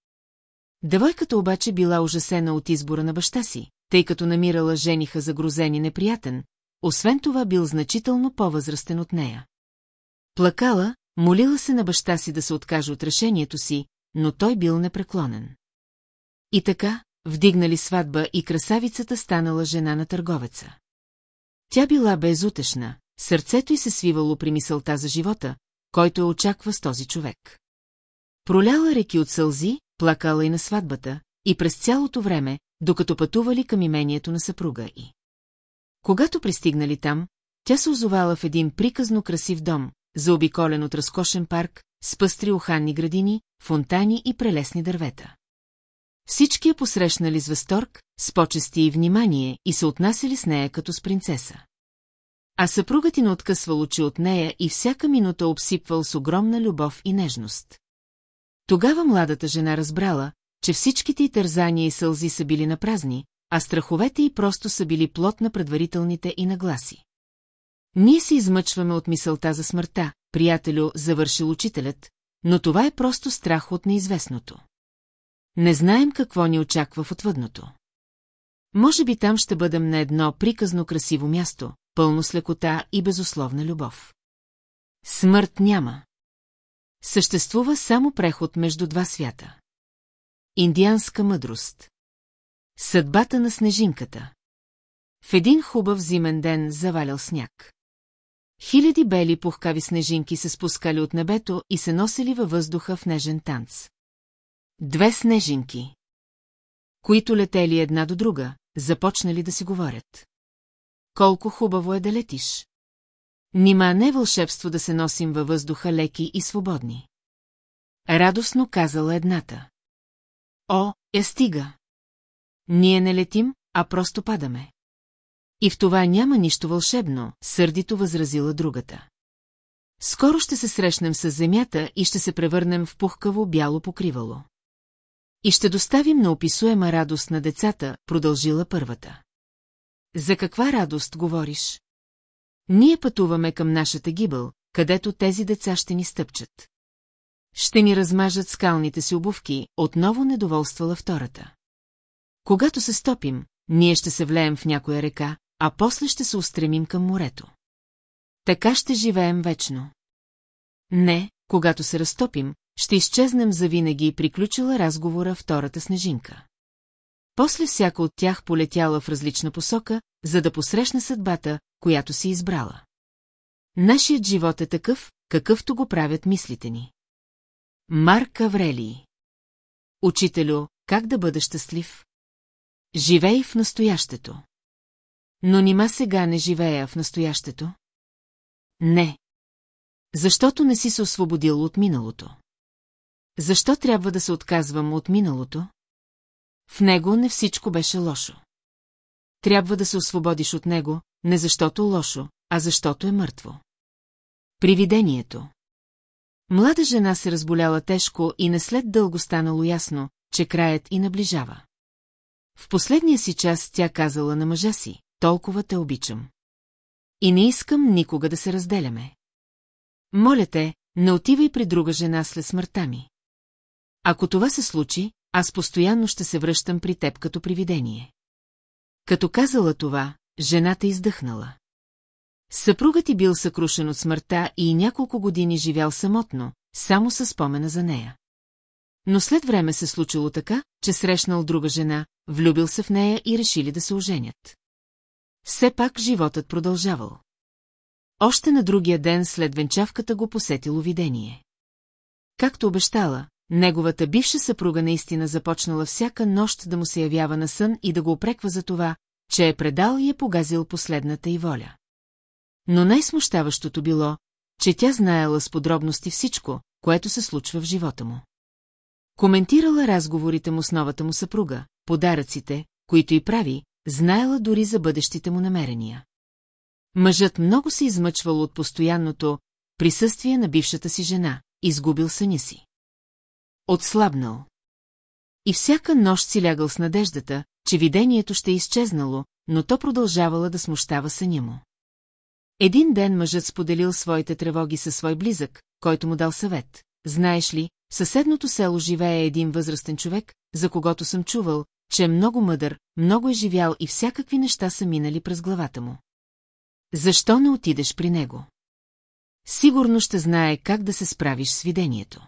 [SPEAKER 1] Девойката обаче била ужасена от избора на баща си, тъй като намирала жениха грозен и неприятен, освен това бил значително по-възрастен от нея. Плакала, молила се на баща си да се откаже от решението си, но той бил непреклонен. И така, вдигнали сватба и красавицата станала жена на търговеца. Тя била безутешна, сърцето й се свивало при мисълта за живота, който я очаква с този човек. Проляла реки от сълзи, плакала и на сватбата, и през цялото време, докато пътували към имението на съпруга й. Когато пристигнали там, тя се озовала в един приказно красив дом, заобиколен от разкошен парк, с пъстри уханни градини, фонтани и прелесни дървета. Всички я посрещнали с възторг, с почести и внимание и се отнасяли с нея като с принцеса. А съпругът не откъсвал очи от нея и всяка минута обсипвал с огромна любов и нежност. Тогава младата жена разбрала, че всичките й тързания и сълзи са били на празни, а страховете й просто са били плод на предварителните и нагласи. Ние се измъчваме от мисълта за смъртта, приятелю, завършил учителят, но това е просто страх от неизвестното. Не знаем какво ни очаква в отвъдното. Може би там ще бъдем на едно приказно красиво място, пълно с лекота и безусловна любов. Смърт няма. Съществува само преход между два свята. Индианска мъдрост. Съдбата на снежинката. В един хубав зимен ден завалял сняг. Хиляди бели пухкави снежинки се спускали от небето и се носили във въздуха в нежен танц. Две снежинки, които летели една до друга, започнали да си говорят. Колко хубаво е да летиш. Нима не е вълшебство да се носим във въздуха леки и свободни. Радостно казала едната. О, я е стига! Ние не летим, а просто падаме. И в това няма нищо вълшебно, сърдито възразила другата. Скоро ще се срещнем с земята и ще се превърнем в пухкаво бяло покривало. И ще доставим на описуема радост на децата, продължила първата. За каква радост говориш? Ние пътуваме към нашата гибъл, където тези деца ще ни стъпчат. Ще ни размажат скалните си обувки, отново недоволствала втората. Когато се стопим, ние ще се влеем в някоя река, а после ще се устремим към морето. Така ще живеем вечно. Не, когато се разтопим, ще изчезнем завинаги и приключила разговора втората снежинка. После всяка от тях полетяла в различна посока, за да посрещне съдбата, която си избрала. Нашият живот е такъв, какъвто го правят мислите ни. Марк Аврелий Учителю, как да бъда щастлив? Живей в настоящето. Но нима сега не живея в настоящето? Не. Защото не си се освободил от миналото. Защо трябва да се отказвам от миналото? В него не всичко беше лошо. Трябва да се освободиш от него, не защото лошо, а защото е мъртво. Привидението Млада жена се разболяла тежко и не след дълго станало ясно, че краят и наближава. В последния си час тя казала на мъжа си, толкова те обичам. И не искам никога да се разделяме. Моля те, не отивай при друга жена след смъртта ми. Ако това се случи, аз постоянно ще се връщам при теб като привидение. Като казала това, жената издъхнала. Съпругът ти бил съкрушен от смъртта и няколко години живял самотно, само със спомена за нея. Но след време се случило така, че срещнал друга жена, влюбил се в нея и решили да се оженят. Все пак животът продължавал. Още на другия ден след венчавката го посетило видение. Както обещала, Неговата бивша съпруга наистина започнала всяка нощ да му се явява на сън и да го опреква за това, че е предал и е погазил последната й воля. Но най-смущаващото било, че тя знаела с подробности всичко, което се случва в живота му. Коментирала разговорите му с новата му съпруга, подаръците, които и прави, знаела дори за бъдещите му намерения. Мъжът много се измъчвал от постоянното присъствие на бившата си жена, изгубил съня си. Отслабнал. И всяка нощ си лягал с надеждата, че видението ще е изчезнало, но то продължавало да смущава съня му. Един ден мъжът споделил своите тревоги със свой близък, който му дал съвет. Знаеш ли, в съседното село живее един възрастен човек, за когото съм чувал, че е много мъдър, много е живял и всякакви неща са минали през главата му. Защо не отидеш при него? Сигурно ще знае как да се справиш с видението.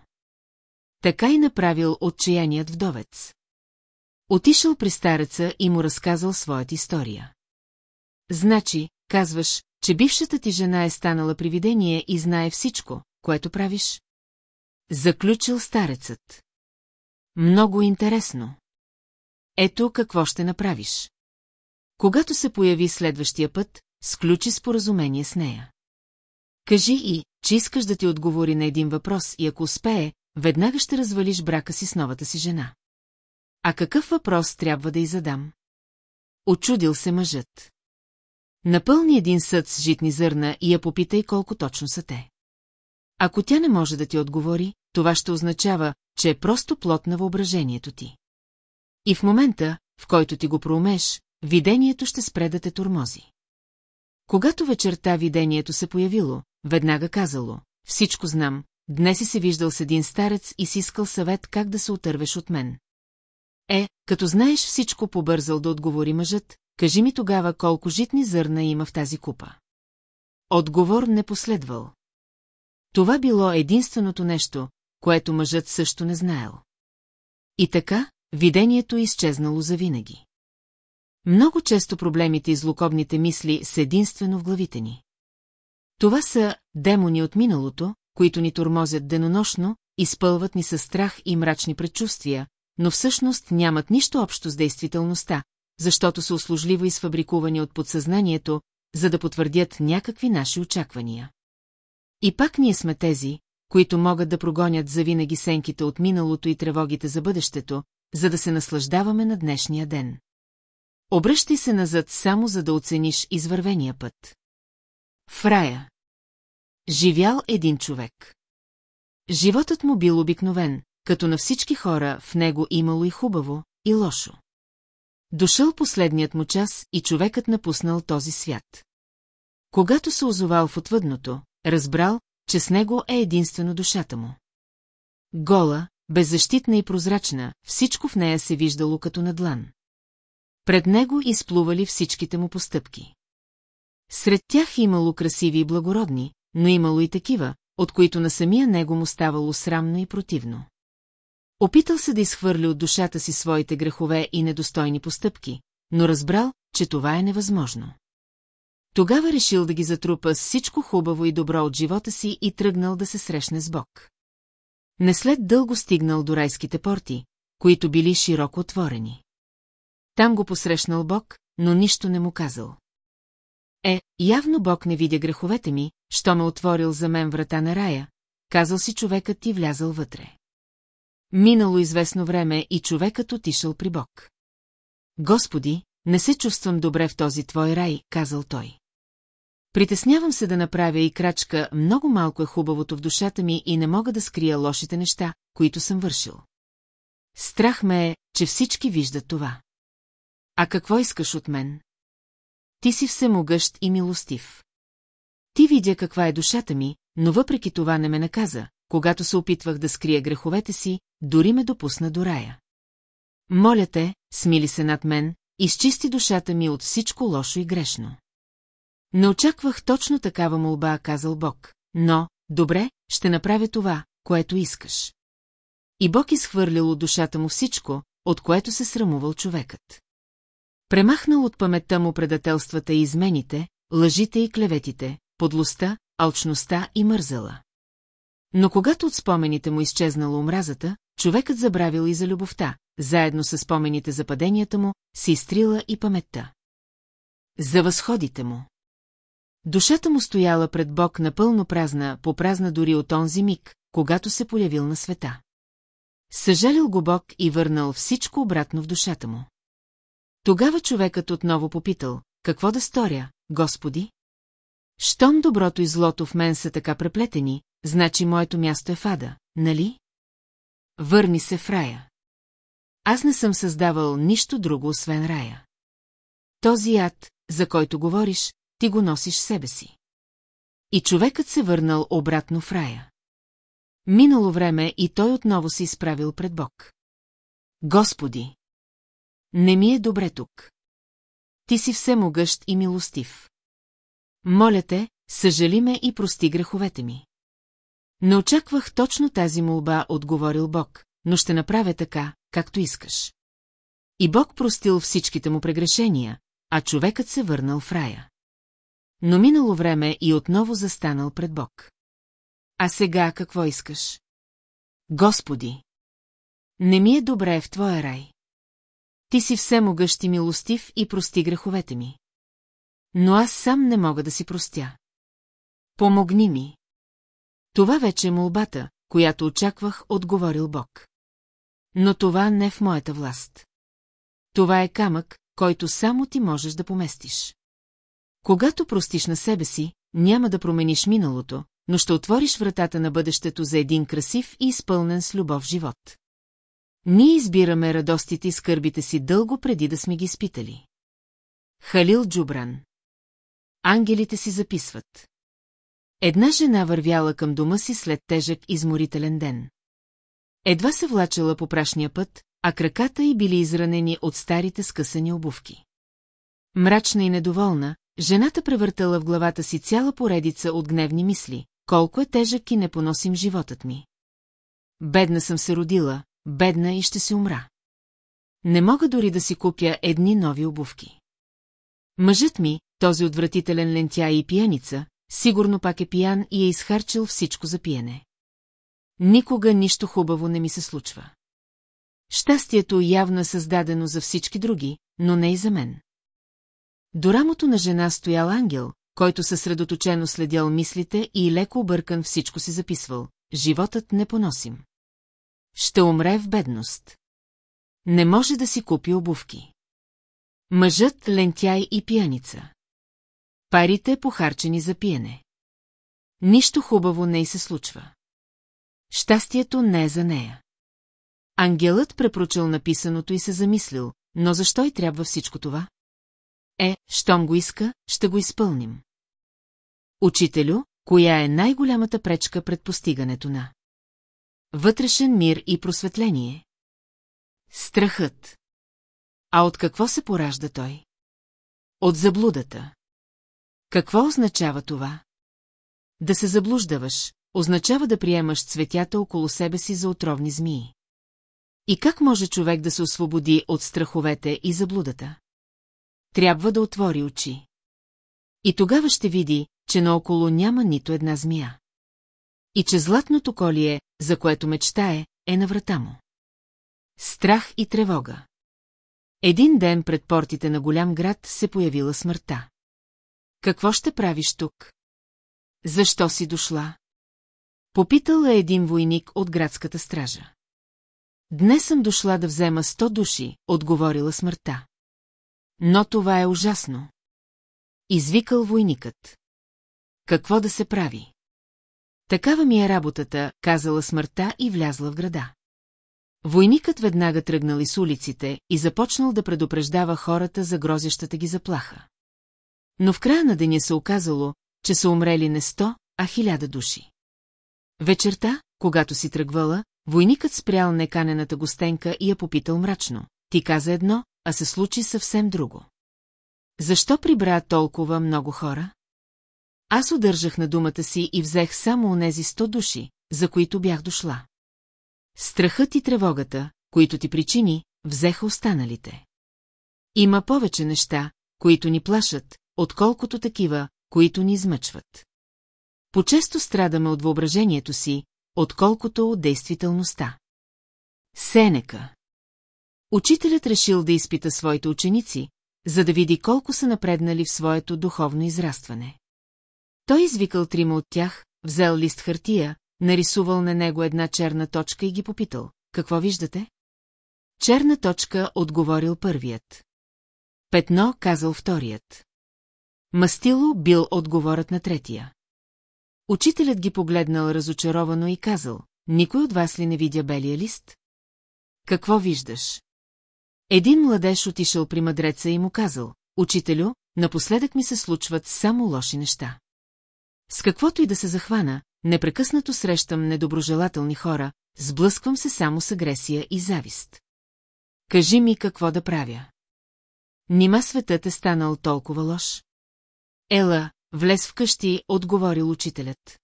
[SPEAKER 1] Така и направил отчаяният вдовец. Отишъл при стареца и му разказал своята история. Значи, казваш, че бившата ти жена е станала привидение и знае всичко, което правиш? Заключил старецът. Много интересно. Ето какво ще направиш. Когато се появи следващия път, сключи споразумение с нея. Кажи и, че искаш да ти отговори на един въпрос и ако успее, веднага ще развалиш брака си с новата си жена. А какъв въпрос трябва да й задам? Очудил се мъжът. Напълни един съд с житни зърна и я попитай колко точно са те. Ако тя не може да ти отговори, това ще означава, че е просто плод на въображението ти. И в момента, в който ти го проумеш, видението ще спре да те турмози. Когато вечерта видението се появило, веднага казало, всичко знам, Днес си се виждал с един старец и си искал съвет как да се отървеш от мен. Е, като знаеш всичко, побързал да отговори мъжът, кажи ми тогава колко житни зърна има в тази купа. Отговор не последвал. Това било единственото нещо, което мъжът също не знаел. И така, видението е изчезнало завинаги. Много често проблемите и злокобните мисли са единствено в главите ни. Това са демони от миналото, които ни турмозят денонощно, изпълват ни със страх и мрачни предчувствия, но всъщност нямат нищо общо с действителността, защото са услужливо изфабрикувани от подсъзнанието, за да потвърдят някакви наши очаквания. И пак ние сме тези, които могат да прогонят завинаги сенките от миналото и тревогите за бъдещето, за да се наслаждаваме на днешния ден. Обръщай се назад само за да оцениш извървения път. В рая Живял един човек. Животът му бил обикновен, като на всички хора в него имало и хубаво, и лошо. Дошъл последният му час и човекът напуснал този свят. Когато се озовал в отвъдното, разбрал, че с него е единствено душата му. Гола, беззащитна и прозрачна, всичко в нея се виждало като на длан. Пред него изплували всичките му постъпки. Сред тях имало красиви и благородни, но имало и такива, от които на самия него му ставало срамно и противно. Опитал се да изхвърли от душата си своите грехове и недостойни постъпки, но разбрал, че това е невъзможно. Тогава решил да ги затрупа с всичко хубаво и добро от живота си и тръгнал да се срещне с Бог. Не след дълго стигнал до райските порти, които били широко отворени. Там го посрещнал Бог, но нищо не му казал. Е, явно Бог не видя греховете ми, що ме отворил за мен врата на рая, казал си човекът и влязал вътре. Минало известно време и човекът отишъл при Бог. Господи, не се чувствам добре в този твой рай, казал той. Притеснявам се да направя и крачка, много малко е хубавото в душата ми и не мога да скрия лошите неща, които съм вършил. Страх ме е, че всички виждат това. А какво искаш от мен? ти си всемогъщ и милостив. Ти видя каква е душата ми, но въпреки това не ме наказа, когато се опитвах да скрия греховете си, дори ме допусна до рая. Моля те, смили се над мен, изчисти душата ми от всичко лошо и грешно. Не очаквах точно такава молба, казал Бог, но, добре, ще направя това, което искаш. И Бог изхвърлил от душата му всичко, от което се срамувал човекът. Премахнал от паметта му предателствата и измените, лъжите и клеветите, подлостта, алчността и мързала. Но когато от спомените му изчезнала омразата, човекът забравил и за любовта, заедно с спомените за паденията му, се изтрила и паметта. За възходите му. Душата му стояла пред Бог напълно празна, попразна дори от онзи миг, когато се появил на света. Съжалил го Бог и върнал всичко обратно в душата му. Тогава човекът отново попитал, какво да сторя, господи? Щом доброто и злото в мен са така преплетени, значи моето място е в ада, нали? Върни се в рая. Аз не съм създавал нищо друго, освен рая. Този ад, за който говориш, ти го носиш себе си. И човекът се върнал обратно в рая. Минало време и той отново се изправил пред Бог. Господи! Не ми е добре тук. Ти си всемогъщ и милостив. Моля те, съжали ме и прости греховете ми. Не очаквах точно тази молба, отговорил Бог, но ще направя така, както искаш. И Бог простил всичките му прегрешения, а човекът се върнал в рая. Но минало време и отново застанал пред Бог. А сега какво искаш? Господи! Не ми е добре в твоя рай ти си всемогъщ и милостив и прости греховете ми. Но аз сам не мога да си простя. Помогни ми. Това вече е молбата, която очаквах, отговорил Бог. Но това не е в моята власт. Това е камък, който само ти можеш да поместиш. Когато простиш на себе си, няма да промениш миналото, но ще отвориш вратата на бъдещето за един красив и изпълнен с любов живот. Ние избираме радостите и скърбите си дълго преди да сме ги изпитали. Халил Джубран Ангелите си записват. Една жена вървяла към дома си след тежък изморителен ден. Едва се влачала по прашния път, а краката й били изранени от старите скъсани обувки. Мрачна и недоволна, жената превъртала в главата си цяла поредица от гневни мисли, колко е тежък и непоносим животът ми. Бедна съм се родила, бедна и ще се умра. Не мога дори да си купя едни нови обувки. Мъжът ми, този отвратителен лентя и пияница, сигурно пак е пиян и е изхарчил всичко за пиене. Никога нищо хубаво не ми се случва. Щастието явно е създадено за всички други, но не и за мен. До рамото на жена стоял ангел, който съсредоточено следял мислите и леко объркан всичко си записвал. Животът непоносим. Ще умре в бедност. Не може да си купи обувки. Мъжът лентяй и пияница. Парите похарчени за пиене. Нищо хубаво не й се случва. Щастието не е за нея. Ангелът препрочил написаното и се замислил, но защо й трябва всичко това? Е, щом го иска, ще го изпълним. Учителю, коя е най-голямата пречка пред постигането на? Вътрешен мир и просветление. Страхът. А от какво се поражда той? От заблудата. Какво означава това? Да се заблуждаваш, означава да приемаш цветята около себе си за отровни змии. И как може човек да се освободи от страховете и заблудата? Трябва да отвори очи. И тогава ще види, че наоколо няма нито една змия. И че златното колие, за което мечтае, е на врата му. Страх и тревога. Един ден пред портите на голям град се появила смъртта. Какво ще правиш тук? Защо си дошла? Попитал е един войник от градската стража. Днес съм дошла да взема сто души, отговорила смъртта. Но това е ужасно. Извикал войникът. Какво да се прави? Такава ми е работата, казала смъртта и влязла в града. Войникът веднага тръгнал из улиците и започнал да предупреждава хората за грозещата ги заплаха. Но в края на деня се оказало, че са умрели не сто, а хиляда души. Вечерта, когато си тръгвала, войникът спрял неканената гостенка и я попитал мрачно. Ти каза едно, а се случи съвсем друго. Защо прибра толкова много хора? Аз удържах на думата си и взех само онези сто души, за които бях дошла. Страхът и тревогата, които ти причини, взеха останалите. Има повече неща, които ни плашат, отколкото такива, които ни измъчват. Почесто страдаме от въображението си, отколкото от действителността. Сенека Учителят решил да изпита своите ученици, за да види колко са напреднали в своето духовно израстване. Той извикал трима от тях, взел лист хартия, нарисувал на него една черна точка и ги попитал. Какво виждате? Черна точка отговорил първият. Петно казал вторият. Мастило бил отговорът на третия. Учителят ги погледнал разочаровано и казал, никой от вас ли не видя белия лист? Какво виждаш? Един младеж отишъл при мадреца и му казал, учителю, напоследък ми се случват само лоши неща. С каквото и да се захвана, непрекъснато срещам недоброжелателни хора, сблъсквам се само с агресия и завист. Кажи ми какво да правя. Нима светът е станал толкова лош? Ела, влез в къщи, отговорил учителят.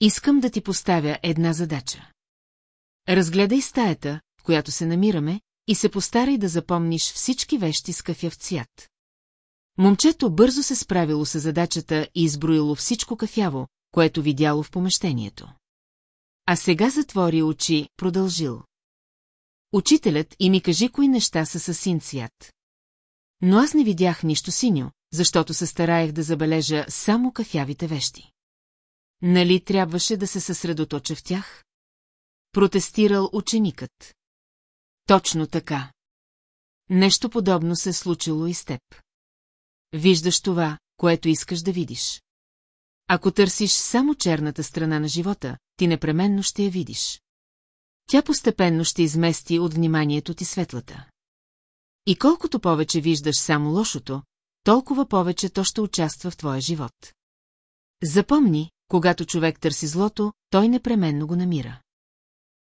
[SPEAKER 1] Искам да ти поставя една задача. Разгледай стаята, в която се намираме, и се постарай да запомниш всички вещи с в цвят. Момчето бързо се справило с задачата и изброило всичко кафяво, което видяло в помещението. А сега затвори очи, продължил. Учителят и ми кажи кои неща са със син цвят. Но аз не видях нищо синьо, защото се стараех да забележа само кафявите вещи. Нали трябваше да се съсредоточа в тях? Протестирал ученикът. Точно така. Нещо подобно се случило и с теб виждаш това, което искаш да видиш. Ако търсиш само черната страна на живота, ти непременно ще я видиш. Тя постепенно ще измести от вниманието ти светлата. И колкото повече виждаш само лошото, толкова повече то ще участва в твоя живот. Запомни, когато човек търси злото, той непременно го намира.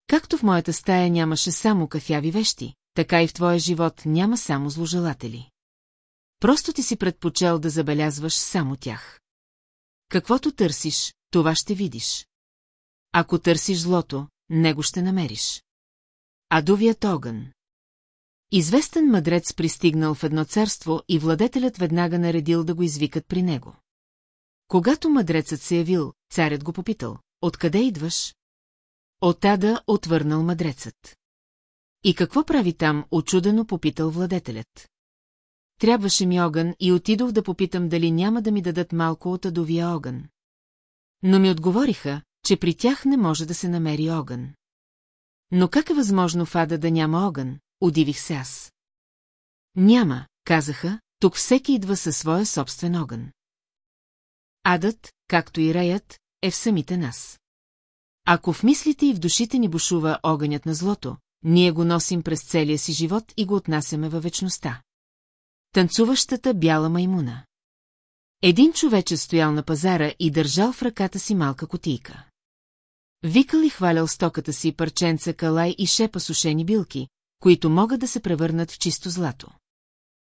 [SPEAKER 1] Както в моята стая нямаше само кафяви вещи, така и в твоя живот няма само зложелатели. Просто ти си предпочел да забелязваш само тях. Каквото търсиш, това ще видиш. Ако търсиш злото, него ще намериш. Адувият огън Известен мъдрец пристигнал в едно царство и владетелят веднага наредил да го извикат при него. Когато мъдрецът се явил, царят го попитал, откъде идваш? Отада отвърнал мъдрецът. И какво прави там, очудено попитал владетелят. Трябваше ми огън и отидох да попитам дали няма да ми дадат малко от адовия огън. Но ми отговориха, че при тях не може да се намери огън. Но как е възможно в Ада да няма огън, удивих се аз. Няма, казаха, тук всеки идва със своя собствен огън. Адът, както и раят, е в самите нас. Ако в мислите и в душите ни бушува огънят на злото, ние го носим през целия си живот и го отнасяме във вечността танцуващата бяла маймуна. Един човече стоял на пазара и държал в ръката си малка котийка. Викал и хвалял стоката си парченца калай и шепа сушени билки, които могат да се превърнат в чисто злато.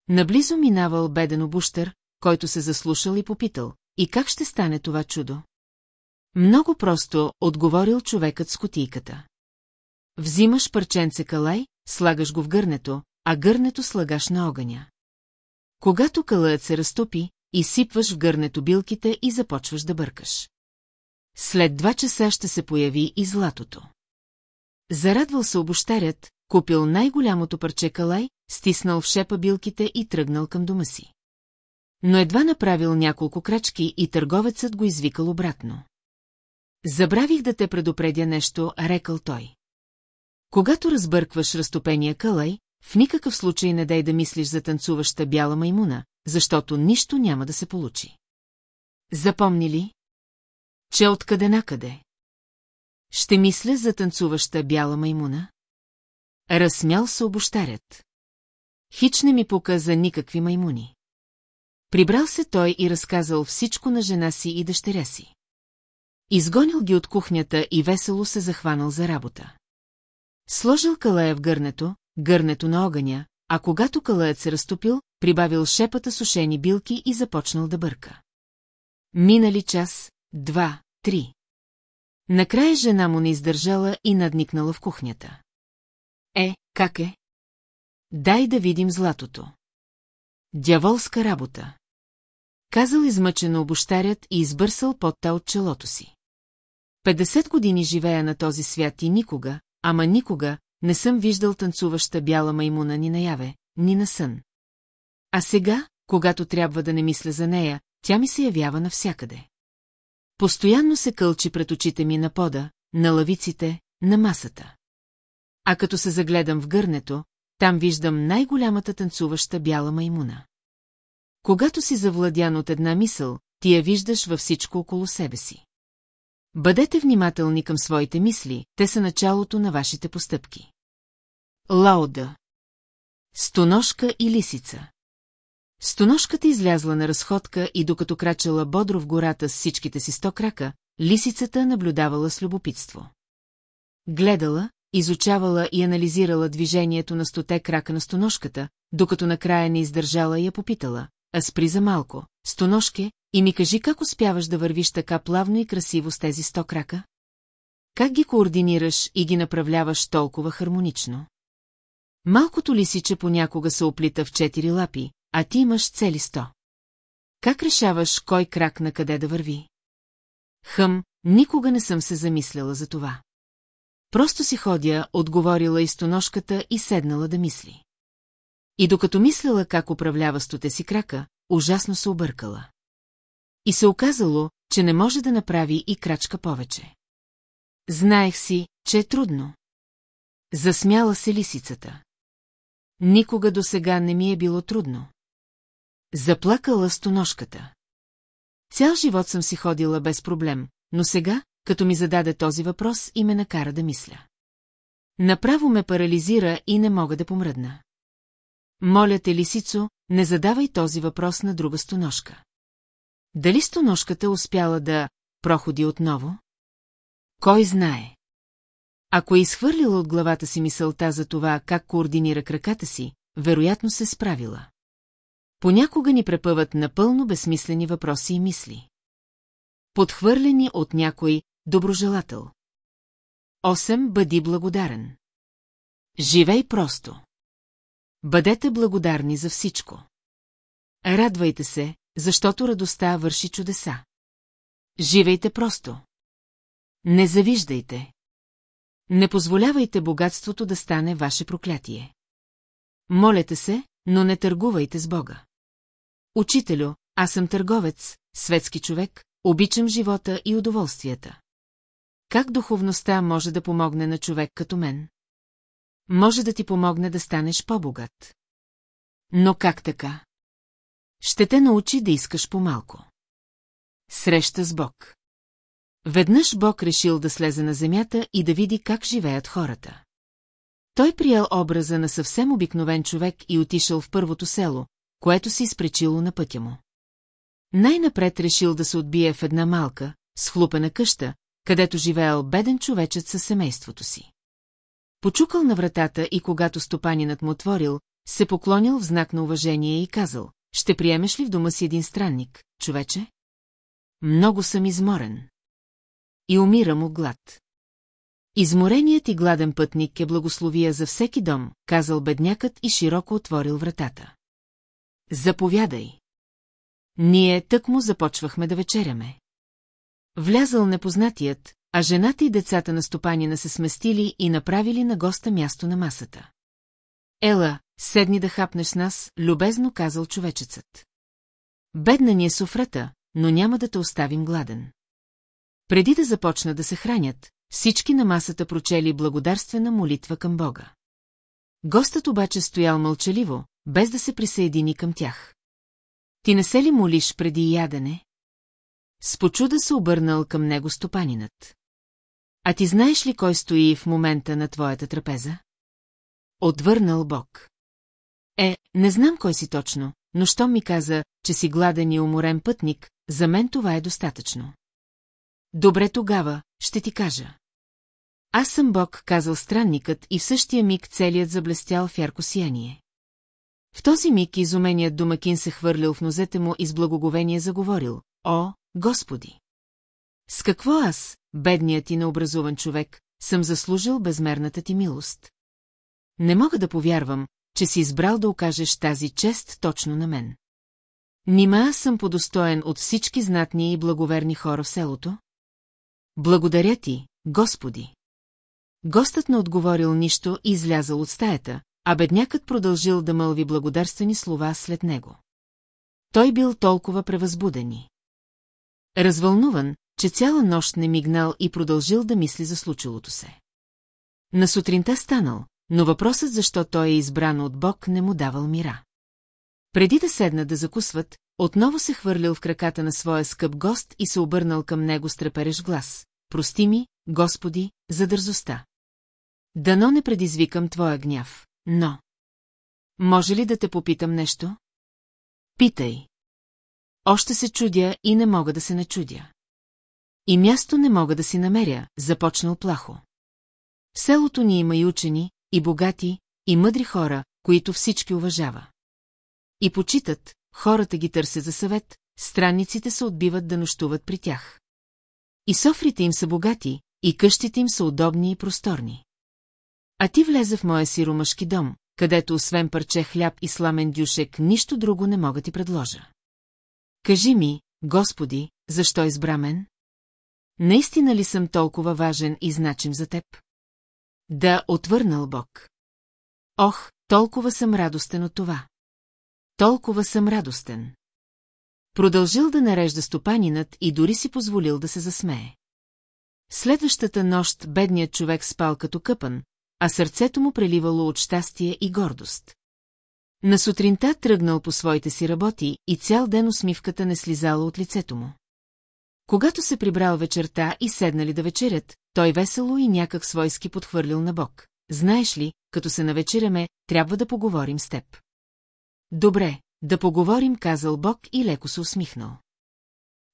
[SPEAKER 1] Наблизо минавал беден обуштър, който се заслушал и попитал, и как ще стане това чудо? Много просто, отговорил човекът с котийката. Взимаш парченце калай, слагаш го в гърнето, а гърнето слагаш на огъня. Когато калъят се разтопи, изсипваш в гърнето билките и започваш да бъркаш. След два часа ще се появи и златото. Зарадвал се обощарят, купил най-голямото парче калай, стиснал в шепа билките и тръгнал към дома си. Но едва направил няколко крачки и търговецът го извикал обратно. Забравих да те предупредя нещо, рекал той. Когато разбъркваш разтопения калай, в никакъв случай не дай да мислиш за танцуваща бяла маймуна, защото нищо няма да се получи. Запомни ли? Че откъде накъде? Ще мисля за танцуваща бяла маймуна? Разсмял се обощарят. Хич не ми показа за никакви маймуни. Прибрал се той и разказал всичко на жена си и дъщеря си. Изгонил ги от кухнята и весело се захванал за работа. Сложил калая в гърнето, гърнето на огъня, а когато калаят се разтопил, прибавил шепата сушени билки и започнал да бърка. Минали час, два, три. Накрая жена му не издържала и надникнала в кухнята. Е, как е? Дай да видим златото. Дяволска работа. Казал измъчено обощарят и избърсал потта от челото си. 50 години живея на този свят и никога, ама никога, не съм виждал танцуваща бяла маймуна ни наяве, ни на сън. А сега, когато трябва да не мисля за нея, тя ми се явява навсякъде. Постоянно се кълчи пред очите ми на пода, на лавиците, на масата. А като се загледам в гърнето, там виждам най-голямата танцуваща бяла маймуна. Когато си завладян от една мисъл, ти я виждаш във всичко около себе си. Бъдете внимателни към своите мисли, те са началото на вашите постъпки. Лауда Стоношка и лисица Стоношката излязла на разходка и докато крачела бодро в гората с всичките си сто крака, лисицата наблюдавала с любопитство. Гледала, изучавала и анализирала движението на стоте крака на стоношката, докато накрая не издържала и я попитала, а спри за малко, Стоношке, и ми кажи как успяваш да вървиш така плавно и красиво с тези сто крака? Как ги координираш и ги направляваш толкова хармонично? Малкото лисиче понякога се оплита в четири лапи, а ти имаш цели сто. Как решаваш кой крак на къде да върви? Хъм, никога не съм се замисляла за това. Просто си ходя, отговорила изтоношката и седнала да мисли. И докато мислила как управлява стоте си крака, ужасно се объркала. И се оказало, че не може да направи и крачка повече. Знаех си, че е трудно. Засмяла се лисицата. Никога до сега не ми е било трудно. Заплакала стоношката. Цял живот съм си ходила без проблем, но сега, като ми зададе този въпрос и ме накара да мисля. Направо ме парализира и не мога да помръдна. Моля те, лисицо, не задавай този въпрос на друга стоношка. Дали стоношката успяла да проходи отново? Кой знае? Ако е изхвърлила от главата си мисълта за това, как координира краката си, вероятно се справила. Понякога ни препъват напълно безсмислени въпроси и мисли. Подхвърлени от някой доброжелател. 8. Бъди благодарен. Живей просто. Бъдете благодарни за всичко. Радвайте се, защото радостта върши чудеса. Живейте просто. Не завиждайте. Не позволявайте богатството да стане ваше проклятие. Молете се, но не търгувайте с Бога. Учителю, аз съм търговец, светски човек, обичам живота и удоволствията. Как духовността може да помогне на човек като мен? може да ти помогне да станеш по-богат. Но как така? Ще те научи да искаш по-малко. Среща с Бог. Веднъж Бог решил да слезе на земята и да види как живеят хората. Той приел образа на съвсем обикновен човек и отишъл в първото село, което си изпречило на пътя му. Най-напред решил да се отбие в една малка, схлупена къща, където живеел беден човечец със семейството си. Почукал на вратата и когато стопанинът му отворил, се поклонил в знак на уважение и казал, ще приемеш ли в дома си един странник, човече? Много съм изморен. И умира му глад. Измореният и гладен пътник е благословия за всеки дом, казал беднякът и широко отворил вратата. Заповядай. Ние тък му започвахме да вечеряме. Влязъл непознатият, а жената и децата на стопанина се сместили и направили на госта място на масата. Ела, седни да хапнеш с нас, любезно казал човечецът. Бедна ни е суфрата, но няма да те оставим гладен. Преди да започна да се хранят, всички на масата прочели благодарствена молитва към Бога. Гостът обаче стоял мълчаливо, без да се присъедини към тях. Ти не се ли молиш преди ядене? С почуда се обърнал към него стопанинът. А ти знаеш ли кой стои в момента на твоята трапеза? Отвърнал Бог. Е, не знам кой си точно, но щом ми каза, че си гладен и уморен пътник, за мен това е достатъчно. Добре тогава, ще ти кажа. Аз съм Бог, казал странникът и в същия миг целият заблестял в ярко сияние. В този миг изуменият домакин се хвърлял в нозете му и с благоговение заговорил. О, Господи! С какво аз, бедният и необразован човек, съм заслужил безмерната ти милост. Не мога да повярвам, че си избрал да окажеш тази чест точно на мен. Нима аз съм подостоен от всички знатни и благоверни хора в селото? Благодаря ти, Господи! Гостът не отговорил нищо и излязал от стаята, а беднякът продължил да мълви благодарствени слова след него. Той бил толкова превъзбудени. Развълнуван, че цяла нощ не мигнал и продължил да мисли за случилото се. На сутринта станал, но въпросът защо той е избран от Бог не му давал мира. Преди да седна да закусват, отново се хвърлил в краката на своя скъп гост и се обърнал към него с трепереш глас. Прости ми, Господи, за дързостта. Дано не предизвикам твоя гняв, но... Може ли да те попитам нещо? Питай. Още се чудя и не мога да се начудя. И място не мога да си намеря, започнал плахо. В селото ни има и учени, и богати, и мъдри хора, които всички уважава. И почитат, хората ги търсят за съвет, странниците се отбиват да нощуват при тях. И софрите им са богати, и къщите им са удобни и просторни. А ти влезе в моя си дом, където освен парче хляб и сламен дюшек, нищо друго не мога ти предложа. Кажи ми, Господи, защо избра мен? Наистина ли съм толкова важен и значим за теб? Да, отвърнал Бог. Ох, толкова съм радостен от това. Толкова съм радостен. Продължил да нарежда стопанинът и дори си позволил да се засмее. Следващата нощ бедният човек спал като къпан, а сърцето му преливало от щастие и гордост. На сутринта тръгнал по своите си работи и цял ден усмивката не слизала от лицето му. Когато се прибрал вечерта и седнали да вечерят, той весело и някак свойски подхвърлил на бок. Знаеш ли, като се навечеряме, трябва да поговорим с теб. Добре, да поговорим, казал Бог и леко се усмихнал.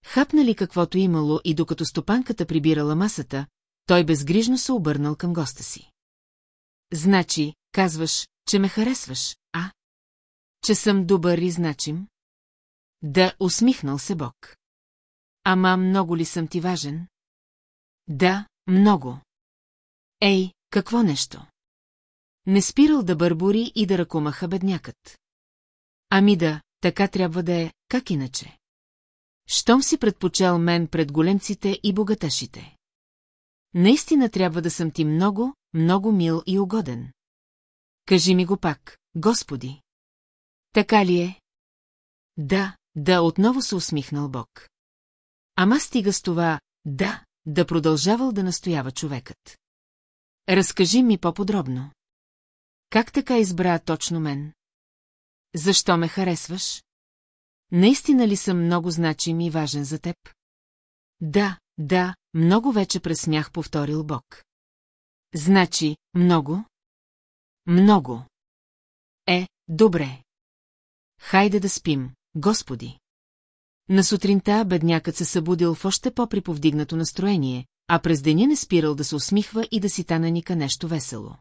[SPEAKER 1] Хапнали каквото имало и докато стопанката прибирала масата, той безгрижно се обърнал към госта си. Значи, казваш, че ме харесваш, а? Че съм добър и значим? Да, усмихнал се Бог. Ама много ли съм ти важен? Да, много. Ей, какво нещо? Не спирал да бърбори и да ръкомаха беднякът. Ами да, така трябва да е, как иначе? Щом си предпочел мен пред големците и богаташите. Наистина трябва да съм ти много, много мил и угоден. Кажи ми го пак, Господи. Така ли е? Да, да, отново се усмихнал Бог. Ама стига с това, да, да продължавал да настоява човекът. Разкажи ми по-подробно. Как така избра точно мен? Защо ме харесваш? Наистина ли съм много значим и важен за теб? Да, да, много вече пресмях повторил Бог. Значи, много? Много. Е, добре. Хайде да спим, Господи. На сутринта беднякът се събудил в още по-приповдигнато настроение, а през деня не спирал да се усмихва и да си тананика нещо весело.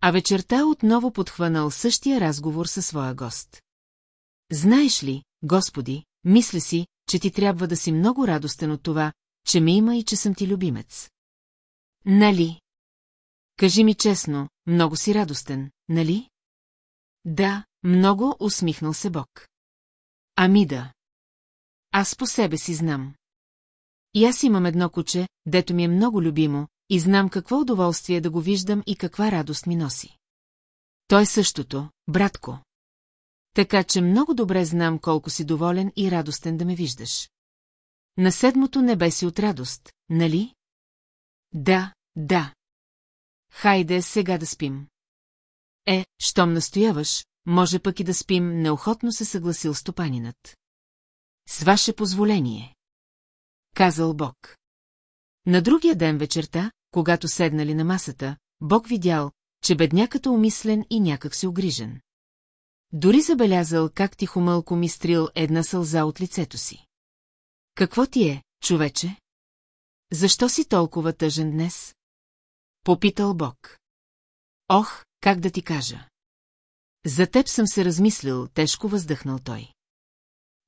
[SPEAKER 1] А вечерта отново подхванал същия разговор със своя гост. Знаеш ли, господи, мисля си, че ти трябва да си много радостен от това, че ме има и че съм ти любимец. Нали? Кажи ми честно, много си радостен, нали? Да, много усмихнал се Бог. Ами да. Аз по себе си знам. И аз имам едно куче, дето ми е много любимо, и знам какво удоволствие да го виждам и каква радост ми носи. Той е същото, братко. Така че много добре знам колко си доволен и радостен да ме виждаш. На седмото небе си от радост, нали? Да, да. Хайде сега да спим. Е, щом настояваш, може пък и да спим, неохотно се съгласил стопанинът. С ваше позволение. Казал Бог. На другия ден вечерта, когато седнали на масата, Бог видял, че беднякът е умислен и някак се огрижен. Дори забелязал как мълко ми стрил една сълза от лицето си. Какво ти е, човече? Защо си толкова тъжен днес? Попитал Бог. Ох, как да ти кажа. За теб съм се размислил, тежко въздъхнал той.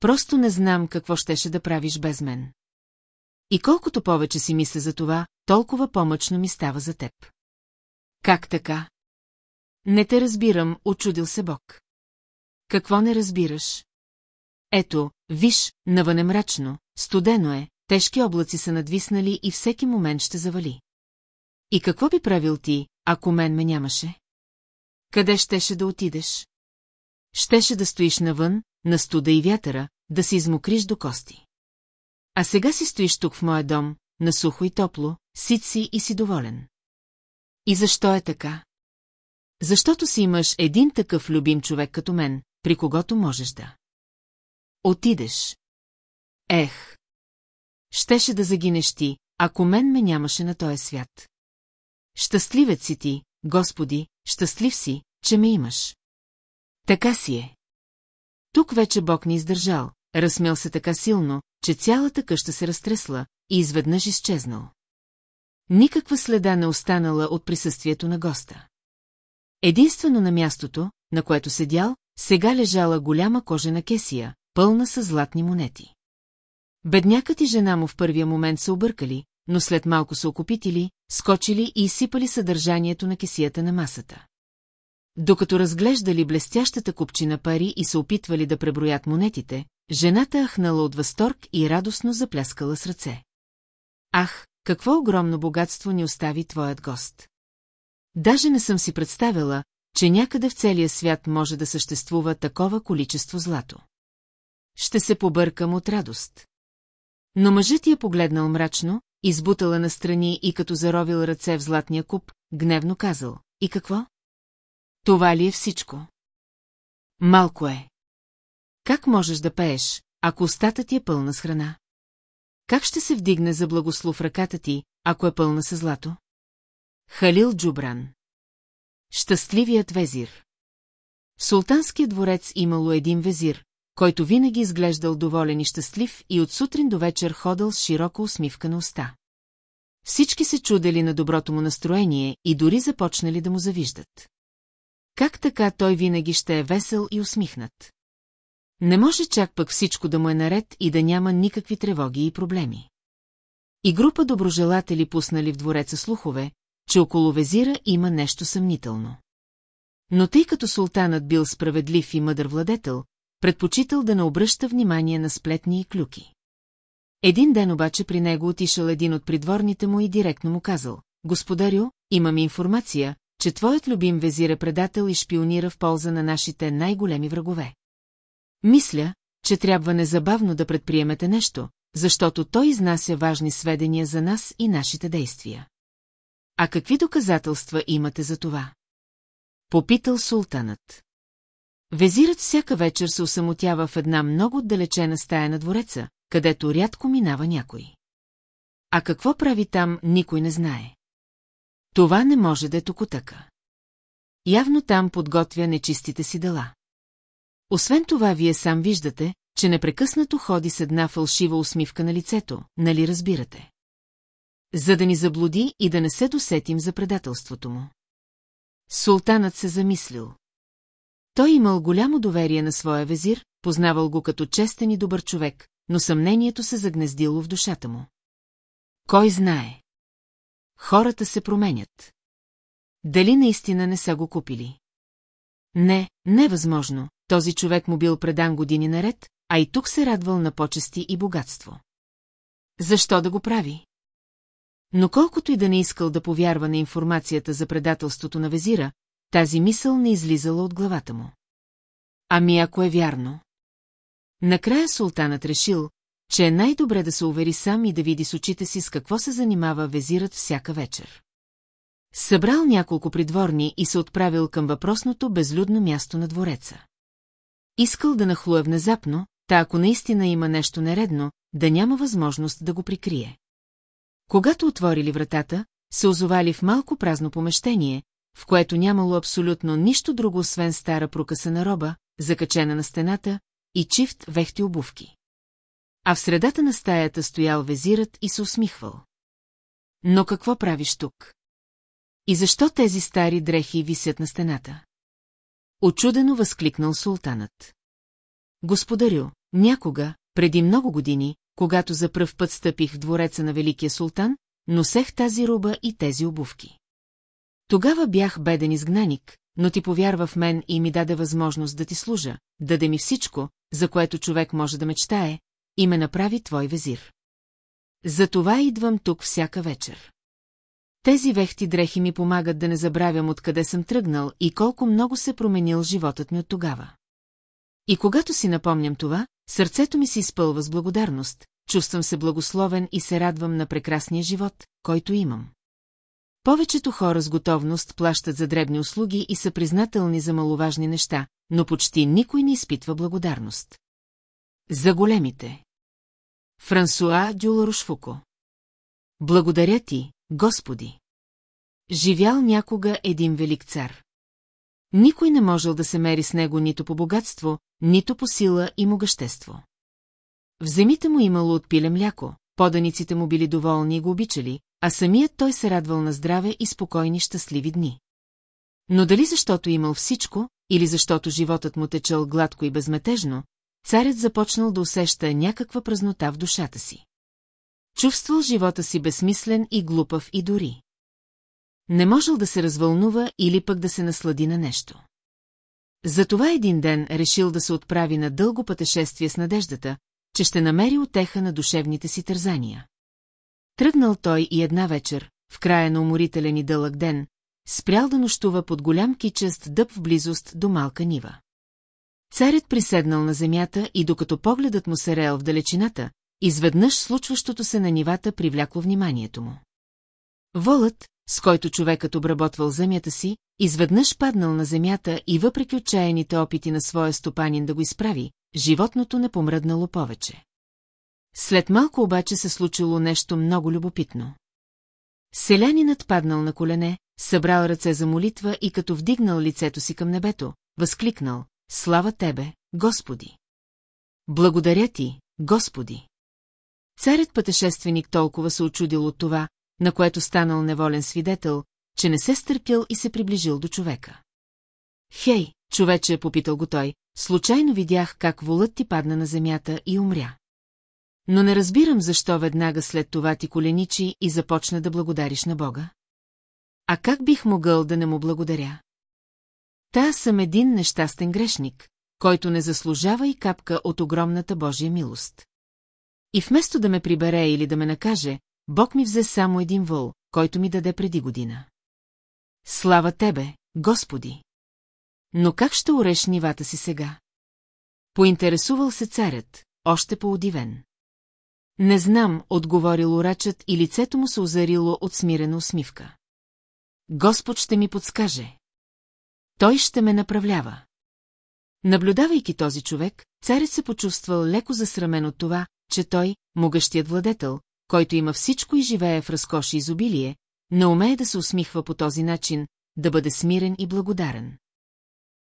[SPEAKER 1] Просто не знам какво щеше да правиш без мен. И колкото повече си мисля за това, толкова помъчно ми става за теб. Как така? Не те разбирам, очудил се Бог. Какво не разбираш? Ето, виж, навън е мрачно, студено е, тежки облаци са надвиснали и всеки момент ще завали. И какво би правил ти, ако мен ме нямаше? Къде щеше да отидеш? Щеше да стоиш навън, на студа и вятъра, да си измокриш до кости. А сега си стоиш тук в моя дом, на сухо и топло, сит си и си доволен. И защо е така? Защото си имаш един такъв любим човек като мен, при когото можеш да. Отидеш. Ех. Щеше да загинеш ти, ако мен ме нямаше на този свят. Щастливец си ти, Господи, щастлив си, че ме имаш. Така си е. Тук вече Бог не издържал, разсмял се така силно, че цялата къща се разтресла и изведнъж изчезнал. Никаква следа не останала от присъствието на госта. Единствено на мястото, на което седял, сега лежала голяма кожена кесия, пълна с златни монети. Беднякът и жена му в първия момент се объркали, но след малко се окупители, скочили и изсипали съдържанието на кесията на масата. Докато разглеждали блестящата купчина пари и се опитвали да преброят монетите, жената ахнала от възторг и радостно запляскала с ръце. Ах, какво огромно богатство ни остави твоят гост! Даже не съм си представила, че някъде в целия свят може да съществува такова количество злато. Ще се побъркам от радост. Но мъжът я погледнал мрачно, избутала настрани и като заровил ръце в златния куп, гневно казал. И какво? Това ли е всичко? Малко е. Как можеш да пееш, ако устата ти е пълна с храна? Как ще се вдигне за благослов ръката ти, ако е пълна с злато? Халил Джубран Щастливият везир В султанския дворец имало един везир, който винаги изглеждал доволен и щастлив и от сутрин до вечер ходил с широка усмивка на уста. Всички се чудели на доброто му настроение и дори започнали да му завиждат. Как така той винаги ще е весел и усмихнат? Не може чак пък всичко да му е наред и да няма никакви тревоги и проблеми. И група доброжелатели пуснали в двореца слухове, че около везира има нещо съмнително. Но тъй като султанът бил справедлив и мъдър владетел, предпочитал да не обръща внимание на сплетни и клюки. Един ден обаче при него отишъл един от придворните му и директно му казал, «Господарю, имам информация, че твоят любим везир е предател и шпионира в полза на нашите най-големи врагове. Мисля, че трябва незабавно да предприемете нещо, защото той изнася важни сведения за нас и нашите действия. А какви доказателства имате за това? Попитал султанът. Везирът всяка вечер се осамотява в една много отдалечена стая на двореца, където рядко минава някой. А какво прави там, никой не знае. Това не може да е токотъка. Явно там подготвя нечистите си дела. Освен това, вие сам виждате, че непрекъснато ходи с една фалшива усмивка на лицето, нали разбирате? За да ни заблуди и да не се досетим за предателството му. Султанът се замислил. Той имал голямо доверие на своя везир, познавал го като честен и добър човек, но съмнението се загнездило в душата му. Кой знае? Хората се променят. Дали наистина не са го купили? Не, невъзможно. Е Този човек му бил предан години наред, а и тук се радвал на почести и богатство. Защо да го прави? Но колкото и да не искал да повярва на информацията за предателството на Везира, тази мисъл не излизала от главата му. Ами ако е вярно? Накрая султанът решил, че е най-добре да се увери сам и да види с очите си с какво се занимава везират всяка вечер. Събрал няколко придворни и се отправил към въпросното безлюдно място на двореца. Искал да нахлуе внезапно, та ако наистина има нещо нередно, да няма възможност да го прикрие. Когато отворили вратата, се озовали в малко празно помещение, в което нямало абсолютно нищо друго, освен стара прокъсана роба, закачена на стената, и чифт вехти обувки. А в средата на стаята стоял везират и се усмихвал. Но какво правиш тук? И защо тези стари дрехи висят на стената? Очудено възкликнал султанът. Господарю, някога, преди много години, когато за пръв път стъпих в двореца на Великия султан, носех тази руба и тези обувки. Тогава бях беден изгнаник, но ти повярва в мен и ми даде възможност да ти служа, даде ми всичко, за което човек може да мечтае, и ме направи твой везир. Затова идвам тук всяка вечер. Тези вехти дрехи ми помагат да не забравям откъде съм тръгнал и колко много се променил животът ми от тогава. И когато си напомням това, сърцето ми се изпълва с благодарност, чувствам се благословен и се радвам на прекрасния живот, който имам. Повечето хора с готовност плащат за дребни услуги и са признателни за маловажни неща, но почти никой не изпитва благодарност. За големите. Франсуа Дюла Рушфуко. Благодаря ти, Господи. Живял някога един велик цар. Никой не можел да се мери с него нито по богатство, нито по сила и могъщество. В земите му имало отпиле мляко, поданиците му били доволни и го обичали, а самият той се радвал на здраве и спокойни щастливи дни. Но дали защото имал всичко, или защото животът му течел гладко и безметежно, царят започнал да усеща някаква празнота в душата си. Чувствал живота си безсмислен и глупав и дори. Не можел да се развълнува или пък да се наслади на нещо. Затова един ден решил да се отправи на дълго пътешествие с надеждата, че ще намери отеха на душевните си тързания. Тръгнал той и една вечер, в края на уморителен и дълъг ден, спрял да нощува под голям кичест дъб в близост до малка нива. Царят приседнал на земята и докато погледът му се реел в далечината, изведнъж случващото се на нивата привлякло вниманието му. Волът, с който човекът обработвал земята си, изведнъж паднал на земята и въпреки отчаяните опити на своя стопанин да го изправи, животното не помръднало повече. След малко обаче се случило нещо много любопитно. Селянинът паднал на колене, събрал ръце за молитва и като вдигнал лицето си към небето, възкликнал, Слава Тебе, Господи! Благодаря Ти, Господи! Царят пътешественик толкова се очудил от това, на което станал неволен свидетел, че не се стърпял и се приближил до човека. Хей, човече, е попитал го той, случайно видях как волът ти падна на земята и умря. Но не разбирам защо веднага след това ти коленичи и започна да благодариш на Бога. А как бих могъл да не му благодаря? Та съм един нещастен грешник, който не заслужава и капка от огромната Божия милост. И вместо да ме прибере или да ме накаже, Бог ми взе само един въл, който ми даде преди година. Слава Тебе, Господи! Но как ще уреш нивата си сега? Поинтересувал се царят, още по-удивен. Не знам, отговорил урачът и лицето му се озарило от смирена усмивка. Господ ще ми подскаже. Той ще ме направлява. Наблюдавайки този човек, царят се почувствал леко засрамен от това, че той, могъщият владетел, който има всичко и живее в разкош и изобилие, не умее да се усмихва по този начин, да бъде смирен и благодарен.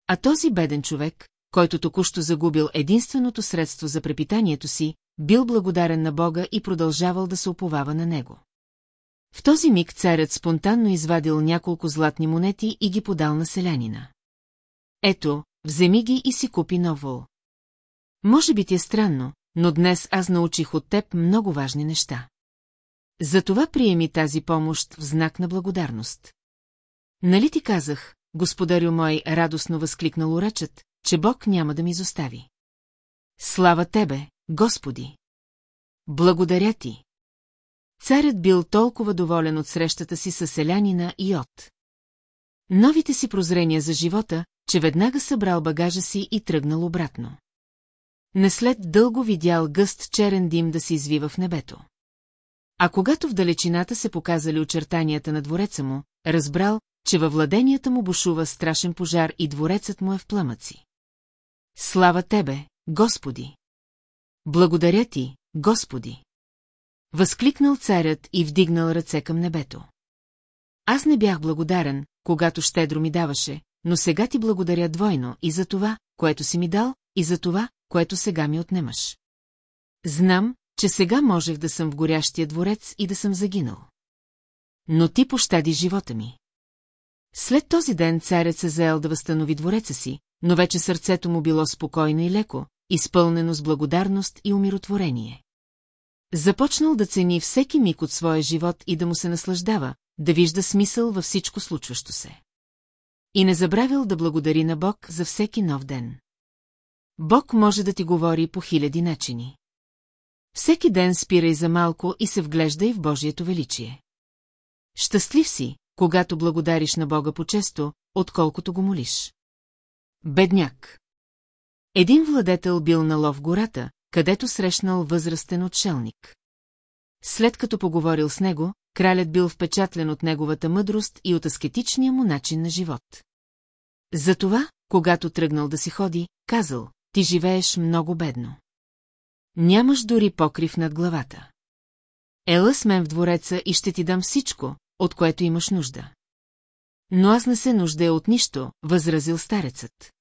[SPEAKER 1] А този беден човек, който току-що загубил единственото средство за препитанието си, бил благодарен на Бога и продължавал да се оповава на него. В този миг царят спонтанно извадил няколко златни монети и ги подал на селянина. Ето, вземи ги и си купи ново. Може би ти е странно, но днес аз научих от теб много важни неща. Затова приеми тази помощ в знак на благодарност. Нали ти казах, господарю мой, радостно възкликнал урачът, че Бог няма да ми изостави. Слава тебе, Господи! Благодаря ти! Царят бил толкова доволен от срещата си с селянина и от. Новите си прозрения за живота, че веднага събрал багажа си и тръгнал обратно. Наслед дълго видял гъст черен дим да се извива в небето. А когато в далечината се показали очертанията на двореца му, разбрал, че във владенията му бушува страшен пожар и дворецът му е в пламъци. Слава Тебе, Господи! Благодаря Ти, Господи! Възкликнал царят и вдигнал ръце към небето. Аз не бях благодарен, когато щедро ми даваше, но сега ти благодаря двойно и за това, което си ми дал, и за това, което сега ми отнемаш. Знам, че сега можех да съм в горящия дворец и да съм загинал. Но ти пощади живота ми. След този ден царят се заел да възстанови двореца си, но вече сърцето му било спокойно и леко, изпълнено с благодарност и умиротворение. Започнал да цени всеки миг от своя живот и да му се наслаждава, да вижда смисъл във всичко случващо се. И не забравил да благодари на Бог за всеки нов ден. Бог може да ти говори по хиляди начини. Всеки ден спирай за малко и се вглеждай в Божието величие. Щастлив си, когато благодариш на Бога по-често, отколкото го молиш. Бедняк Един владетел бил на лов гората, където срещнал възрастен отшелник. След като поговорил с него, кралят бил впечатлен от неговата мъдрост и от аскетичния му начин на живот. Затова, когато тръгнал да си ходи, казал, ти живееш много бедно. Нямаш дори покрив над главата. Ела с мен в двореца и ще ти дам всичко, от което имаш нужда. Но аз не се нуждая от нищо, възразил старецът.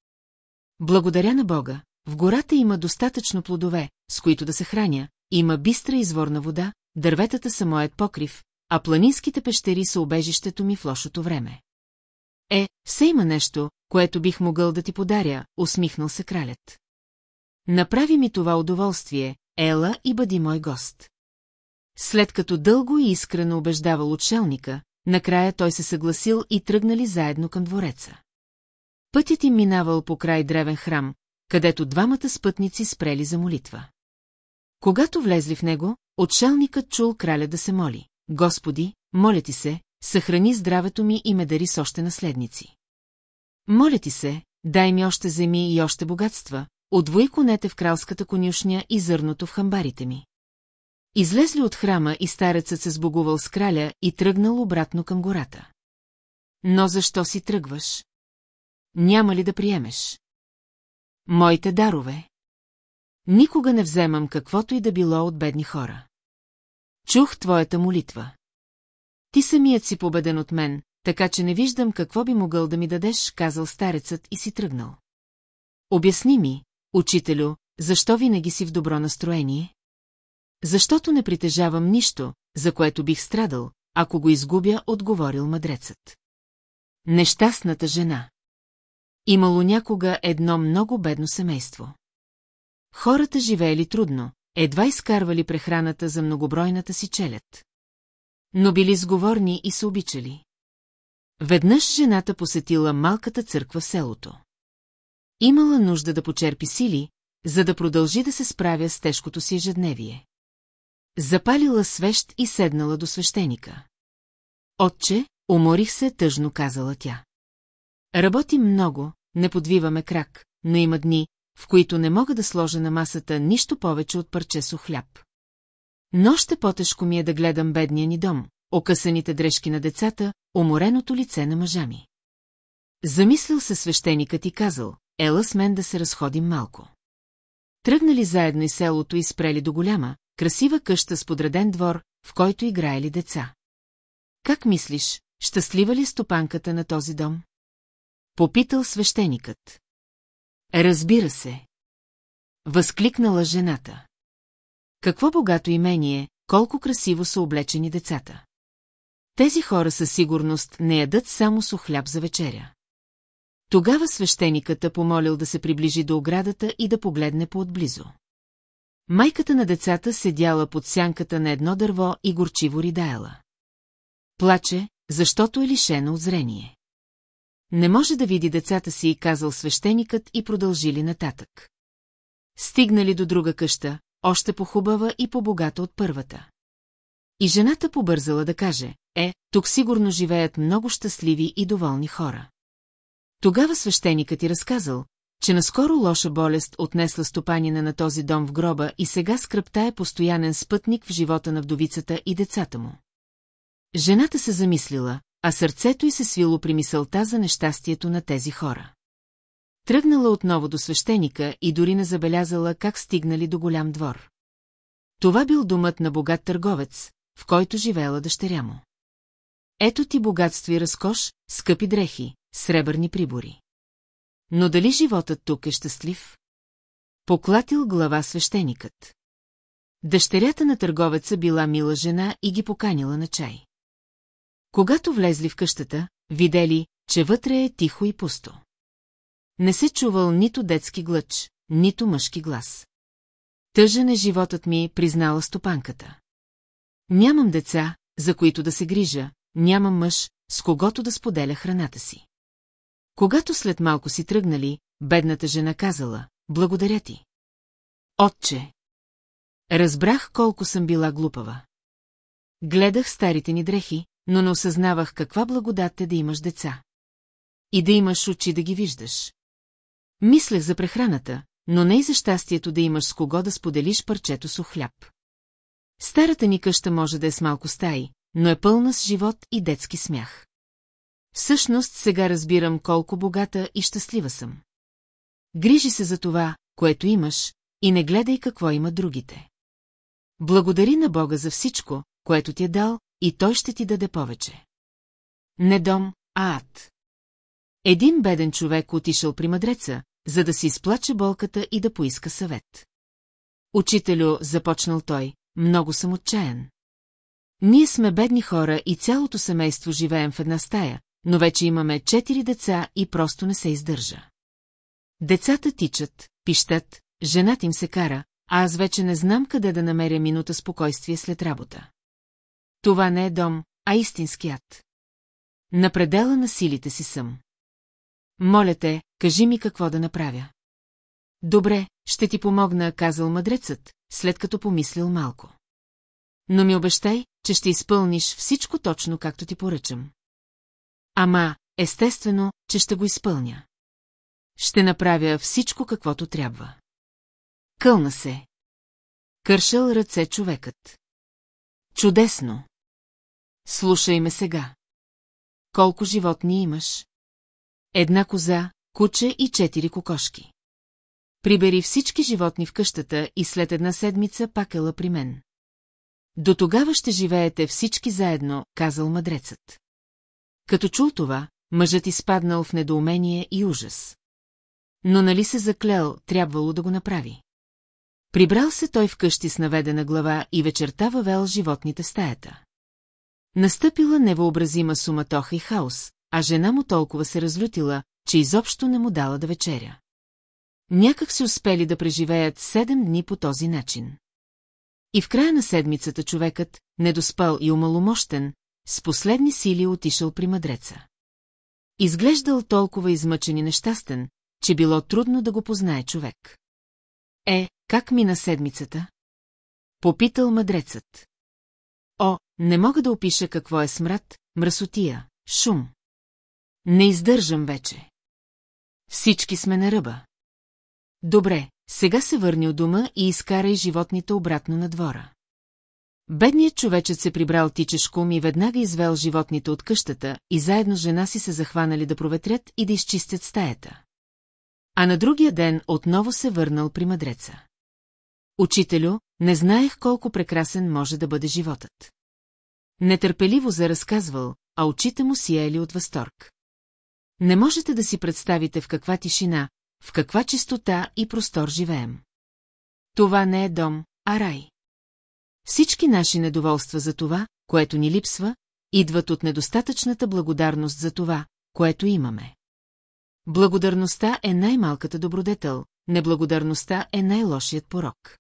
[SPEAKER 1] Благодаря на Бога, в гората има достатъчно плодове, с които да се храня, има бистра изворна вода, дърветата са моят покрив, а планинските пещери са обежището ми в лошото време. Е, все има нещо, което бих могъл да ти подаря, усмихнал се кралят. Направи ми това удоволствие, ела и бъди мой гост. След като дълго и искрено убеждавал отшелника, накрая той се съгласил и тръгнали заедно към двореца. Пътят им минавал по край древен храм, където двамата спътници спрели за молитва. Когато влезли в него, отшелникът чул краля да се моли. Господи, моля ти се, съхрани здравето ми и ме дари с още наследници. Моля ти се, дай ми още земи и още богатства, отвои конете в кралската конюшня и зърното в хамбарите ми. Излезли от храма и старецът се сбогувал с краля и тръгнал обратно към гората. Но защо си тръгваш? Няма ли да приемеш? Моите дарове. Никога не вземам каквото и да било от бедни хора. Чух твоята молитва. Ти самият си победен от мен, така че не виждам какво би могъл да ми дадеш, казал старецът и си тръгнал. Обясни ми, учителю, защо винаги си в добро настроение? Защото не притежавам нищо, за което бих страдал, ако го изгубя, отговорил мъдрецът. Нещастната жена. Имало някога едно много бедно семейство. Хората живеели трудно, едва изкарвали прехраната за многобройната си челят. Но били сговорни и се обичали. Веднъж жената посетила малката църква в селото. Имала нужда да почерпи сили, за да продължи да се справя с тежкото си ежедневие. Запалила свещ и седнала до свещеника. Отче, уморих се, тъжно казала тя. Работи много, не подвиваме крак, но има дни, в които не мога да сложа на масата нищо повече от парче со хляб. Но още по-тежко ми е да гледам бедния ни дом, окъсаните дрежки на децата, умореното лице на мъжа ми. Замислил се свещеникът и казал, ела с мен да се разходим малко. Тръгнали заедно и селото и спрели до голяма, красива къща с подреден двор, в който играели деца. Как мислиш, щастлива ли е стопанката на този дом? Попитал свещеникът. Разбира се. Възкликнала жената. Какво богато имение, колко красиво са облечени децата. Тези хора със сигурност не ядат само со хляб за вечеря. Тогава свещениката е помолил да се приближи до оградата и да погледне поотблизо. Майката на децата седяла под сянката на едно дърво и горчиво ридаела. Плаче, защото е лишена от зрение. Не може да види децата си, казал свещеникът и продължили нататък. Стигнали до друга къща, още по-хубава и по-богата от първата. И жената побързала да каже, е, тук сигурно живеят много щастливи и доволни хора. Тогава свещеникът и разказал, че наскоро лоша болест отнесла стопанина на този дом в гроба и сега скръпта е постоянен спътник в живота на вдовицата и децата му. Жената се замислила, а сърцето й се свило при мисълта за нещастието на тези хора. Тръгнала отново до свещеника и дори не забелязала как стигнали до голям двор. Това бил домът на богат търговец, в който живеела дъщеря му. Ето ти богатство и разкош, скъпи дрехи, сребърни прибори. Но дали животът тук е щастлив? Поклатил глава свещеникът. Дъщерята на търговеца била мила жена и ги поканила на чай. Когато влезли в къщата, видели, че вътре е тихо и пусто. Не се чувал нито детски глъч, нито мъжки глас. Тъжен е животът ми, признала стопанката. Нямам деца, за които да се грижа, нямам мъж, с когото да споделя храната си. Когато след малко си тръгнали, бедната жена казала, благодаря ти. Отче! Разбрах колко съм била глупава. Гледах старите ни дрехи, но не осъзнавах каква благодат е да имаш деца. И да имаш очи да ги виждаш. Мислех за прехраната, но не и за щастието да имаш с кого да споделиш парчето с хляб. Старата ни къща може да е с малко стаи, но е пълна с живот и детски смях. Всъщност сега разбирам колко богата и щастлива съм. Грижи се за това, което имаш, и не гледай какво има другите. Благодари на Бога за всичко, което ти е дал, и той ще ти даде повече. Не дом, а ад. Един беден човек отишъл при мадреца, за да си изплаче болката и да поиска съвет. Учителю, започнал той, много съм отчаян. Ние сме бедни хора и цялото семейство живеем в една стая, но вече имаме четири деца и просто не се издържа. Децата тичат, пищат, женат им се кара, а аз вече не знам къде да намеря минута спокойствие след работа. Това не е дом, а истински ад. На предела на силите си съм. Моля те, кажи ми какво да направя. Добре, ще ти помогна, казал мъдрецът, след като помислил малко. Но ми обещай, че ще изпълниш всичко точно, както ти поръчам. Ама, естествено, че ще го изпълня. Ще направя всичко, каквото трябва. Кълна се. Кършал ръце човекът. Чудесно! Слушай ме сега. Колко животни имаш? Една коза, куче и четири кокошки. Прибери всички животни в къщата и след една седмица пак ела при мен. До тогава ще живеете всички заедно, казал мъдрецът. Като чул това, мъжът изпаднал в недоумение и ужас. Но нали се заклел, трябвало да го направи. Прибрал се той вкъщи с наведена глава и вечерта въвел животните в стаята. Настъпила невъобразима суматоха и хаос, а жена му толкова се разлютила, че изобщо не му дала да вечеря. Някак се успели да преживеят седем дни по този начин. И в края на седмицата човекът, недоспал и умаломощен, с последни сили отишъл при мъдреца. Изглеждал толкова измъчен и нещастен, че било трудно да го познае човек. Е, как мина седмицата? Попитал мъдрецът. О, не мога да опиша какво е смрад, мръсотия, шум. Не издържам вече. Всички сме на ръба. Добре, сега се върни от дома и изкарай животните обратно на двора. Бедният човечец се прибрал тичешком и веднага извел животните от къщата и заедно с жена си се захванали да проветрят и да изчистят стаята. А на другия ден отново се върнал при мадреца. Учителю, не знаех колко прекрасен може да бъде животът. Нетърпеливо заразказвал, а очите му сияли от възторг. Не можете да си представите в каква тишина, в каква чистота и простор живеем. Това не е дом, а рай. Всички наши недоволства за това, което ни липсва, идват от недостатъчната благодарност за това, което имаме. Благодарността е най-малката добродетел, неблагодарността е най-лошият порок.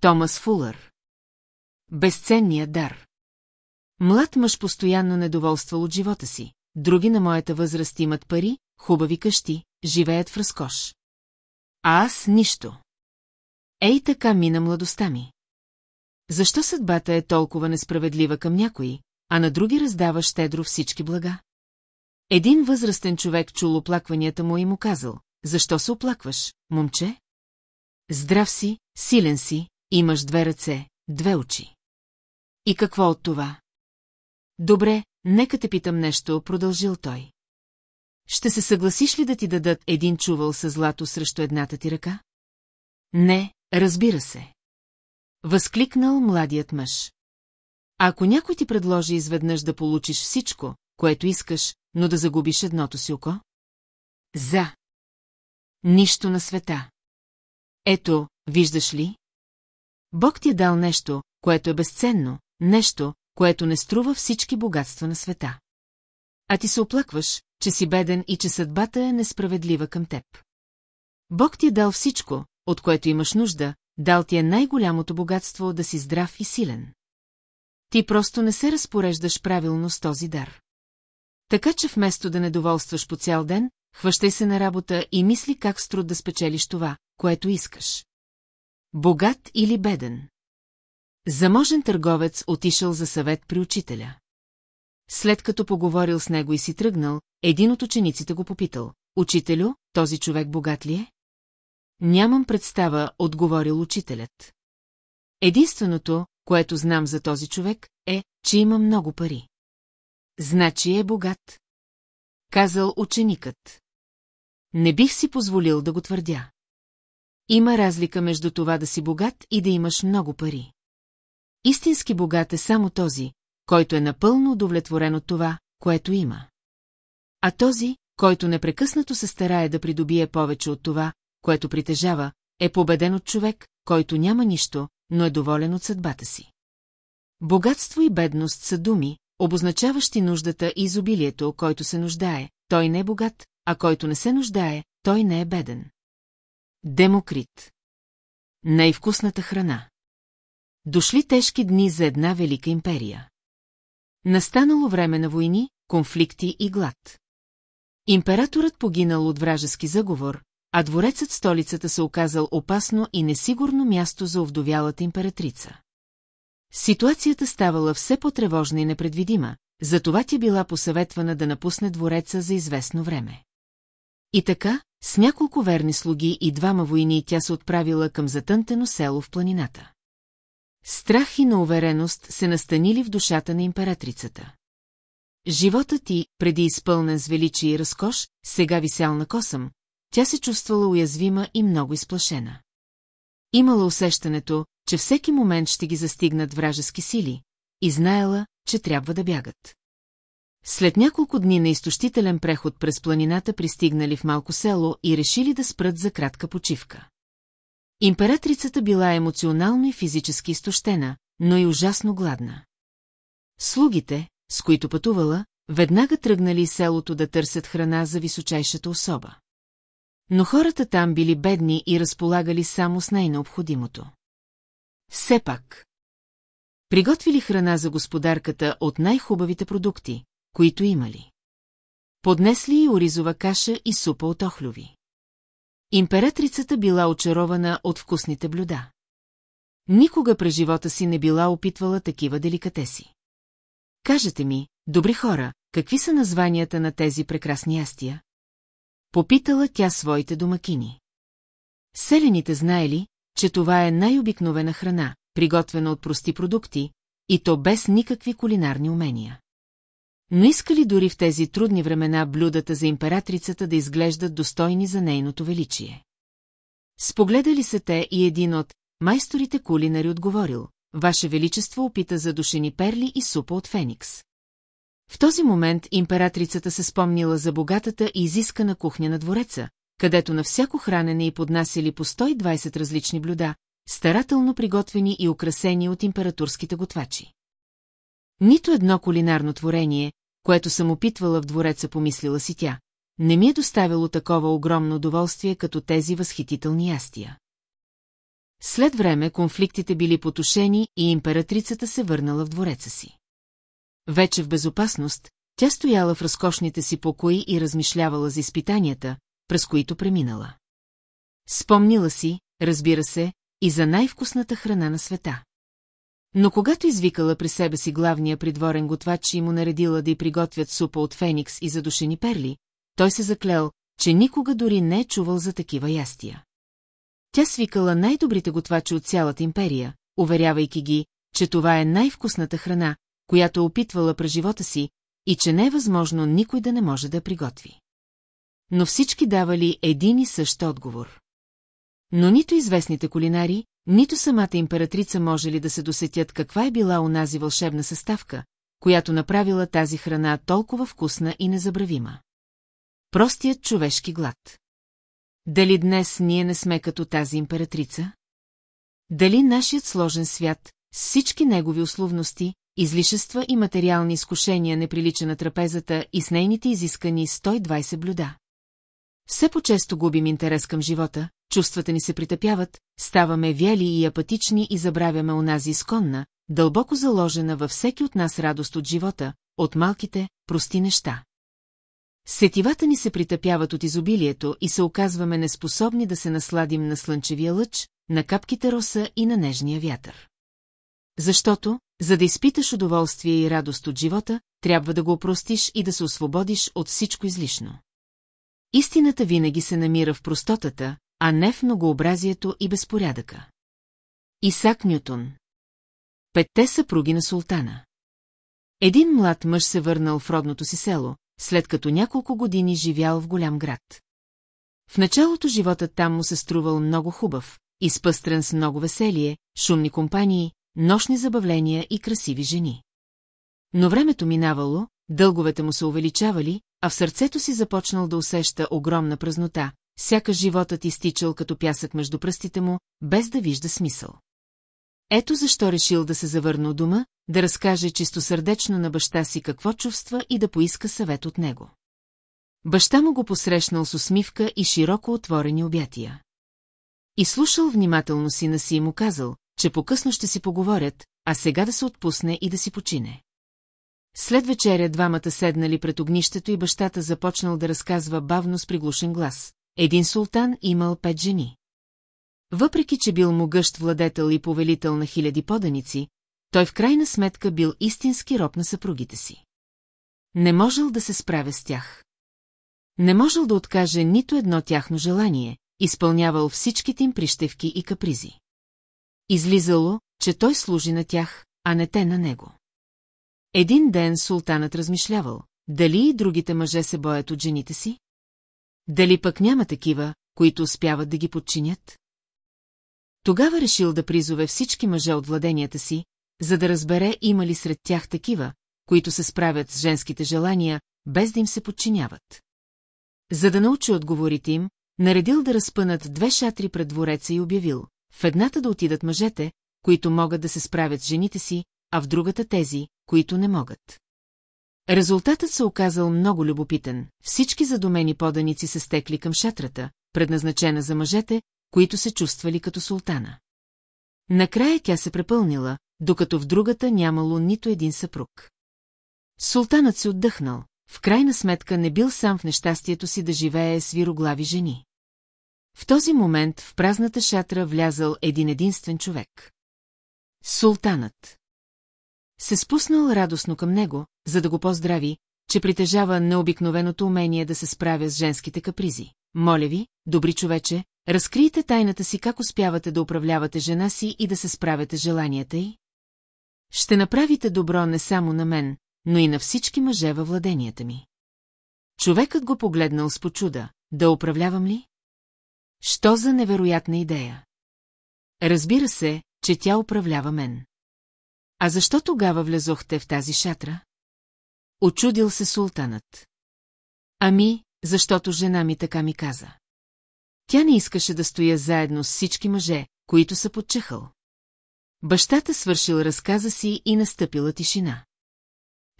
[SPEAKER 1] Томас Фулър Безценният дар Млад мъж постоянно недоволствал от живота си, други на моята възраст имат пари, хубави къщи, живеят в разкош. А аз нищо. Ей така мина младостта ми. Защо съдбата е толкова несправедлива към някои, а на други раздава щедро всички блага? Един възрастен човек чул оплакванията му и му казал, защо се оплакваш, момче? Здрав си, силен си, имаш две ръце, две очи. И какво от това? Добре, нека те питам нещо, продължил той. Ще се съгласиш ли да ти дадат един чувал със злато срещу едната ти ръка? Не, разбира се. Възкликнал младият мъж. А ако някой ти предложи изведнъж да получиш всичко, което искаш, но да загубиш едното си око? За. Нищо на света. Ето, виждаш ли? Бог ти е дал нещо, което е безценно, нещо, което не струва всички богатства на света. А ти се оплакваш, че си беден и че съдбата е несправедлива към теб. Бог ти е дал всичко, от което имаш нужда, дал ти е най-голямото богатство да си здрав и силен. Ти просто не се разпореждаш правилно с този дар. Така че вместо да недоволстваш по цял ден, хващай се на работа и мисли как с труд да спечелиш това, което искаш. Богат или беден? Заможен търговец отишъл за съвет при учителя. След като поговорил с него и си тръгнал, един от учениците го попитал. Учителю, този човек богат ли е? Нямам представа, отговорил учителят. Единственото, което знам за този човек, е, че има много пари. Значи е богат. Казал ученикът. Не бих си позволил да го твърдя. Има разлика между това да си богат и да имаш много пари. Истински богат е само този, който е напълно удовлетворен от това, което има. А този, който непрекъснато се старае да придобие повече от това, което притежава, е победен от човек, който няма нищо, но е доволен от съдбата си. Богатство и бедност са думи, обозначаващи нуждата и изобилието, който се нуждае, той не е богат, а който не се нуждае, той не е беден. Демокрит Най-вкусната храна Дошли тежки дни за една велика империя. Настанало време на войни, конфликти и глад. Императорът погинал от вражески заговор, а дворецът столицата се оказал опасно и несигурно място за овдовялата императрица. Ситуацията ставала все по-тревожна и непредвидима, затова тя била посъветвана да напусне двореца за известно време. И така, с няколко верни слуги и двама войни тя се отправила към затънтено село в планината. Страх и неувереност се настанили в душата на императрицата. Животът ти, преди изпълнен с величие и разкош, сега висял на косъм, тя се чувствала уязвима и много изплашена. Имала усещането, че всеки момент ще ги застигнат вражески сили, и знаела, че трябва да бягат. След няколко дни на изтощителен преход през планината пристигнали в малко село и решили да спрат за кратка почивка. Императрицата била емоционално и физически изтощена, но и ужасно гладна. Слугите, с които пътувала, веднага тръгнали селото да търсят храна за височайшата особа. Но хората там били бедни и разполагали само с най-необходимото. Все пак. Приготвили храна за господарката от най-хубавите продукти, които имали. Поднесли и оризова каша и супа от охлюви. Императрицата била очарована от вкусните блюда. Никога през живота си не била опитвала такива деликатеси. Кажете ми, добри хора, какви са названията на тези прекрасни ястия? Попитала тя своите домакини. Селените знаели, че това е най-обикновена храна, приготвена от прости продукти, и то без никакви кулинарни умения но иска ли дори в тези трудни времена блюдата за императрицата да изглеждат достойни за нейното величие? Спогледали се те и един от майсторите кулинари отговорил, Ваше Величество опита задушени перли и супа от Феникс. В този момент императрицата се спомнила за богатата и изискана кухня на двореца, където на всяко хранене и поднасяли по 120 различни блюда, старателно приготвени и украсени от императорските готвачи. Нито едно кулинарно творение, което съм опитвала в двореца, помислила си тя, не ми е доставило такова огромно удоволствие, като тези възхитителни ястия. След време конфликтите били потушени и императрицата се върнала в двореца си. Вече в безопасност, тя стояла в разкошните си покои и размишлявала за изпитанията, през които преминала. Спомнила си, разбира се, и за най-вкусната храна на света. Но когато извикала при себе си главния придворен готвач и му наредила да й приготвят супа от феникс и задушени перли, той се заклел, че никога дори не е чувал за такива ястия. Тя свикала най-добрите готвачи от цялата империя, уверявайки ги, че това е най-вкусната храна, която е опитвала през живота си и че не е възможно никой да не може да приготви. Но всички давали един и същ отговор. Но нито известните кулинари, нито самата императрица може ли да се досетят каква е била онази вълшебна съставка, която направила тази храна толкова вкусна и незабравима. Простият човешки глад. Дали днес ние не сме като тази императрица? Дали нашият сложен свят, с всички негови условности, излишества и материални изкушения не прилича на трапезата и с нейните изискани 120 блюда? Все по-често губим интерес към живота, чувствата ни се притъпяват, ставаме вяли и апатични и забравяме онази изконна, дълбоко заложена във всеки от нас радост от живота, от малките, прости неща. Сетивата ни се притъпяват от изобилието и се оказваме неспособни да се насладим на слънчевия лъч, на капките роса и на нежния вятър. Защото, за да изпиташ удоволствие и радост от живота, трябва да го опростиш и да се освободиш от всичко излишно. Истината винаги се намира в простотата, а не в многообразието и безпорядъка. Исак Нютон Петте съпруги на султана един млад мъж се върнал в родното си село, след като няколко години живял в голям град. В началото живота там му се струвал много хубав, изпъстрен с много веселие, шумни компании, нощни забавления и красиви жени. Но времето минавало, дълговете му се увеличавали, а в сърцето си започнал да усеща огромна празнота, сякаш животът изтичал като пясък между пръстите му, без да вижда смисъл. Ето защо решил да се завърне от дома, да разкаже чистосърдечно на баща си какво чувства и да поиска съвет от него. Баща му го посрещнал с усмивка и широко отворени обятия. И слушал внимателно сина си и му казал, че покъсно ще си поговорят, а сега да се отпусне и да си почине. След вечеря двамата седнали пред огнището и бащата започнал да разказва бавно с приглушен глас един султан имал пет жени. Въпреки, че бил могъщ владетел и повелител на хиляди поданици, той в крайна сметка бил истински роб на съпругите си. Не можел да се справя с тях. Не можел да откаже нито едно тяхно желание, изпълнявал всичките им прищевки и капризи. Излизало, че той служи на тях, а не те на него. Един ден султанът размишлявал, дали и другите мъже се боят от жените си? Дали пък няма такива, които успяват да ги подчинят? Тогава решил да призове всички мъже от владенията си, за да разбере има ли сред тях такива, които се справят с женските желания, без да им се подчиняват. За да научи отговорите им, наредил да разпънат две шатри пред двореца и обявил, в едната да отидат мъжете, които могат да се справят с жените си, а в другата тези, които не могат. Резултатът се оказал много любопитен. Всички задумени поданици се стекли към шатрата, предназначена за мъжете, които се чувствали като султана. Накрая тя се препълнила, докато в другата нямало нито един съпруг. Султанът се отдъхнал, в крайна сметка не бил сам в нещастието си да живее с вироглави жени. В този момент в празната шатра влязал един единствен човек. Султанът се спуснал радостно към него, за да го поздрави, че притежава необикновеното умение да се справя с женските капризи. Моля ви, добри човече, разкрийте тайната си как успявате да управлявате жена си и да се справяте желанията й. Ще направите добро не само на мен, но и на всички мъже във владенията ми. Човекът го погледнал с почуда. Да управлявам ли? Що за невероятна идея? Разбира се, че тя управлява мен. А защо тогава влезохте в тази шатра? Очудил се султанът. Ами, защото жена ми така ми каза. Тя не искаше да стоя заедно с всички мъже, които са подчехал. Бащата свършил разказа си и настъпила тишина.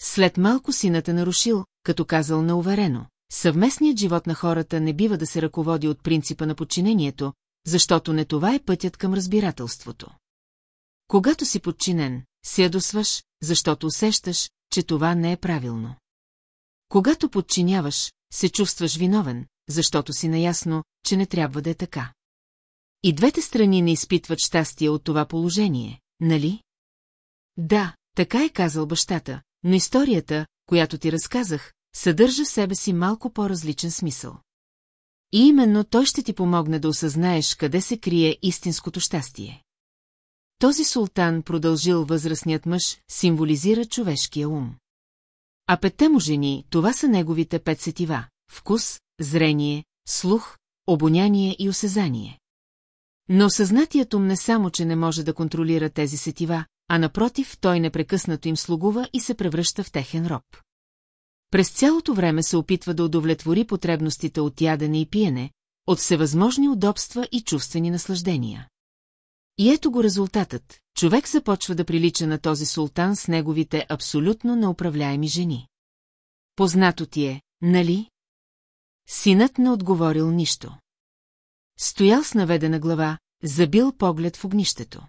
[SPEAKER 1] След малко сината нарушил, като казал неуверено. Съвместният живот на хората не бива да се ръководи от принципа на подчинението, защото не това е пътят към разбирателството. Когато си подчинен, ядосваш, защото усещаш, че това не е правилно. Когато подчиняваш, се чувстваш виновен, защото си наясно, че не трябва да е така. И двете страни не изпитват щастие от това положение, нали? Да, така е казал бащата, но историята, която ти разказах, съдържа в себе си малко по-различен смисъл. И именно той ще ти помогне да осъзнаеш къде се крие истинското щастие. Този султан, продължил възрастният мъж, символизира човешкия ум. А петте му жени, това са неговите пет сетива – вкус, зрение, слух, обоняние и осезание. Но съзнатият ум не само, че не може да контролира тези сетива, а напротив, той непрекъснато им слугува и се превръща в техен роб. През цялото време се опитва да удовлетвори потребностите от ядене и пиене, от всевъзможни удобства и чувствени наслаждения. И ето го резултатът. Човек започва да прилича на този султан с неговите абсолютно неуправляеми жени. Познато ти е, нали? Синът не отговорил нищо. Стоял с наведена глава, забил поглед в огнището.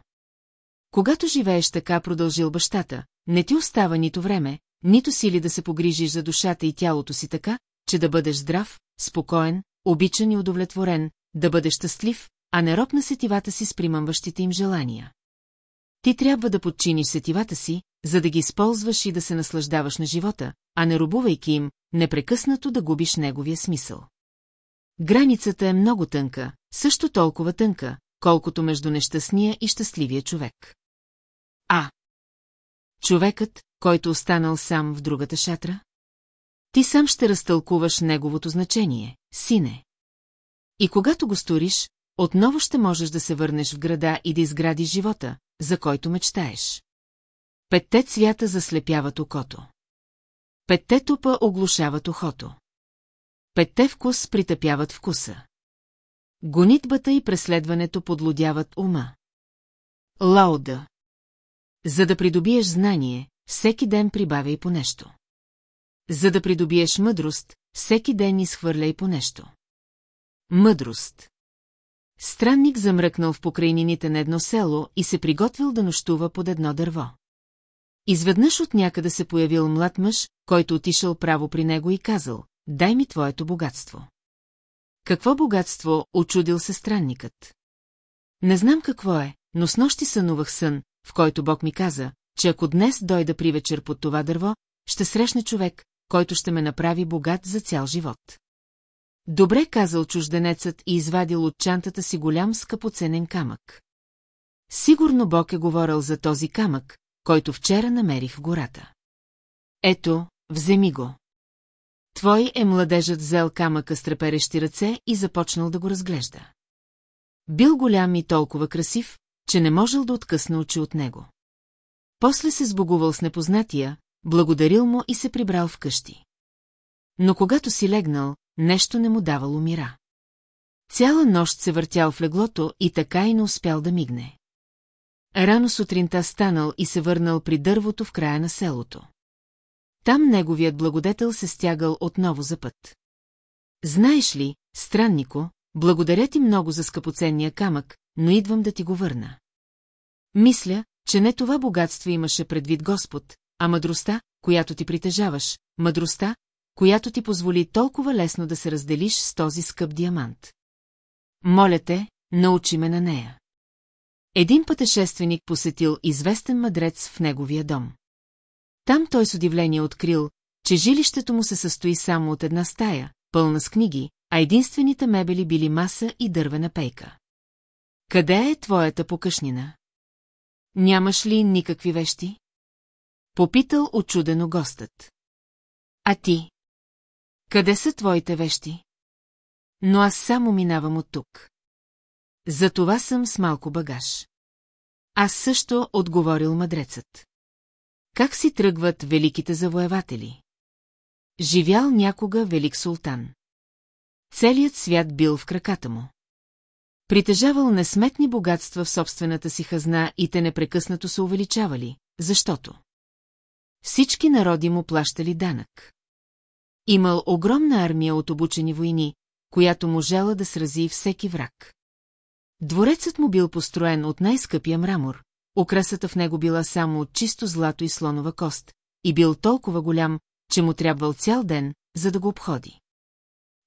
[SPEAKER 1] Когато живееш така, продължил бащата, не ти остава нито време, нито сили да се погрижиш за душата и тялото си така, че да бъдеш здрав, спокоен, обичан и удовлетворен, да бъдеш щастлив, а не роб на сетивата си с примамващите им желания. Ти трябва да подчиниш сетивата си, за да ги използваш и да се наслаждаваш на живота, а не рубувайки им, непрекъснато да губиш неговия смисъл. Границата е много тънка, също толкова тънка, колкото между нещастния и щастливия човек. А. Човекът, който е останал сам в другата шатра? Ти сам ще разтълкуваш неговото значение, сине. И когато го сториш, отново ще можеш да се върнеш в града и да изградиш живота, за който мечтаеш. Петте цвята заслепяват окото. Петте тупа оглушават ухото. Петте вкус притъпяват вкуса. Гонитбата и преследването подлодяват ума. Лауда. За да придобиеш знание, всеки ден прибавяй по нещо. За да придобиеш мъдрост, всеки ден изхвърляй по нещо. Мъдрост. Странник замръкнал в покрайнините на едно село и се приготвил да нощува под едно дърво. Изведнъж от някъде се появил млад мъж, който отишъл право при него и казал, дай ми твоето богатство. Какво богатство, очудил се странникът. Не знам какво е, но с нощи сънувах сън, в който Бог ми каза, че ако днес дойда при вечер под това дърво, ще срещна човек, който ще ме направи богат за цял живот. Добре казал чужденецът и извадил от чантата си голям скъпоценен камък. Сигурно Бог е говорил за този камък, който вчера намерих в гората. Ето, вземи го. Твой е младежът взел камъка с треперещи ръце и започнал да го разглежда. Бил голям и толкова красив, че не можел да откъсна очи от него. После се сбогувал с непознатия, благодарил му и се прибрал вкъщи. Но когато си легнал, нещо не му давало мира. Цяла нощ се въртял в леглото и така и не успял да мигне. Рано сутринта станал и се върнал при дървото в края на селото. Там неговият благодетел се стягал отново за път. Знаеш ли, страннико, благодаря ти много за скъпоценния камък, но идвам да ти го върна. Мисля, че не това богатство имаше предвид Господ, а мъдростта, която ти притежаваш, мъдростта, която ти позволи толкова лесно да се разделиш с този скъп диамант. Моля те, научи ме на нея. Един пътешественик посетил известен мадрец в неговия дом. Там той с удивление открил, че жилището му се състои само от една стая, пълна с книги, а единствените мебели били маса и дървена пейка. Къде е твоята покъшнина? Нямаш ли никакви вещи? Попитал очудено гостът. А ти? Къде са твоите вещи? Но аз само минавам от тук. Затова съм с малко багаж. Аз също отговорил мъдрецът. Как си тръгват великите завоеватели? Живял някога велик султан. Целият свят бил в краката му. Притежавал несметни богатства в собствената си хазна и те непрекъснато се увеличавали, защото всички народи му плащали данък. Имал огромна армия от обучени войни, която можела да срази всеки враг. Дворецът му бил построен от най-скъпия мрамор, украсата в него била само от чисто злато и слонова кост, и бил толкова голям, че му трябвал цял ден, за да го обходи.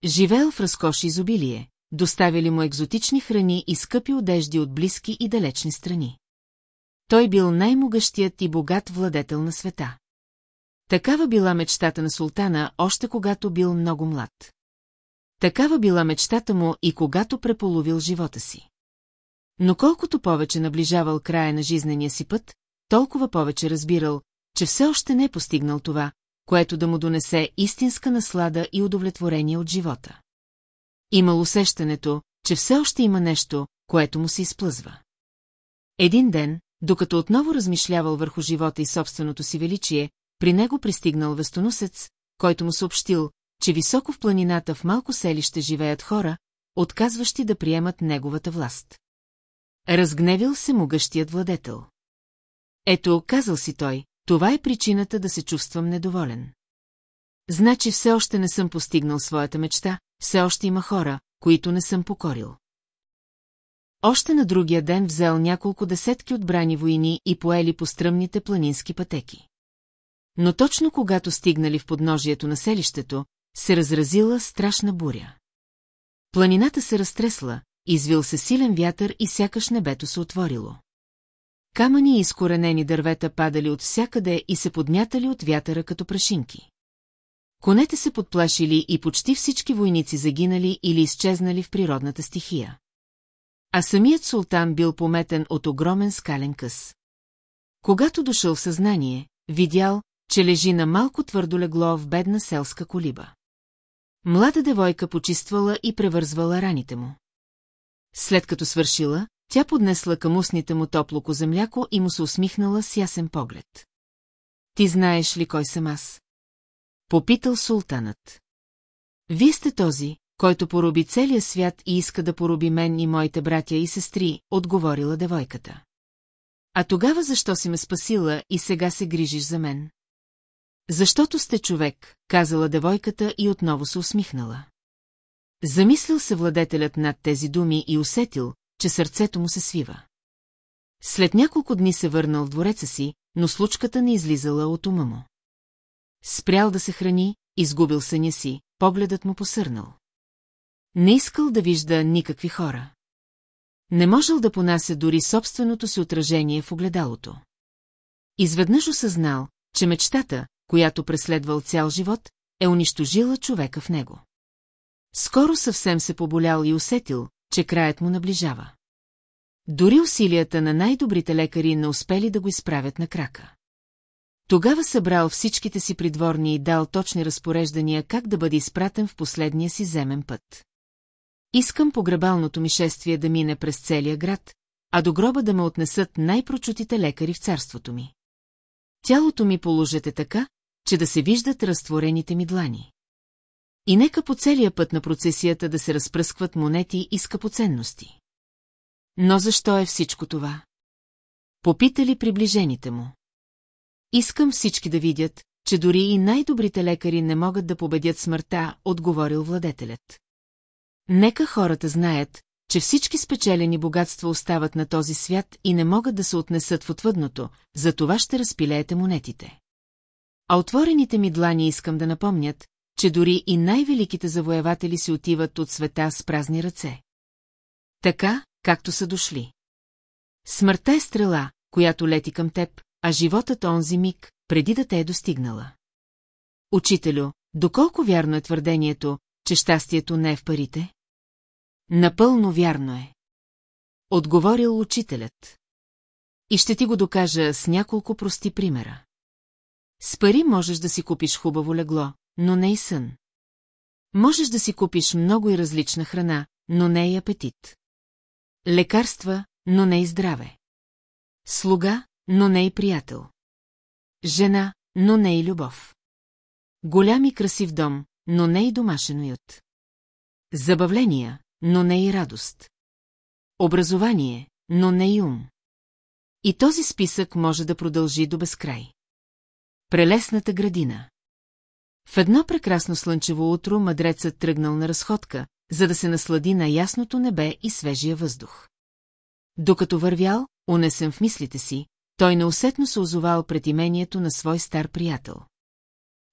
[SPEAKER 1] Живеел в разкош изобилие, доставили му екзотични храни и скъпи одежди от близки и далечни страни. Той бил най-могъщият и богат владетел на света. Такава била мечтата на султана, още когато бил много млад. Такава била мечтата му и когато преполовил живота си. Но колкото повече наближавал края на жизнения си път, толкова повече разбирал, че все още не е постигнал това, което да му донесе истинска наслада и удовлетворение от живота. Имал усещането, че все още има нещо, което му се изплъзва. Един ден, докато отново размишлявал върху живота и собственото си величие, при него пристигнал вестоносец, който му съобщил, че високо в планината в малко селище живеят хора, отказващи да приемат неговата власт. Разгневил се могъщият владетел. Ето, казал си той, това е причината да се чувствам недоволен. Значи все още не съм постигнал своята мечта, все още има хора, които не съм покорил. Още на другия ден взел няколко десетки отбрани войни и поели по стръмните планински пътеки. Но точно когато стигнали в подножието на селището, се разразила страшна буря. Планината се разтресла, извил се силен вятър и сякаш небето се отворило. Камъни и изкоренени дървета падали от всякъде и се подмятали от вятъра като прашинки. Конете се подплашили и почти всички войници загинали или изчезнали в природната стихия. А самият султан бил пометен от огромен скален къс. Когато дошъл в съзнание, видял, че лежи на малко твърдо легло в бедна селска колиба. Млада девойка почиствала и превързвала раните му. След като свършила, тя поднесла към устните му топло коземляко и му се усмихнала с ясен поглед. Ти знаеш ли кой съм аз? Попитал султанът. Вие сте този, който пороби целия свят и иска да пороби мен и моите братя и сестри, отговорила девойката. А тогава защо си ме спасила и сега се грижиш за мен? Защото сте човек, казала девойката и отново се усмихнала. Замислил се владетелят над тези думи и усетил, че сърцето му се свива. След няколко дни се върнал в двореца си, но случката не излизала от ума му. Спрял да се храни, изгубил съня си, погледът му посърнал. Не искал да вижда никакви хора. Не можел да понася дори собственото си отражение в огледалото. Изведнъж осъзнал, че мечтата, която преследвал цял живот, е унищожила човека в него. Скоро съвсем се поболял и усетил, че краят му наближава. Дори усилията на най-добрите лекари не успели да го изправят на крака. Тогава събрал всичките си придворни и дал точни разпореждания как да бъде изпратен в последния си земен път. Искам погребалното ми шествие да мине през целия град, а до гроба да ме отнесат най-прочутите лекари в царството ми. Тялото ми положете така, че да се виждат разтворените ми длани. И нека по целия път на процесията да се разпръскват монети и скъпоценности. Но защо е всичко това? Попитали приближените му. Искам всички да видят, че дори и най-добрите лекари не могат да победят смъртта, отговорил владетелят. Нека хората знаят, че всички спечелени богатства остават на този свят и не могат да се отнесат в отвъдното, за това ще разпилеете монетите. А отворените ми длани искам да напомнят, че дори и най-великите завоеватели си отиват от света с празни ръце. Така, както са дошли. Смъртта е стрела, която лети към теб, а животът онзи миг, преди да те е достигнала. Учителю, доколко вярно е твърдението, че щастието не е в парите? Напълно вярно е. Отговорил учителят. И ще ти го докажа с няколко прости примера. С пари можеш да си купиш хубаво легло, но не и сън. Можеш да си купиш много и различна храна, но не и апетит. Лекарства, но не и здраве. Слуга, но не и приятел. Жена, но не и любов. Голям и красив дом, но не и домашен уют. Забавления, но не и радост. Образование, но не и ум. И този списък може да продължи до безкрай. Прелесната градина. В едно прекрасно слънчево утро мъдрецът тръгнал на разходка, за да се наслади на ясното небе и свежия въздух. Докато вървял, унесен в мислите си, той неусетно се озовал пред имението на свой стар приятел.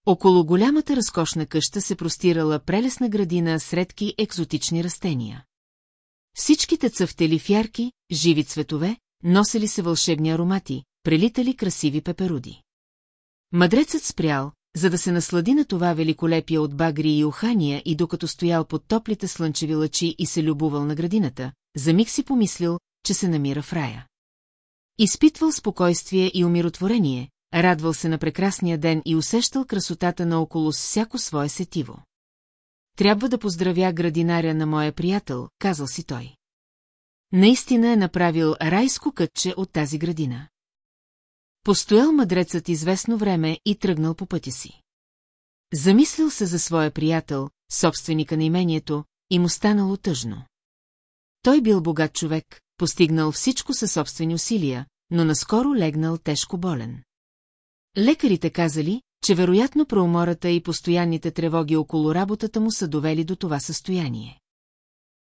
[SPEAKER 1] Около голямата разкошна къща се простирала прелесна градина с редки екзотични растения. Всичките цъфтели в ярки, живи цветове, носели се вълшебни аромати, прелитали красиви пеперуди. Мъдрецът спрял, за да се наслади на това великолепие от багри и ухания и докато стоял под топлите слънчеви лъчи и се любовал на градината, за миг си помислил, че се намира в рая. Изпитвал спокойствие и умиротворение, радвал се на прекрасния ден и усещал красотата наоколо с всяко свое сетиво. Трябва да поздравя градинаря на моя приятел, казал си той. Наистина е направил райско кътче от тази градина. Постоял мъдрецът известно време и тръгнал по пътя си. Замислил се за своя приятел, собственика на имението, и му станало тъжно. Той бил богат човек, постигнал всичко със собствени усилия, но наскоро легнал тежко болен. Лекарите казали, че вероятно проумората и постоянните тревоги около работата му са довели до това състояние.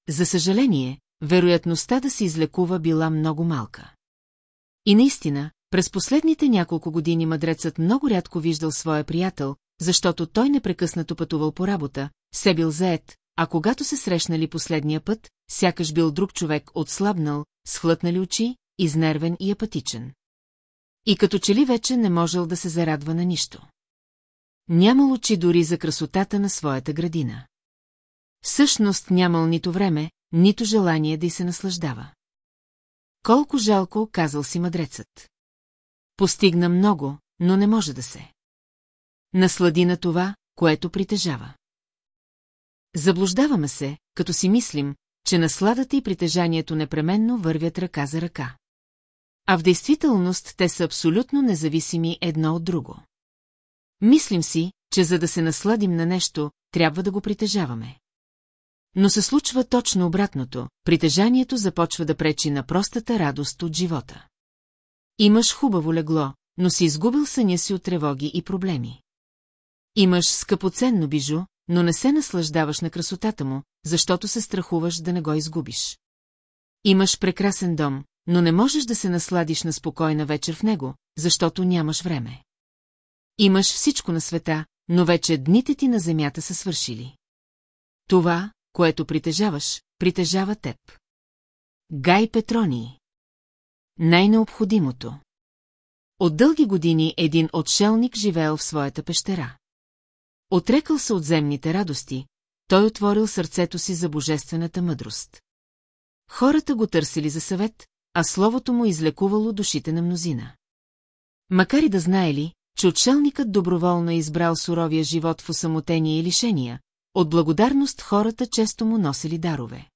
[SPEAKER 1] За съжаление, вероятността да се излекува била много малка. И наистина, през последните няколко години мадрецът много рядко виждал своя приятел, защото той непрекъснато пътувал по работа, се бил заед, а когато се срещнали последния път, сякаш бил друг човек отслабнал, схлътнали очи, изнервен и апатичен. И като че ли вече не можел да се зарадва на нищо. Нямал очи дори за красотата на своята градина. Всъщност нямал нито време, нито желание да й се наслаждава. Колко жалко, казал си мадрецът. Постигна много, но не може да се. Наслади на това, което притежава. Заблуждаваме се, като си мислим, че насладата и притежанието непременно вървят ръка за ръка. А в действителност те са абсолютно независими едно от друго. Мислим си, че за да се насладим на нещо, трябва да го притежаваме. Но се случва точно обратното, притежанието започва да пречи на простата радост от живота. Имаш хубаво легло, но си изгубил съня си от тревоги и проблеми. Имаш скъпоценно бижу, но не се наслаждаваш на красотата му, защото се страхуваш да не го изгубиш. Имаш прекрасен дом, но не можеш да се насладиш на спокойна вечер в него, защото нямаш време. Имаш всичко на света, но вече дните ти на земята са свършили. Това, което притежаваш, притежава теб. Гай Петрони най-необходимото. От дълги години един отшелник живеел в своята пещера. Отрекал се от земните радости, той отворил сърцето си за божествената мъдрост. Хората го търсили за съвет, а словото му излекувало душите на мнозина. Макар и да знаели, че отшелникът доброволно е избрал суровия живот в осамотение и лишения, от благодарност хората често му носили дарове.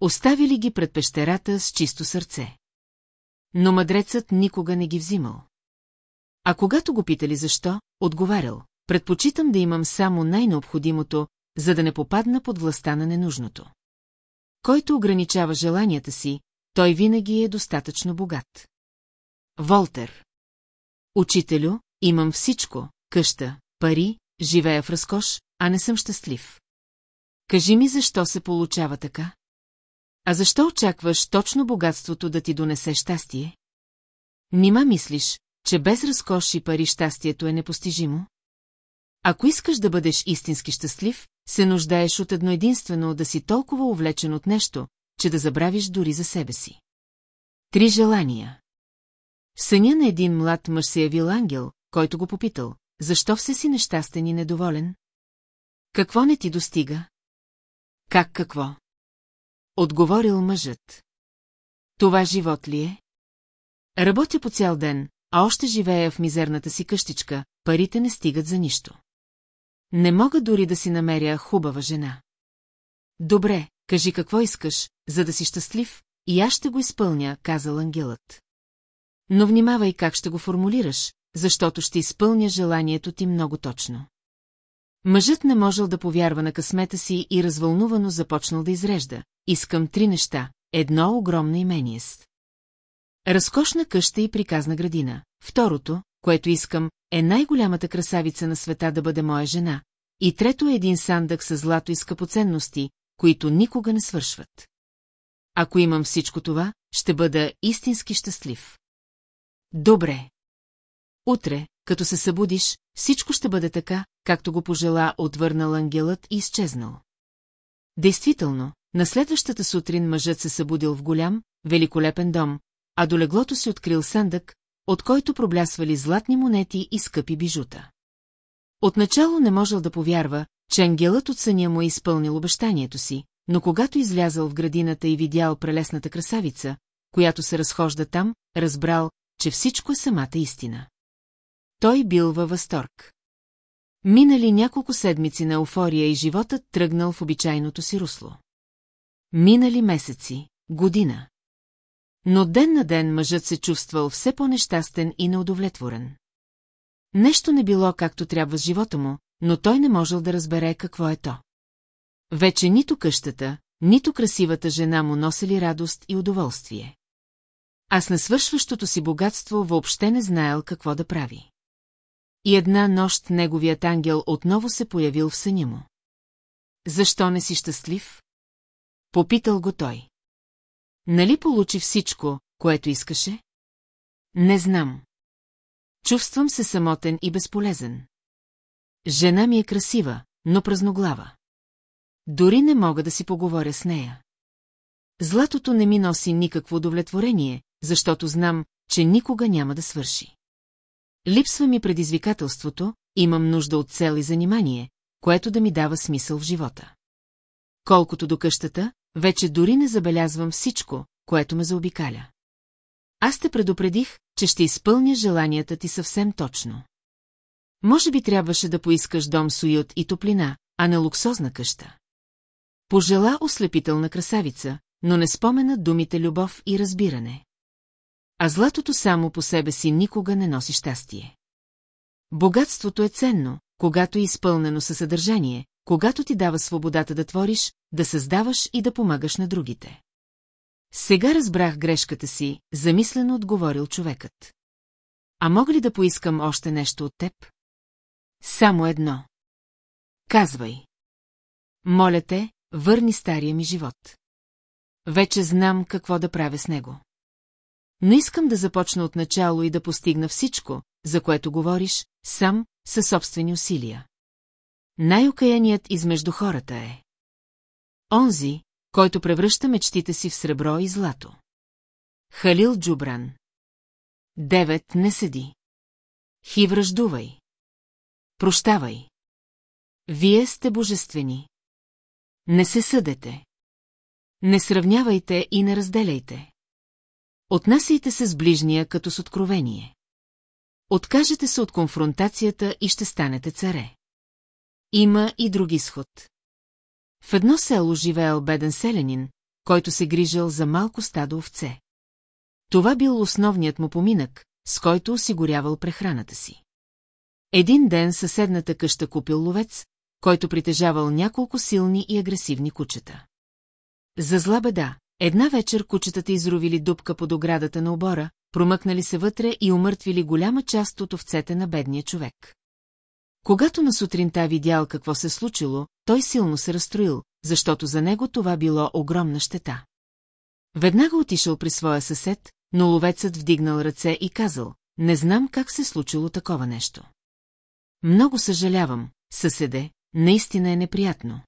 [SPEAKER 1] Оставили ги пред пещерата с чисто сърце. Но мъдрецът никога не ги взимал. А когато го питали защо, отговарял, предпочитам да имам само най-необходимото, за да не попадна под властта на ненужното. Който ограничава желанията си, той винаги е достатъчно богат. Волтер Учителю, имам всичко, къща, пари, живея в разкош, а не съм щастлив. Кажи ми защо се получава така? А защо очакваш точно богатството да ти донесе щастие? Нима мислиш, че без разкош и пари щастието е непостижимо? Ако искаш да бъдеш истински щастлив, се нуждаеш от едно единствено да си толкова увлечен от нещо, че да забравиш дори за себе си. Три желания В съня на един млад мъж се явил ангел, който го попитал, защо все си нещастен и недоволен? Какво не ти достига? Как какво? Отговорил мъжът. Това живот ли е? Работя по цял ден, а още живея в мизерната си къщичка, парите не стигат за нищо. Не мога дори да си намеря хубава жена. Добре, кажи какво искаш, за да си щастлив, и аз ще го изпълня, казал ангелът. Но внимавай как ще го формулираш, защото ще изпълня желанието ти много точно. Мъжът не можел да повярва на късмета си и развълнувано започнал да изрежда искам три неща, едно огромно имение с. Разкошна къща и приказна градина. Второто, което искам, е най-голямата красавица на света да бъде моя жена. И трето е един сандък с злато и скъпоценности, които никога не свършват. Ако имам всичко това, ще бъда истински щастлив. Добре. Утре, като се събудиш, всичко ще бъде така, както го пожела отвърнал ангелът и изчезнал. Действително, на следващата сутрин мъжът се събудил в голям, великолепен дом, а до леглото се открил съндък, от който проблясвали златни монети и скъпи бижута. Отначало не можел да повярва, че ангелът от съня му е изпълнил обещанието си, но когато излязал в градината и видял прелесната красавица, която се разхожда там, разбрал, че всичко е самата истина. Той бил във възторг. Минали няколко седмици на уфория и животът тръгнал в обичайното си русло. Минали месеци, година. Но ден на ден мъжът се чувствал все по-нещастен и неудовлетворен. Нещо не било както трябва с живота му, но той не можел да разбере какво е то. Вече нито къщата, нито красивата жена му носили радост и удоволствие. А с несвършващото си богатство въобще не знаел какво да прави. И една нощ неговият ангел отново се появил в съня му. Защо не си щастлив? Попитал го той. Нали получи всичко, което искаше? Не знам. Чувствам се самотен и безполезен. Жена ми е красива, но празноглава. Дори не мога да си поговоря с нея. Златото не ми носи никакво удовлетворение, защото знам, че никога няма да свърши. Липсва ми предизвикателството, имам нужда от цел и занимание, което да ми дава смисъл в живота. Колкото до къщата, вече дори не забелязвам всичко, което ме заобикаля. Аз те предупредих, че ще изпълня желанията ти съвсем точно. Може би трябваше да поискаш дом с уют и топлина, а не луксозна къща. Пожела ослепителна красавица, но не спомена думите любов и разбиране. А златото само по себе си никога не носи щастие. Богатството е ценно, когато е изпълнено със съдържание, когато ти дава свободата да твориш, да създаваш и да помагаш на другите. Сега разбрах грешката си, замислено отговорил човекът. А мога ли да поискам още нещо от теб? Само едно. Казвай. Моля те, върни стария ми живот. Вече знам какво да правя с него. Но искам да започна от начало и да постигна всичко, за което говориш, сам, със собствени усилия. Най-окаяният измежду хората е. Онзи, който превръща мечтите си в сребро и злато. Халил Джубран. Девет не седи. Хи връждувай. Прощавай. Вие сте божествени. Не се съдете. Не сравнявайте и не разделяйте. Отнасяйте се с ближния като с откровение. Откажете се от конфронтацията и ще станете царе. Има и други сход. В едно село живеел беден селянин, който се грижал за малко стадо овце. Това бил основният му поминък, с който осигурявал прехраната си. Един ден съседната къща купил ловец, който притежавал няколко силни и агресивни кучета. За зла беда, една вечер кучетата изровили дупка под оградата на обора, промъкнали се вътре и умъртвили голяма част от овцете на бедния човек. Когато на сутринта видял какво се случило, той силно се разстроил, защото за него това било огромна щета. Веднага отишъл при своя съсед, но ловецът вдигнал ръце и казал, не знам как се случило такова нещо. Много съжалявам, съседе, наистина е неприятно.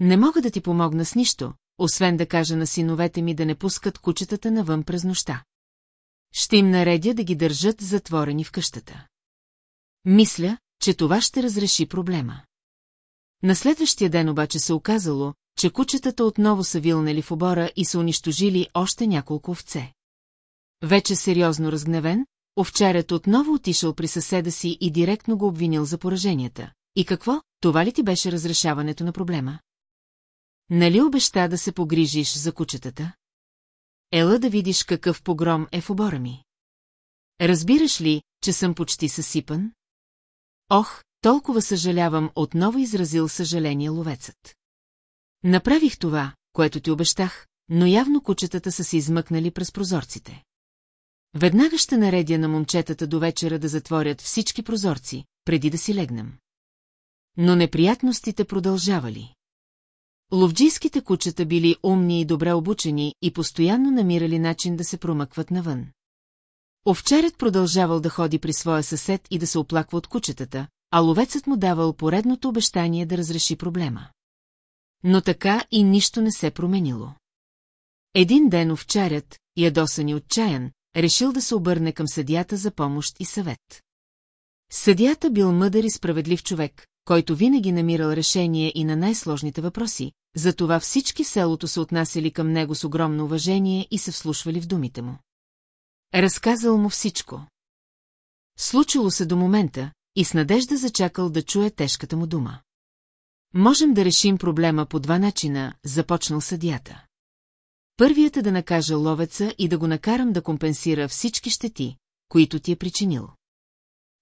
[SPEAKER 1] Не мога да ти помогна с нищо, освен да кажа на синовете ми да не пускат кучетата навън през нощта. Ще им наредя да ги държат затворени в къщата. Мисля, че това ще разреши проблема. На следващия ден обаче се оказало, че кучетата отново са вилнали в обора и са унищожили още няколко овце. Вече сериозно разгневен, овчарят отново отишъл при съседа си и директно го обвинил за пораженията. И какво, това ли ти беше разрешаването на проблема? Нали обеща да се погрижиш за кучетата? Ела да видиш какъв погром е в обора ми. Разбираш ли, че съм почти съсипан? Ох, толкова съжалявам, отново изразил съжаление ловецът. Направих това, което ти обещах, но явно кучетата са се измъкнали през прозорците. Веднага ще наредя на момчетата до вечера да затворят всички прозорци, преди да си легнем. Но неприятностите продължавали. Ловджийските кучета били умни и добре обучени и постоянно намирали начин да се промъкват навън. Овчарят продължавал да ходи при своя съсед и да се оплаква от кучетата, а ловецът му давал поредното обещание да разреши проблема. Но така и нищо не се променило. Един ден овчарят, ядосан и отчаян, решил да се обърне към съдията за помощ и съвет. Съдията бил мъдър и справедлив човек, който винаги намирал решение и на най-сложните въпроси, затова всички селото се отнасяли към него с огромно уважение и се вслушвали в думите му. Разказал му всичко. Случило се до момента и с надежда зачакал да чуе тежката му дума. Можем да решим проблема по два начина, започнал съдията. Първият е да накажа ловеца и да го накарам да компенсира всички щети, които ти е причинил.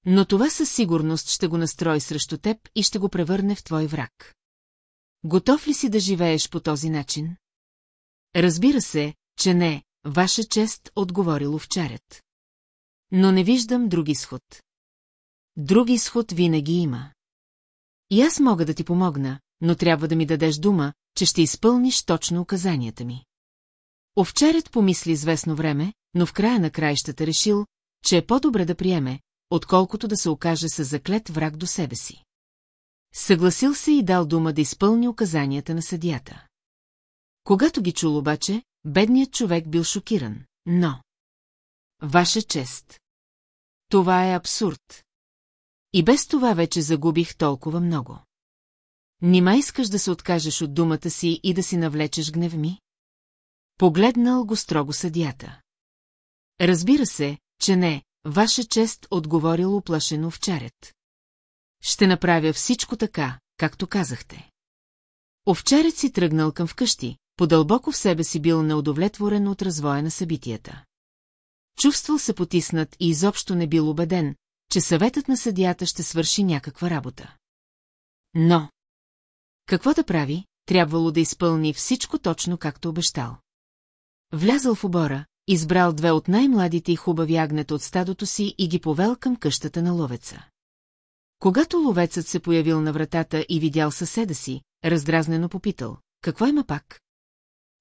[SPEAKER 1] Но това със сигурност ще го настрои срещу теб и ще го превърне в твой враг. Готов ли си да живееш по този начин? Разбира се, че не, Ваша чест, отговори ловчарят. Но не виждам друг изход. Друг изход винаги има. И аз мога да ти помогна, но трябва да ми дадеш дума, че ще изпълниш точно указанията ми. Овчарят помисли известно време, но в края на краищата решил, че е по-добре да приеме, отколкото да се окаже с заклет враг до себе си. Съгласил се и дал дума да изпълни указанията на съдията. Когато ги чул обаче, Бедният човек бил шокиран, но... Ваша чест. Това е абсурд. И без това вече загубих толкова много. Нима искаш да се откажеш от думата си и да си навлечеш гнев ми? Погледнал го строго съдията. Разбира се, че не, ваша чест отговорил оплашен овчарят. Ще направя всичко така, както казахте. Овчарят си тръгнал към вкъщи, подълбоко в себе си бил неудовлетворен от развоя на събитията. Чувствал се потиснат и изобщо не бил убеден, че съветът на съдията ще свърши някаква работа. Но... Какво да прави, трябвало да изпълни всичко точно както обещал. Влязъл в обора, избрал две от най-младите и хубави агнета от стадото си и ги повел към къщата на ловеца. Когато ловецът се появил на вратата и видял съседа си, раздразнено попитал, какво има пак,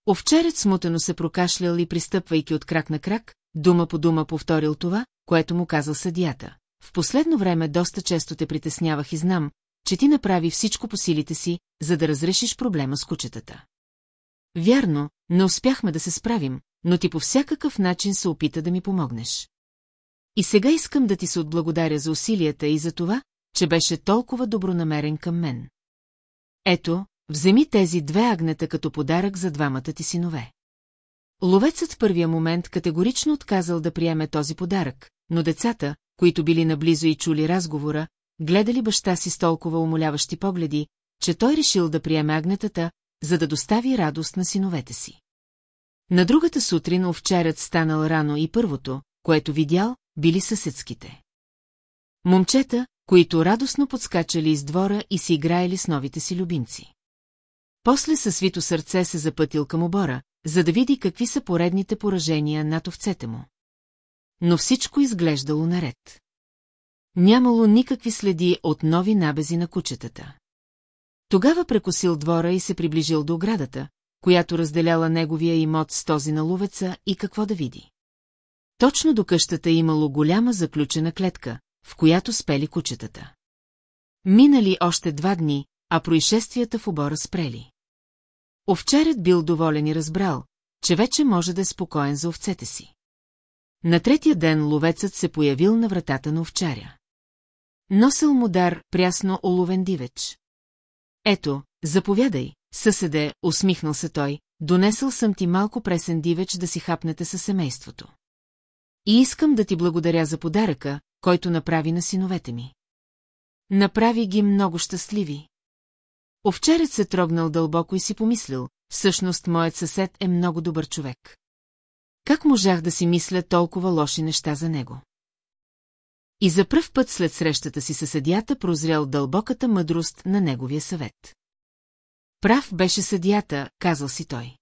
[SPEAKER 1] Овчарят смутено се прокашлял и пристъпвайки от крак на крак, дума по дума повторил това, което му казал съдията. В последно време доста често те притеснявах и знам, че ти направи всичко по силите си, за да разрешиш проблема с кучетата. Вярно, не успяхме да се справим, но ти по всякакъв начин се опита да ми помогнеш. И сега искам да ти се отблагодаря за усилията и за това, че беше толкова добронамерен към мен. Ето, Вземи тези две агнета като подарък за двамата ти синове. Ловецът в първия момент категорично отказал да приеме този подарък, но децата, които били наблизо и чули разговора, гледали баща си с толкова умоляващи погледи, че той решил да приеме агнетата, за да достави радост на синовете си. На другата сутрин овчарят станал рано и първото, което видял, били съседските. Момчета, които радостно подскачали из двора и си играели с новите си любимци. После със свито сърце се запътил към обора, за да види какви са поредните поражения над овцете му. Но всичко изглеждало наред. Нямало никакви следи от нови набези на кучетата. Тогава прекосил двора и се приближил до оградата, която разделяла неговия имот с този на ловеца и какво да види. Точно до къщата имало голяма заключена клетка, в която спели кучетата. Минали още два дни, а происшествията в обора спрели. Овчарят бил доволен и разбрал, че вече може да е спокоен за овцете си. На третия ден ловецът се появил на вратата на овчаря. Носил му дар прясно оловен дивеч. Ето, заповядай, съседе, усмихнал се той, донесъл съм ти малко пресен дивеч да си хапнете със семейството. И искам да ти благодаря за подаръка, който направи на синовете ми. Направи ги много щастливи. Овчарят се трогнал дълбоко и си помислил, всъщност моят съсед е много добър човек. Как можах да си мисля толкова лоши неща за него? И за пръв път след срещата си съседията, прозрял дълбоката мъдрост на неговия съвет. Прав беше съдията, казал си той.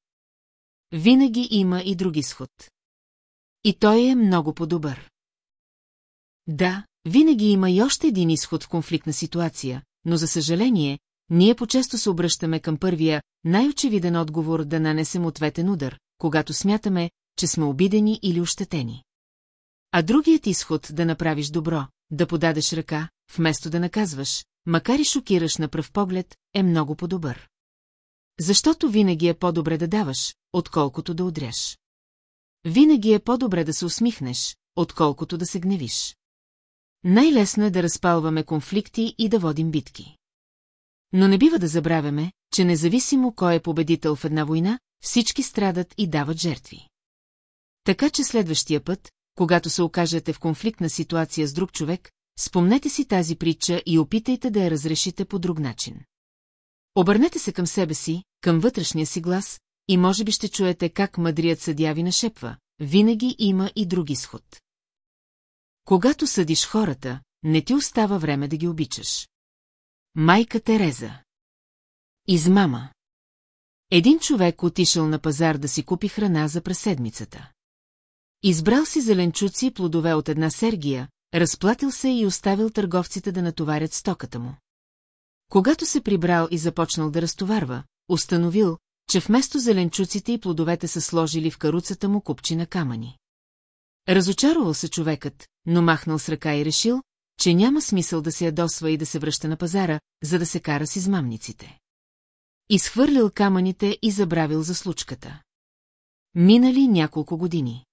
[SPEAKER 1] Винаги има и други сход. И той е много по-добър. Да, винаги има и още един изход в конфликтна ситуация, но за съжаление, ние почесто се обръщаме към първия, най-очевиден отговор да нанесем ответен удар, когато смятаме, че сме обидени или ощетени. А другият изход да направиш добро, да подадеш ръка, вместо да наказваш, макар и шокираш на пръв поглед, е много по-добър. Защото винаги е по-добре да даваш, отколкото да удряш. Винаги е по-добре да се усмихнеш, отколкото да се гневиш. Най-лесно е да разпалваме конфликти и да водим битки. Но не бива да забравяме, че независимо кой е победител в една война, всички страдат и дават жертви. Така че следващия път, когато се окажете в конфликтна ситуация с друг човек, спомнете си тази притча и опитайте да я разрешите по друг начин. Обърнете се към себе си, към вътрешния си глас, и може би ще чуете как мъдрият съдя ви нашепва, винаги има и друг изход. Когато съдиш хората, не ти остава време да ги обичаш. Майка Тереза. Измама. Един човек отишъл на пазар да си купи храна за преседмицата. Избрал си зеленчуци и плодове от една сергия, разплатил се и оставил търговците да натоварят стоката му. Когато се прибрал и започнал да разтоварва, установил, че вместо зеленчуците и плодовете са сложили в каруцата му купчина камъни. Разочаровал се човекът, но махнал с ръка и решил, че няма смисъл да се ядосва и да се връща на пазара, за да се кара с измамниците. Изхвърлил камъните и забравил за случката. Минали няколко години.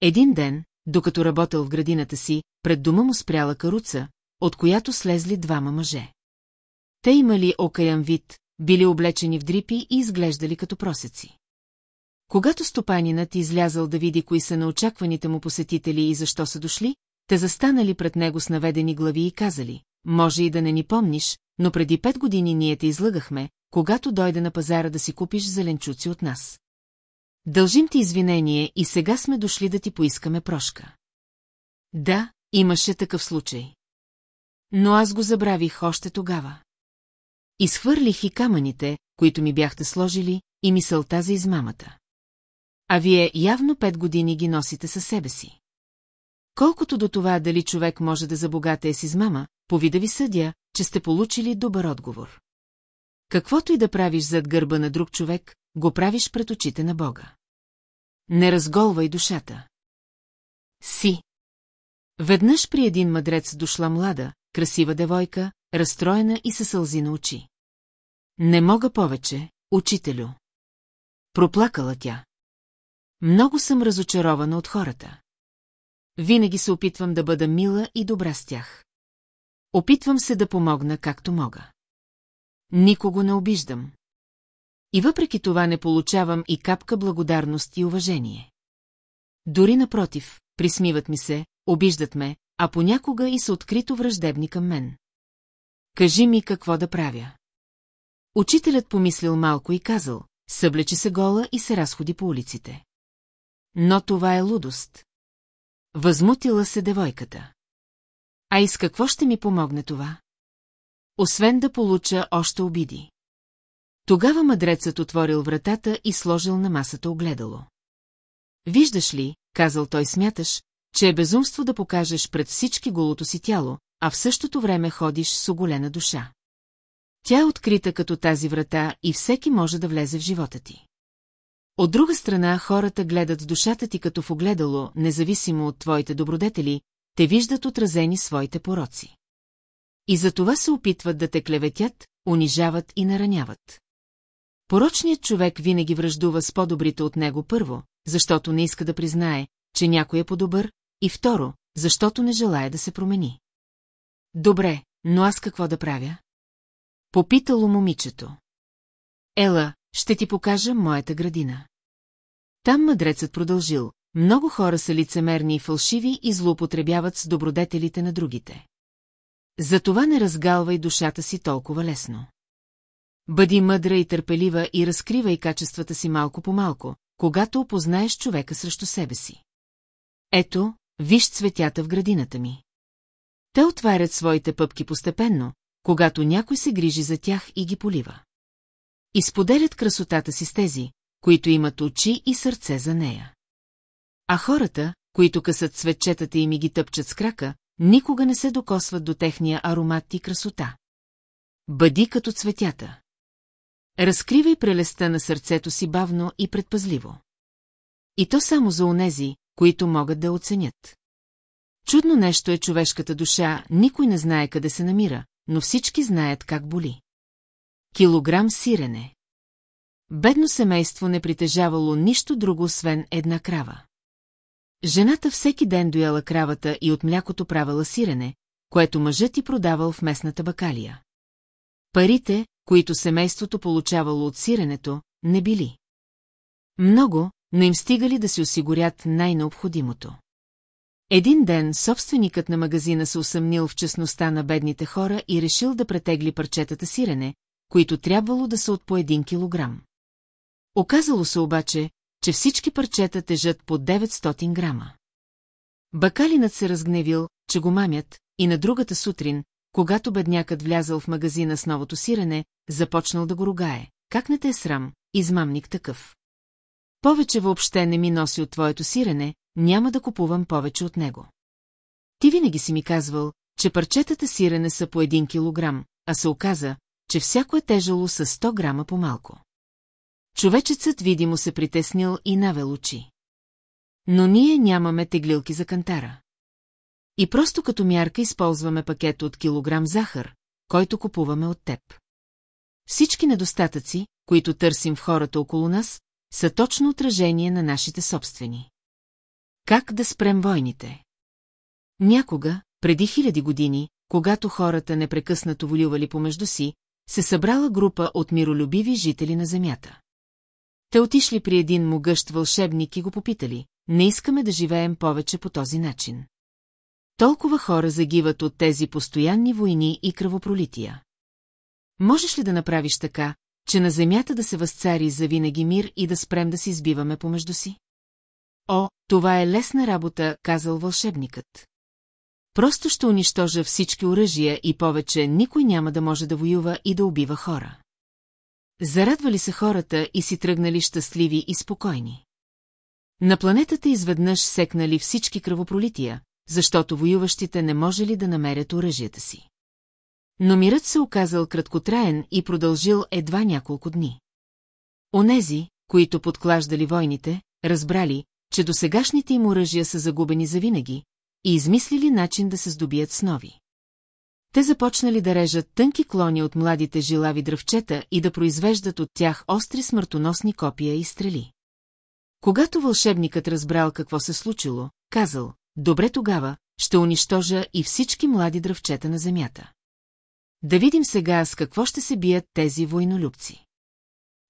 [SPEAKER 1] Един ден, докато работил в градината си, пред дома му спряла каруца, от която слезли двама мъже. Те имали окаян вид, били облечени в дрипи и изглеждали като просеци. Когато стопанинът излязал да види кои са очакваните му посетители и защо са дошли, те застанали пред него с наведени глави и казали, може и да не ни помниш, но преди пет години ние те излъгахме, когато дойде на пазара да си купиш зеленчуци от нас. Дължим ти извинение и сега сме дошли да ти поискаме прошка. Да, имаше такъв случай. Но аз го забравих още тогава. Изхвърлих и камъните, които ми бяхте сложили, и мисълта за измамата. А вие явно пет години ги носите със себе си. Колкото до това дали човек може да забогатее с измама, повида ви съдя, че сте получили добър отговор. Каквото и да правиш зад гърба на друг човек, го правиш пред очите на Бога. Не разголвай душата. Си. Веднъж при един мъдрец дошла млада, красива девойка, разстроена и със сълзи на очи. Не мога повече, учителю. Проплакала тя. Много съм разочарована от хората. Винаги се опитвам да бъда мила и добра с тях. Опитвам се да помогна както мога. Никого не обиждам. И въпреки това не получавам и капка благодарност и уважение. Дори напротив, присмиват ми се, обиждат ме, а понякога и са открито враждебни към мен. Кажи ми какво да правя. Учителят помислил малко и казал, съблече се гола и се разходи по улиците. Но това е лудост. Възмутила се девойката. А и с какво ще ми помогне това? Освен да получа още обиди. Тогава мъдрецът отворил вратата и сложил на масата огледало. Виждаш ли, казал той смяташ, че е безумство да покажеш пред всички голото си тяло, а в същото време ходиш с оголена душа. Тя е открита като тази врата и всеки може да влезе в живота ти. От друга страна, хората гледат с душата ти като в огледало, независимо от твоите добродетели, те виждат отразени своите пороци. И за това се опитват да те клеветят, унижават и нараняват. Порочният човек винаги връждува с по-добрите от него първо, защото не иска да признае, че някой е по-добър, и второ, защото не желая да се промени. Добре, но аз какво да правя? Попитало момичето. Ела, ще ти покажа моята градина. Там мъдрецът продължил. Много хора са лицемерни и фалшиви и злоупотребяват с добродетелите на другите. Затова не разгалвай душата си толкова лесно. Бъди мъдра и търпелива и разкривай качествата си малко по малко, когато опознаеш човека срещу себе си. Ето, виж цветята в градината ми. Те отварят своите пъпки постепенно, когато някой се грижи за тях и ги полива и споделят красотата си с тези, които имат очи и сърце за нея. А хората, които късат свечетата и ми ги тъпчат с крака, никога не се докосват до техния аромат и красота. Бъди като цветята. Разкривай прелеста на сърцето си бавно и предпазливо. И то само за онези, които могат да оценят. Чудно нещо е човешката душа, никой не знае къде се намира, но всички знаят как боли. Килограм сирене. Бедно семейство не притежавало нищо друго, освен една крава. Жената всеки ден дояла кравата и от млякото правила сирене, което мъжът и продавал в местната бакалия. Парите, които семейството получавало от сиренето, не били. Много, но им стигали да си осигурят най-необходимото. Един ден собственикът на магазина се усъмнил в честността на бедните хора и решил да претегли парчетата сирене, които трябвало да са от по един килограм. Оказало се обаче, че всички парчета тежат по 900 грама. Бакалинът се разгневил, че го мамят, и на другата сутрин, когато беднякът влязал в магазина с новото сирене, започнал да го ругае. Как не те е срам, измамник такъв. Повече въобще не ми носи от твоето сирене, няма да купувам повече от него. Ти винаги си ми казвал, че парчетата сирене са по един килограм, а се оказа, че всяко е тежало с 100 грама по-малко. Човечецът видимо се притеснил и навел очи. Но ние нямаме теглилки за кантара. И просто като мярка използваме пакет от килограм захар, който купуваме от теб. Всички недостатъци, които търсим в хората около нас, са точно отражение на нашите собствени. Как да спрем войните? Някога, преди хиляди години, когато хората непрекъснато волювали помежду си, се събрала група от миролюбиви жители на земята. Те отишли при един могъщ вълшебник и го попитали, не искаме да живеем повече по този начин. Толкова хора загиват от тези постоянни войни и кръвопролития. Можеш ли да направиш така, че на земята да се възцари за винаги мир и да спрем да си избиваме помежду си? О, това е лесна работа, казал вълшебникът. Просто ще унищожа всички оръжия и повече никой няма да може да воюва и да убива хора. Зарадвали се хората и си тръгнали щастливи и спокойни. На планетата изведнъж секнали всички кръвопролития, защото воюващите не можели да намерят оръжията си. Но мирът се оказал краткотраен и продължил едва няколко дни. Онези, които подклаждали войните, разбрали, че досегашните им оръжия са загубени завинаги, и измислили начин да се здобият с нови. Те започнали да режат тънки клони от младите жилави дръвчета и да произвеждат от тях остри смъртоносни копия и стрели. Когато вълшебникът разбрал какво се случило, казал, добре тогава, ще унищожа и всички млади дръвчета на земята. Да видим сега с какво ще се бият тези войнолюбци.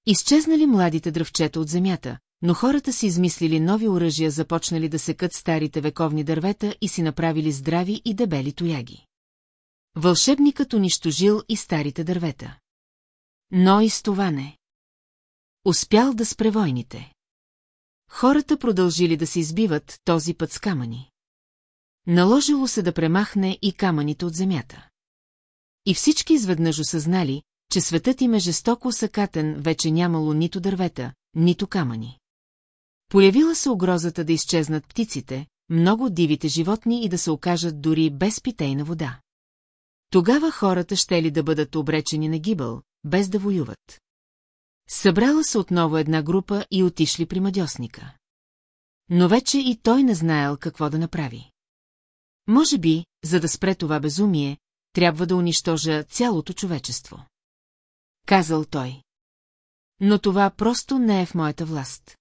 [SPEAKER 1] Изчезнали младите дръвчета от земята, но хората си измислили нови оръжия, започнали да секат старите вековни дървета и си направили здрави и дебели тояги. Вълшебникът унищожил и старите дървета. Но и с това не. Успял да спре войните. Хората продължили да се избиват този път с камъни. Наложило се да премахне и камъните от земята. И всички изведнъж осъзнали, че светът им е жестоко сакатен вече нямало нито дървета, нито камъни. Появила се угрозата да изчезнат птиците, много дивите животни и да се окажат дори без питейна вода. Тогава хората ще ли да бъдат обречени на гибъл, без да воюват. Събрала се отново една група и отишли при мадьосника. Но вече и той не знаел какво да направи. Може би, за да спре това безумие, трябва да унищожа цялото човечество. Казал той. Но това просто не е в моята власт.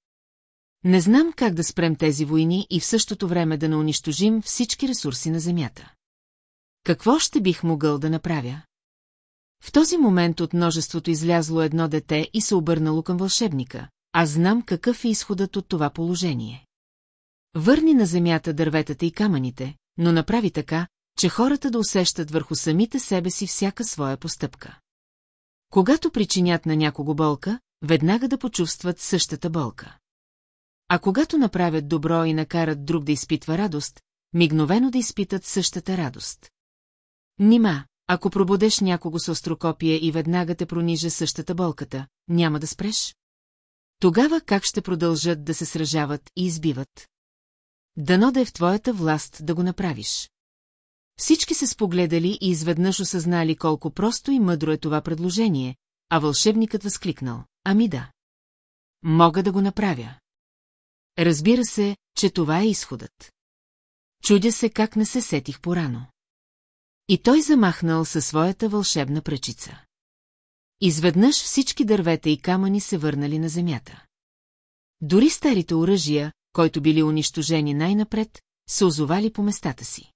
[SPEAKER 1] Не знам как да спрем тези войни и в същото време да не унищожим всички ресурси на Земята. Какво ще бих могъл да направя? В този момент от множеството излязло едно дете и се обърнало към вълшебника. а знам какъв е изходът от това положение. Върни на земята дърветата и камъните, но направи така, че хората да усещат върху самите себе си всяка своя постъпка. Когато причинят на някого болка, веднага да почувстват същата болка. А когато направят добро и накарат друг да изпитва радост, мигновено да изпитат същата радост. Нима, ако пробудеш някого с острокопие и веднага те пронижа същата болката, няма да спреш? Тогава как ще продължат да се сражават и избиват? Дано да е в твоята власт да го направиш. Всички се спогледали и изведнъж осъзнали колко просто и мъдро е това предложение, а вълшебникът възкликнал. Ами да. Мога да го направя. Разбира се, че това е изходът. Чудя се как не се сетих порано. И той замахнал със своята вълшебна пръчица. Изведнъж всички дървета и камъни се върнали на земята. Дори старите оръжия, които били унищожени най-напред, се озовали по местата си.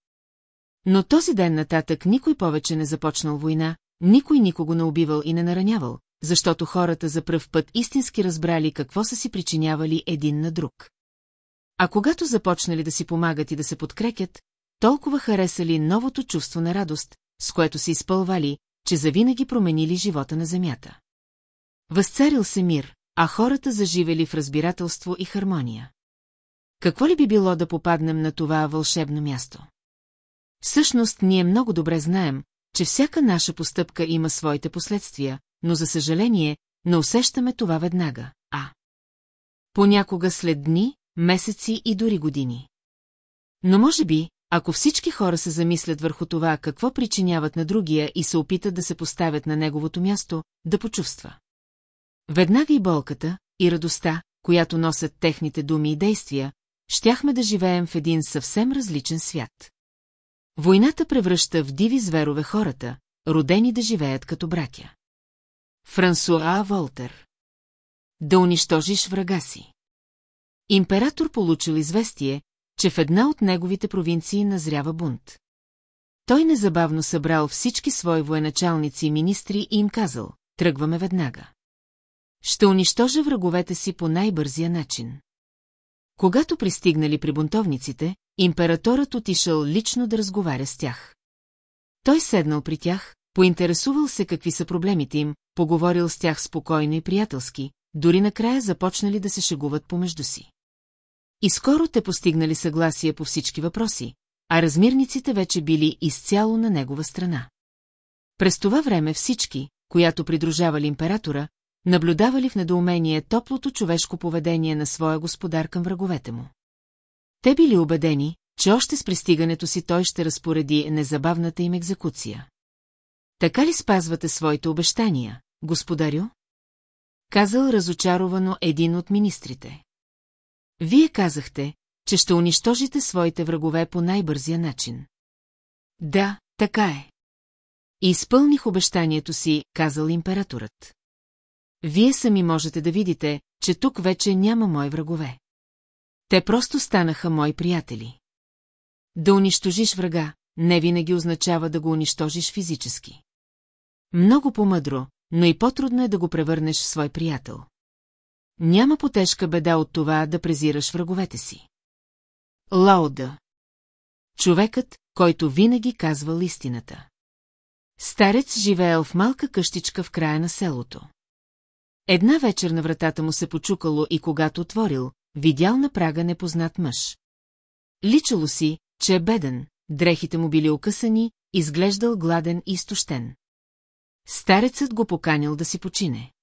[SPEAKER 1] Но този ден нататък никой повече не започнал война, никой никого не убивал и не наранявал, защото хората за пръв път истински разбрали какво са си причинявали един на друг. А когато започнали да си помагат и да се подкрепят, толкова харесали новото чувство на радост, с което се изпълвали, че завинаги променили живота на земята. Възцарил се мир, а хората заживели в разбирателство и хармония. Какво ли би било да попаднем на това вълшебно място? Всъщност ние много добре знаем, че всяка наша постъпка има своите последствия, но за съжаление, не усещаме това веднага, а... Понякога след дни, месеци и дори години. Но може би, ако всички хора се замислят върху това, какво причиняват на другия и се опитат да се поставят на неговото място, да почувства. Веднага и болката, и радостта, която носят техните думи и действия, щяхме да живеем в един съвсем различен свят. Войната превръща в диви зверове хората, родени да живеят като братя. Франсуа Волтер. Да унищожиш врага си. Император получил известие, че в една от неговите провинции назрява бунт. Той незабавно събрал всички свои военачалници и министри и им казал, тръгваме веднага. Ще унищожа враговете си по най-бързия начин. Когато пристигнали при бунтовниците, императорът отишъл лично да разговаря с тях. Той седнал при тях, поинтересувал се какви са проблемите им, поговорил с тях спокойно и приятелски, дори накрая започнали да се шегуват помежду си. И скоро те постигнали съгласие по всички въпроси, а размирниците вече били изцяло на негова страна. През това време всички, която придружавали императора, наблюдавали в недоумение топлото човешко поведение на своя господар към враговете му. Те били убедени, че още с пристигането си той ще разпореди незабавната им екзекуция. Така ли спазвате своите обещания, Господарю? Казал разочаровано един от министрите. Вие казахте, че ще унищожите своите врагове по най-бързия начин. Да, така е. Изпълних обещанието си, казал императорът. Вие сами можете да видите, че тук вече няма мои врагове. Те просто станаха мои приятели. Да унищожиш врага, не винаги означава да го унищожиш физически. Много по-мъдро, но и по-трудно е да го превърнеш в свой приятел. Няма потежка беда от това да презираш враговете си. Лауда Човекът, който винаги казвал истината. Старец живеел в малка къщичка в края на селото. Една вечер на вратата му се почукало и когато отворил, видял на прага непознат мъж. Личало си, че е беден, дрехите му били окъсани, изглеждал гладен и изтощен. Старецът го поканил да си почине.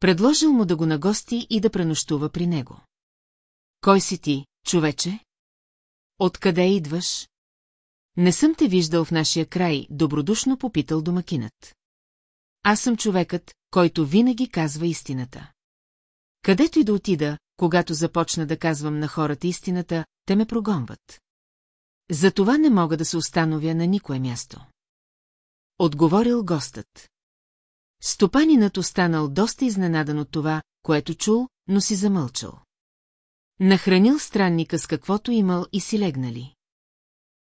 [SPEAKER 1] Предложил му да го нагости и да пренощува при него. Кой си ти, човече? Откъде идваш? Не съм те виждал в нашия край, добродушно попитал домакинът. Аз съм човекът, който винаги казва истината. Където и да отида, когато започна да казвам на хората истината, те ме прогонват. Затова не мога да се установя на никое място. Отговорил гостът. Стопанинът останал доста изненадан от това, което чул, но си замълчал. Нахранил странника с каквото имал и си легнали.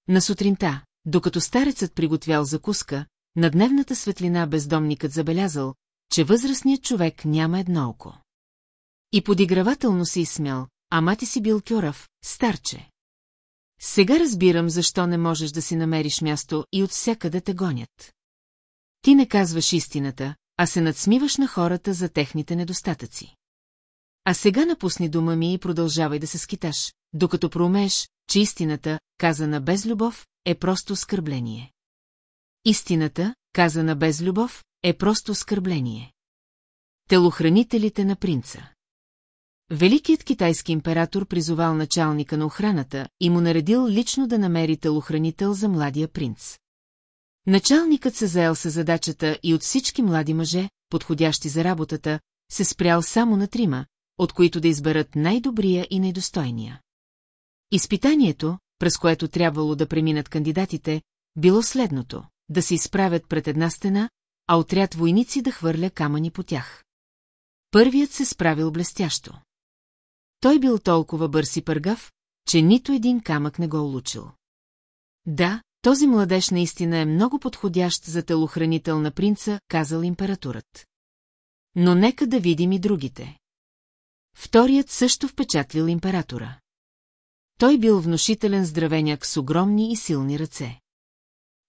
[SPEAKER 1] На сутринта, докато старецът приготвял закуска, на дневната светлина бездомникът забелязал, че възрастният човек няма едно око. И подигравателно се изсмял, ама ти си бил кюрав, старче. Сега разбирам защо не можеш да си намериш място и от всякъде те гонят. Ти не казваш истината, а се надсмиваш на хората за техните недостатъци. А сега напусни дома ми и продължавай да се скиташ, докато проумееш, че истината, казана без любов, е просто оскърбление. Истината, казана без любов, е просто оскърбление. Телохранителите на принца Великият китайски император призовал началника на охраната и му наредил лично да намери телохранител за младия принц. Началникът се заел с задачата и от всички млади мъже, подходящи за работата, се спрял само на трима, от които да изберат най-добрия и най-достойния. Изпитанието, през което трябвало да преминат кандидатите, било следното – да се изправят пред една стена, а отряд войници да хвърля камъни по тях. Първият се справил блестящо. Той бил толкова бърз и пъргав, че нито един камък не го улучил. Да, този младеж наистина е много подходящ за телохранител на принца, казал импературът. Но нека да видим и другите. Вторият също впечатлил императора. Той бил внушителен здравеняк с огромни и силни ръце.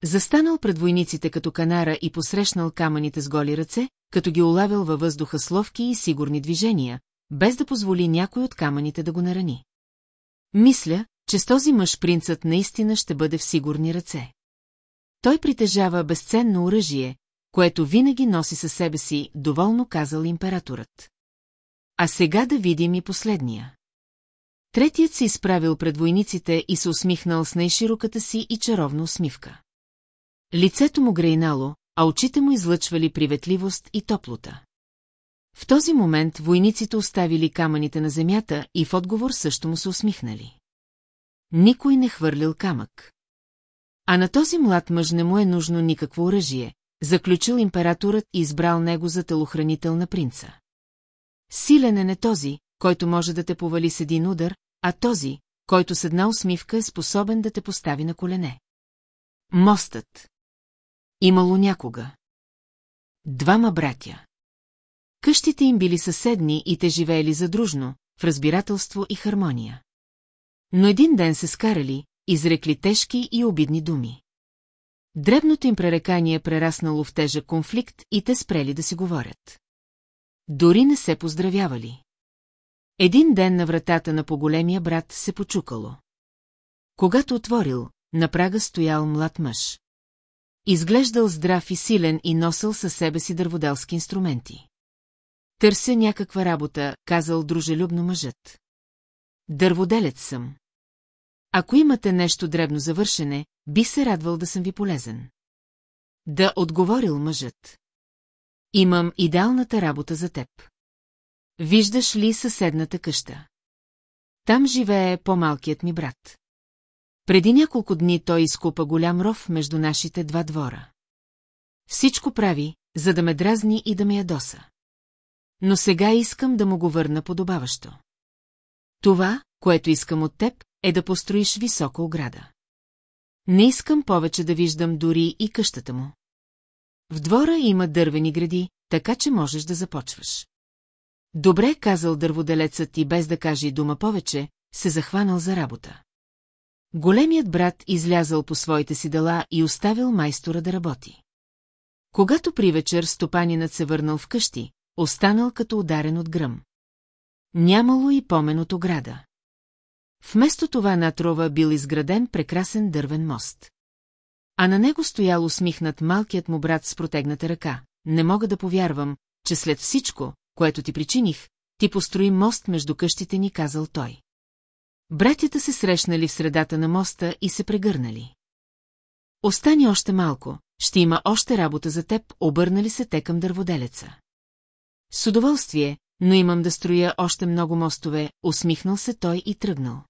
[SPEAKER 1] Застанал пред войниците като канара и посрещнал камъните с голи ръце, като ги улавял във въздуха с ловки и сигурни движения, без да позволи някой от камъните да го нарани. Мисля, че с този мъж принцът наистина ще бъде в сигурни ръце. Той притежава безценно оръжие, което винаги носи със себе си, доволно казал императорът. А сега да видим и последния. Третият се изправил пред войниците и се усмихнал с най-широката си и чаровна усмивка. Лицето му грейнало, а очите му излъчвали приветливост и топлота. В този момент войниците оставили камъните на земята и в отговор също му се усмихнали. Никой не хвърлил камък. А на този млад мъж не му е нужно никакво оръжие, заключил императорът и избрал него за телохранител на принца. Силен е не този, който може да те повали с един удар, а този, който с една усмивка е способен да те постави на колене. Мостът. Имало някога. Двама братя. Къщите им били съседни и те живеели задружно, в разбирателство и хармония. Но един ден се скарали, изрекли тежки и обидни думи. Дребното им пререкание е прераснало в тежък конфликт и те спрели да си говорят. Дори не се поздравявали. Един ден на вратата на поголемия брат се почукало. Когато отворил, на прага стоял млад мъж. Изглеждал здрав и силен и носил със себе си дърводелски инструменти. Търся някаква работа, казал дружелюбно мъжът. Дърводелец съм. Ако имате нещо дребно завършене, би се радвал да съм ви полезен. Да отговорил мъжът. Имам идеалната работа за теб. Виждаш ли съседната къща? Там живее по-малкият ми брат. Преди няколко дни той изкупа голям ров между нашите два двора. Всичко прави, за да ме дразни и да ме ядоса. Но сега искам да му го върна подобаващо. Това, което искам от теб, е да построиш висока ограда. Не искам повече да виждам дори и къщата му. В двора има дървени гради, така че можеш да започваш. Добре, казал дърводелецът и без да каже и дума повече, се захванал за работа. Големият брат излязал по своите си дела и оставил майстора да работи. Когато при вечер стопанинът се върнал вкъщи, останал като ударен от гръм. Нямало и помен от ограда. Вместо това на трова бил изграден прекрасен дървен мост. А на него стоял усмихнат малкият му брат с протегната ръка. Не мога да повярвам, че след всичко, което ти причиних, ти построи мост между къщите ни, казал той. Братята се срещнали в средата на моста и се прегърнали. Остани още малко, ще има още работа за теб, обърнали се те към дърводелеца. С удоволствие, но имам да строя още много мостове, усмихнал се той и тръгнал.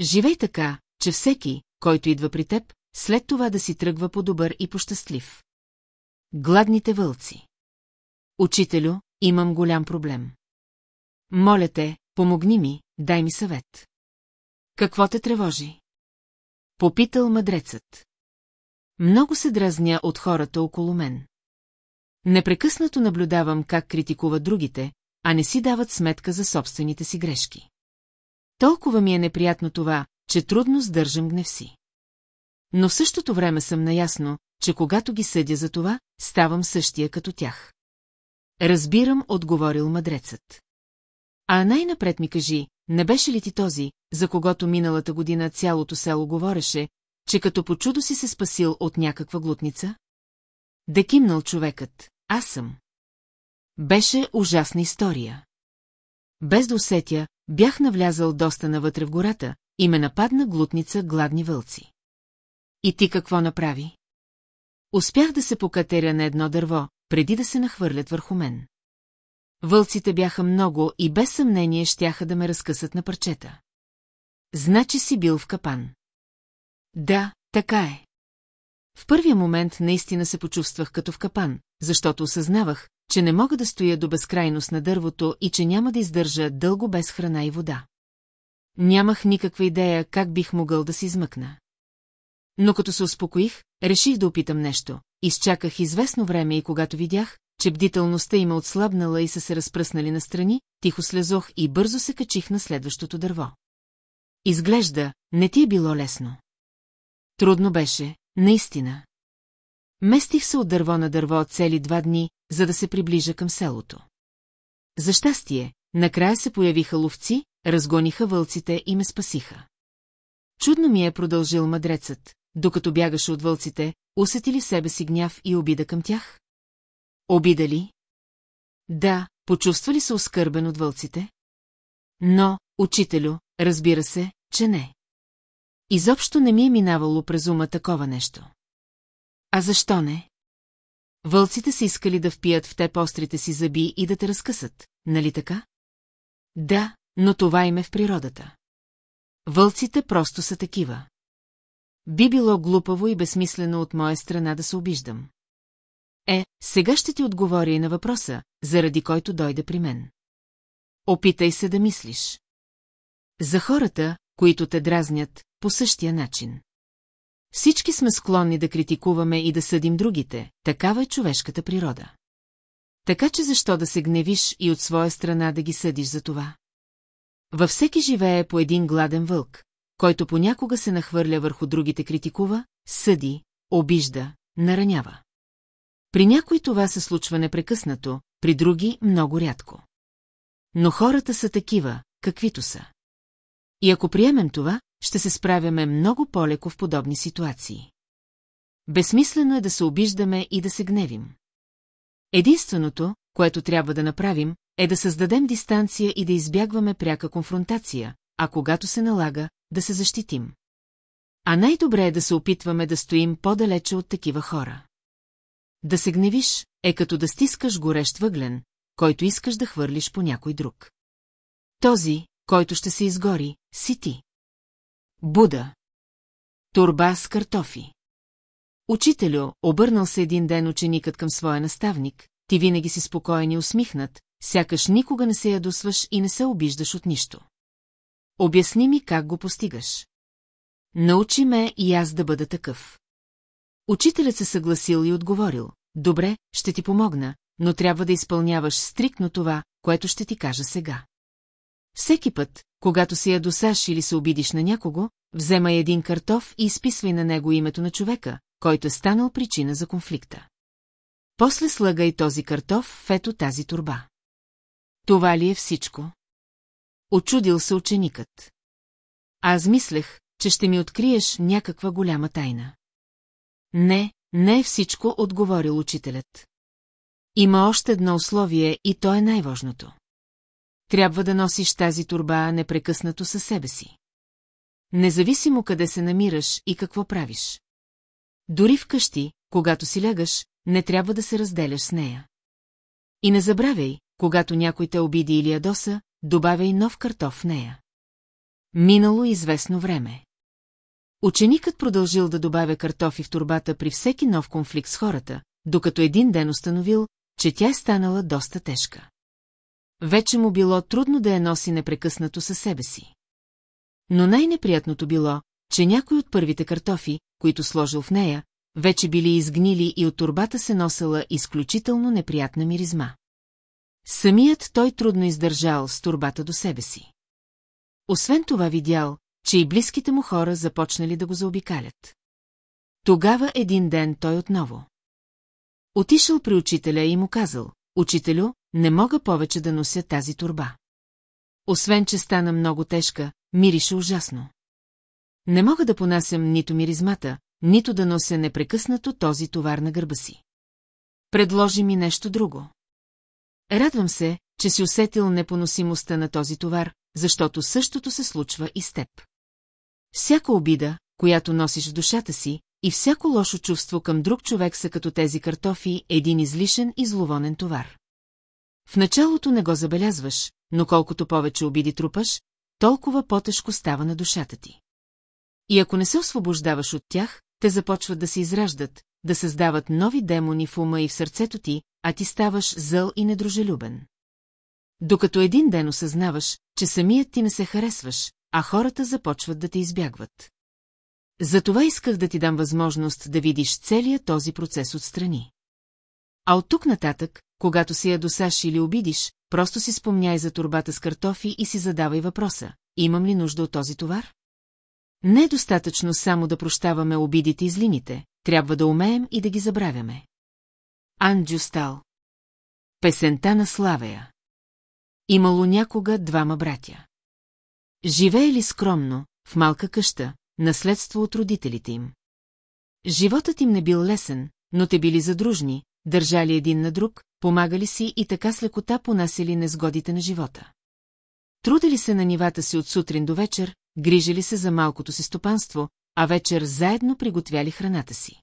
[SPEAKER 1] Живей така, че всеки, който идва при теб, след това да си тръгва по-добър и пощастлив. Гладните вълци. Учителю, имам голям проблем. Моля те, помогни ми, дай ми съвет. Какво те тревожи? Попитал мъдрецът. Много се дразня от хората около мен. Непрекъснато наблюдавам как критикува другите, а не си дават сметка за собствените си грешки. Толкова ми е неприятно това, че трудно сдържам гнев си. Но в същото време съм наясно, че когато ги съдя за това, ставам същия като тях. Разбирам, отговорил мъдрецът. А най-напред ми кажи, не беше ли ти този, за когото миналата година цялото село говореше, че като по чудо си се спасил от някаква глутница? Декимнал човекът, аз съм. Беше ужасна история. Без да усетя, бях навлязал доста навътре в гората и ме нападна глутница гладни вълци. И ти какво направи? Успях да се покатеря на едно дърво, преди да се нахвърлят върху мен. Вълците бяха много и без съмнение щяха да ме разкъсат на парчета. Значи си бил в капан. Да, така е. В първия момент наистина се почувствах като в капан, защото осъзнавах, че не мога да стоя до безкрайност на дървото и че няма да издържа дълго без храна и вода. Нямах никаква идея как бих могъл да си измъкна. Но като се успокоих, реших да опитам нещо. Изчаках известно време и когато видях, че бдителността им е отслабнала и са се разпръснали настрани, тихо слезох и бързо се качих на следващото дърво. Изглежда, не ти е било лесно. Трудно беше, наистина. Местих се от дърво на дърво цели два дни, за да се приближа към селото. За щастие, накрая се появиха ловци, разгониха вълците и ме спасиха. Чудно ми е продължил мъдрецът, докато бягаше от вълците, усети ли себе си гняв и обида към тях? Обида ли? Да, почувства ли се оскърбен от вълците? Но, учителю, разбира се, че не. Изобщо не ми е минавало през ума такова нещо. А защо не? Вълците са искали да впият в те пострите си зъби и да те разкъсат, нали така? Да, но това им е в природата. Вълците просто са такива. Би било глупаво и безсмислено от моя страна да се обиждам. Е, сега ще ти отговоря и на въпроса, заради който дойде при мен. Опитай се да мислиш. За хората, които те дразнят, по същия начин. Всички сме склонни да критикуваме и да съдим другите, такава е човешката природа. Така че защо да се гневиш и от своя страна да ги съдиш за това? Във всеки живее по един гладен вълк, който понякога се нахвърля върху другите критикува, съди, обижда, наранява. При някой това се случва непрекъснато, при други много рядко. Но хората са такива, каквито са. И ако приемем това, ще се справяме много по-леко в подобни ситуации. Безсмислено е да се обиждаме и да се гневим. Единственото, което трябва да направим, е да създадем дистанция и да избягваме пряка конфронтация, а когато се налага, да се защитим. А най-добре е да се опитваме да стоим по-далече от такива хора. Да се гневиш е като да стискаш горещ въглен, който искаш да хвърлиш по някой друг. Този, който ще се изгори, си ти. Буда. Турба с картофи. Учителю, обърнал се един ден ученикът към своя наставник, ти винаги си спокоен и усмихнат, сякаш никога не се ядосваш и не се обиждаш от нищо. Обясни ми как го постигаш. Научи ме и аз да бъда такъв. Учителят се съгласил и отговорил, добре, ще ти помогна, но трябва да изпълняваш стрикно това, което ще ти кажа сега. Всеки път, когато си ядосаш или се обидиш на някого, вземай един картоф и изписвай на него името на човека, който е станал причина за конфликта. После слагай този картоф в ето тази турба. Това ли е всичко? Очудил се ученикът. Аз мислех, че ще ми откриеш някаква голяма тайна. Не, не е всичко, отговорил учителят. Има още едно условие и то е най-важното трябва да носиш тази турба непрекъснато със себе си. Независимо къде се намираш и какво правиш. Дори вкъщи, когато си лягаш, не трябва да се разделяш с нея. И не забравяй, когато някой те обиди или ядоса, добавяй нов картоф в нея. Минало известно време. Ученикът продължил да добавя картофи в турбата при всеки нов конфликт с хората, докато един ден установил, че тя е станала доста тежка вече му било трудно да я носи непрекъснато със себе си. Но най-неприятното било, че някой от първите картофи, които сложил в нея, вече били изгнили и от турбата се носела изключително неприятна миризма. Самият той трудно издържал с турбата до себе си. Освен това видял, че и близките му хора започнали да го заобикалят. Тогава един ден той отново. Отишъл при учителя и му казал, «Учителю, не мога повече да нося тази турба. Освен, че стана много тежка, мирише ужасно. Не мога да понасям нито миризмата, нито да нося непрекъснато този товар на гърба си. Предложи ми нещо друго. Радвам се, че си усетил непоносимостта на този товар, защото същото се случва и с теб. Всяка обида, която носиш в душата си, и всяко лошо чувство към друг човек са като тези картофи един излишен и зловонен товар. В началото не го забелязваш, но колкото повече обиди трупаш, толкова по-тежко става на душата ти. И ако не се освобождаваш от тях, те започват да се израждат, да създават нови демони в ума и в сърцето ти, а ти ставаш зъл и недружелюбен. Докато един ден осъзнаваш, че самият ти не се харесваш, а хората започват да те избягват. Затова исках да ти дам възможност да видиш целия този процес отстрани. А от тук нататък, когато си я досаш или обидиш, просто си спомняй за турбата с картофи и си задавай въпроса, имам ли нужда от този товар? Не е достатъчно само да прощаваме обидите и злините, трябва да умеем и да ги забравяме. Анджу Стал Песента на Славея Имало някога двама братя. Живеели скромно, в малка къща, наследство от родителите им. Животът им не бил лесен, но те били задружни, държали един на друг, помагали си и така с лекота понасили незгодите на живота. Трудили се на нивата си от сутрин до вечер, грижили се за малкото си стопанство, а вечер заедно приготвяли храната си.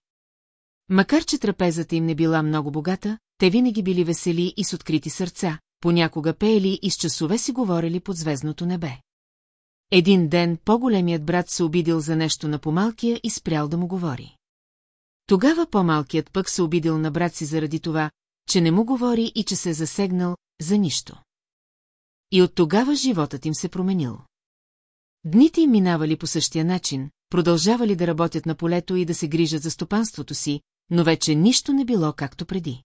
[SPEAKER 1] Макар че трапезата им не била много богата, те винаги били весели и с открити сърца, понякога пеели и с часове си говорили под звездното небе. Един ден по-големият брат се обидил за нещо на помалкия и спрял да му говори. Тогава по-малкият пък се обидил на брат си заради това, че не му говори и че се е засегнал за нищо. И от тогава животът им се променил. Дните им минавали по същия начин, продължавали да работят на полето и да се грижат за стопанството си, но вече нищо не било както преди.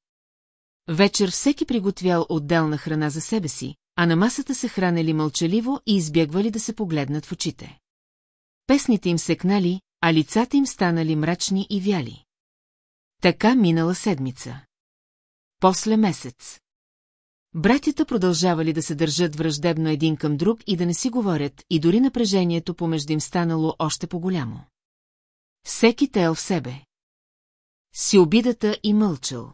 [SPEAKER 1] Вечер всеки приготвял отделна храна за себе си, а на масата се хранели мълчаливо и избягвали да се погледнат в очите. Песните им секнали, а лицата им станали мрачни и вяли. Така минала седмица. После месец. Братята продължавали да се държат враждебно един към друг и да не си говорят, и дори напрежението помежду им станало още по-голямо. Всеки тел в себе. Си обидата и мълчал.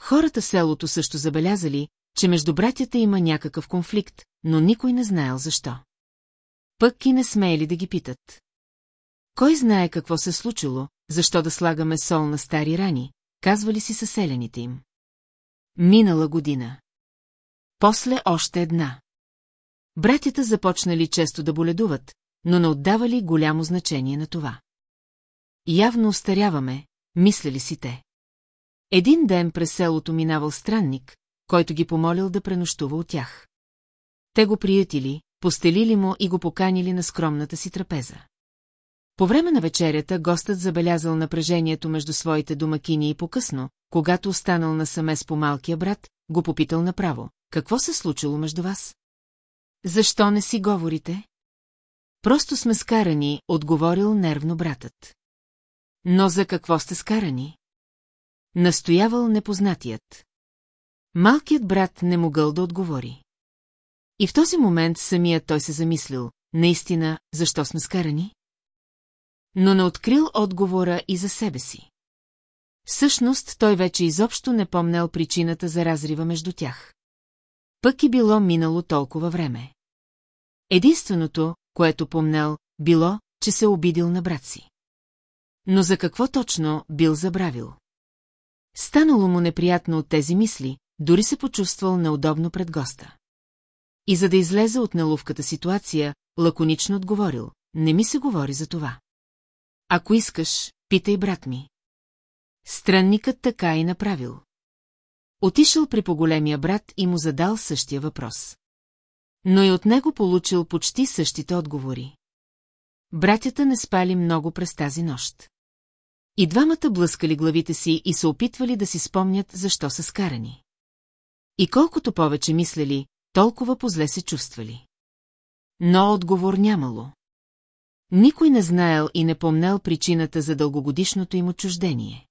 [SPEAKER 1] Хората в селото също забелязали, че между братята има някакъв конфликт, но никой не знаел защо. Пък и не смеели да ги питат. Кой знае какво се случило, защо да слагаме сол на стари рани, казвали си съселените им. Минала година. После още една. Братята започнали често да боледуват, но не отдавали голямо значение на това. Явно устаряваме, мислили си те. Един ден през селото минавал странник, който ги помолил да пренощува от тях. Те го приятели, постелили му и го поканили на скромната си трапеза. По време на вечерята гостът забелязал напрежението между своите домакини и покъсно, когато останал насаме с по-малкия брат, го попитал направо. Какво се случило между вас? Защо не си говорите? Просто сме скарани, отговорил нервно братът. Но за какво сте скарани? Настоявал непознатият. Малкият брат не могъл да отговори. И в този момент самият той се замислил, наистина, защо сме скарани? Но не открил отговора и за себе си. Всъщност той вече изобщо не помнял причината за разрива между тях. Пък и било минало толкова време. Единственото, което помнял, било, че се обидил на брат си. Но за какво точно бил забравил? Станало му неприятно от тези мисли, дори се почувствал неудобно пред госта. И за да излезе от неловката ситуация, лаконично отговорил, не ми се говори за това. Ако искаш, питай брат ми. Странникът така и направил. Отишъл при поголемия брат и му задал същия въпрос. Но и от него получил почти същите отговори. Братята не спали много през тази нощ. И двамата блъскали главите си и се опитвали да си спомнят защо са скарани. И колкото повече мислели, толкова позле се чувствали. Но отговор нямало. Никой не знаел и не помнял причината за дългогодишното им отчуждение.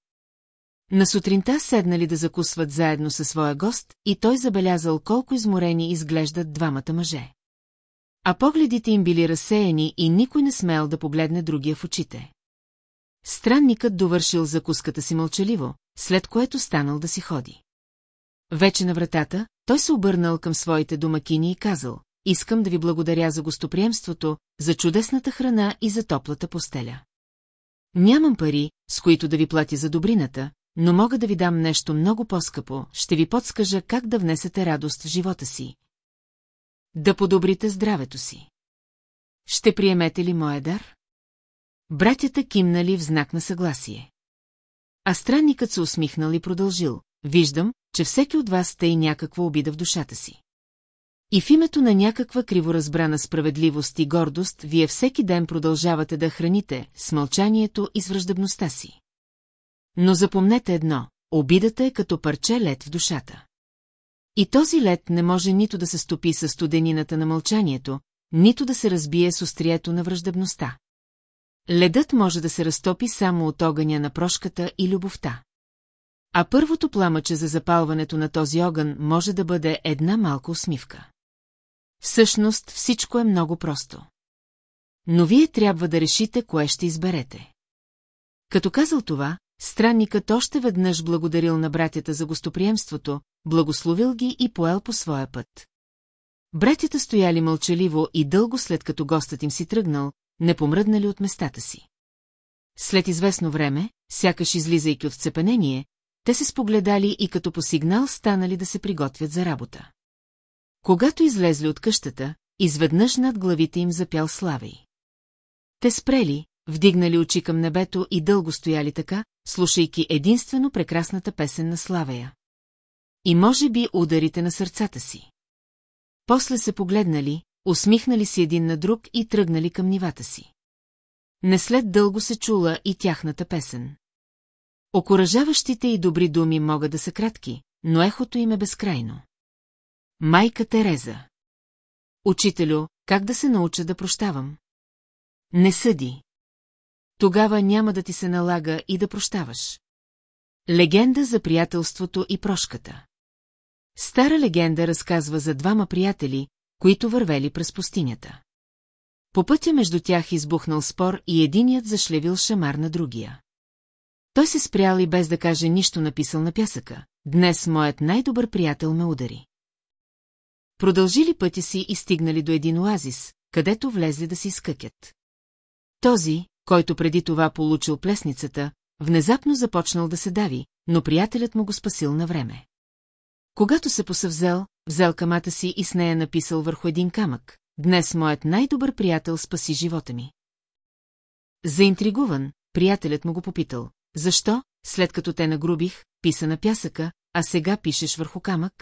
[SPEAKER 1] На сутринта седнали да закусват заедно със своя гост и той забелязал колко изморени изглеждат двамата мъже. А погледите им били разсеяни и никой не смел да погледне другия в очите. Странникът довършил закуската си мълчаливо, след което станал да си ходи. Вече на вратата, той се обърнал към своите домакини и казал, искам да ви благодаря за гостоприемството, за чудесната храна и за топлата постеля. Нямам пари, с които да ви плати за добрината, но мога да ви дам нещо много по-скъпо, ще ви подскажа как да внесете радост в живота си. Да подобрите здравето си. Ще приемете ли моя дар? Братята кимнали в знак на съгласие. А странникът се усмихнал и продължил. Виждам, че всеки от вас тъй някаква обида в душата си. И в името на някаква криворазбрана справедливост и гордост, вие всеки ден продължавате да храните с мълчанието и с враждебността си. Но запомнете едно, обидата е като парче лед в душата. И този лед не може нито да се стопи с студенината на мълчанието, нито да се разбие с острието на враждебността. Ледът може да се разтопи само от огъня на прошката и любовта. А първото пламъче за запалването на този огън може да бъде една малка усмивка. Всъщност всичко е много просто. Но вие трябва да решите, кое ще изберете. Като казал това, странникът още веднъж благодарил на братята за гостоприемството, благословил ги и поел по своя път. Братята стояли мълчаливо и дълго след като гостът им си тръгнал, не помръднали от местата си. След известно време, сякаш излизайки от цепенение, те се спогледали и като по сигнал станали да се приготвят за работа. Когато излезли от къщата, изведнъж над главите им запял славей. Те спрели, вдигнали очи към небето и дълго стояли така, слушайки единствено прекрасната песен на Славея. И може би ударите на сърцата си. После се погледнали, усмихнали си един на друг и тръгнали към нивата си. Не след дълго се чула и тяхната песен. Окоръжаващите и добри думи могат да са кратки, но ехото им е безкрайно. Майка Тереза. Учителю, как да се науча да прощавам? Не съди. Тогава няма да ти се налага и да прощаваш. Легенда за приятелството и прошката. Стара легенда разказва за двама приятели, които вървели през пустинята. По пътя между тях избухнал спор и единият зашлевил шамар на другия. Той се спрял и без да каже нищо написал на пясъка. Днес моят най-добър приятел ме удари. Продължили пъти си и стигнали до един оазис, където влезли да си скъкят. Този, който преди това получил плесницата, внезапно започнал да се дави, но приятелят му го спасил на време. Когато се посъвзел, взел камата си и с нея написал върху един камък. Днес моят най-добър приятел спаси живота ми. Заинтригуван, приятелят му го попитал. Защо, след като те нагрубих, писа на пясъка, а сега пишеш върху камък?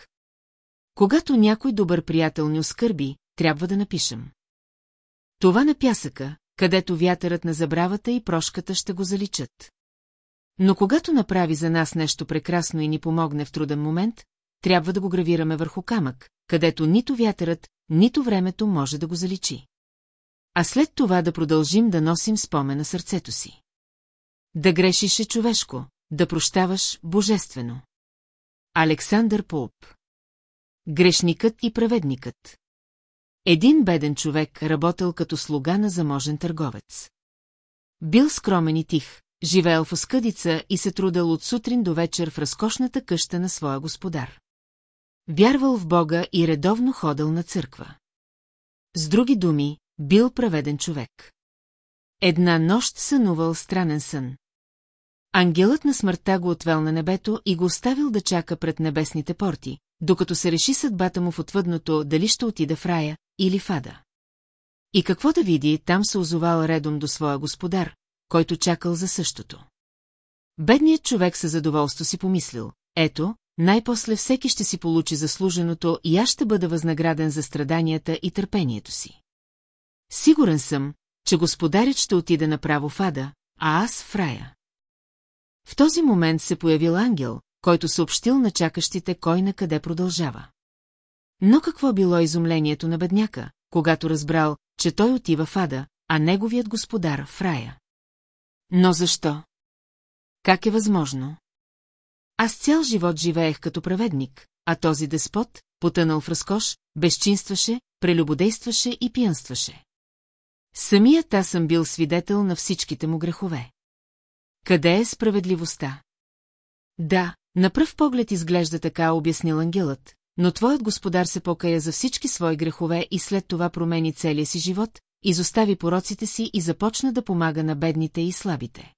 [SPEAKER 1] Когато някой добър приятел ни оскърби, трябва да напишем. Това на пясъка, където вятърът на забравата и прошката ще го заличат. Но когато направи за нас нещо прекрасно и ни помогне в труден момент, трябва да го гравираме върху камък, където нито вятърът, нито времето може да го заличи. А след това да продължим да носим спомена сърцето си. Да грешиш е човешко, да прощаваш божествено. Александър Пулп Грешникът и праведникът. Един беден човек работил като слуга на заможен търговец. Бил скромен и тих, живеел в оскъдица и се трудел от сутрин до вечер в разкошната къща на своя господар. Вярвал в Бога и редовно ходил на църква. С други думи, бил праведен човек. Една нощ сънувал странен сън. Ангелът на смъртта го отвел на небето и го оставил да чака пред небесните порти, докато се реши съдбата му в отвъдното дали ще отида в рая или в ада. И какво да види, там се озовал редом до своя господар, който чакал за същото. Бедният човек със задоволство си помислил, ето, най-после всеки ще си получи заслуженото и аз ще бъда възнаграден за страданията и търпението си. Сигурен съм, че господарят ще отиде направо в ада, а аз в рая. В този момент се появил ангел, който съобщил на чакащите кой на къде продължава. Но какво било изумлението на бедняка, когато разбрал, че той отива в Ада, а неговият господар в рая. Но защо? Как е възможно? Аз цял живот живеех като праведник, а този деспот, потънал в разкош, безчинстваше, прелюбодействаше и пиянстваше. Самият аз съм бил свидетел на всичките му грехове. Къде е справедливостта? Да, на пръв поглед изглежда така, обяснил ангелът, но твоят господар се покая за всички свои грехове и след това промени целия си живот, изостави пороците си и започна да помага на бедните и слабите.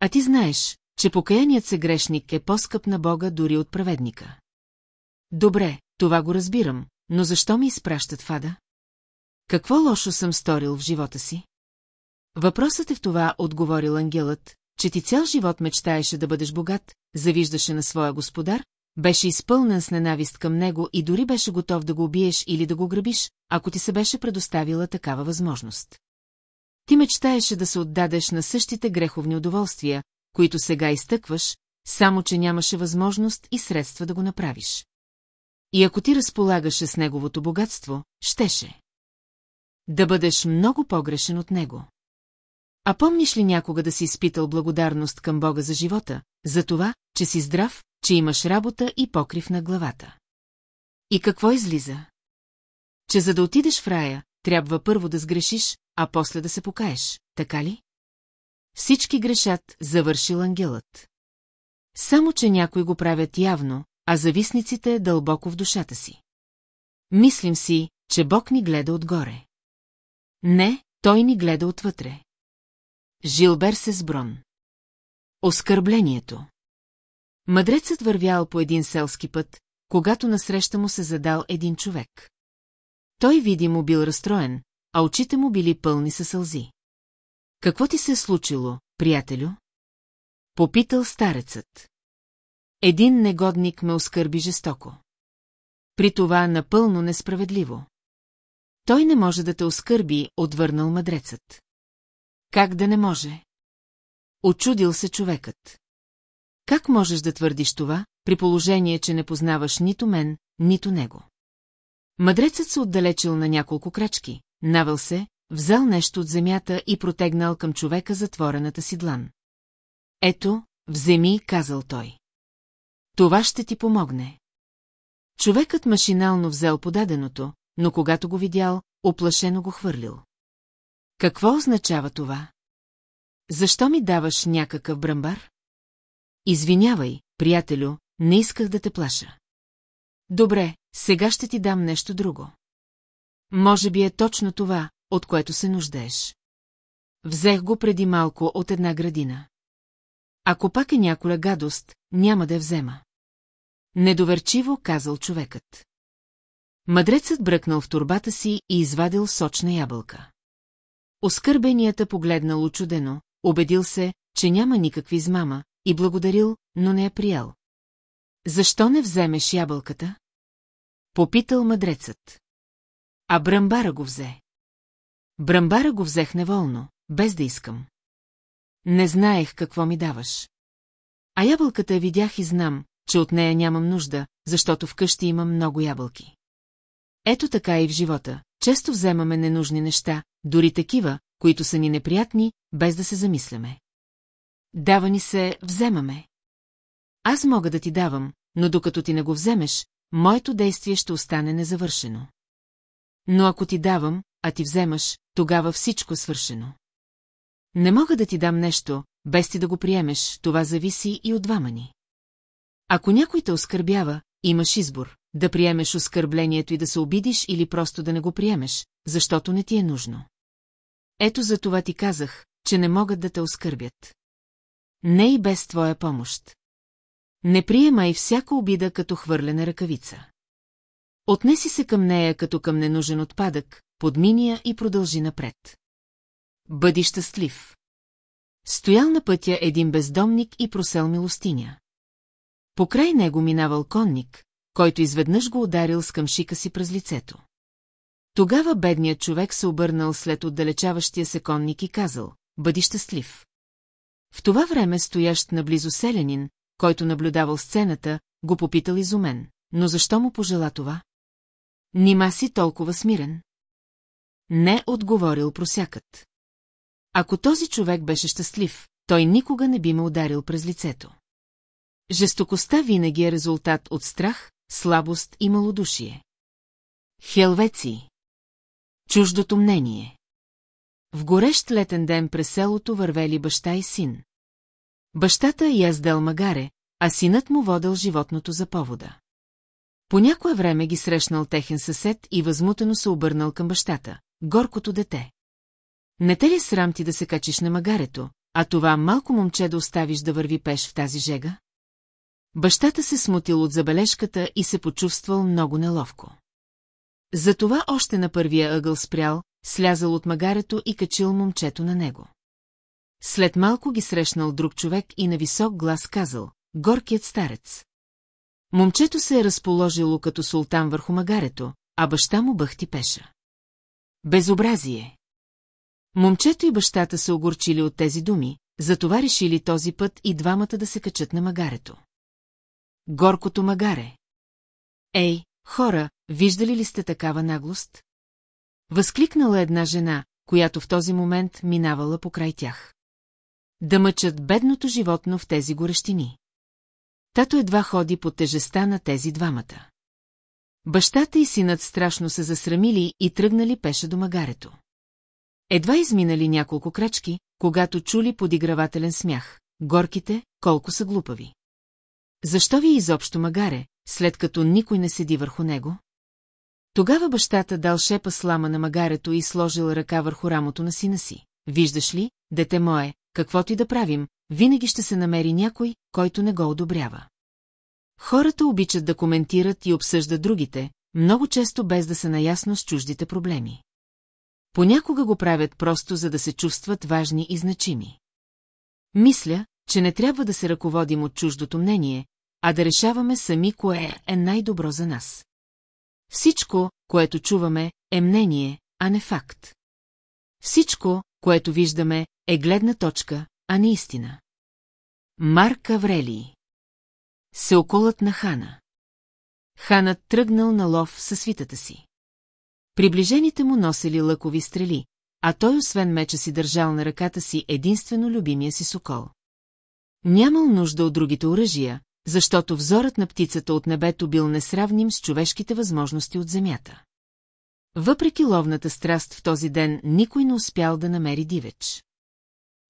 [SPEAKER 1] А ти знаеш, че покаяният се грешник е по-скъп на Бога дори от праведника. Добре, това го разбирам, но защо ми изпращат фада? Какво лошо съм сторил в живота си? Въпросът е в това, отговорил ангелът, че ти цял живот мечтаеше да бъдеш богат, завиждаше на своя господар, беше изпълнен с ненавист към него и дори беше готов да го убиеш или да го грабиш, ако ти се беше предоставила такава възможност. Ти мечтаеше да се отдадеш на същите греховни удоволствия, които сега изтъкваш, само че нямаше възможност и средства да го направиш. И ако ти разполагаше с неговото богатство, щеше. Да бъдеш много погрешен от него. А помниш ли някога да си изпитал благодарност към Бога за живота, за това, че си здрав, че имаш работа и покрив на главата? И какво излиза? Че за да отидеш в рая, трябва първо да сгрешиш, а после да се покаеш, така ли? Всички грешат, завършил ангелът. Само, че някои го правят явно, а зависниците е дълбоко в душата си. Мислим си, че Бог ни гледа отгоре. Не, той ни гледа отвътре. Жилбер се сброн. Оскърблението. Мъдрецът вървял по един селски път, когато насреща му се задал един човек. Той видимо бил разстроен, а очите му били пълни със сълзи. Какво ти се е случило, приятелю? Попитал старецът. Един негодник ме оскърби жестоко. При това напълно несправедливо. Той не може да те оскърби, отвърнал мъдрецът. Как да не може? Очудил се човекът. Как можеш да твърдиш това, при положение, че не познаваш нито мен, нито него? Мъдрецът се отдалечил на няколко крачки, навел се, взел нещо от земята и протегнал към човека затворената си длан. Ето, вземи, казал той. Това ще ти помогне. Човекът машинално взел подаденото, но когато го видял, оплашено го хвърлил. Какво означава това? Защо ми даваш някакъв бръмбар? Извинявай, приятелю, не исках да те плаша. Добре, сега ще ти дам нещо друго. Може би е точно това, от което се нуждаеш. Взех го преди малко от една градина. Ако пак е няколя гадост, няма да я взема. Недоверчиво казал човекът. Мъдрецът бръкнал в турбата си и извадил сочна ябълка. Оскърбенията погледнал очудено, убедил се, че няма никакви измама, и благодарил, но не е приел. Защо не вземеш ябълката? Попитал мъдрецът. А Брамбара го взе. Брамбара го взех неволно, без да искам. Не знаех какво ми даваш. А ябълката я видях и знам, че от нея нямам нужда, защото вкъщи имам много ябълки. Ето така е и в живота. Често вземаме ненужни неща, дори такива, които са ни неприятни, без да се замисляме. Дава ни се, вземаме. Аз мога да ти давам, но докато ти не го вземеш, моето действие ще остане незавършено. Но ако ти давам, а ти вземаш, тогава всичко е свършено. Не мога да ти дам нещо, без ти да го приемеш, това зависи и от двама ни. Ако някой те оскърбява, имаш избор, да приемеш оскърблението и да се обидиш или просто да не го приемеш, защото не ти е нужно. Ето за това ти казах, че не могат да те оскърбят. Не и без твоя помощ. Не приемай всяка обида като хвърлена ръкавица. Отнеси се към нея като към ненужен отпадък, подминия и продължи напред. Бъди щастлив. Стоял на пътя един бездомник и просел милостиня. Покрай него минавал конник, който изведнъж го ударил с къмшика си през лицето. Тогава бедният човек се обърнал след отдалечаващия се конник и казал, бъди щастлив. В това време стоящ наблизо селянин, който наблюдавал сцената, го попитал изумен, но защо му пожела това? Нима си толкова смирен? Не отговорил просякът. Ако този човек беше щастлив, той никога не би ме ударил през лицето. Жестокостта винаги е резултат от страх, слабост и малодушие. Хелвеци. Чуждото мнение. В горещ летен ден през селото вървели баща и син. Бащата яздел магаре, а синът му водел животното за повода. По някое време ги срещнал техен съсед и възмутено се обърнал към бащата, горкото дете. Не те ли срам ти да се качиш на магарето, а това малко момче да оставиш да върви пеш в тази жега? Бащата се смутил от забележката и се почувствал много неловко. Затова още на първия ъгъл спрял, слязал от магарето и качил момчето на него. След малко ги срещнал друг човек и на висок глас казал «Горкият старец». Момчето се е разположило като султан върху магарето, а баща му бъхти пеша. Безобразие! Момчето и бащата се огорчили от тези думи, затова решили този път и двамата да се качат на магарето. Горкото магаре. Ей, хора, виждали ли сте такава наглост? Възкликнала една жена, която в този момент минавала покрай тях. Да мъчат бедното животно в тези горещини. Тато едва ходи по тежеста на тези двамата. Бащата и синът страшно се засрамили и тръгнали пеше до магарето. Едва изминали няколко крачки, когато чули подигравателен смях. Горките, колко са глупави. Защо ви е изобщо магаре, след като никой не седи върху него? Тогава бащата дал шепа слама на магарето и сложил ръка върху рамото на сина си. Виждаш ли, дете мое, какво ти да правим, винаги ще се намери някой, който не го одобрява. Хората обичат да коментират и обсъждат другите, много често без да са наясно с чуждите проблеми. Понякога го правят просто за да се чувстват важни и значими. Мисля, че не трябва да се ръководим от чуждото мнение, а да решаваме сами кое е най-добро за нас. Всичко, което чуваме, е мнение, а не факт. Всичко, което виждаме, е гледна точка, а не истина. Марк Аврелий Сеоколът на Хана Ханът тръгнал на лов със свитата си. Приближените му носили лъкови стрели, а той освен меча си държал на ръката си единствено любимия си сокол. Нямал нужда от другите оръжия, защото взорът на птицата от небето бил несравним с човешките възможности от земята. Въпреки ловната страст в този ден, никой не успял да намери дивеч.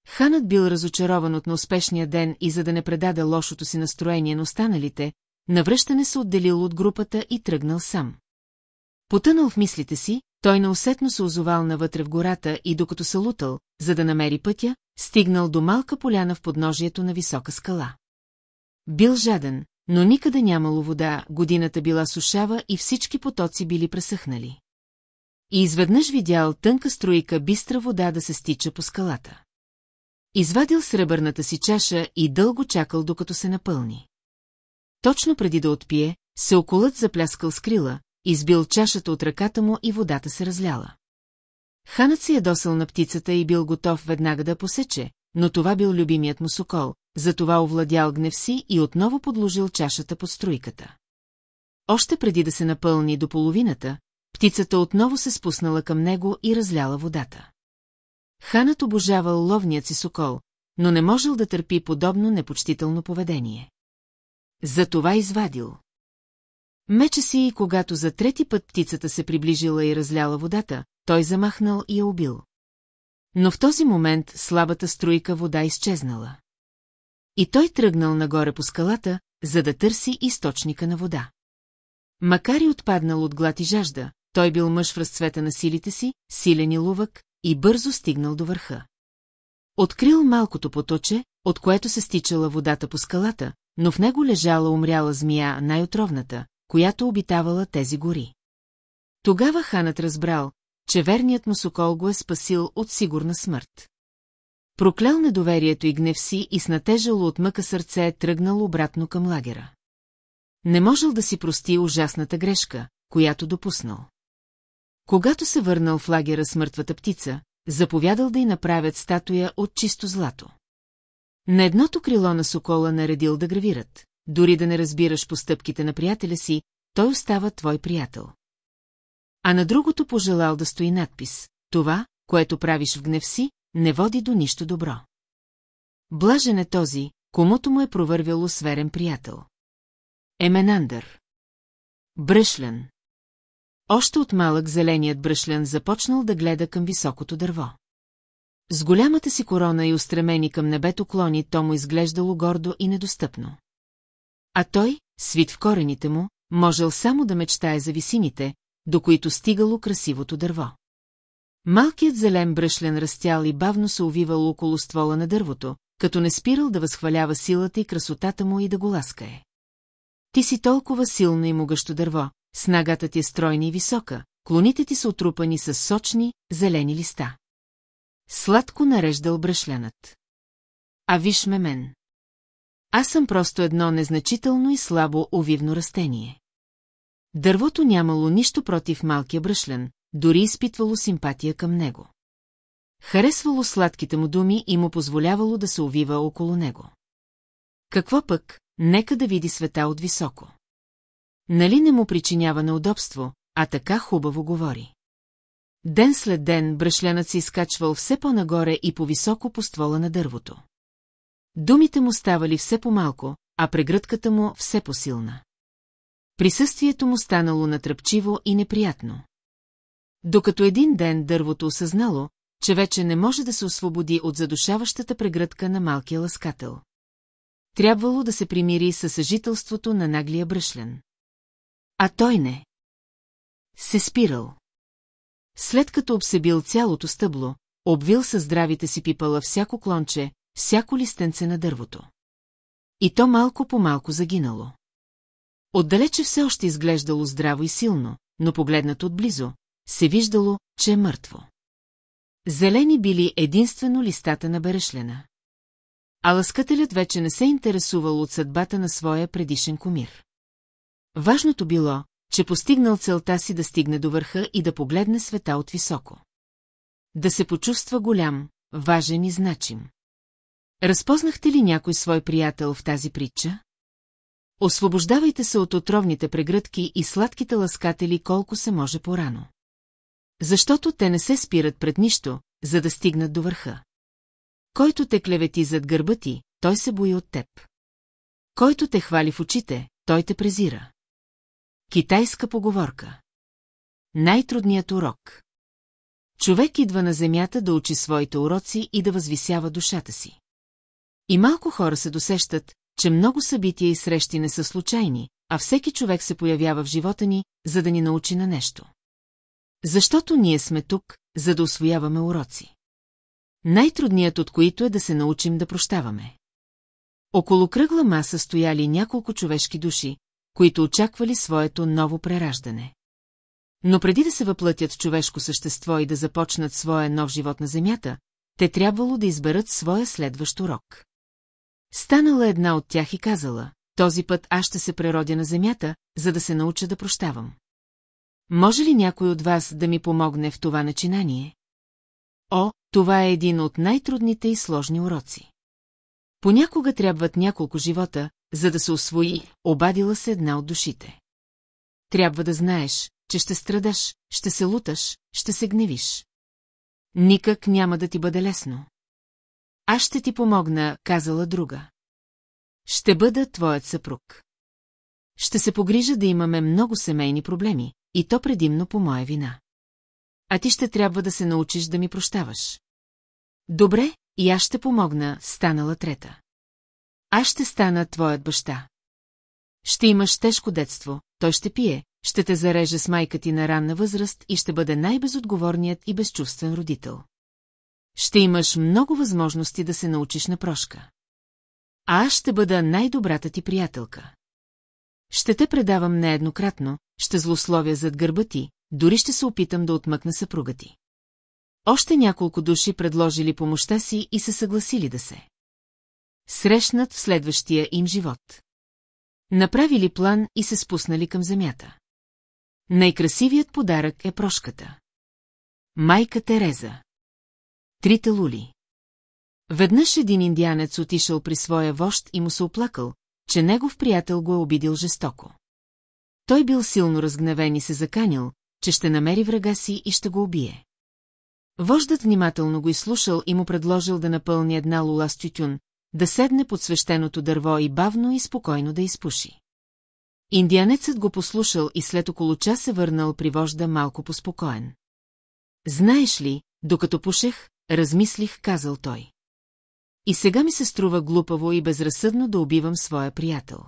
[SPEAKER 1] Ханът бил разочарован от неуспешния ден и за да не предаде лошото си настроение на останалите, навръщане се отделил от групата и тръгнал сам. Потънал в мислите си, той неусетно се озовал навътре в гората и докато се лутал, за да намери пътя, стигнал до малка поляна в подножието на висока скала. Бил жаден, но никъде нямало вода, годината била сушава и всички потоци били пресъхнали. И изведнъж видял тънка струйка бистра вода да се стича по скалата. Извадил сребърната си чаша и дълго чакал, докато се напълни. Точно преди да отпие, се околът запляскал с крила, избил чашата от ръката му и водата се разляла. Ханът се ядосал на птицата и бил готов веднага да посече, но това бил любимият му сокол, затова овладял гнев си и отново подложил чашата под струйката. Още преди да се напълни до половината, птицата отново се спуснала към него и разляла водата. Ханът обожавал ловният си сокол, но не можел да търпи подобно непочтително поведение. Затова извадил. Мече си и когато за трети път птицата се приближила и разляла водата, той замахнал и я убил. Но в този момент слабата струйка вода изчезнала. И той тръгнал нагоре по скалата, за да търси източника на вода. Макар и отпаднал от глад и жажда, той бил мъж в разцвета на силите си, силен и лувък, и бързо стигнал до върха. Открил малкото поточе, от което се стичала водата по скалата, но в него лежала умряла змия най-отровната, която обитавала тези гори. Тогава ханът разбрал, че верният му сокол го е спасил от сигурна смърт. Проклял недоверието и гнев си и с натежало от мъка сърце е тръгнал обратно към лагера. Не можел да си прости ужасната грешка, която допуснал. Когато се върнал в лагера с мъртвата птица, заповядал да й направят статуя от чисто злато. На едното крило на сокола наредил да гравират дори да не разбираш постъпките на приятеля си, той остава твой приятел. А на другото пожелал да стои надпис «Това, което правиш в гнев си, не води до нищо добро». Блажен е този, комуто му е провървяло сверен приятел. Еменандър. Бръшлян. Още от малък зеленият бръшлян започнал да гледа към високото дърво. С голямата си корона и устремени към небето клони то му изглеждало гордо и недостъпно. А той, свит в корените му, можел само да мечтае за висините, до които стигало красивото дърво. Малкият зелен бръшлен растял и бавно се увивал около ствола на дървото, като не спирал да възхвалява силата и красотата му и да го ласкае. Ти си толкова силно и могъщо дърво, снагата ти е стройна и висока, клоните ти са отрупани с сочни, зелени листа. Сладко нареждал бръшлянат. А виж ме мен. Аз съм просто едно незначително и слабо овивно растение. Дървото нямало нищо против малкия бръшлен, дори изпитвало симпатия към него. Харесвало сладките му думи и му позволявало да се увива около него. Какво пък, нека да види света от високо. Нали не му причинява неудобство, а така хубаво говори. Ден след ден бръшленът се изкачвал все по-нагоре и по-високо по ствола на дървото. Думите му ставали все по-малко, а прегръдката му все по-силна. Присъствието му станало натръпчиво и неприятно. Докато един ден дървото осъзнало, че вече не може да се освободи от задушаващата прегръдка на малкия ласкател. Трябвало да се примири със съжителството на наглия бръшлен. А той не. Се спирал. След като обсебил цялото стъбло, обвил със здравите си пипала всяко клонче, всяко листенце на дървото. И то малко по малко загинало. Отдалече все още изглеждало здраво и силно, но погледнато отблизо, се виждало, че е мъртво. Зелени били единствено листата на берешлена. А лъскателят вече не се интересувал от съдбата на своя предишен комир. Важното било, че постигнал целта си да стигне до върха и да погледне света от високо. Да се почувства голям, важен и значим. Разпознахте ли някой свой приятел в тази притча? Освобождавайте се от отровните прегръдки и сладките ласкатели колко се може по-рано. Защото те не се спират пред нищо, за да стигнат до върха. Който те клевети зад гърба ти, той се бои от теб. Който те хвали в очите, той те презира. Китайска поговорка Най-трудният урок Човек идва на земята да учи своите уроци и да възвисява душата си. И малко хора се досещат, че много събития и срещи не са случайни, а всеки човек се появява в живота ни, за да ни научи на нещо. Защото ние сме тук, за да освояваме уроци. Най-трудният от които е да се научим да прощаваме. Около кръгла маса стояли няколко човешки души, които очаквали своето ново прераждане. Но преди да се въплътят човешко същество и да започнат своя нов живот на Земята, те трябвало да изберат своя следващ урок. Станала една от тях и казала, този път аз ще се преродя на земята, за да се науча да прощавам. Може ли някой от вас да ми помогне в това начинание? О, това е един от най-трудните и сложни уроци. Понякога трябват няколко живота, за да се освои, обадила се една от душите. Трябва да знаеш, че ще страдаш, ще се луташ, ще се гневиш. Никак няма да ти бъде лесно. Аз ще ти помогна, казала друга. Ще бъда твоят съпруг. Ще се погрижа да имаме много семейни проблеми, и то предимно по моя вина. А ти ще трябва да се научиш да ми прощаваш. Добре, и аз ще помогна, станала трета. Аз ще стана твоят баща. Ще имаш тежко детство, той ще пие, ще те зареже с майка ти на ранна възраст и ще бъде най-безотговорният и безчувствен родител. Ще имаш много възможности да се научиш на прошка. А аз ще бъда най-добрата ти приятелка. Ще те предавам нееднократно, ще злословя зад гърба ти, дори ще се опитам да отмъкна съпруга ти. Още няколко души предложили помощта си и се съгласили да се. Срещнат в следващия им живот. Направили план и се спуснали към земята. Най-красивият подарък е прошката. Майка Тереза. Трите лули. Веднъж един индианец отишъл при своя вожд и му се оплакал, че негов приятел го е обидил жестоко. Той бил силно разгневен и се заканил, че ще намери врага си и ще го убие. Вождът внимателно го изслушал и му предложил да напълни една лула с тютюн, да седне под свещеното дърво и бавно и спокойно да изпуши. Индианецът го послушал и след около час се върнал при вожда малко поспокоен. Знаеш ли, докато пушех, Размислих, казал той. И сега ми се струва глупаво и безразсъдно да убивам своя приятел.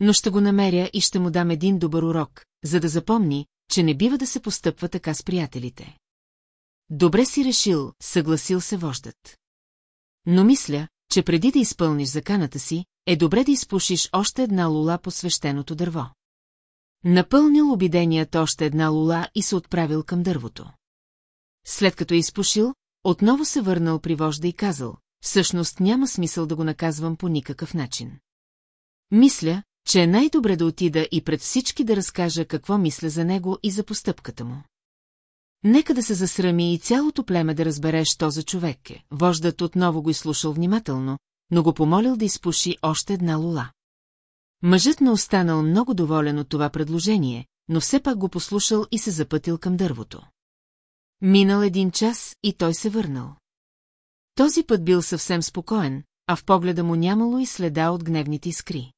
[SPEAKER 1] Но ще го намеря и ще му дам един добър урок, за да запомни, че не бива да се постъпва така с приятелите. Добре си решил, съгласил се вождат. Но мисля, че преди да изпълниш заканата си, е добре да изпушиш още една лула по свещеното дърво. Напълнил обиденият още една лула и се отправил към дървото. След като е изпушил, отново се върнал при вожда и казал, всъщност няма смисъл да го наказвам по никакъв начин. Мисля, че е най-добре да отида и пред всички да разкажа какво мисля за него и за постъпката му. Нека да се засрами и цялото племе да разбере, що за човек е. Вождат отново го изслушал е внимателно, но го помолил да изпуши още една лула. Мъжът не останал много доволен от това предложение, но все пак го послушал и се запътил към дървото. Минал един час и той се върнал. Този път бил съвсем спокоен, а в погледа му нямало и следа от гневните искри.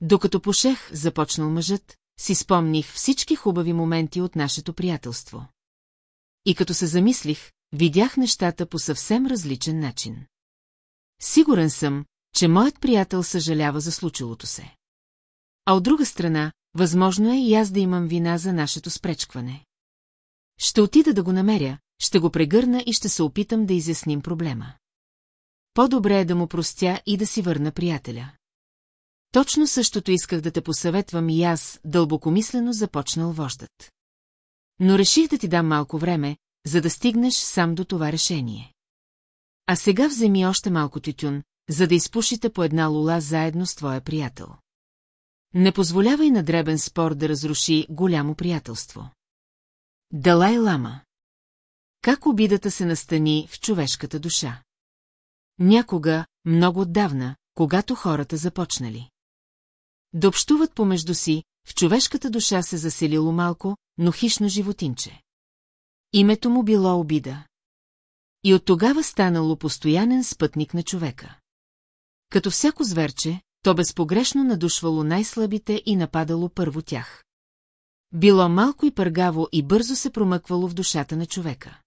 [SPEAKER 1] Докато пошех, започнал мъжът, си спомних всички хубави моменти от нашето приятелство. И като се замислих, видях нещата по съвсем различен начин. Сигурен съм, че моят приятел съжалява за случилото се. А от друга страна, възможно е и аз да имам вина за нашето спречкване. Ще отида да го намеря, ще го прегърна и ще се опитам да изясним проблема. По-добре е да му простя и да си върна приятеля. Точно същото исках да те посъветвам и аз, дълбокомислено започнал вождат. Но реших да ти дам малко време, за да стигнеш сам до това решение. А сега вземи още малко тютюн, за да изпушите по една лула заедно с твоя приятел. Не позволявай на дребен спор да разруши голямо приятелство. Далай Лама Как обидата се настани в човешката душа? Някога, много отдавна, когато хората започнали. Дообщуват помежду си, в човешката душа се заселило малко, но хищно животинче. Името му било обида. И от тогава станало постоянен спътник на човека. Като всяко зверче, то безпогрешно надушвало най-слабите и нападало първо тях. Било малко и пъргаво и бързо се промъквало в душата на човека.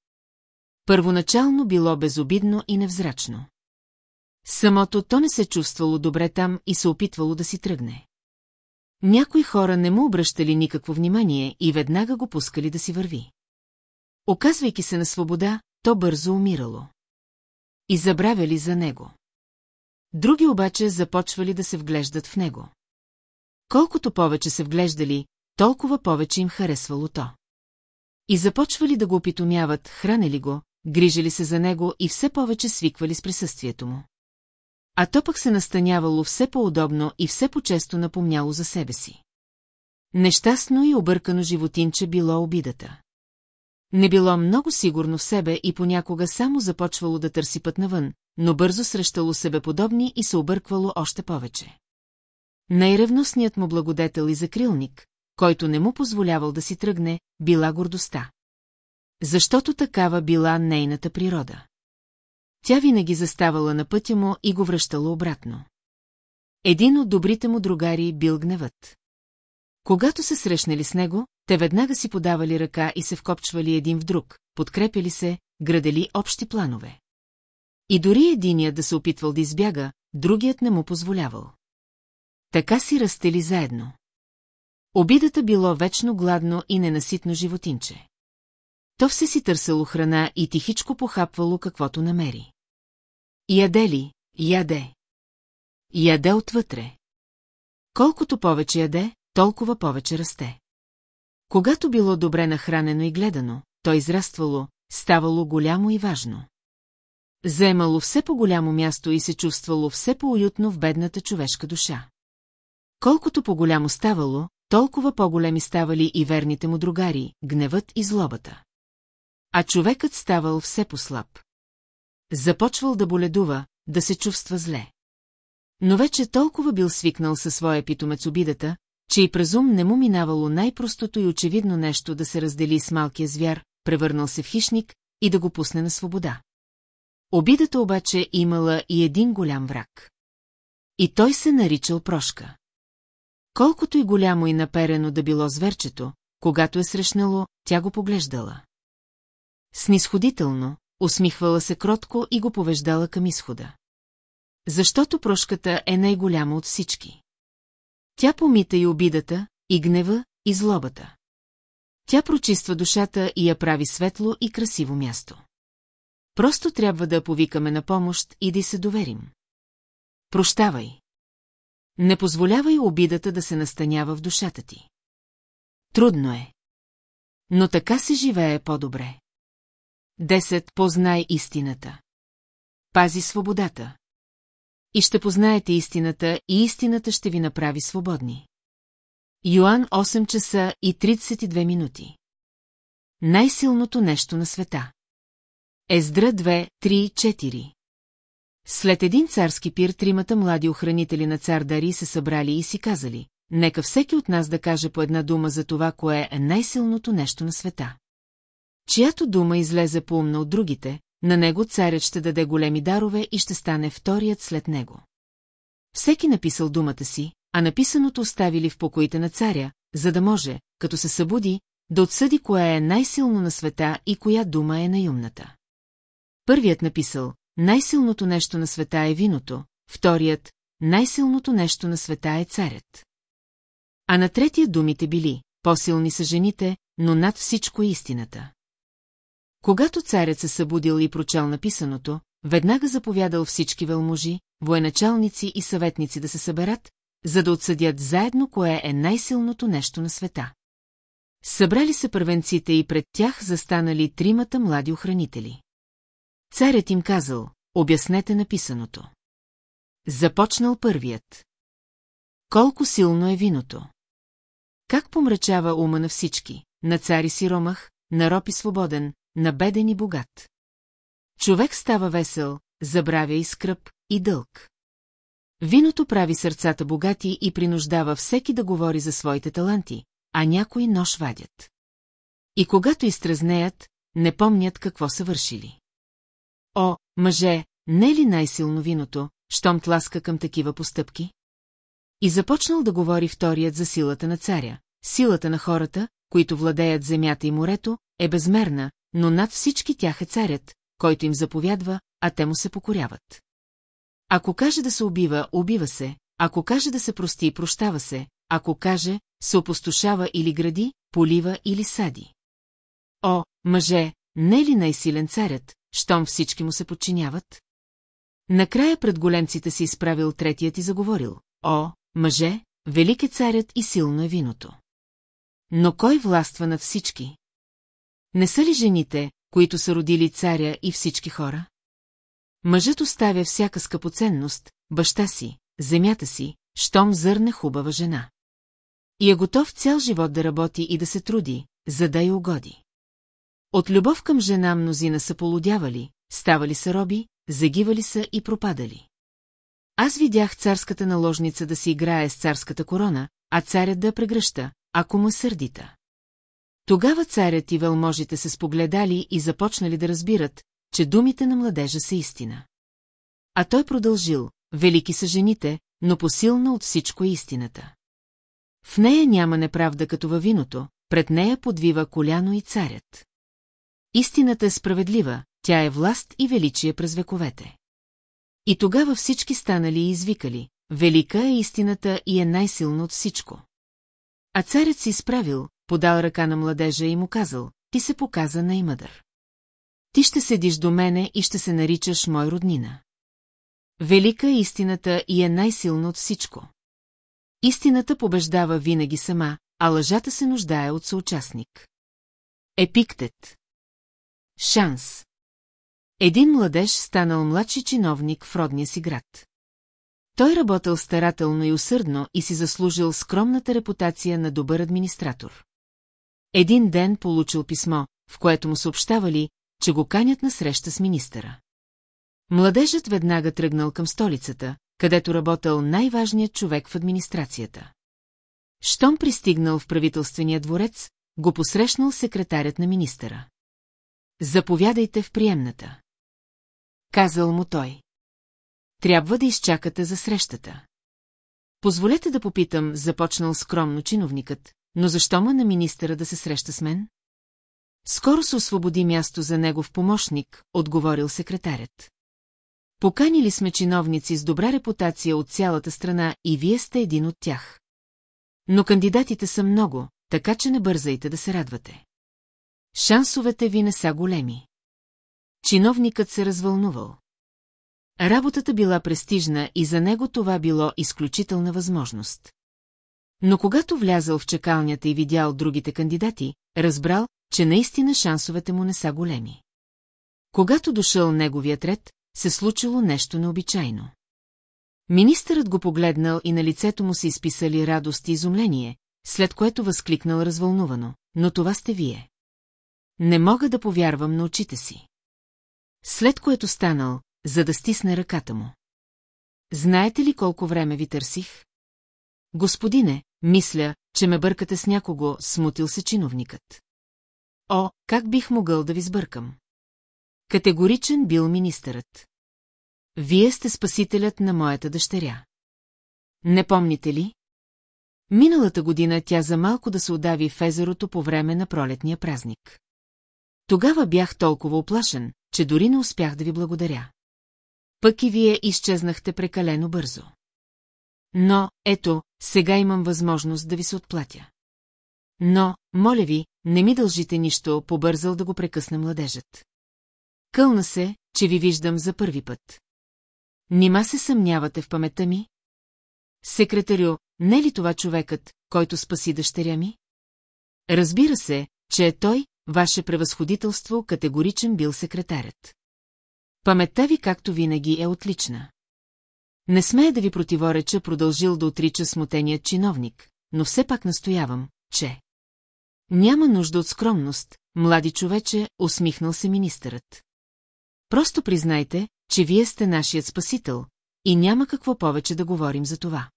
[SPEAKER 1] Първоначално било безобидно и невзрачно. Самото то не се чувствало добре там и се опитвало да си тръгне. Някои хора не му обръщали никакво внимание и веднага го пускали да си върви. Оказвайки се на свобода, то бързо умирало. И забравяли за него. Други обаче започвали да се вглеждат в него. Колкото повече се вглеждали, толкова повече им харесвало то. И започвали да го опитомяват, хранели го, грижили се за него и все повече свиквали с присъствието му. А то пък се настанявало все по-удобно и все по-често напомняло за себе си. Нещастно и объркано животинче било обидата. Не било много сигурно в себе и понякога само започвало да търси път навън, но бързо срещало себе подобни и се обърквало още повече. Най-ревностният му благодетел и закрилник, който не му позволявал да си тръгне, била гордостта. Защото такава била нейната природа. Тя винаги заставала на пътя му и го връщала обратно. Един от добрите му другари бил гневът. Когато се срещнали с него, те веднага си подавали ръка и се вкопчвали един в друг, подкрепили се, градели общи планове. И дори единият да се опитвал да избяга, другият не му позволявал. Така си растели заедно. Обидата било вечно гладно и ненаситно животинче. То все си търсело храна и тихичко похапвало каквото намери. Яде ли, яде. Яде отвътре. Колкото повече яде, толкова повече расте. Когато било добре нахранено и гледано, то израствало, ставало голямо и важно. Заемало все по-голямо място и се чувствало все по-уютно в бедната човешка душа. Колкото по-голямо ставало, толкова по-големи ставали и верните му другари, гневът и злобата. А човекът ставал все по-слаб. Започвал да боледува, да се чувства зле. Но вече толкова бил свикнал със своя питомец обидата, че и през ум не му минавало най-простото и очевидно нещо да се раздели с малкия звяр, превърнал се в хищник и да го пусне на свобода. Обидата обаче имала и един голям враг. И той се наричал Прошка. Колкото и голямо и наперено да било зверчето, когато е срещнало, тя го поглеждала. Снисходително, усмихвала се кротко и го повеждала към изхода. Защото прошката е най-голяма от всички. Тя помита и обидата, и гнева, и злобата. Тя прочиства душата и я прави светло и красиво място. Просто трябва да повикаме на помощ и да й се доверим. Прощавай. Не позволявай обидата да се настанява в душата ти. Трудно е. Но така се живее по-добре. 10. Познай истината. Пази свободата. И ще познаете истината, и истината ще ви направи свободни. Йоан 8 часа и 32 минути. Най-силното нещо на света. Ездра 2, 3, 4. След един царски пир тримата млади охранители на цар Дари се събрали и си казали, нека всеки от нас да каже по една дума за това, кое е най-силното нещо на света. Чиято дума излезе по умна от другите, на него царят ще даде големи дарове и ще стане вторият след него. Всеки написал думата си, а написаното оставили в покоите на царя, за да може, като се събуди, да отсъди кое е най-силно на света и коя дума е наемната. Първият написал най-силното нещо на света е виното, вторият, най-силното нещо на света е царят. А на третия думите били, по-силни са жените, но над всичко е истината. Когато царят се събудил и прочел написаното, веднага заповядал всички вълможи, военачалници и съветници да се съберат, за да отсъдят заедно кое е най-силното нещо на света. Събрали се първенците и пред тях застанали тримата млади охранители. Царят им казал, обяснете написаното. Започнал първият. Колко силно е виното? Как помрачава ума на всички, на цари си ромах, на роб и свободен, на беден и богат? Човек става весел, забравя и скръп, и дълг. Виното прави сърцата богати и принуждава всеки да говори за своите таланти, а някои нож вадят. И когато изтразнеят, не помнят какво са вършили. О, мъже, не е ли най-силно виното, щом тласка към такива постъпки? И започнал да говори вторият за силата на царя. Силата на хората, които владеят земята и морето, е безмерна, но над всички тях е царят, който им заповядва, а те му се покоряват. Ако каже да се убива, убива се, ако каже да се прости, прощава се, ако каже, се опустошава или гради, полива или сади. О, мъже, не е ли най-силен царят, щом всички му се подчиняват? Накрая пред големците се изправил третият и заговорил. О, мъже, велик е царят и силно е виното. Но кой властва на всички? Не са ли жените, които са родили царя и всички хора? Мъжът оставя всяка скъпоценност, баща си, земята си, щом зърне хубава жена. И е готов цял живот да работи и да се труди, за да я угоди. От любов към жена мнозина са полудявали, ставали са роби, загивали са и пропадали. Аз видях царската наложница да си играе с царската корона, а царят да я прегръща, ако му е сърдита. Тогава царят и вълможите се спогледали и започнали да разбират, че думите на младежа са истина. А той продължил, велики са жените, но посилна от всичко е истината. В нея няма неправда като във виното, пред нея подвива коляно и царят. Истината е справедлива, тя е власт и величие през вековете. И тогава всички станали и извикали, велика е истината и е най-силна от всичко. А царят си изправил, подал ръка на младежа и му казал, ти се показа най-мъдър. Ти ще седиш до мене и ще се наричаш мой роднина. Велика е истината и е най-силна от всичко. Истината побеждава винаги сама, а лъжата се нуждае от съучастник. Епиктет Шанс. Един младеж станал младши чиновник в родния си град. Той работил старателно и усърдно и си заслужил скромната репутация на добър администратор. Един ден получил писмо, в което му съобщавали, че го канят на среща с министъра. Младежът веднага тръгнал към столицата, където работил най-важният човек в администрацията. Щом пристигнал в правителствения дворец, го посрещнал секретарят на министъра. Заповядайте в приемната. Казал му той. Трябва да изчакате за срещата. Позволете да попитам, започнал скромно чиновникът, но защо ма на министъра да се среща с мен? Скоро се освободи място за негов помощник, отговорил секретарят. Поканили сме чиновници с добра репутация от цялата страна и вие сте един от тях. Но кандидатите са много, така че не бързайте да се радвате. Шансовете ви не са големи. Чиновникът се развълнувал. Работата била престижна и за него това било изключителна възможност. Но когато влязал в чекалнята и видял другите кандидати, разбрал, че наистина шансовете му не са големи. Когато дошъл неговият ред, се случило нещо необичайно. Министърът го погледнал и на лицето му се изписали радост и изумление, след което възкликнал развълнувано, но това сте вие. Не мога да повярвам на очите си. След което станал, за да стисне ръката му. Знаете ли колко време ви търсих? Господине, мисля, че ме бъркате с някого, смутил се чиновникът. О, как бих могъл да ви сбъркам? Категоричен бил министърът. Вие сте спасителят на моята дъщеря. Не помните ли? Миналата година тя за малко да се удави в езерото по време на пролетния празник. Тогава бях толкова оплашен, че дори не успях да ви благодаря. Пък и вие изчезнахте прекалено бързо. Но, ето, сега имам възможност да ви се отплатя. Но, моля ви, не ми дължите нищо, побързал да го прекъсне младежът. Кълна се, че ви виждам за първи път. Нима се съмнявате в паметта ми? Секретарю, не е ли това човекът, който спаси дъщеря ми? Разбира се, че е той, ваше превъзходителство, категоричен бил секретарят. Паметта ви, както винаги, е отлична. Не смея да ви противореча, продължил да отрича смутеният чиновник, но все пак настоявам, че... Няма нужда от скромност, млади човече, усмихнал се министърът. Просто признайте, че вие сте нашият спасител и няма какво повече да говорим за това.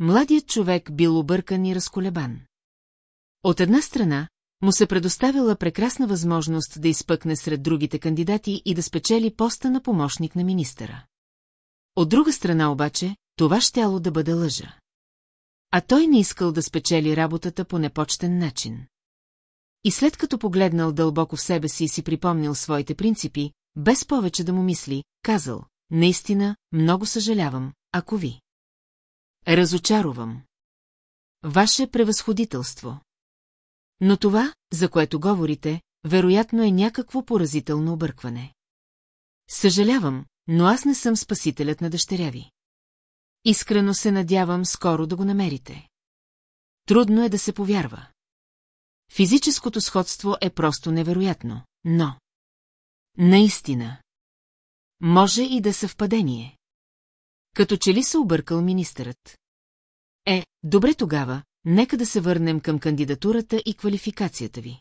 [SPEAKER 1] Младият човек бил объркан и разколебан. От една страна, му се предоставила прекрасна възможност да изпъкне сред другите кандидати и да спечели поста на помощник на министъра. От друга страна обаче, това щяло да бъде лъжа. А той не искал да спечели работата по непочтен начин. И след като погледнал дълбоко в себе си и си припомнил своите принципи, без повече да му мисли, казал, наистина, много съжалявам, ако ви. Разочаровам. Ваше превъзходителство. Но това, за което говорите, вероятно е някакво поразително объркване. Съжалявам, но аз не съм спасителят на дъщеря ви. Искрено се надявам скоро да го намерите. Трудно е да се повярва. Физическото сходство е просто невероятно, но... Наистина. Може и да съвпадение. Като че ли се объркал министърът? Е, добре тогава, нека да се върнем към кандидатурата и квалификацията ви.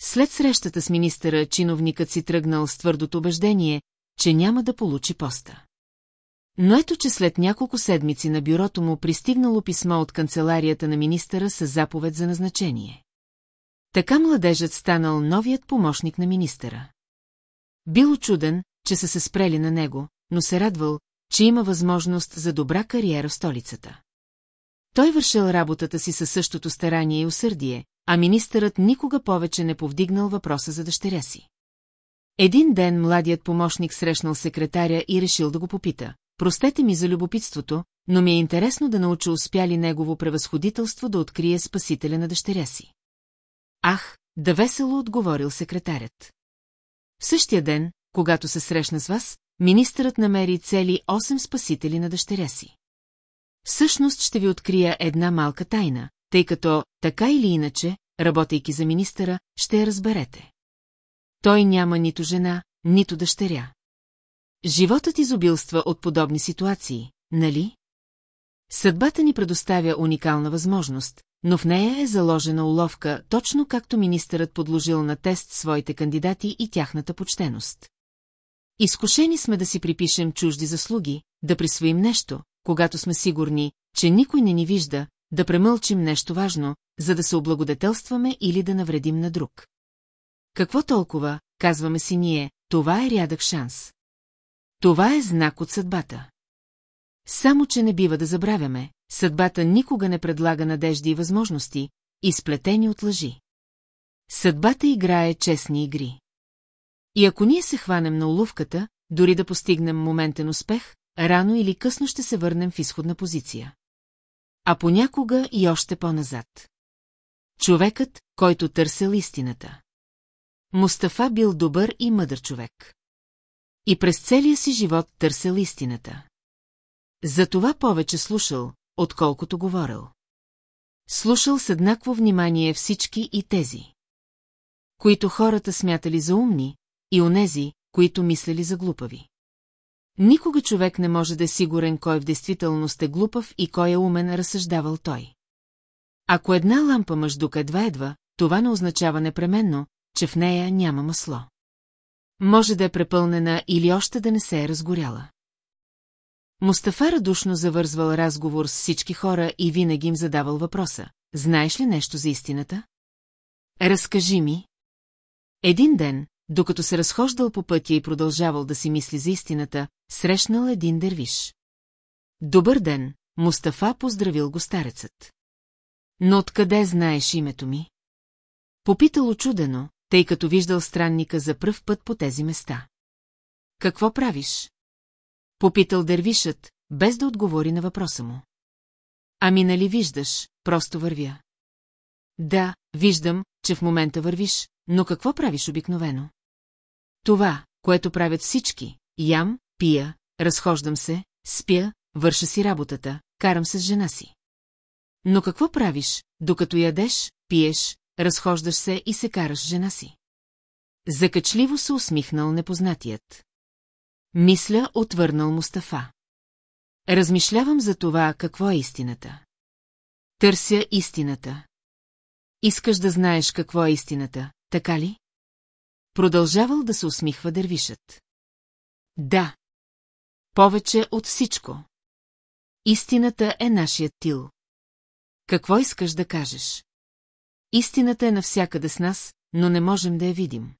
[SPEAKER 1] След срещата с министъра, чиновникът си тръгнал с твърдото убеждение, че няма да получи поста. Но ето, че след няколко седмици на бюрото му пристигнало писмо от канцеларията на министъра с заповед за назначение. Така младежът станал новият помощник на министъра. Бил чуден, че са се спрели на него, но се радвал, че има възможност за добра кариера в столицата. Той вършил работата си със същото старание и усърдие, а министърът никога повече не повдигнал въпроса за дъщеря си. Един ден младият помощник срещнал секретаря и решил да го попита. Простете ми за любопитството, но ми е интересно да науча успя ли негово превъзходителство да открие спасителя на дъщеря си. Ах, да весело отговорил секретарят. В същия ден, когато се срещна с вас, министърът намери цели 8 спасители на дъщеря си. Всъщност ще ви открия една малка тайна, тъй като, така или иначе, работейки за министъра, ще я разберете. Той няма нито жена, нито дъщеря. Животът изобилства от подобни ситуации, нали? Съдбата ни предоставя уникална възможност, но в нея е заложена уловка, точно както министърът подложил на тест своите кандидати и тяхната почтеност. Изкушени сме да си припишем чужди заслуги, да присвоим нещо, когато сме сигурни, че никой не ни вижда, да премълчим нещо важно, за да се облагодетелстваме или да навредим на друг. Какво толкова, казваме си ние, това е рядък шанс. Това е знак от съдбата. Само, че не бива да забравяме, съдбата никога не предлага надежди и възможности, изплетени от лъжи. Съдбата играе честни игри. И ако ние се хванем на уловката, дори да постигнем моментен успех, рано или късно ще се върнем в изходна позиция. А понякога и още по-назад. Човекът, който търсил истината. Мустафа бил добър и мъдър човек. И през целия си живот търсил истината. Затова повече слушал, отколкото говорил. Слушал с еднакво внимание всички и тези, които хората смятали за умни, и онези, които мислели за глупави. Никога човек не може да е сигурен кой в действителност е глупав и кой е умен, разсъждавал той. Ако една лампа мъждука едва-едва, това не означава непременно, че в нея няма масло. Може да е препълнена или още да не се е разгоряла. Мустафа радушно завързвал разговор с всички хора и винаги им задавал въпроса. Знаеш ли нещо за истината? Разкажи ми. Един ден, докато се разхождал по пътя и продължавал да си мисли за истината, срещнал един дервиш. Добър ден, Мустафа поздравил го старецът. Но откъде знаеш името ми? Попитал очудено, тъй като виждал странника за пръв път по тези места. Какво правиш? Попитал дервишът, без да отговори на въпроса му. Ами нали виждаш, просто вървя. Да, виждам, че в момента вървиш, но какво правиш обикновено? Това, което правят всички, ям, пия, разхождам се, спя, върша си работата, карам се с жена си. Но какво правиш, докато ядеш, пиеш, разхождаш се и се караш с жена си? Закачливо се усмихнал непознатият. Мисля, отвърнал Мустафа. Размишлявам за това, какво е истината. Търся истината. Искаш да знаеш какво е истината, така ли? Продължавал да се усмихва дървишът. Да. Повече от всичко. Истината е нашият тил. Какво искаш да кажеш? Истината е навсякъде с нас, но не можем да я видим.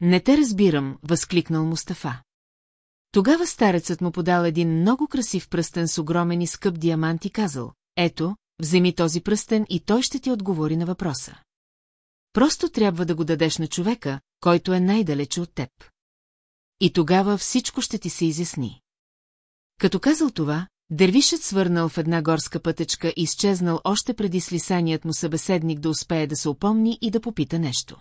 [SPEAKER 1] Не те разбирам, възкликнал Мустафа. Тогава старецът му подал един много красив пръстен с огромен и скъп диамант и казал, ето, вземи този пръстен и той ще ти отговори на въпроса. Просто трябва да го дадеш на човека, който е най-далече от теб и тогава всичко ще ти се изясни. Като казал това, дървишът свърнал в една горска пътечка и изчезнал още преди слисаният му събеседник да успее да се упомни и да попита нещо.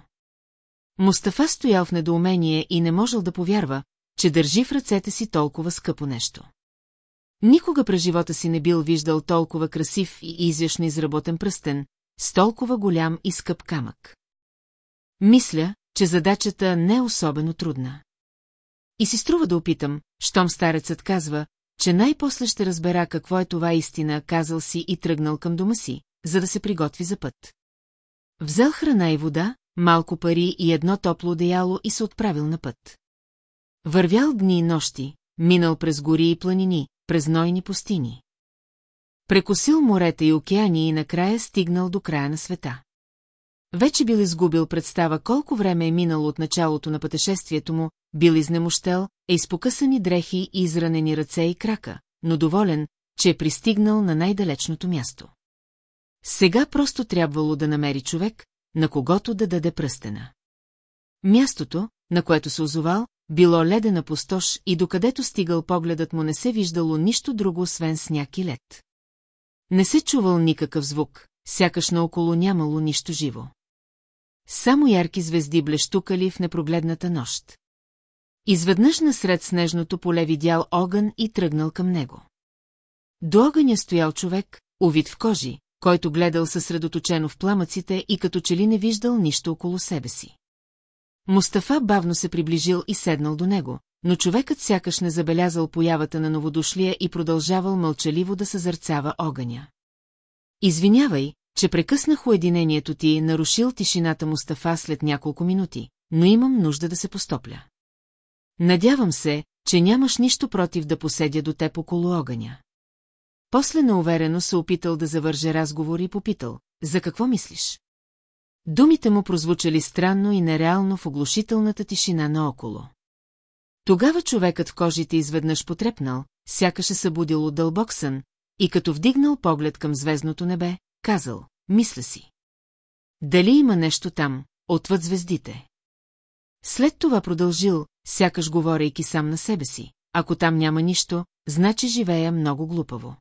[SPEAKER 1] Мустафа стоял в недоумение и не можел да повярва, че държи в ръцете си толкова скъпо нещо. Никога през живота си не бил виждал толкова красив и изящно изработен пръстен, с толкова голям и скъп камък. Мисля, че задачата не е особено трудна. И си струва да опитам, щом старецът казва, че най-после ще разбера какво е това истина, казал си и тръгнал към дома си, за да се приготви за път. Взел храна и вода, малко пари и едно топло одеяло и се отправил на път. Вървял дни и нощи, минал през гори и планини, през нойни пустини. Прекосил морета и океани и накрая стигнал до края на света. Вече бил изгубил представа колко време е минало от началото на пътешествието му, бил изнемощел, е изпокъсани дрехи и изранени ръце и крака, но доволен, че е пристигнал на най-далечното място. Сега просто трябвало да намери човек, на когото да даде пръстена. Мястото, на което се озовал, било ледена пустош и докъдето стигал погледът му не се виждало нищо друго, освен сняг и лед. Не се чувал никакъв звук, сякаш наоколо нямало нищо живо. Само ярки звезди блещукали в непрогледната нощ. Изведнъж насред снежното поле видял огън и тръгнал към него. До огъня стоял човек, увид в кожи, който гледал съсредоточено в пламъците и като че ли не виждал нищо около себе си. Мустафа бавно се приближил и седнал до него, но човекът сякаш не забелязал появата на новодушлия и продължавал мълчаливо да съзърцава огъня. Извинявай, че прекъснах уединението ти и нарушил тишината Мустафа след няколко минути, но имам нужда да се постопля. Надявам се, че нямаш нищо против да поседя до теб около огъня. После науверено се опитал да завърже разговор и попитал, за какво мислиш? Думите му прозвучали странно и нереално в оглушителната тишина наоколо. Тогава човекът в кожите изведнъж потрепнал, сякаше събудил от дълбок сън, и като вдигнал поглед към звездното небе, Казал, мисля си. Дали има нещо там, отвъд звездите? След това продължил, сякаш говорейки сам на себе си. Ако там няма нищо, значи живея много глупаво.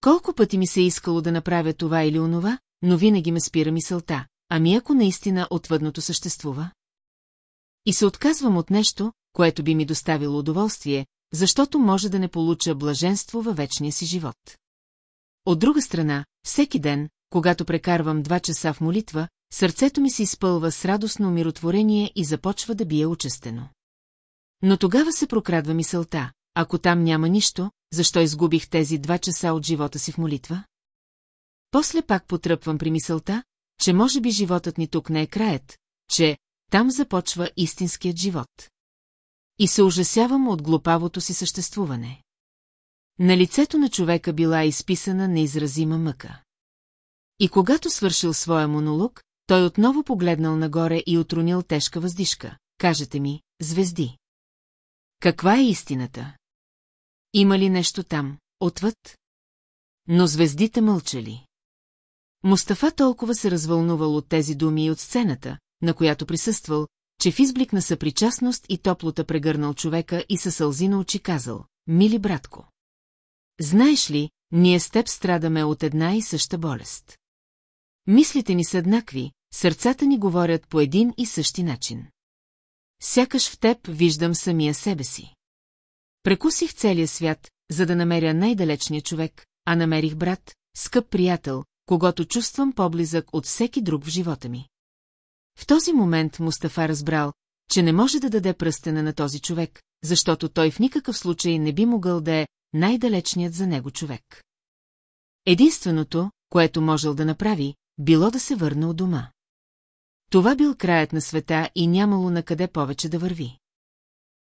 [SPEAKER 1] Колко пъти ми се е искало да направя това или онова, но винаги ме спира мисълта, ами ако наистина отвъдното съществува? И се отказвам от нещо, което би ми доставило удоволствие, защото може да не получа блаженство във вечния си живот. От друга страна, всеки ден, когато прекарвам два часа в молитва, сърцето ми се изпълва с радостно умиротворение и започва да бие участено. Но тогава се прокрадва мисълта, ако там няма нищо, защо изгубих тези два часа от живота си в молитва? После пак потръпвам при мисълта, че може би животът ни тук не е краят, че там започва истинският живот. И се ужасявам от глупавото си съществуване. На лицето на човека била изписана неизразима мъка. И когато свършил своя монолог, той отново погледнал нагоре и отронил тежка въздишка. Кажете ми, звезди. Каква е истината? Има ли нещо там, отвъд? Но звездите мълчали. Мустафа толкова се развълнувал от тези думи и от сцената, на която присъствал, че в изблик на съпричастност и топлота прегърнал човека и със сълзи на очи казал «Мили братко». Знаеш ли, ние с теб страдаме от една и съща болест. Мислите ни са еднакви, сърцата ни говорят по един и същи начин. Сякаш в теб виждам самия себе си. Прекусих целия свят, за да намеря най-далечния човек, а намерих брат, скъп приятел, когато чувствам по-близък от всеки друг в живота ми. В този момент Мустафа разбрал, че не може да даде пръстена на този човек, защото той в никакъв случай не би могъл да е най-далечният за него човек. Единственото, което можел да направи, било да се върне от дома. Това бил краят на света и нямало на къде повече да върви.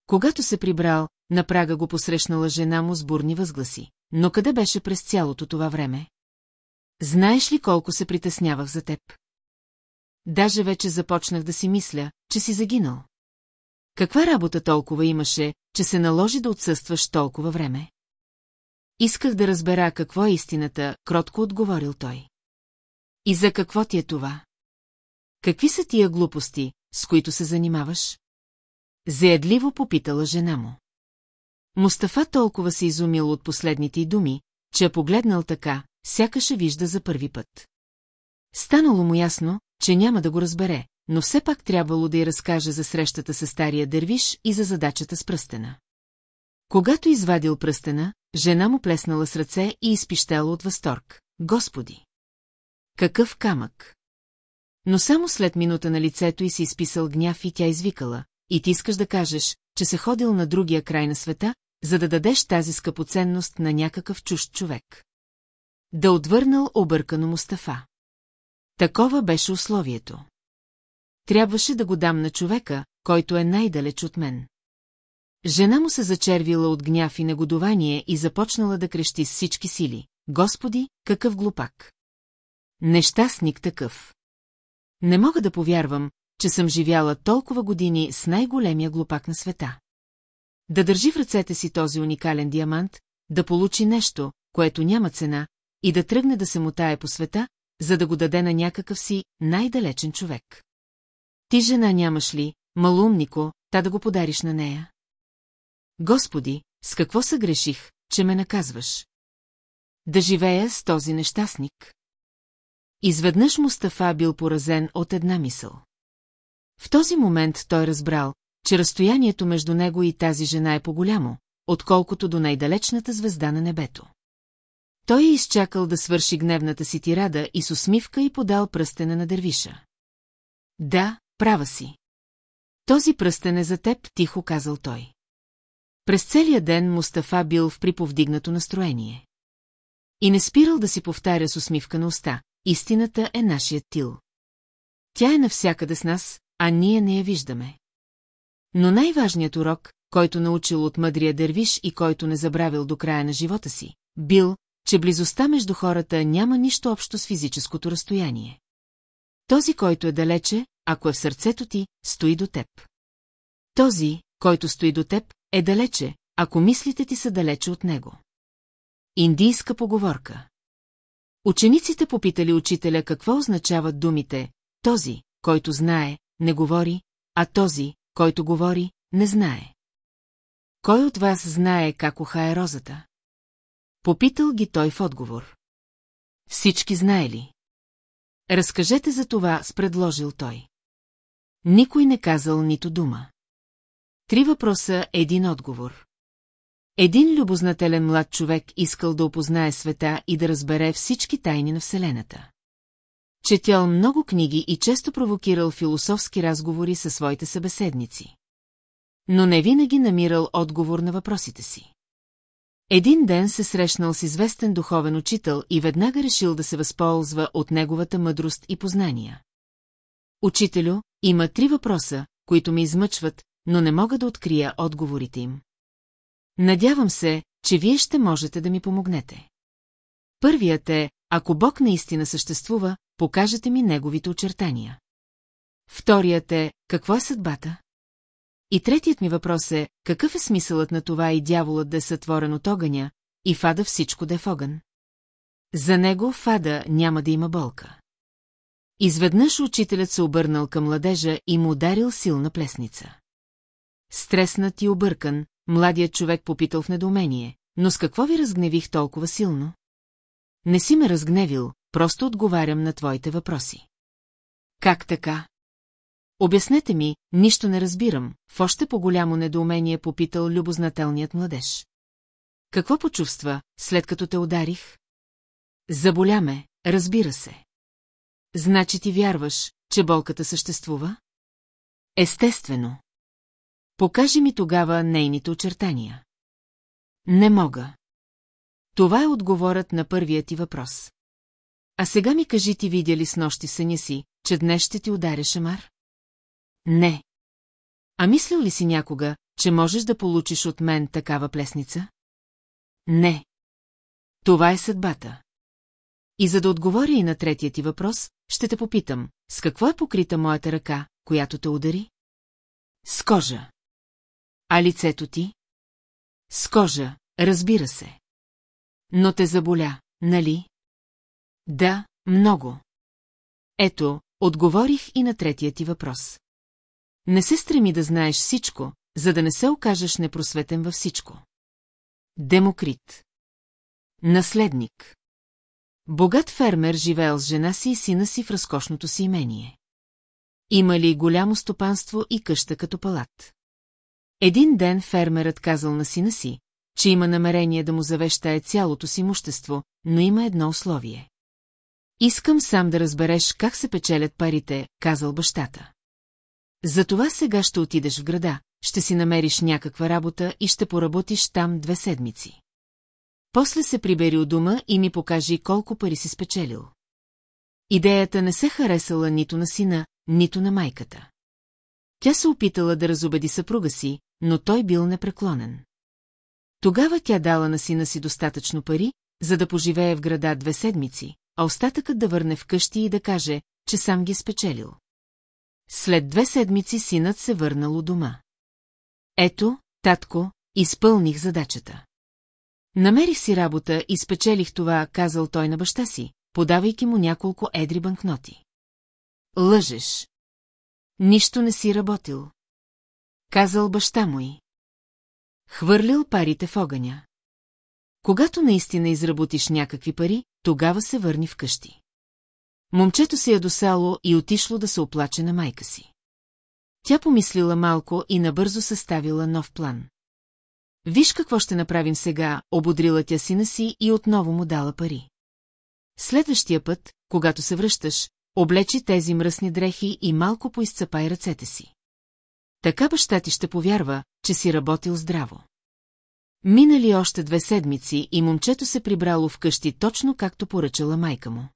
[SPEAKER 1] Когато се прибрал, на прага го посрещнала жена му с бурни възгласи. Но къде беше през цялото това време? Знаеш ли колко се притеснявах за теб? Даже вече започнах да си мисля, че си загинал. Каква работа толкова имаше, че се наложи да отсъстваш толкова време? Исках да разбера какво е истината, кротко отговорил той. И за какво ти е това? Какви са тия глупости, с които се занимаваш? Заядливо попитала жена му. Мустафа толкова се изумил от последните й думи, че е погледнал така, сякаш вижда за първи път. Станало му ясно, че няма да го разбере, но все пак трябвало да й разкаже за срещата с стария дървиш и за задачата с пръстена. Когато извадил пръстена, жена му плеснала с ръце и изпищала от възторг. Господи! Какъв камък! Но само след минута на лицето й си изписал гняв и тя извикала. И ти искаш да кажеш, че се ходил на другия край на света, за да дадеш тази скъпоценност на някакъв чужд човек. Да отвърнал объркано Мустафа. Такова беше условието. Трябваше да го дам на човека, който е най-далеч от мен. Жена му се зачервила от гняв и негодование и започнала да крещи с всички сили. Господи, какъв глупак! Нещастник такъв! Не мога да повярвам, че съм живяла толкова години с най-големия глупак на света. Да държи в ръцете си този уникален диамант, да получи нещо, което няма цена, и да тръгне да се мутае по света, за да го даде на някакъв си най-далечен човек. Ти жена нямаш ли, малумнико, та да го подариш на нея? Господи, с какво съгреших, че ме наказваш? Да живея с този нещастник? Изведнъж Мустафа бил поразен от една мисъл. В този момент той разбрал, че разстоянието между него и тази жена е по-голямо, отколкото до най-далечната звезда на небето. Той е изчакал да свърши гневната си тирада и с усмивка и подал пръстена на дървиша. Да, права си. Този пръстен е за теб, тихо казал той. През целия ден Мустафа бил в приповдигнато настроение. И не спирал да си повтаря с усмивка на уста, истината е нашият тил. Тя е навсякъде с нас, а ние не я виждаме. Но най-важният урок, който научил от мъдрия дървиш и който не забравил до края на живота си, бил, че близостта между хората няма нищо общо с физическото разстояние. Този, който е далече, ако е в сърцето ти, стои до теб. Този, който стои до теб, е далече, ако мислите ти са далече от него. Индийска поговорка Учениците попитали учителя какво означават думите «този, който знае, не говори, а този, който говори, не знае». Кой от вас знае как уха е розата? Попитал ги той в отговор. Всички знаели. Разкажете за това, спредложил той. Никой не казал нито дума. Три въпроса, един отговор. Един любознателен млад човек искал да опознае света и да разбере всички тайни на Вселената. Четял много книги и често провокирал философски разговори със своите събеседници. Но не винаги намирал отговор на въпросите си. Един ден се срещнал с известен духовен учител и веднага решил да се възползва от неговата мъдрост и познания. Учителю, има три въпроса, които ме измъчват, но не мога да открия отговорите им. Надявам се, че вие ще можете да ми помогнете. Първият е, ако Бог наистина съществува, покажете ми неговите очертания. Вторият е, какво е съдбата? И третият ми въпрос е, какъв е смисълът на това и дяволът да е сътворен от огъня, и фада всичко да е в огън? За него фада няма да има болка. Изведнъж учителят се обърнал към младежа и му ударил силна плесница. Стреснат и объркан, младият човек попитал в недоумение. Но с какво ви разгневих толкова силно? Не си ме разгневил, просто отговарям на твоите въпроси. Как така? Обяснете ми, нищо не разбирам, в още по-голямо недоумение попитал любознателният младеж. Какво почувства, след като те ударих? Заболя ме, разбира се. Значи ти вярваш, че болката съществува? Естествено. Покажи ми тогава нейните очертания. Не мога. Това е отговорът на първия ти въпрос. А сега ми кажи ти видя ли с нощи съня си, че днес ще ти ударя шамар? Не. А мислил ли си някога, че можеш да получиш от мен такава плесница? Не. Това е съдбата. И за да отговоря и на третия ти въпрос, ще те попитам, с какво е покрита моята ръка, която те удари? С кожа. А лицето ти? С кожа, разбира се. Но те заболя, нали? Да, много. Ето, отговорих и на третия ти въпрос. Не се стреми да знаеш всичко, за да не се окажеш непросветен във всичко. Демокрит. Наследник. Богат фермер живеел с жена си и сина си в разкошното си имение. Има ли голямо стопанство и къща като палат. Един ден фермерът казал на сина си, че има намерение да му завещае цялото си имущество, но има едно условие. Искам сам да разбереш как се печелят парите, казал бащата. Затова сега ще отидеш в града, ще си намериш някаква работа и ще поработиш там две седмици. После се прибери у дома и ми покажи колко пари си спечелил. Идеята не се харесала нито на сина, нито на майката. Тя се опитала да разобеди съпруга си, но той бил непреклонен. Тогава тя дала на сина си достатъчно пари, за да поживее в града две седмици, а остатъкът да върне вкъщи и да каже, че сам ги е спечелил. След две седмици синът се върнал у дома. Ето, татко, изпълних задачата. Намерих си работа и спечелих това, казал той на баща си, подавайки му няколко едри банкноти. Лъжеш. Нищо не си работил. Казал баща му й. Хвърлил парите в огъня. Когато наистина изработиш някакви пари, тогава се върни вкъщи. Момчето се ядосало е и отишло да се оплаче на майка си. Тя помислила малко и набързо съставила нов план. Виж какво ще направим сега, ободрила тя сина си и отново му дала пари. Следващия път, когато се връщаш, облечи тези мръсни дрехи и малко поизцапай ръцете си. Така баща ти ще повярва, че си работил здраво. Минали още две седмици и момчето се прибрало вкъщи точно както поръчала майка му.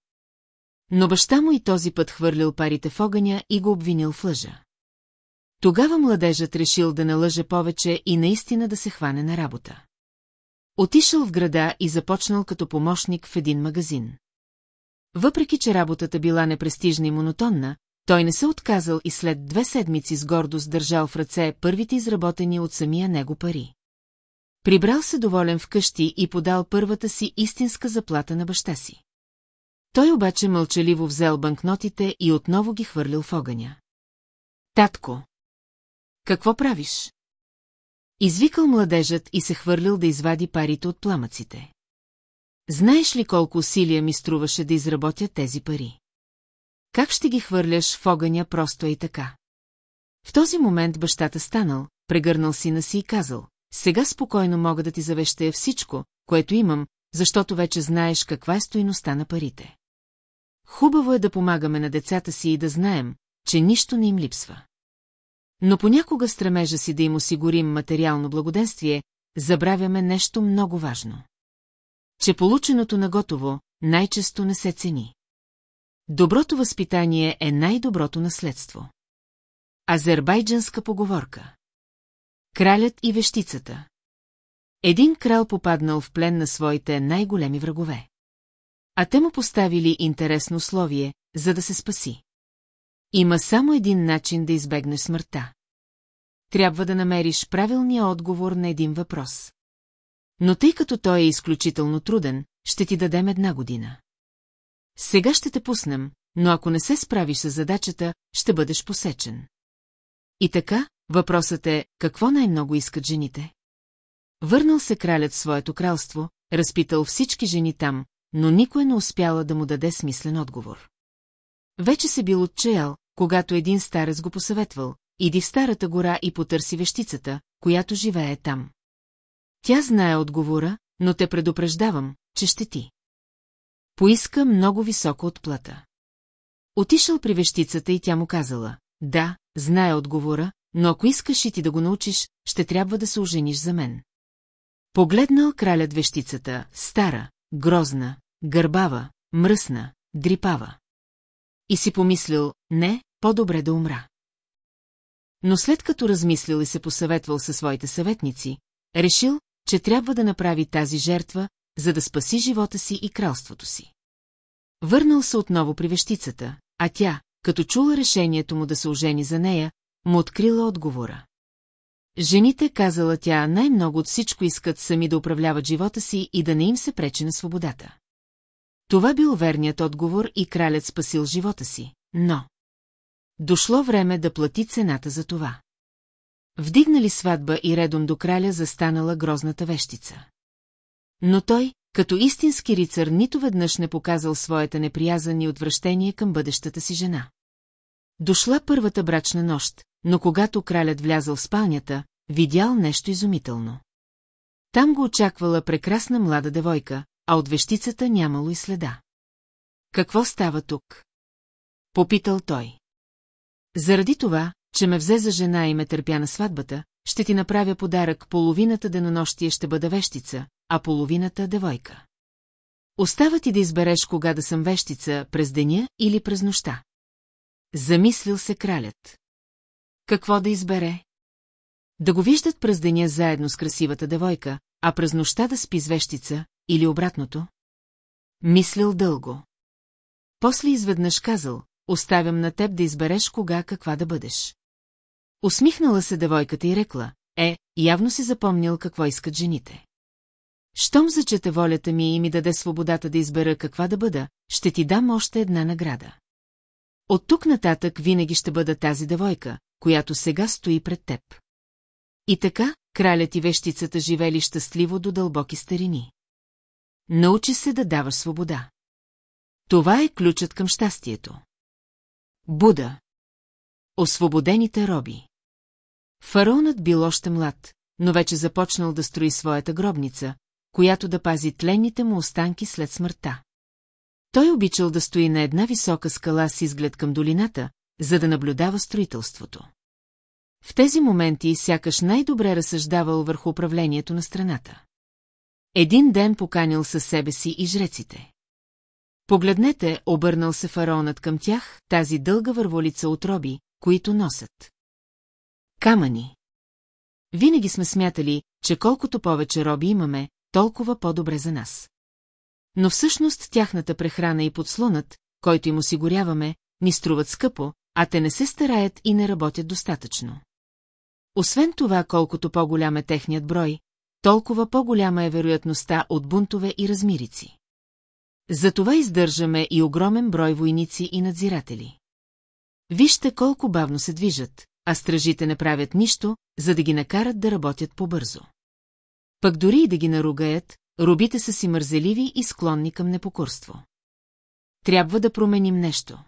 [SPEAKER 1] Но баща му и този път хвърлил парите в огъня и го обвинил в лъжа. Тогава младежът решил да не лъже повече и наистина да се хване на работа. Отишъл в града и започнал като помощник в един магазин. Въпреки, че работата била непрестижна и монотонна, той не се отказал и след две седмици с гордост държал в ръце първите изработени от самия него пари. Прибрал се доволен вкъщи и подал първата си истинска заплата на баща си. Той обаче мълчаливо взел банкнотите и отново ги хвърлил в огъня. Татко! Какво правиш? Извикал младежът и се хвърлил да извади парите от пламъците. Знаеш ли колко усилия ми струваше да изработя тези пари? Как ще ги хвърляш в огъня просто е и така? В този момент бащата станал, прегърнал сина си и казал, сега спокойно мога да ти завещая всичко, което имам, защото вече знаеш каква е стоиността на парите. Хубаво е да помагаме на децата си и да знаем, че нищо не им липсва. Но понякога стремежа си да им осигурим материално благоденствие, забравяме нещо много важно. Че полученото наготово най-често не се цени. Доброто възпитание е най-доброто наследство. Азербайджанска поговорка Кралят и вещицата Един крал попаднал в плен на своите най-големи врагове. А те му поставили интересно условие, за да се спаси. Има само един начин да избегнеш смъртта. Трябва да намериш правилния отговор на един въпрос. Но тъй като той е изключително труден, ще ти дадем една година. Сега ще те пуснем, но ако не се справиш с задачата, ще бъдеш посечен. И така, въпросът е, какво най-много искат жените? Върнал се кралят в своето кралство, разпитал всички жени там, но никой не успяла да му даде смислен отговор. Вече се бил отчаял, когато един старец го посъветвал, иди в старата гора и потърси вещицата, която живее там. Тя знае отговора, но те предупреждавам, че ще ти. Поиска много високо от плата. Отишъл при вещицата и тя му казала, да, знае отговора, но ако искаш и ти да го научиш, ще трябва да се ожениш за мен. Погледнал кралят вещицата, стара, грозна, гърбава, мръсна, дрипава. И си помислил, не, по-добре да умра. Но след като размислил и се посъветвал със своите съветници, решил, че трябва да направи тази жертва, за да спаси живота си и кралството си. Върнал се отново при вещицата, а тя, като чула решението му да се ожени за нея, му открила отговора. Жените, казала тя, най-много от всичко искат сами да управляват живота си и да не им се пречи на свободата. Това бил верният отговор и кралят спасил живота си, но... Дошло време да плати цената за това. Вдигнали сватба и редом до краля застанала грозната вещица. Но той, като истински рицар, нито веднъж не показал своята неприязан и отвращение към бъдещата си жена. Дошла първата брачна нощ, но когато кралят влязал в спалнята, видял нещо изумително. Там го очаквала прекрасна млада девойка, а от вещицата нямало и следа. Какво става тук? Попитал той. Заради това, че ме взе за жена и ме търпя на сватбата, ще ти направя подарък половината денонощие ще бъда вещица, а половината девойка. Остава ти да избереш кога да съм вещица, през деня или през нощта. Замислил се кралят. Какво да избере? Да го виждат през деня заедно с красивата девойка, а през нощта да спи с вещица или обратното? Мислил дълго. После изведнъж казал, оставям на теб да избереш кога каква да бъдеш. Усмихнала се девойката и рекла, е, явно си запомнил какво искат жените. Щом зачете волята ми и ми даде свободата да избера каква да бъда, ще ти дам още една награда. От тук нататък винаги ще бъда тази девойка, която сега стои пред теб. И така, кралят и вещицата живели щастливо до дълбоки старини. Научи се да даваш свобода. Това е ключът към щастието. Буда. Освободените роби. Фараонът бил още млад, но вече започнал да строи своята гробница, която да пази тленните му останки след смъртта. Той обичал да стои на една висока скала с изглед към долината, за да наблюдава строителството. В тези моменти сякаш най-добре разсъждавал върху управлението на страната. Един ден поканил със себе си и жреците. Погледнете, обърнал се фараонът към тях, тази дълга върволица от роби, които носят. Камъни. Винаги сме смятали, че колкото повече роби имаме, толкова по-добре за нас. Но всъщност тяхната прехрана и подслонът, който им осигуряваме, ни струват скъпо, а те не се стараят и не работят достатъчно. Освен това, колкото по-голям е техният брой, толкова по-голяма е вероятността от бунтове и размирици. Затова издържаме и огромен брой войници и надзиратели. Вижте колко бавно се движат, а стражите не правят нищо, за да ги накарат да работят по-бързо. Пък дори и да ги наругаят, робите са си мързеливи и склонни към непокорство. Трябва да променим нещо.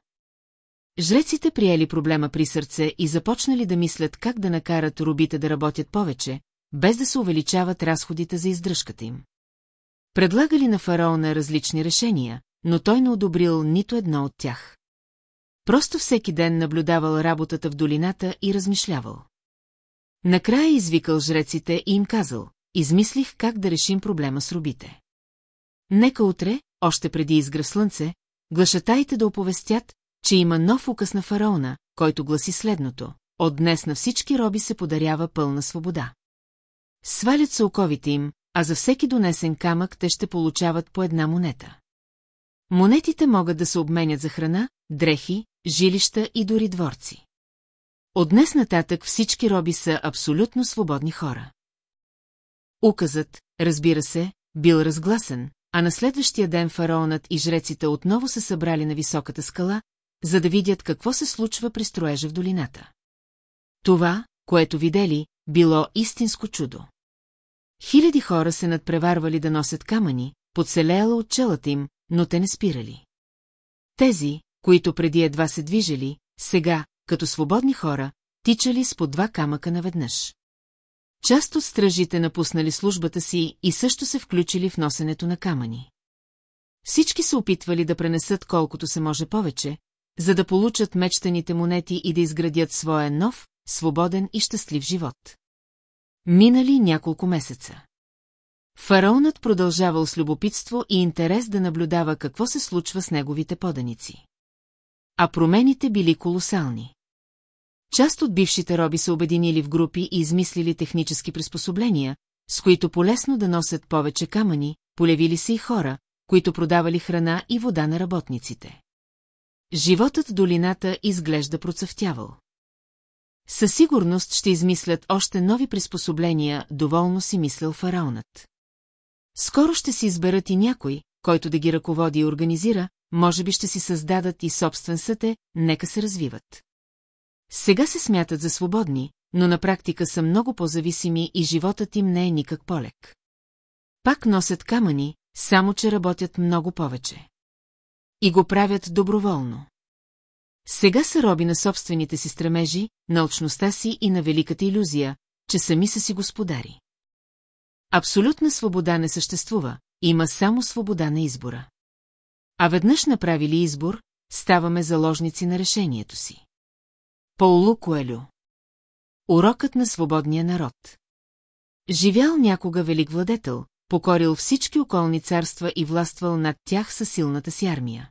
[SPEAKER 1] Жреците приели проблема при сърце и започнали да мислят как да накарат робите да работят повече, без да се увеличават разходите за издръжката им. Предлагали на фараона различни решения, но той не одобрил нито едно от тях. Просто всеки ден наблюдавал работата в долината и размишлявал. Накрая извикал жреците и им казал, измислих как да решим проблема с рубите. Нека утре, още преди изгръв слънце, глашатаите да оповестят, че има нов указ на фараона, който гласи следното. От днес на всички роби се подарява пълна свобода. Свалят се оковите им, а за всеки донесен камък те ще получават по една монета. Монетите могат да се обменят за храна, дрехи, жилища и дори дворци. От днес нататък всички роби са абсолютно свободни хора. Указът, разбира се, бил разгласен, а на следващия ден фараонът и жреците отново се събрали на високата скала, за да видят какво се случва при строежа в долината. Това, което видели, било истинско чудо. Хиляди хора се надпреварвали да носят камъни, подселела от челата им, но те не спирали. Тези, които преди едва се движели, сега, като свободни хора, тичали с по два камъка наведнъж. Част от стражите напуснали службата си и също се включили в носенето на камъни. Всички се опитвали да пренесат колкото се може повече, за да получат мечтаните монети и да изградят своя нов, свободен и щастлив живот. Минали няколко месеца. Фараонът продължавал с любопитство и интерес да наблюдава какво се случва с неговите поданици. А промените били колосални. Част от бившите роби се обединили в групи и измислили технически приспособления, с които полесно да носят повече камъни, полевили се и хора, които продавали храна и вода на работниците. Животът в долината изглежда процъфтявал. Със сигурност ще измислят още нови приспособления, доволно си мислил фараонът. Скоро ще си изберат и някой, който да ги ръководи и организира, може би ще си създадат и собствен съте, нека се развиват. Сега се смятат за свободни, но на практика са много по-зависими и животът им не е никак полек. Пак носят камъни, само че работят много повече. И го правят доброволно. Сега са роби на собствените си стремежи, на очността си и на великата иллюзия, че сами са си господари. Абсолютна свобода не съществува, има само свобода на избора. А веднъж направили избор, ставаме заложници на решението си. Паулу Куелю. Урокът на свободния народ Живял някога велик владетел, покорил всички околни царства и властвал над тях със силната си армия.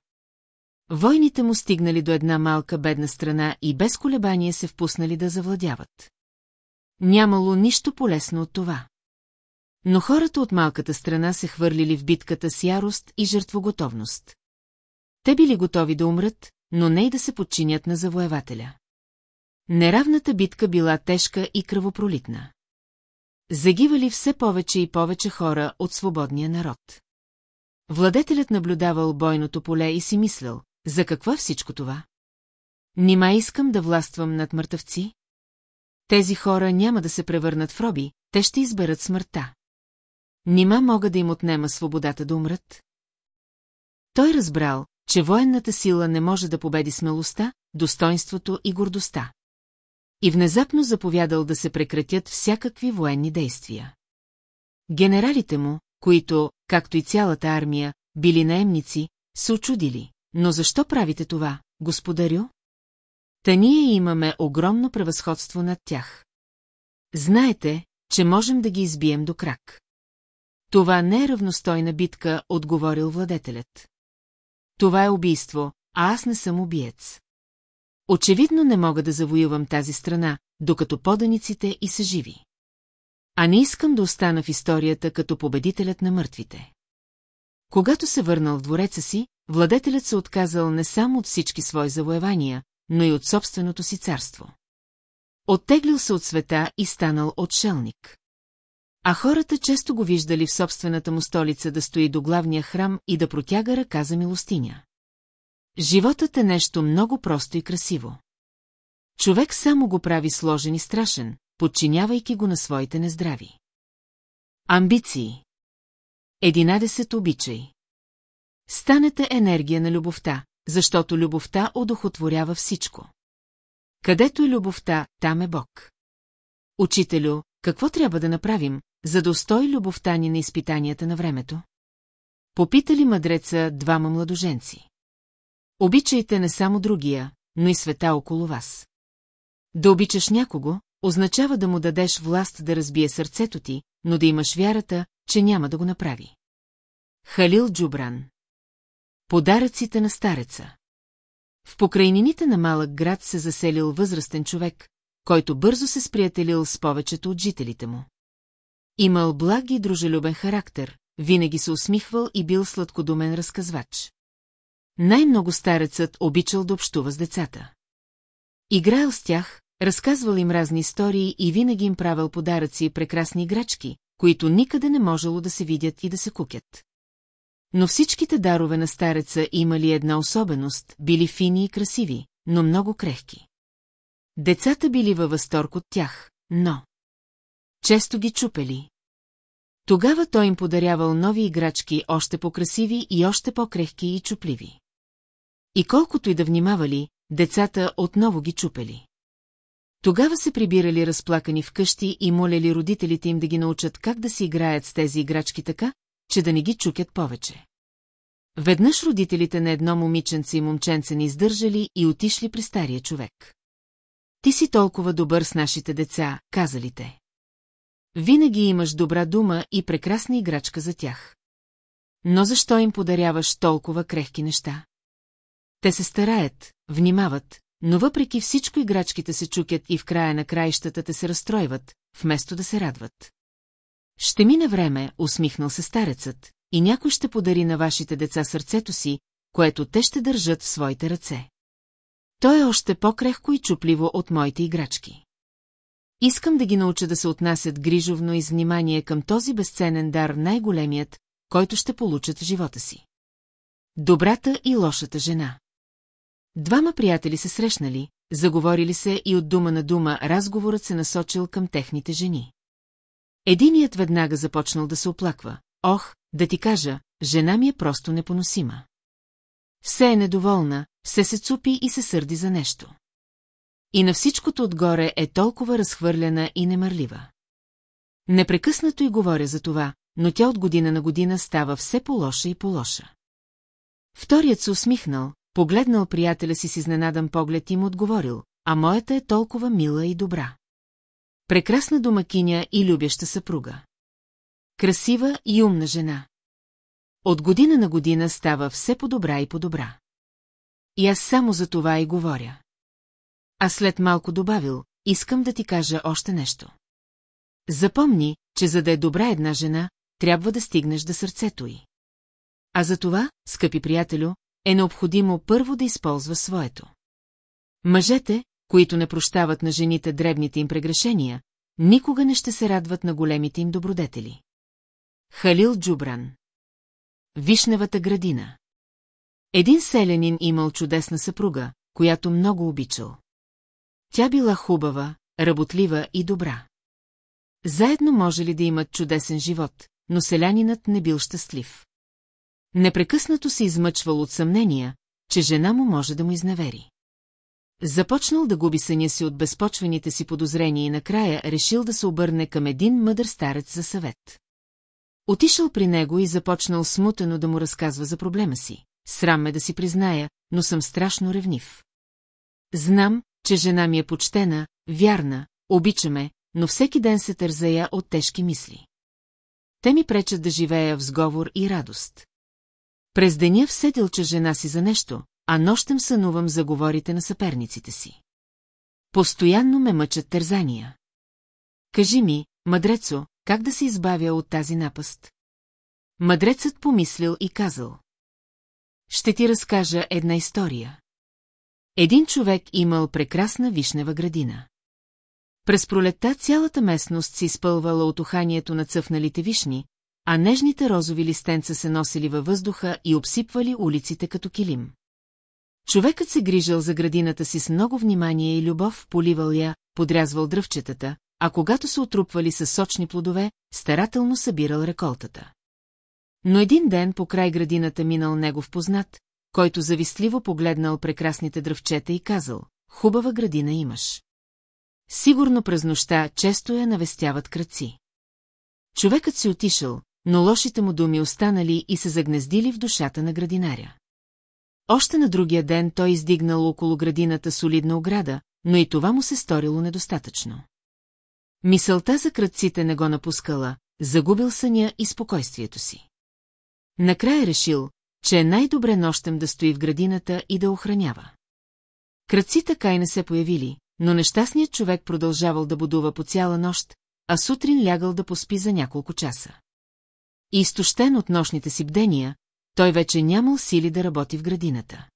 [SPEAKER 1] Войните му стигнали до една малка бедна страна и без колебание се впуснали да завладяват. Нямало нищо полезно от това. Но хората от малката страна се хвърлили в битката с ярост и жертвоготовност. Те били готови да умрат, но не и да се подчинят на завоевателя. Неравната битка била тежка и кръвопролитна. Загивали все повече и повече хора от свободния народ. Владетелят наблюдавал бойното поле и си мислял, за какво е всичко това? Нима искам да властвам над мъртъвци? Тези хора няма да се превърнат в роби, те ще изберат смъртта. Нима мога да им отнема свободата да умрат? Той разбрал, че военната сила не може да победи смелостта, достоинството и гордостта и внезапно заповядал да се прекратят всякакви военни действия. Генералите му, които, както и цялата армия, били наемници, се очудили. Но защо правите това, господарю? Та ние имаме огромно превъзходство над тях. Знаете, че можем да ги избием до крак. Това не е равностойна битка, отговорил владетелят. Това е убийство, а аз не съм убиец. Очевидно не мога да завоювам тази страна, докато поданиците и са живи. А не искам да остана в историята като победителят на мъртвите. Когато се върнал в двореца си, владетелят се отказал не само от всички свои завоевания, но и от собственото си царство. Оттеглил се от света и станал отшелник. А хората често го виждали в собствената му столица да стои до главния храм и да протяга ръка за милостиня. Животът е нещо много просто и красиво. Човек само го прави сложен и страшен, подчинявайки го на своите нездрави. Амбиции Единадесет обичай Станете енергия на любовта, защото любовта одохотворява всичко. Където е любовта, там е Бог. Учителю, какво трябва да направим, за да устои любовта ни на изпитанията на времето? Попитали мъдреца двама младоженци. Обичайте не само другия, но и света около вас. Да обичаш някого, означава да му дадеш власт да разбие сърцето ти, но да имаш вярата, че няма да го направи. Халил Джубран Подаръците на стареца В покрайнините на малък град се заселил възрастен човек, който бързо се сприятелил с повечето от жителите му. Имал благ и дружелюбен характер, винаги се усмихвал и бил сладкодумен разказвач. Най-много старецът обичал да общува с децата. Играл с тях, разказвал им разни истории и винаги им правил подаръци и прекрасни играчки, които никъде не можело да се видят и да се кукят. Но всичките дарове на стареца имали една особеност, били фини и красиви, но много крехки. Децата били във възторг от тях, но... Често ги чупели. Тогава той им подарявал нови играчки, още по-красиви и още по-крехки и чупливи. И колкото и да внимавали, децата отново ги чупели. Тогава се прибирали разплакани вкъщи и молели родителите им да ги научат как да си играят с тези играчки така, че да не ги чукят повече. Веднъж родителите на едно момиченце и момченце не издържали и отишли при стария човек. Ти си толкова добър с нашите деца, казали те. Винаги имаш добра дума и прекрасна играчка за тях. Но защо им подаряваш толкова крехки неща? Те се стараят, внимават, но въпреки всичко играчките се чукят и в края на краищата те се разстройват, вместо да се радват. Ще мине време, усмихнал се старецът, и някой ще подари на вашите деца сърцето си, което те ще държат в своите ръце. Той е още по-крехко и чупливо от моите играчки. Искам да ги науча да се отнасят грижовно и с внимание към този безценен дар най-големият, който ще получат в живота си. Добрата и лошата жена Двама приятели се срещнали, заговорили се и от дума на дума разговорът се насочил към техните жени. Единият веднага започнал да се оплаква. Ох, да ти кажа, жена ми е просто непоносима. Все е недоволна, все се цупи и се сърди за нещо. И на всичкото отгоре е толкова разхвърлена и немърлива. Непрекъснато и говоря за това, но тя от година на година става все по-лоша и по-лоша. Вторият се усмихнал, Погледнал приятеля си с изненадан поглед и му отговорил, а моята е толкова мила и добра. Прекрасна домакиня и любяща съпруга. Красива и умна жена. От година на година става все по-добра и по-добра. И аз само за това и говоря. А след малко добавил, искам да ти кажа още нещо. Запомни, че за да е добра една жена, трябва да стигнеш до да сърцето й. А за това, скъпи приятелю, е необходимо първо да използва своето. Мъжете, които не прощават на жените дребните им прегрешения, никога не ще се радват на големите им добродетели. Халил Джубран Вишневата градина Един селянин имал чудесна съпруга, която много обичал. Тя била хубава, работлива и добра. Заедно може ли да имат чудесен живот, но селянинът не бил щастлив. Непрекъснато се измъчвал от съмнения, че жена му може да му изневери. Започнал да губи съня си от безпочвените си подозрения и накрая решил да се обърне към един мъдър старец за съвет. Отишъл при него и започнал смутено да му разказва за проблема си. Срам ме да си призная, но съм страшно ревнив. Знам, че жена ми е почтена, вярна, обичаме, но всеки ден се тързая от тежки мисли. Те ми пречат да живея в сговор и радост. През деня вседилча жена си за нещо, а нощем сънувам заговорите на съперниците си. Постоянно ме мъчат тързания. Кажи ми, мъдрецо, как да се избавя от тази напаст? Мъдрецът помислил и казал. Ще ти разкажа една история. Един човек имал прекрасна вишнева градина. През пролетта цялата местност се изпълвала от уханието на цъфналите вишни, а нежните розови листенца се носили във въздуха и обсипвали улиците като килим. Човекът се грижал за градината си с много внимание и любов, поливал я, подрязвал дръвчетата, а когато се отрупвали със сочни плодове, старателно събирал реколтата. Но един ден по край градината минал негов познат, който завистливо погледнал прекрасните дръвчета и казал, хубава градина имаш. Сигурно през нощта често я навестяват кръци. Човекът си отишъл, но лошите му думи останали и се загнездили в душата на градинаря. Още на другия ден той издигнал около градината солидна ограда, но и това му се сторило недостатъчно. Мисълта за кръците не го напускала, загубил съня и спокойствието си. Накрая е решил, че е най-добре нощем да стои в градината и да охранява. Кръци така и не се появили, но нещастният човек продължавал да будува по цяла нощ, а сутрин лягал да поспи за няколко часа. И изтощен от нощните си бдения, той вече нямал сили да работи в градината.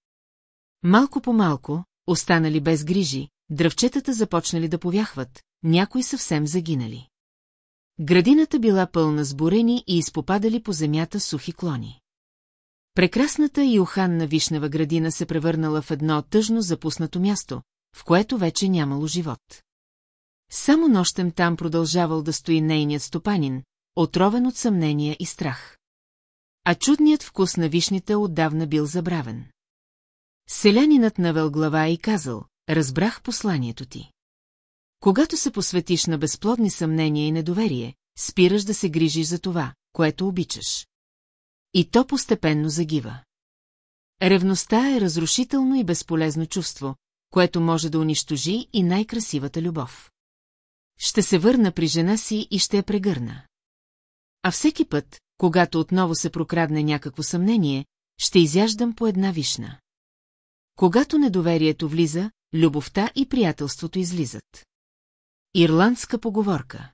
[SPEAKER 1] Малко по малко, останали без грижи, дръвчетата започнали да повяхват, някои съвсем загинали. Градината била пълна с бурени и изпопадали по земята сухи клони. Прекрасната и уханна вишнева градина се превърнала в едно тъжно запуснато място, в което вече нямало живот. Само нощем там продължавал да стои нейният стопанин, отровен от съмнение и страх. А чудният вкус на вишните отдавна бил забравен. Селянинът навел глава и казал, разбрах посланието ти. Когато се посветиш на безплодни съмнения и недоверие, спираш да се грижиш за това, което обичаш. И то постепенно загива. Ревността е разрушително и безполезно чувство, което може да унищожи и най-красивата любов. Ще се върна при жена си и ще я прегърна. А всеки път, когато отново се прокрадне някакво съмнение, ще изяждам по една вишна. Когато недоверието влиза, любовта и приятелството излизат. Ирландска поговорка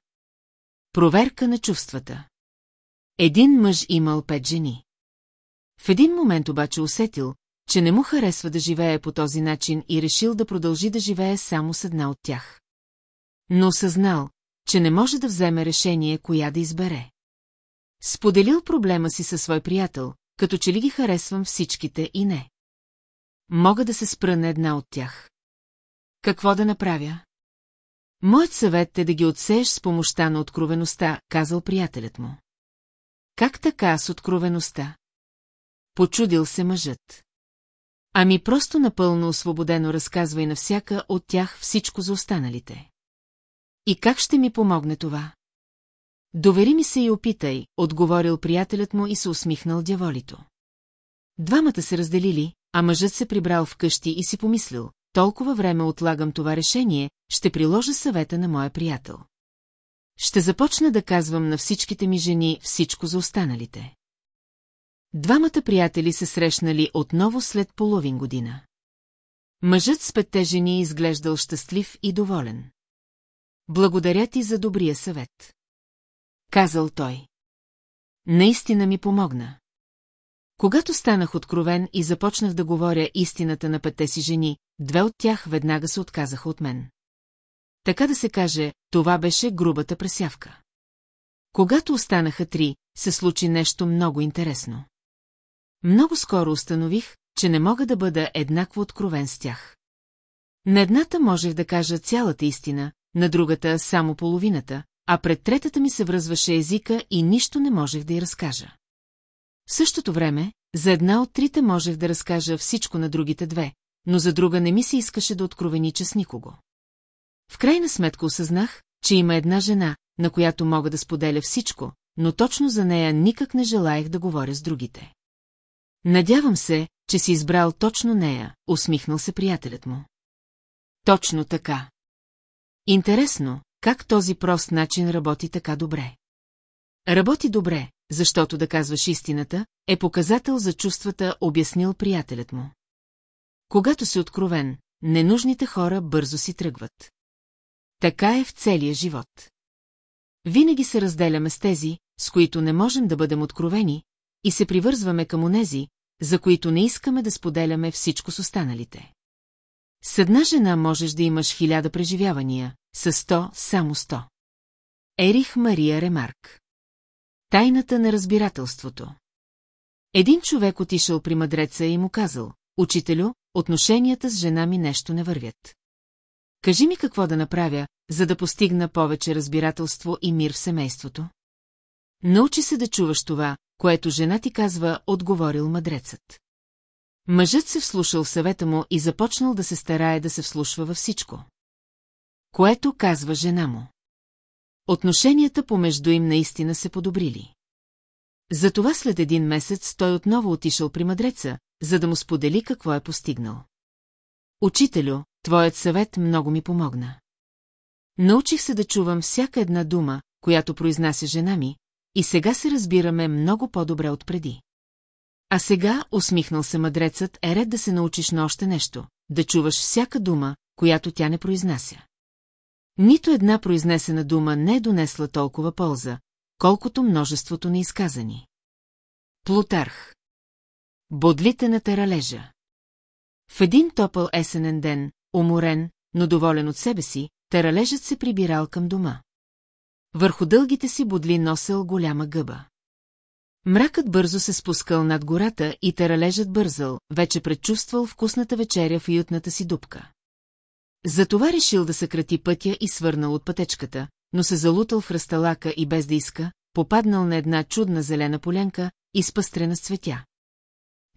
[SPEAKER 1] Проверка на чувствата един мъж имал пет жени. В един момент обаче усетил, че не му харесва да живее по този начин и решил да продължи да живее само с една от тях. Но съзнал, че не може да вземе решение, коя да избере. Споделил проблема си със свой приятел, като че ли ги харесвам всичките и не. Мога да се спра на една от тях. Какво да направя? Моят съвет е да ги отсееш с помощта на откровеността, казал приятелят му. Как така с откровеността? Почудил се мъжът. Ами просто напълно освободено разказвай на всяка от тях всичко за останалите. И как ще ми помогне това? Довери ми се и опитай, отговорил приятелят му и се усмихнал дяволито. Двамата се разделили, а мъжът се прибрал вкъщи и си помислил, толкова време отлагам това решение, ще приложа съвета на моя приятел. Ще започна да казвам на всичките ми жени всичко за останалите. Двамата приятели се срещнали отново след половин година. Мъжът с петте жени изглеждал щастлив и доволен. Благодаря ти за добрия съвет казал той. Наистина ми помогна. Когато станах откровен и започнах да говоря истината на пете си жени, две от тях веднага се отказаха от мен. Така да се каже, това беше грубата пресявка. Когато останаха три, се случи нещо много интересно. Много скоро установих, че не мога да бъда еднакво откровен с тях. На едната можех да кажа цялата истина, на другата само половината, а пред третата ми се връзваше езика и нищо не можех да й разкажа. В същото време, за една от трите можех да разкажа всичко на другите две, но за друга не ми се искаше да откровенича с никого. В крайна сметка осъзнах, че има една жена, на която мога да споделя всичко, но точно за нея никак не желаях да говоря с другите. Надявам се, че си избрал точно нея, усмихнал се приятелят му. Точно така. Интересно, как този прост начин работи така добре. Работи добре, защото да казваш истината, е показател за чувствата, обяснил приятелят му. Когато си откровен, ненужните хора бързо си тръгват. Така е в целия живот. Винаги се разделяме с тези, с които не можем да бъдем откровени, и се привързваме към онези, за които не искаме да споделяме всичко с останалите. С една жена можеш да имаш хиляда преживявания, с сто само сто. Ерих Мария Ремарк Тайната на разбирателството един човек отишъл при мадреца и му казал, «Учителю, отношенията с жена ми нещо не вървят. Кажи ми какво да направя, за да постигна повече разбирателство и мир в семейството?» Научи се да чуваш това, което жена ти казва, отговорил мъдрецът. Мъжът се вслушал в съвета му и започнал да се старае да се вслушва във всичко. Което казва жена му. Отношенията помежду им наистина се подобрили. Затова след един месец той отново отишъл при мъдреца, за да му сподели какво е постигнал. Учителю, твоят съвет много ми помогна. Научих се да чувам всяка една дума, която произнася жена ми, и сега се разбираме много по-добре от преди. А сега, усмихнал се мъдрецът, е ред да се научиш на още нещо, да чуваш всяка дума, която тя не произнася. Нито една произнесена дума не е донесла толкова полза, колкото множеството неизказани. Плутарх Бодлите на таралежа В един топъл есенен ден, уморен, но доволен от себе си, таралежът се прибирал към дома. Върху дългите си бодли носел голяма гъба. Мракът бързо се спускал над гората и таралежът бързал, вече предчувствал вкусната вечеря в уютната си дупка. Затова решил да съкрати пътя и свърнал от пътечката, но се залутал в хръсталака и без да иска, попаднал на една чудна зелена полянка, изпъстрена с цветя.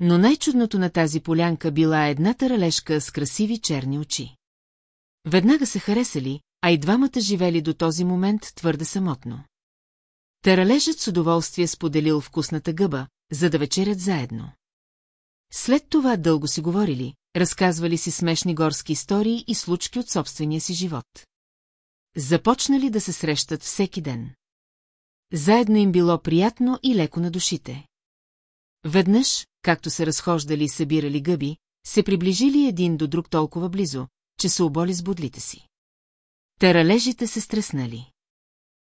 [SPEAKER 1] Но най-чудното на тази полянка била една таралежка с красиви черни очи. Веднага се харесали, а и двамата живели до този момент твърде самотно. Таралежът с удоволствие споделил вкусната гъба, за да вечерят заедно. След това дълго си говорили, разказвали си смешни горски истории и случки от собствения си живот. Започнали да се срещат всеки ден. Заедно им било приятно и леко на душите. Веднъж, както се разхождали и събирали гъби, се приближили един до друг толкова близо, че се оболи с будлите си. Таралежите се стреснали.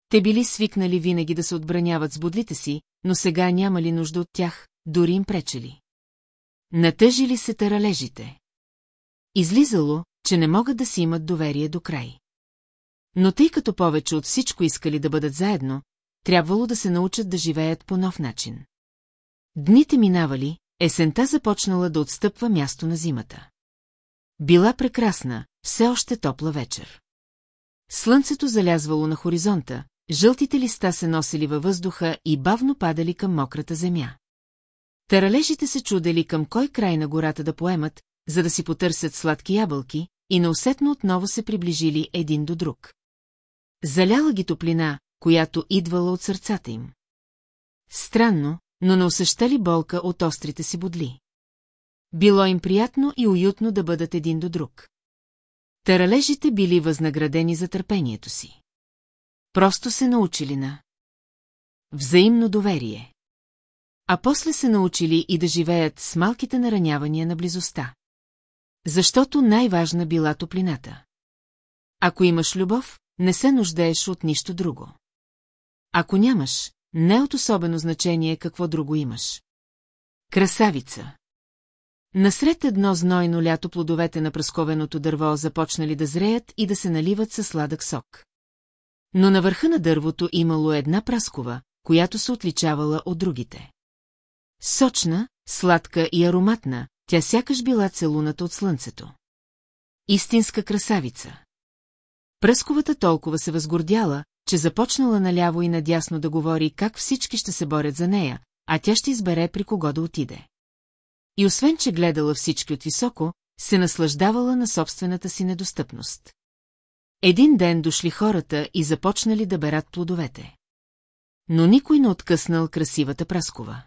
[SPEAKER 1] Те били свикнали винаги да се отбраняват с бодлите си, но сега няма ли нужда от тях, дори им пречели. Натъжили се таралежите. Излизало, че не могат да си имат доверие до край. Но тъй като повече от всичко искали да бъдат заедно, трябвало да се научат да живеят по нов начин. Дните минавали, есента започнала да отстъпва място на зимата. Била прекрасна, все още топла вечер. Слънцето залязвало на хоризонта, Жълтите листа се носили във въздуха и бавно падали към мократа земя. Таралежите се чудели към кой край на гората да поемат, за да си потърсят сладки ябълки, и неусетно отново се приближили един до друг. Заляла ги топлина, която идвала от сърцата им. Странно, но не усещали болка от острите си бодли. Било им приятно и уютно да бъдат един до друг. Таралежите били възнаградени за търпението си. Просто се научили на взаимно доверие. А после се научили и да живеят с малките наранявания на близостта. Защото най-важна била топлината. Ако имаш любов, не се нуждееш от нищо друго. Ако нямаш, не е от особено значение какво друго имаш. Красавица Насред едно знойно лято плодовете на пръсковеното дърво започнали да зреят и да се наливат със сладък сок. Но на върха на дървото имало една праскова, която се отличавала от другите. Сочна, сладка и ароматна, тя сякаш била целуната от слънцето. Истинска красавица. Пръсковата толкова се възгордяла, че започнала наляво и надясно да говори как всички ще се борят за нея, а тя ще избере при кого да отиде. И освен, че гледала всички от високо, се наслаждавала на собствената си недостъпност. Един ден дошли хората и започнали да берат плодовете. Но никой не откъснал красивата праскова.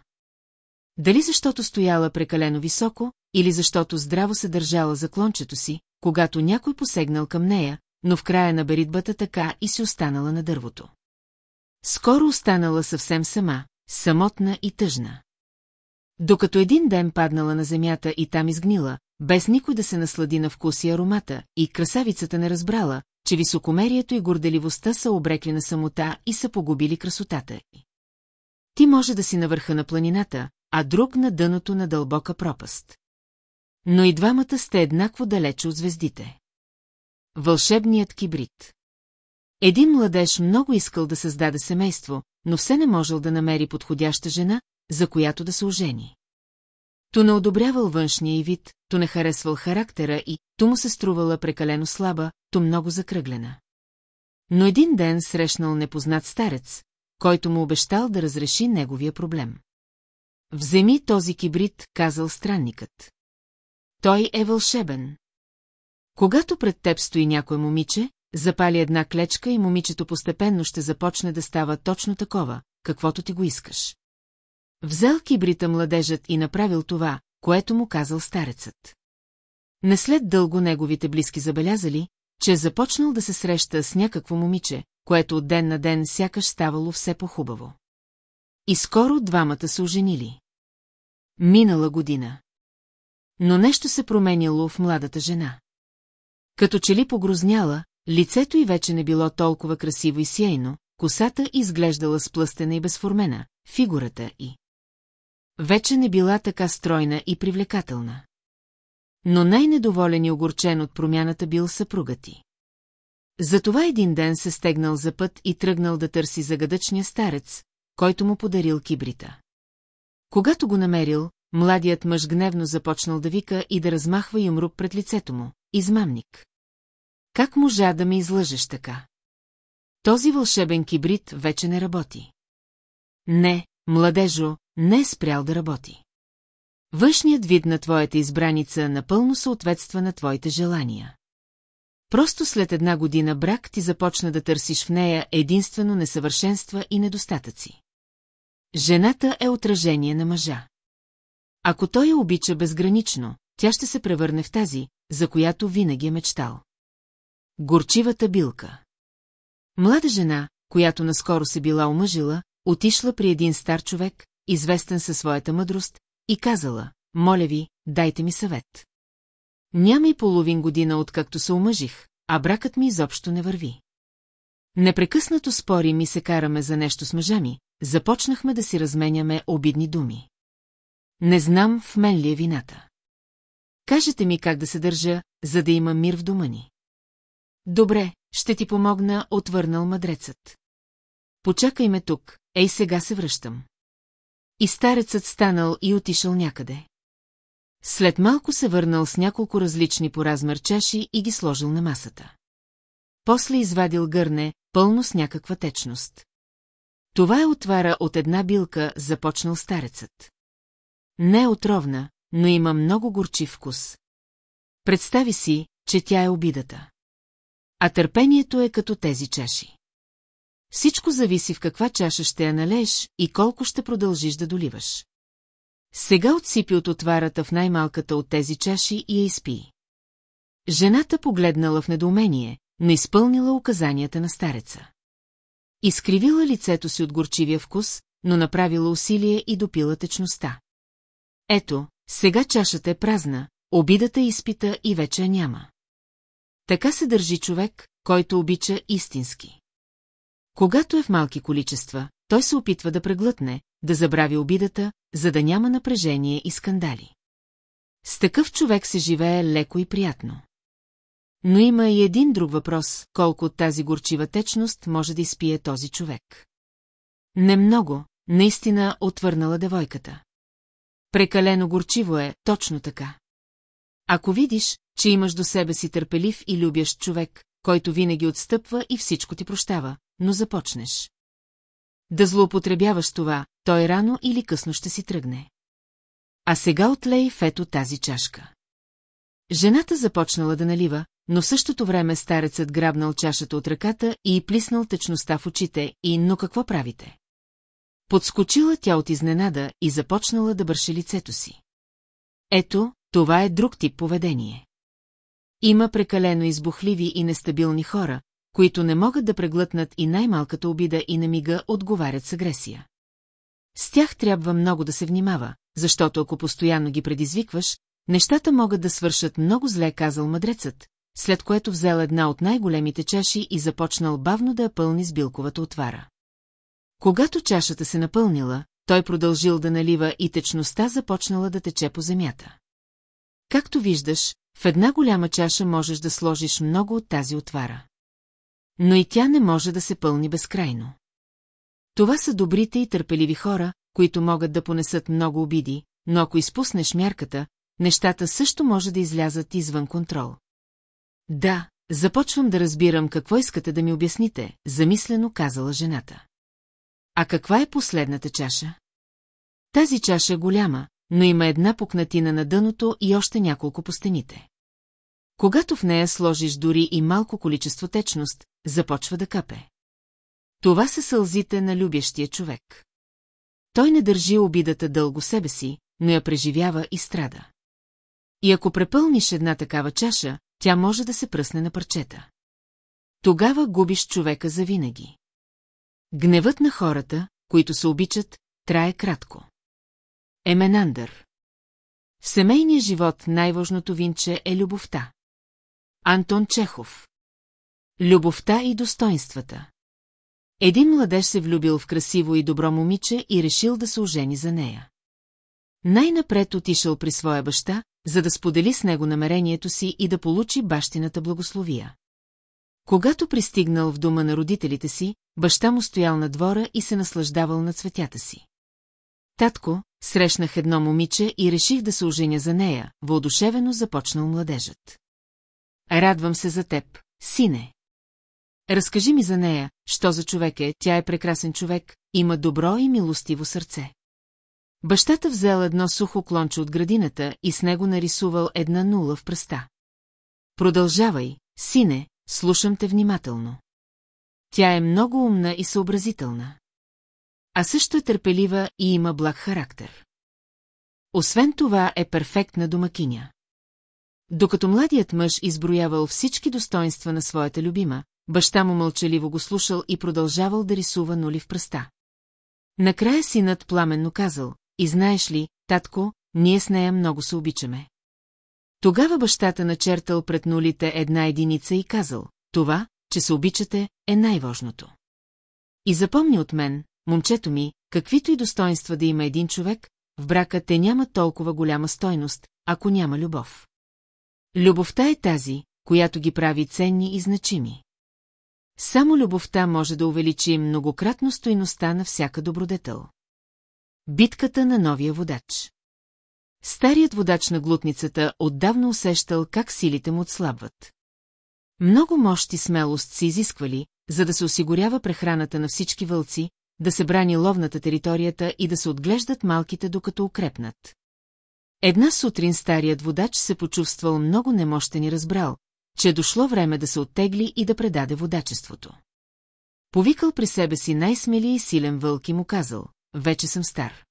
[SPEAKER 1] Дали защото стояла прекалено високо, или защото здраво се държала за клончето си, когато някой посегнал към нея, но в края на беритбата така и си останала на дървото. Скоро останала съвсем сама, самотна и тъжна. Докато един ден паднала на земята и там изгнила, без никой да се наслади на вкус и аромата, и красавицата не разбрала, че високомерието и горделивостта са обрекли на самота и са погубили красотата й. Ти може да си на върха на планината, а друг на дъното на дълбока пропаст. Но и двамата сте еднакво далече от звездите. Вълшебният кибрид Един младеж много искал да създаде семейство, но все не можел да намери подходяща жена, за която да се ожени. То не одобрявал външния и вид, то не харесвал характера и то му се струвала прекалено слаба, то много закръглена. Но един ден срещнал непознат старец, който му обещал да разреши неговия проблем. Вземи този кибрид, казал странникът. Той е вълшебен. Когато пред теб стои някое момиче, запали една клечка и момичето постепенно ще започне да става точно такова, каквото ти го искаш. Взел кибрита младежът и направил това, което му казал старецът. Не след дълго неговите близки забелязали, че е започнал да се среща с някакво момиче, което от ден на ден сякаш ставало все по-хубаво. И скоро двамата се оженили. Минала година. Но нещо се променяло в младата жена. Като че ли погрозняла, лицето й вече не било толкова красиво и сияйно, косата изглеждала сплъстена и безформена, фигурата й вече не била така стройна и привлекателна. Но най-недоволен и огорчен от промяната бил съпруга ти. Затова един ден се стегнал за път и тръгнал да търси загадъчния старец, който му подарил кибрита. Когато го намерил, младият мъж гневно започнал да вика и да размахва юмрук пред лицето му. Измамник. Как можа да ме излъжеш така? Този вълшебен кибрид вече не работи. Не, Младежо, не е спрял да работи. Външният вид на твоята избраница напълно съответства на твоите желания. Просто след една година брак ти започна да търсиш в нея единствено несъвършенства и недостатъци. Жената е отражение на мъжа. Ако той я обича безгранично, тя ще се превърне в тази, за която винаги е мечтал. Горчивата билка Млада жена, която наскоро се била омъжила, отишла при един стар човек, известен със своята мъдрост, и казала, моля ви, дайте ми съвет. Няма и половин година, откакто се омъжих, а бракът ми изобщо не върви. Непрекъснато спори и се караме за нещо с мъжа ми, започнахме да си разменяме обидни думи. Не знам в мен ли е вината. Кажете ми как да се държа, за да има мир в дома ни. Добре, ще ти помогна, отвърнал мъдрецът. Почакай ме тук, Ей сега се връщам. И старецът станал и отишъл някъде. След малко се върнал с няколко различни по размер чаши и ги сложил на масата. После извадил гърне, пълно с някаква течност. Това е отвара от една билка, започнал старецът. Не е отровна, но има много горчив вкус. Представи си, че тя е обидата. А търпението е като тези чаши. Всичко зависи в каква чаша ще я налееш и колко ще продължиш да доливаш. Сега отсипи от отварата в най-малката от тези чаши и я изпи. Жената погледнала в недоумение, но изпълнила указанията на стареца. Изкривила лицето си от горчивия вкус, но направила усилие и допила течността. Ето, сега чашата е празна, обидата е изпита и вече няма. Така се държи човек, който обича истински. Когато е в малки количества, той се опитва да преглътне, да забрави обидата, за да няма напрежение и скандали. С такъв човек се живее леко и приятно. Но има и един друг въпрос, колко от тази горчива течност може да изпие този човек. Немного, наистина отвърнала девойката. Прекалено горчиво е, точно така. Ако видиш, че имаш до себе си търпелив и любящ човек, който винаги отстъпва и всичко ти прощава, но започнеш. Да злоупотребяваш това, той рано или късно ще си тръгне. А сега отлей Фето тази чашка. Жената започнала да налива, но в същото време старецът грабнал чашата от ръката и плиснал течността в очите и «но какво правите?» Подскочила тя от изненада и започнала да бърше лицето си. Ето, това е друг тип поведение. Има прекалено избухливи и нестабилни хора, които не могат да преглътнат и най-малката обида и на мига отговарят с агресия. С тях трябва много да се внимава, защото ако постоянно ги предизвикваш, нещата могат да свършат много зле, казал мъдрецът, след което взел една от най-големите чаши и започнал бавно да я пълни с билковата отвара. Когато чашата се напълнила, той продължил да налива и течността започнала да тече по земята. Както виждаш, в една голяма чаша можеш да сложиш много от тази отвара. Но и тя не може да се пълни безкрайно. Това са добрите и търпеливи хора, които могат да понесат много обиди, но ако изпуснеш мярката, нещата също може да излязат извън контрол. Да, започвам да разбирам какво искате да ми обясните, замислено казала жената. А каква е последната чаша? Тази чаша е голяма, но има една пукнатина на дъното и още няколко по стените. Когато в нея сложиш дори и малко количество течност, започва да капе. Това са сълзите на любящия човек. Той не държи обидата дълго себе си, но я преживява и страда. И ако препълниш една такава чаша, тя може да се пръсне на парчета. Тогава губиш човека завинаги. Гневът на хората, които се обичат, трае кратко. Еменандър В семейния живот най-важното винче е любовта. Антон Чехов Любовта и достоинствата един младеж се влюбил в красиво и добро момиче и решил да се ожени за нея. Най-напред отишъл при своя баща, за да сподели с него намерението си и да получи бащината благословия. Когато пристигнал в дома на родителите си, баща му стоял на двора и се наслаждавал на цветята си. Татко, срещнах едно момиче и реших да се оженя за нея, въодушевено започнал младежът. Радвам се за теб, сине. Разкажи ми за нея, що за човек е, тя е прекрасен човек, има добро и милостиво сърце. Бащата взел едно сухо клонче от градината и с него нарисувал една нула в пръста. Продължавай, сине, слушам те внимателно. Тя е много умна и съобразителна. А също е търпелива и има благ характер. Освен това е перфектна домакиня. Докато младият мъж изброявал всички достоинства на своята любима, баща му мълчаливо го слушал и продължавал да рисува нули в пръста. Накрая синът пламенно казал, и знаеш ли, татко, ние с нея много се обичаме. Тогава бащата начертал пред нулите една единица и казал, това, че се обичате, е най-важното. И запомни от мен, момчето ми, каквито и достоинства да има един човек, в брака те няма толкова голяма стойност, ако няма любов. Любовта е тази, която ги прави ценни и значими. Само любовта може да увеличи многократно стойността на всяка добродетел. Битката на новия водач Старият водач на глутницата отдавна усещал как силите му отслабват. Много мощ и смелост се изисквали, за да се осигурява прехраната на всички вълци, да се брани ловната територията и да се отглеждат малките, докато укрепнат. Една сутрин старият водач се почувствал много немощен и разбрал, че е дошло време да се оттегли и да предаде водачеството. Повикал при себе си най-смели и силен вълк и му казал, вече съм стар.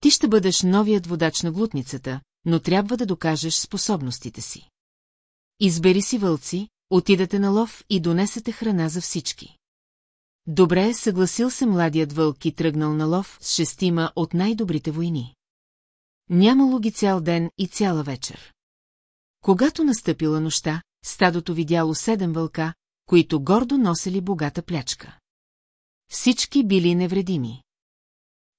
[SPEAKER 1] Ти ще бъдеш новият водач на глутницата, но трябва да докажеш способностите си. Избери си вълци, отидете на лов и донесете храна за всички. Добре, съгласил се младият вълк и тръгнал на лов с шестима от най-добрите войни. Нямало ги цял ден и цяла вечер. Когато настъпила нощта, стадото видяло седем вълка, които гордо носели богата плячка. Всички били невредими.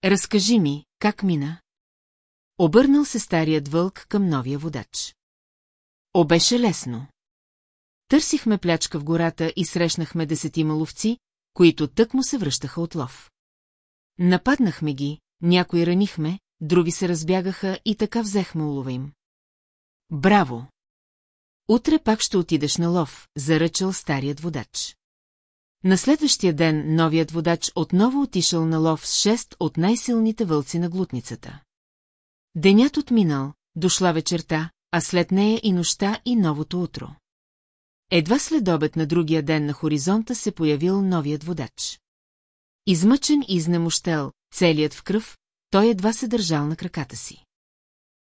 [SPEAKER 1] Разкажи ми, как мина? Обърнал се старият вълк към новия водач. О, беше лесно. Търсихме плячка в гората и срещнахме десетима ловци, които тък му се връщаха от лов. Нападнахме ги, някои ранихме, други се разбягаха и така взехме улова им. Браво! Утре пак ще отидеш на лов, заръчал старият водач. На следващия ден новият водач отново отишъл на лов с шест от най-силните вълци на глутницата. Денят отминал, дошла вечерта, а след нея и нощта и новото утро. Едва след обед на другия ден на хоризонта се появил новият водач. Измъчен и изнемощел, целият в кръв, той едва се държал на краката си.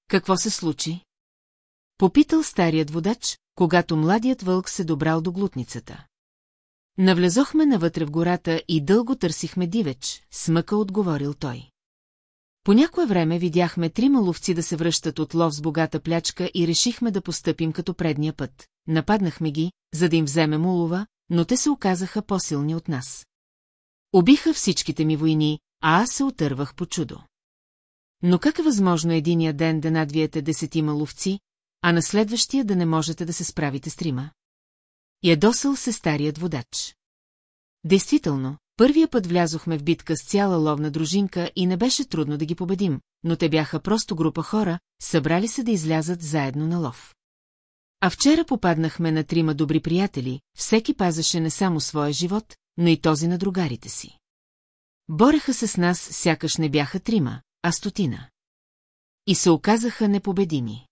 [SPEAKER 1] Какво се случи? Попитал старият водач, когато младият вълк се добрал до глутницата. Навлезохме навътре в гората и дълго търсихме дивеч, смъка отговорил той. По някое време видяхме трима ловци да се връщат от лов с богата плячка и решихме да постъпим като предния път. Нападнахме ги, за да им вземем улова, но те се оказаха по-силни от нас. Убиха всичките ми войни, а аз се отървах по чудо. Но как е възможно единия ден да надвиете десетима ловци, а на следващия да не можете да се справите с трима. Ядосал е се старият водач. Действително, първия път влязохме в битка с цяла ловна дружинка и не беше трудно да ги победим, но те бяха просто група хора, събрали се да излязат заедно на лов. А вчера попаднахме на трима добри приятели, всеки пазеше не само своя живот, но и този на другарите си. Бореха се с нас, сякаш не бяха трима, а стотина. И се оказаха непобедими.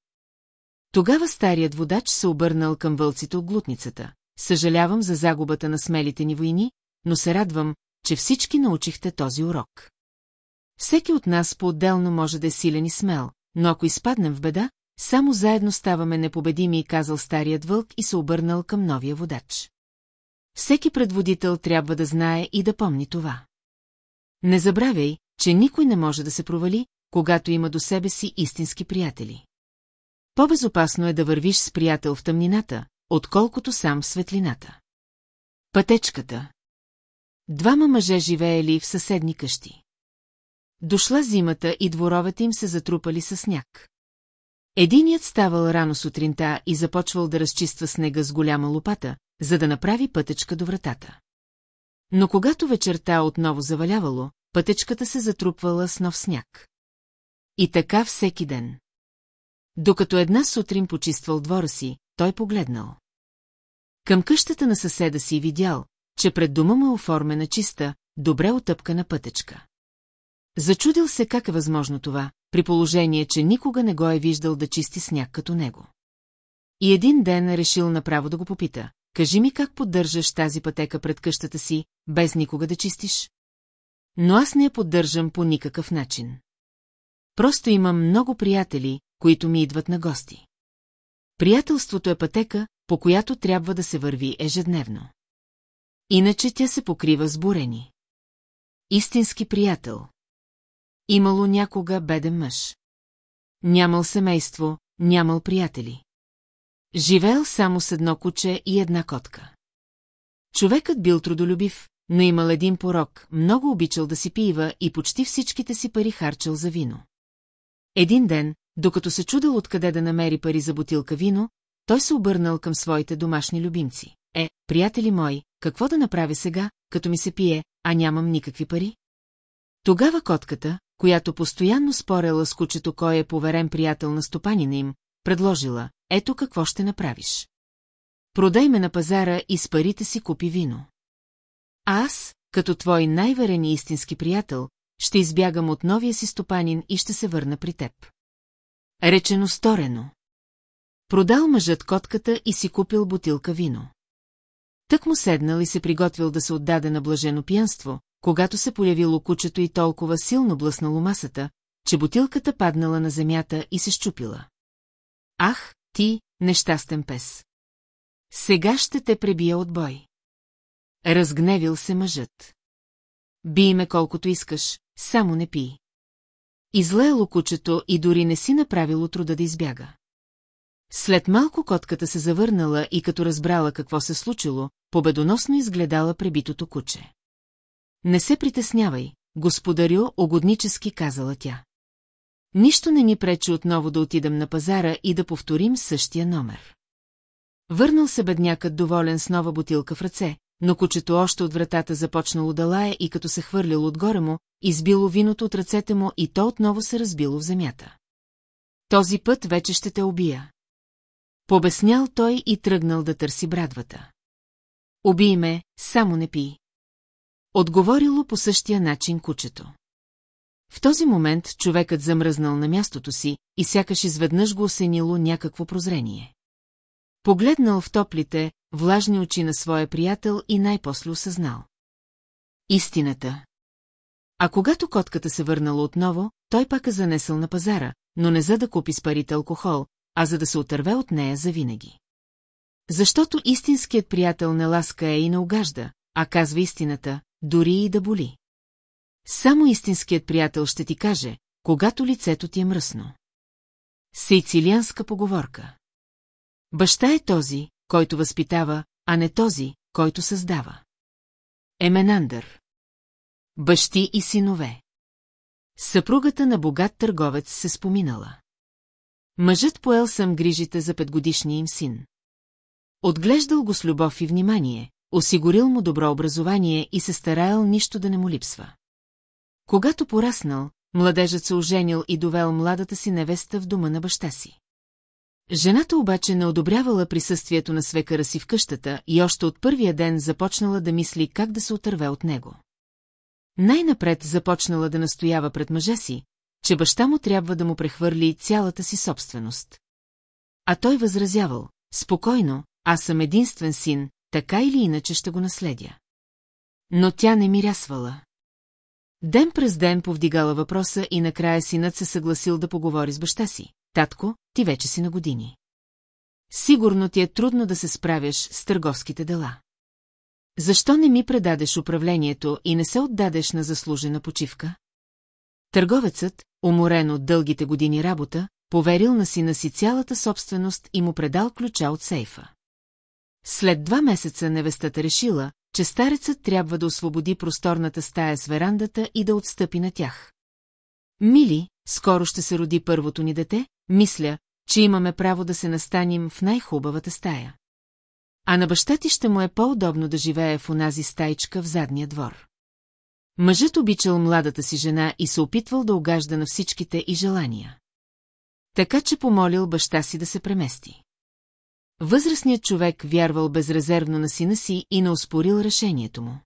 [SPEAKER 1] Тогава старият водач се обърнал към вълците от глутницата. Съжалявам за загубата на смелите ни войни, но се радвам, че всички научихте този урок. Всеки от нас по-отделно може да е силен и смел, но ако изпаднем в беда, само заедно ставаме непобедими, казал старият вълк и се обърнал към новия водач. Всеки предводител трябва да знае и да помни това. Не забравяй, че никой не може да се провали, когато има до себе си истински приятели. По-безопасно е да вървиш с приятел в тъмнината, отколкото сам в светлината. Пътечката Двама мъже живеели в съседни къщи. Дошла зимата и дворовете им се затрупали със сняг. Единият ставал рано сутринта и започвал да разчиства снега с голяма лопата, за да направи пътечка до вратата. Но когато вечерта отново завалявало, пътечката се затрупвала с нов сняг. И така всеки ден. Докато една сутрин почиствал двора си, той погледнал. Към къщата на съседа си видял, че пред дома му е оформена чиста, добре отъпкана пътечка. Зачудил се как е възможно това, при положение, че никога не го е виждал да чисти сняг като него. И един ден е решил направо да го попита. Кажи ми как поддържаш тази пътека пред къщата си, без никога да чистиш? Но аз не я поддържам по никакъв начин. Просто имам много приятели, които ми идват на гости. Приятелството е пътека, по която трябва да се върви ежедневно. Иначе тя се покрива с бурени. Истински приятел. Имало някога беден мъж. Нямал семейство, нямал приятели. Живеел само с едно куче и една котка. Човекът бил трудолюбив, но имал един порок, много обичал да си пива и почти всичките си пари харчал за вино. Един ден, докато се чудел откъде да намери пари за бутилка вино, той се обърнал към своите домашни любимци. Е, приятели мои, какво да направя сега, като ми се пие, а нямам никакви пари? Тогава котката, която постоянно спорела с кучето кой е поверен приятел на стопанина им, предложила, ето какво ще направиш. Продай ме на пазара и с парите си купи вино. А аз, като твой най-верен и истински приятел, ще избягам от новия си стопанин и ще се върна при теб. Речено сторено. Продал мъжът котката и си купил бутилка вино. Тък му седнал и се приготвил да се отдаде на блажено пиянство, когато се появило кучето и толкова силно блъснало масата, че бутилката паднала на земята и се щупила. Ах, ти, нещастен пес! Сега ще те пребия от бой. Разгневил се мъжът. Би ме колкото искаш, само не пий. Излеело кучето и дори не си направило труда да избяга. След малко котката се завърнала и като разбрала какво се случило, победоносно изгледала пребитото куче. Не се притеснявай, господарю, огоднически казала тя. Нищо не ни пречи отново да отидем на пазара и да повторим същия номер. Върнал се беднякът доволен с нова бутилка в ръце, но кучето още от вратата започнало да лае и като се хвърлило отгоре му, избило виното от ръцете му и то отново се разбило в земята. Този път вече ще те убия. Побеснял той и тръгнал да търси брадвата. Убий ме, само не пи. Отговорило по същия начин кучето. В този момент човекът замръзнал на мястото си и сякаш изведнъж го осенило някакво прозрение. Погледнал в топлите, влажни очи на своя приятел и най-после осъзнал. Истината. А когато котката се върнала отново, той пак е занесъл на пазара, но не за да купи с парите алкохол, а за да се отърве от нея завинаги. Защото истинският приятел не ласка е и не угажда, а казва истината, дори и да боли. Само истинският приятел ще ти каже, когато лицето ти е мръсно. Сейцилианска поговорка. Баща е този, който възпитава, а не този, който създава. Еменандър. Бащи и синове. Съпругата на богат търговец се споминала. Мъжът поел съм грижите за петгодишния им син. Отглеждал го с любов и внимание, осигурил му добро образование и се стараял нищо да не му липсва. Когато пораснал, младежът се оженил и довел младата си невеста в дома на баща си. Жената обаче не одобрявала присъствието на свекара си в къщата и още от първия ден започнала да мисли как да се отърве от него. Най-напред започнала да настоява пред мъжа си, че баща му трябва да му прехвърли цялата си собственост. А той възразявал, спокойно, аз съм единствен син, така или иначе ще го наследя. Но тя не мирясвала. Ден през ден повдигала въпроса и накрая синът се съгласил да поговори с баща си. Татко, ти вече си на години. Сигурно ти е трудно да се справяш с търговските дела. Защо не ми предадеш управлението и не се отдадеш на заслужена почивка? Търговецът, уморен от дългите години работа, поверил на сина си цялата собственост и му предал ключа от сейфа. След два месеца невестата решила, че старецът трябва да освободи просторната стая с верандата и да отстъпи на тях. Мили, скоро ще се роди първото ни дете, мисля, че имаме право да се настаним в най-хубавата стая. А на баща ти ще му е по-удобно да живее в онази стайчка в задния двор. Мъжът обичал младата си жена и се опитвал да огажда на всичките и желания. Така, че помолил баща си да се премести. Възрастният човек вярвал безрезервно на сина си и не успорил решението му.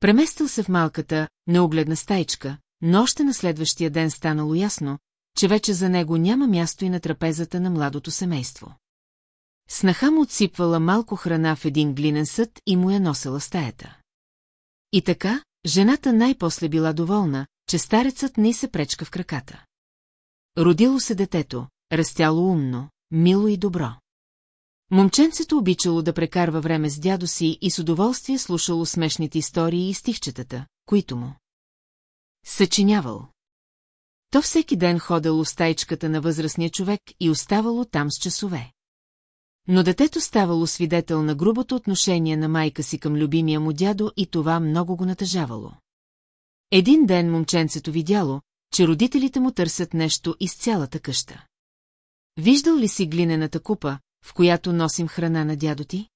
[SPEAKER 1] Преместил се в малката, неогледна стайчка, но още на следващия ден станало ясно, че вече за него няма място и на трапезата на младото семейство. Снаха му отсипвала малко храна в един глинен съд и му я носела стаята. И така, жената най-после била доволна, че старецът не се пречка в краката. Родило се детето, растяло умно, мило и добро. Момченцето обичало да прекарва време с дядо си и с удоволствие слушало смешните истории и стихчетата, които му. Съчинявал. То всеки ден ходело в стайчката на възрастния човек и оставало там с часове. Но детето ставало свидетел на грубото отношение на майка си към любимия му дядо и това много го натъжавало. Един ден момченцето видяло, че родителите му търсят нещо из цялата къща. Виждал ли си глинената купа, в която носим храна на дядо ти?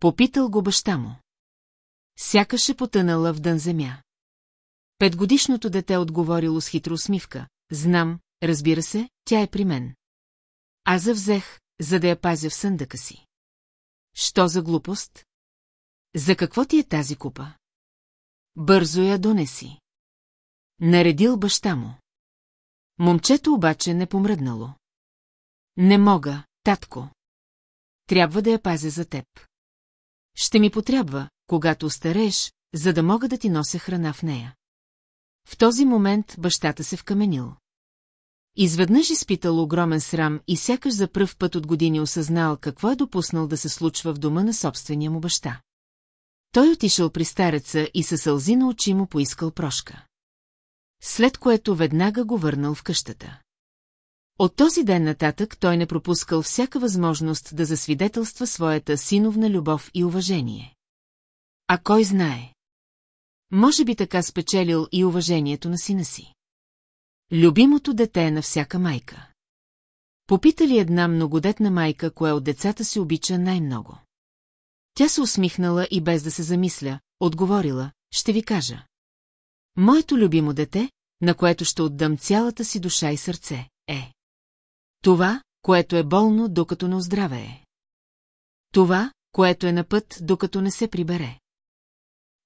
[SPEAKER 1] Попитал го баща му. Сякаше потънала в дън земя. Петгодишното дете отговорило с хитро усмивка. Знам, разбира се, тя е при мен. Аз завзех, за да я пазя в съндъка си. Що за глупост? За какво ти е тази купа? Бързо я донеси. Наредил баща му. Момчето обаче не помръднало. Не мога, татко. Трябва да я пазя за теб. Ще ми потрябва, когато старееш, за да мога да ти нося храна в нея. В този момент бащата се вкаменил. Изведнъж изпитал огромен срам и сякаш за пръв път от години осъзнал какво е допуснал да се случва в дома на собствения му баща. Той отишъл при стареца и със сълзи на очи му поискал прошка. След което веднага го върнал в къщата. От този ден нататък той не пропускал всяка възможност да засвидетелства своята синовна любов и уважение. А кой знае? Може би така спечелил и уважението на сина си. Любимото дете на всяка майка. Попита ли една многодетна майка, кое от децата си обича най-много? Тя се усмихнала и без да се замисля, отговорила, ще ви кажа. Моето любимо дете, на което ще отдам цялата си душа и сърце, е. Това, което е болно, докато не оздраве е. Това, което е на път, докато не се прибере.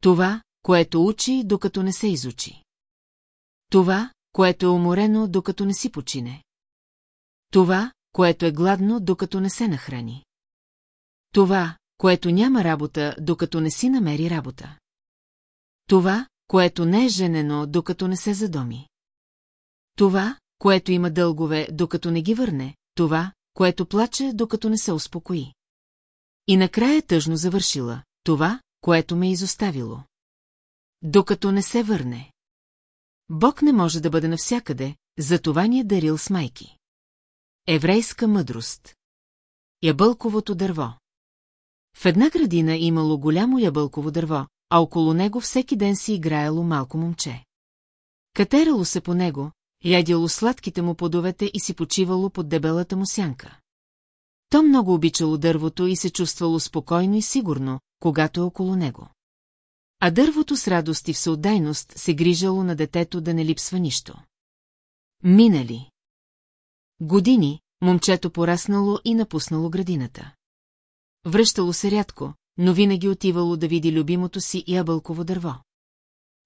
[SPEAKER 1] Това, което учи, докато не се изучи. Това, което е уморено, докато не си почине. Това, което е гладно, докато не се нахрани. Това, което няма работа, докато не си намери работа. Това, което не е женено, докато не се задоми. Това, което има дългове, докато не ги върне, това, което плаче, докато не се успокои. И накрая тъжно завършила това, което ме е изоставило. Докато не се върне. Бог не може да бъде навсякъде, затова ни е дарил с майки. Еврейска мъдрост. Ябълковото дърво. В една градина е имало голямо ябълково дърво, а около него всеки ден си играело малко момче. Катерало се по него, ядяло сладките му плодовете и си почивало под дебелата му сянка. То много обичало дървото и се чувствало спокойно и сигурно, когато е около него. А дървото с радост и всеотдайност се грижало на детето да не липсва нищо. Минали. Години, момчето пораснало и напуснало градината. Връщало се рядко, но винаги отивало да види любимото си ябълково дърво.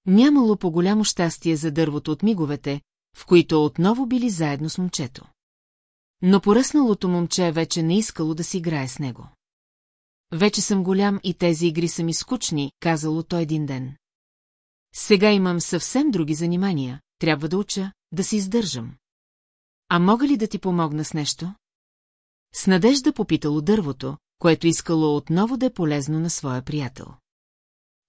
[SPEAKER 1] Нямало по-голямо щастие за дървото от миговете, в които отново били заедно с момчето. Но поръсналото момче вече не искало да си играе с него вече съм голям и тези игри са ми скучни, казало той един ден. Сега имам съвсем други занимания, трябва да уча, да се издържам. А мога ли да ти помогна с нещо? С надежда попитало дървото, което искало отново да е полезно на своя приятел.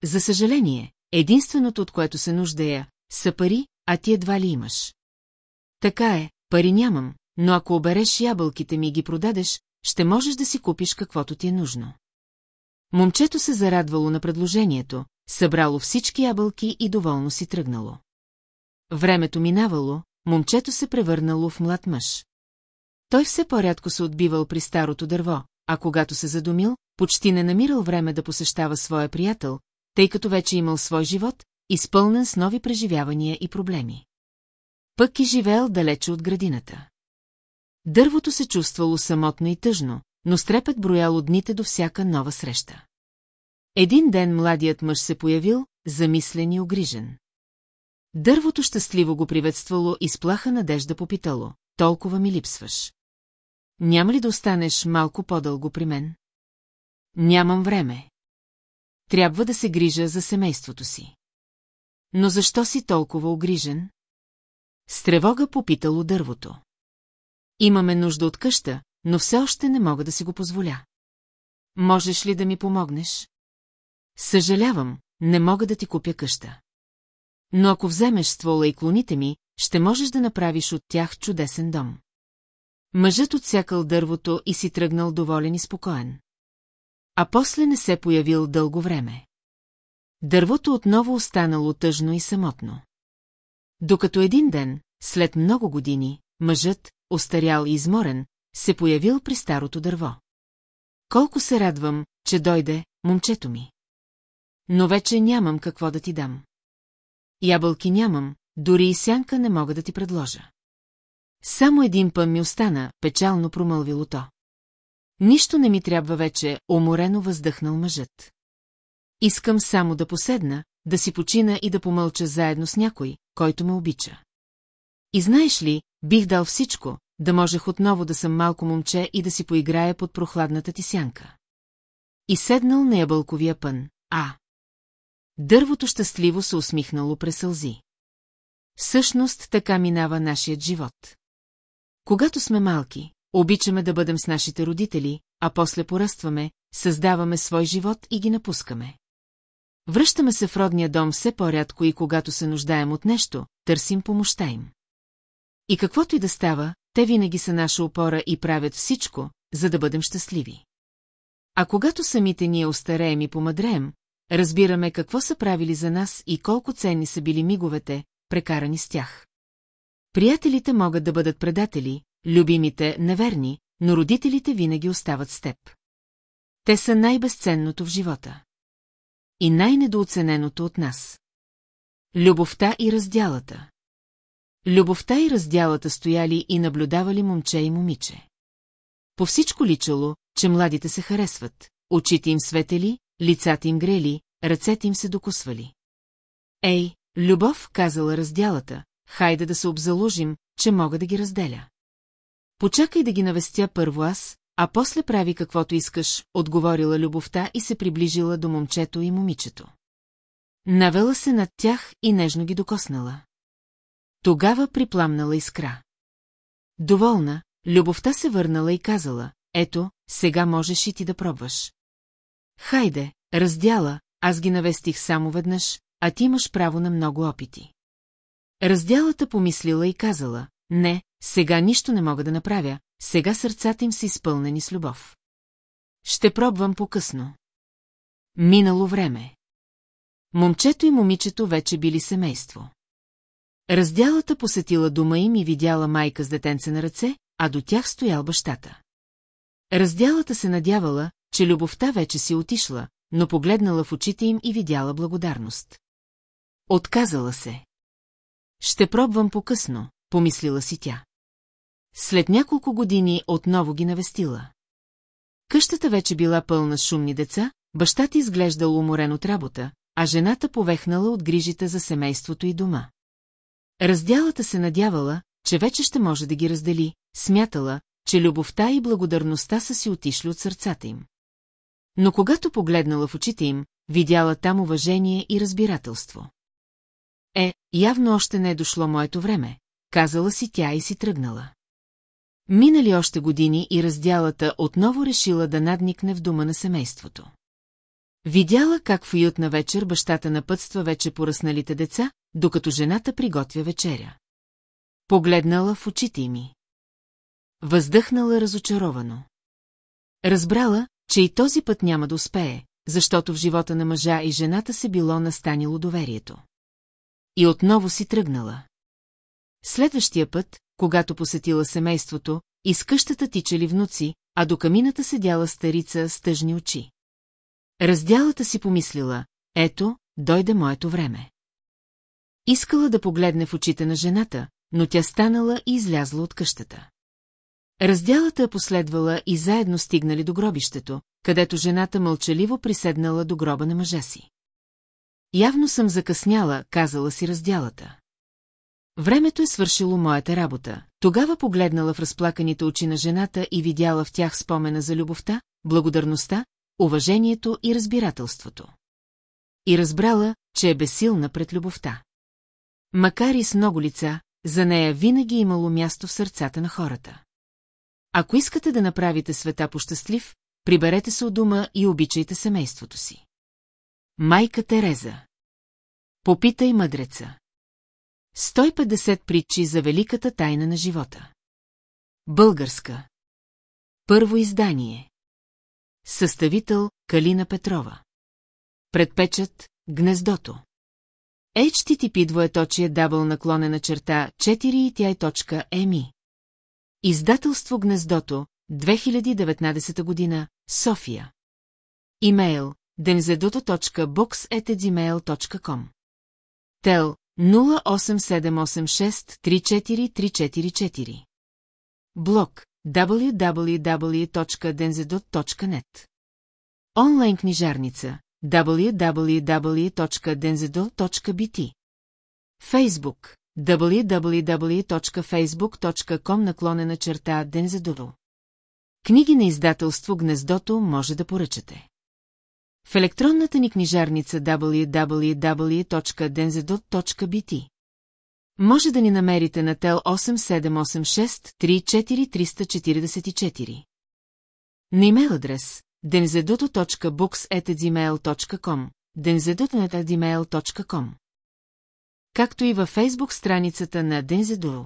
[SPEAKER 1] За съжаление, единственото, от което се нуждая, са пари, а ти едва ли имаш. Така е, пари нямам, но ако обереш ябълките ми и ги продадеш, ще можеш да си купиш каквото ти е нужно. Момчето се зарадвало на предложението, събрало всички ябълки и доволно си тръгнало. Времето минавало, момчето се превърнало в млад мъж. Той все по-рядко се отбивал при старото дърво, а когато се задумил, почти не намирал време да посещава своя приятел, тъй като вече имал свой живот, изпълнен с нови преживявания и проблеми. Пък и живеел далече от градината. Дървото се чувствало самотно и тъжно, но стрепет броял от дните до всяка нова среща. Един ден младият мъж се появил, замислен и огрижен. Дървото щастливо го приветствало и с плаха надежда попитало. Толкова ми липсваш. Няма ли да останеш малко по-дълго при мен? Нямам време. Трябва да се грижа за семейството си. Но защо си толкова огрижен? С тревога попитало дървото. Имаме нужда от къща, но все още не мога да си го позволя. Можеш ли да ми помогнеш? Съжалявам, не мога да ти купя къща. Но ако вземеш ствола и клоните ми, ще можеш да направиш от тях чудесен дом. Мъжът отсякал дървото и си тръгнал доволен и спокоен. А после не се появил дълго време. Дървото отново останало тъжно и самотно. Докато един ден, след много години, мъжът, остарял и изморен, се появил при старото дърво. Колко се радвам, че дойде, момчето ми. Но вече нямам какво да ти дам. Ябълки нямам, дори и сянка не мога да ти предложа. Само един пъм ми остана, печално промълвило то. Нищо не ми трябва вече, уморено въздъхнал мъжът. Искам само да поседна, да си почина и да помълча заедно с някой, който ме обича. И знаеш ли, бих дал всичко, да можех отново да съм малко момче и да си поиграя под прохладната ти сянка. И седнал на ябълковия пън, а... Дървото щастливо се усмихнало през сълзи. Всъщност така минава нашият живот. Когато сме малки, обичаме да бъдем с нашите родители, а после поръстваме, създаваме свой живот и ги напускаме. Връщаме се в родния дом все по-рядко и когато се нуждаем от нещо, търсим помощта им. И каквото и да става, те винаги са наша опора и правят всичко, за да бъдем щастливи. А когато самите ние остареем и помадреем, разбираме какво са правили за нас и колко ценни са били миговете, прекарани с тях. Приятелите могат да бъдат предатели, любимите – неверни, но родителите винаги остават с теб. Те са най-безценното в живота. И най-недооцененото от нас. Любовта и разделата. Любовта и раздялата стояли и наблюдавали момче и момиче. По всичко личало, че младите се харесват, очите им светели, лицата им грели, ръцете им се докосвали. Ей, любов, казала раздялата, хайде да се обзаложим, че мога да ги разделя. Почакай да ги навестя първо аз, а после прави каквото искаш, отговорила любовта и се приближила до момчето и момичето. Навела се над тях и нежно ги докоснала. Тогава припламнала искра. Доволна, любовта се върнала и казала, ето, сега можеш и ти да пробваш. Хайде, раздяла, аз ги навестих само веднъж, а ти имаш право на много опити. Раздялата помислила и казала, не, сега нищо не мога да направя, сега сърцата им са изпълнени с любов. Ще пробвам по-късно. Минало време. Момчето и момичето вече били семейство. Разделата посетила дома им и видяла майка с детенце на ръце, а до тях стоял бащата. Раздялата се надявала, че любовта вече си отишла, но погледнала в очите им и видяла благодарност. Отказала се. Ще пробвам по-късно, помислила си тя. След няколко години отново ги навестила. Къщата вече била пълна с шумни деца, бащата изглеждал уморен от работа, а жената повехнала от грижите за семейството и дома. Раздялата се надявала, че вече ще може да ги раздели, смятала, че любовта и благодарността са си отишли от сърцата им. Но когато погледнала в очите им, видяла там уважение и разбирателство. Е, явно още не е дошло моето време, казала си тя и си тръгнала. Минали още години и раздялата отново решила да надникне в дома на семейството. Видяла как в уютна вечер бащата напътства вече поръсналите деца, докато жената приготвя вечеря. Погледнала в очите ми. Въздъхнала разочаровано. Разбрала, че и този път няма да успее, защото в живота на мъжа и жената се било настанило доверието. И отново си тръгнала. Следващия път, когато посетила семейството, из къщата тичали внуци, а до камината седяла старица с тъжни очи. Раздялата си помислила, ето, дойде моето време. Искала да погледне в очите на жената, но тя станала и излязла от къщата. Раздялата е последвала и заедно стигнали до гробището, където жената мълчаливо приседнала до гроба на мъжа си. Явно съм закъсняла, казала си раздялата. Времето е свършило моята работа. Тогава погледнала в разплаканите очи на жената и видяла в тях спомена за любовта, благодарността, уважението и разбирателството. И разбрала, че е безсилна пред любовта. Макар и с много лица, за нея винаги е имало място в сърцата на хората. Ако искате да направите света пощастлив, приберете се от дома и обичайте семейството си. Майка Тереза Попитай мъдреца 150 притчи за великата тайна на живота Българска Първо издание Съставител Калина Петрова. Предпечат Гнездото. HTTP двоеточие дабл наклонена черта 4 и тя е точка еми. Издателство Гнездото, 2019 година, София. Имейл denzedoto.box.gmail.com Тел 0878634344. Блок www.denzedot.net Онлайн книжарница www.denzedot.bt Facebook www.facebook.com наклонена черта Дензедово Книги на издателство Гнездото може да поръчате. В електронната ни книжарница www.denzedot.bt може да ни намерите на тел 8786 8786-34344. На имейл адрес denzeduto.books.gmail.com denzeduto.gmail.com Както и във фейсбук страницата на Denzeduto.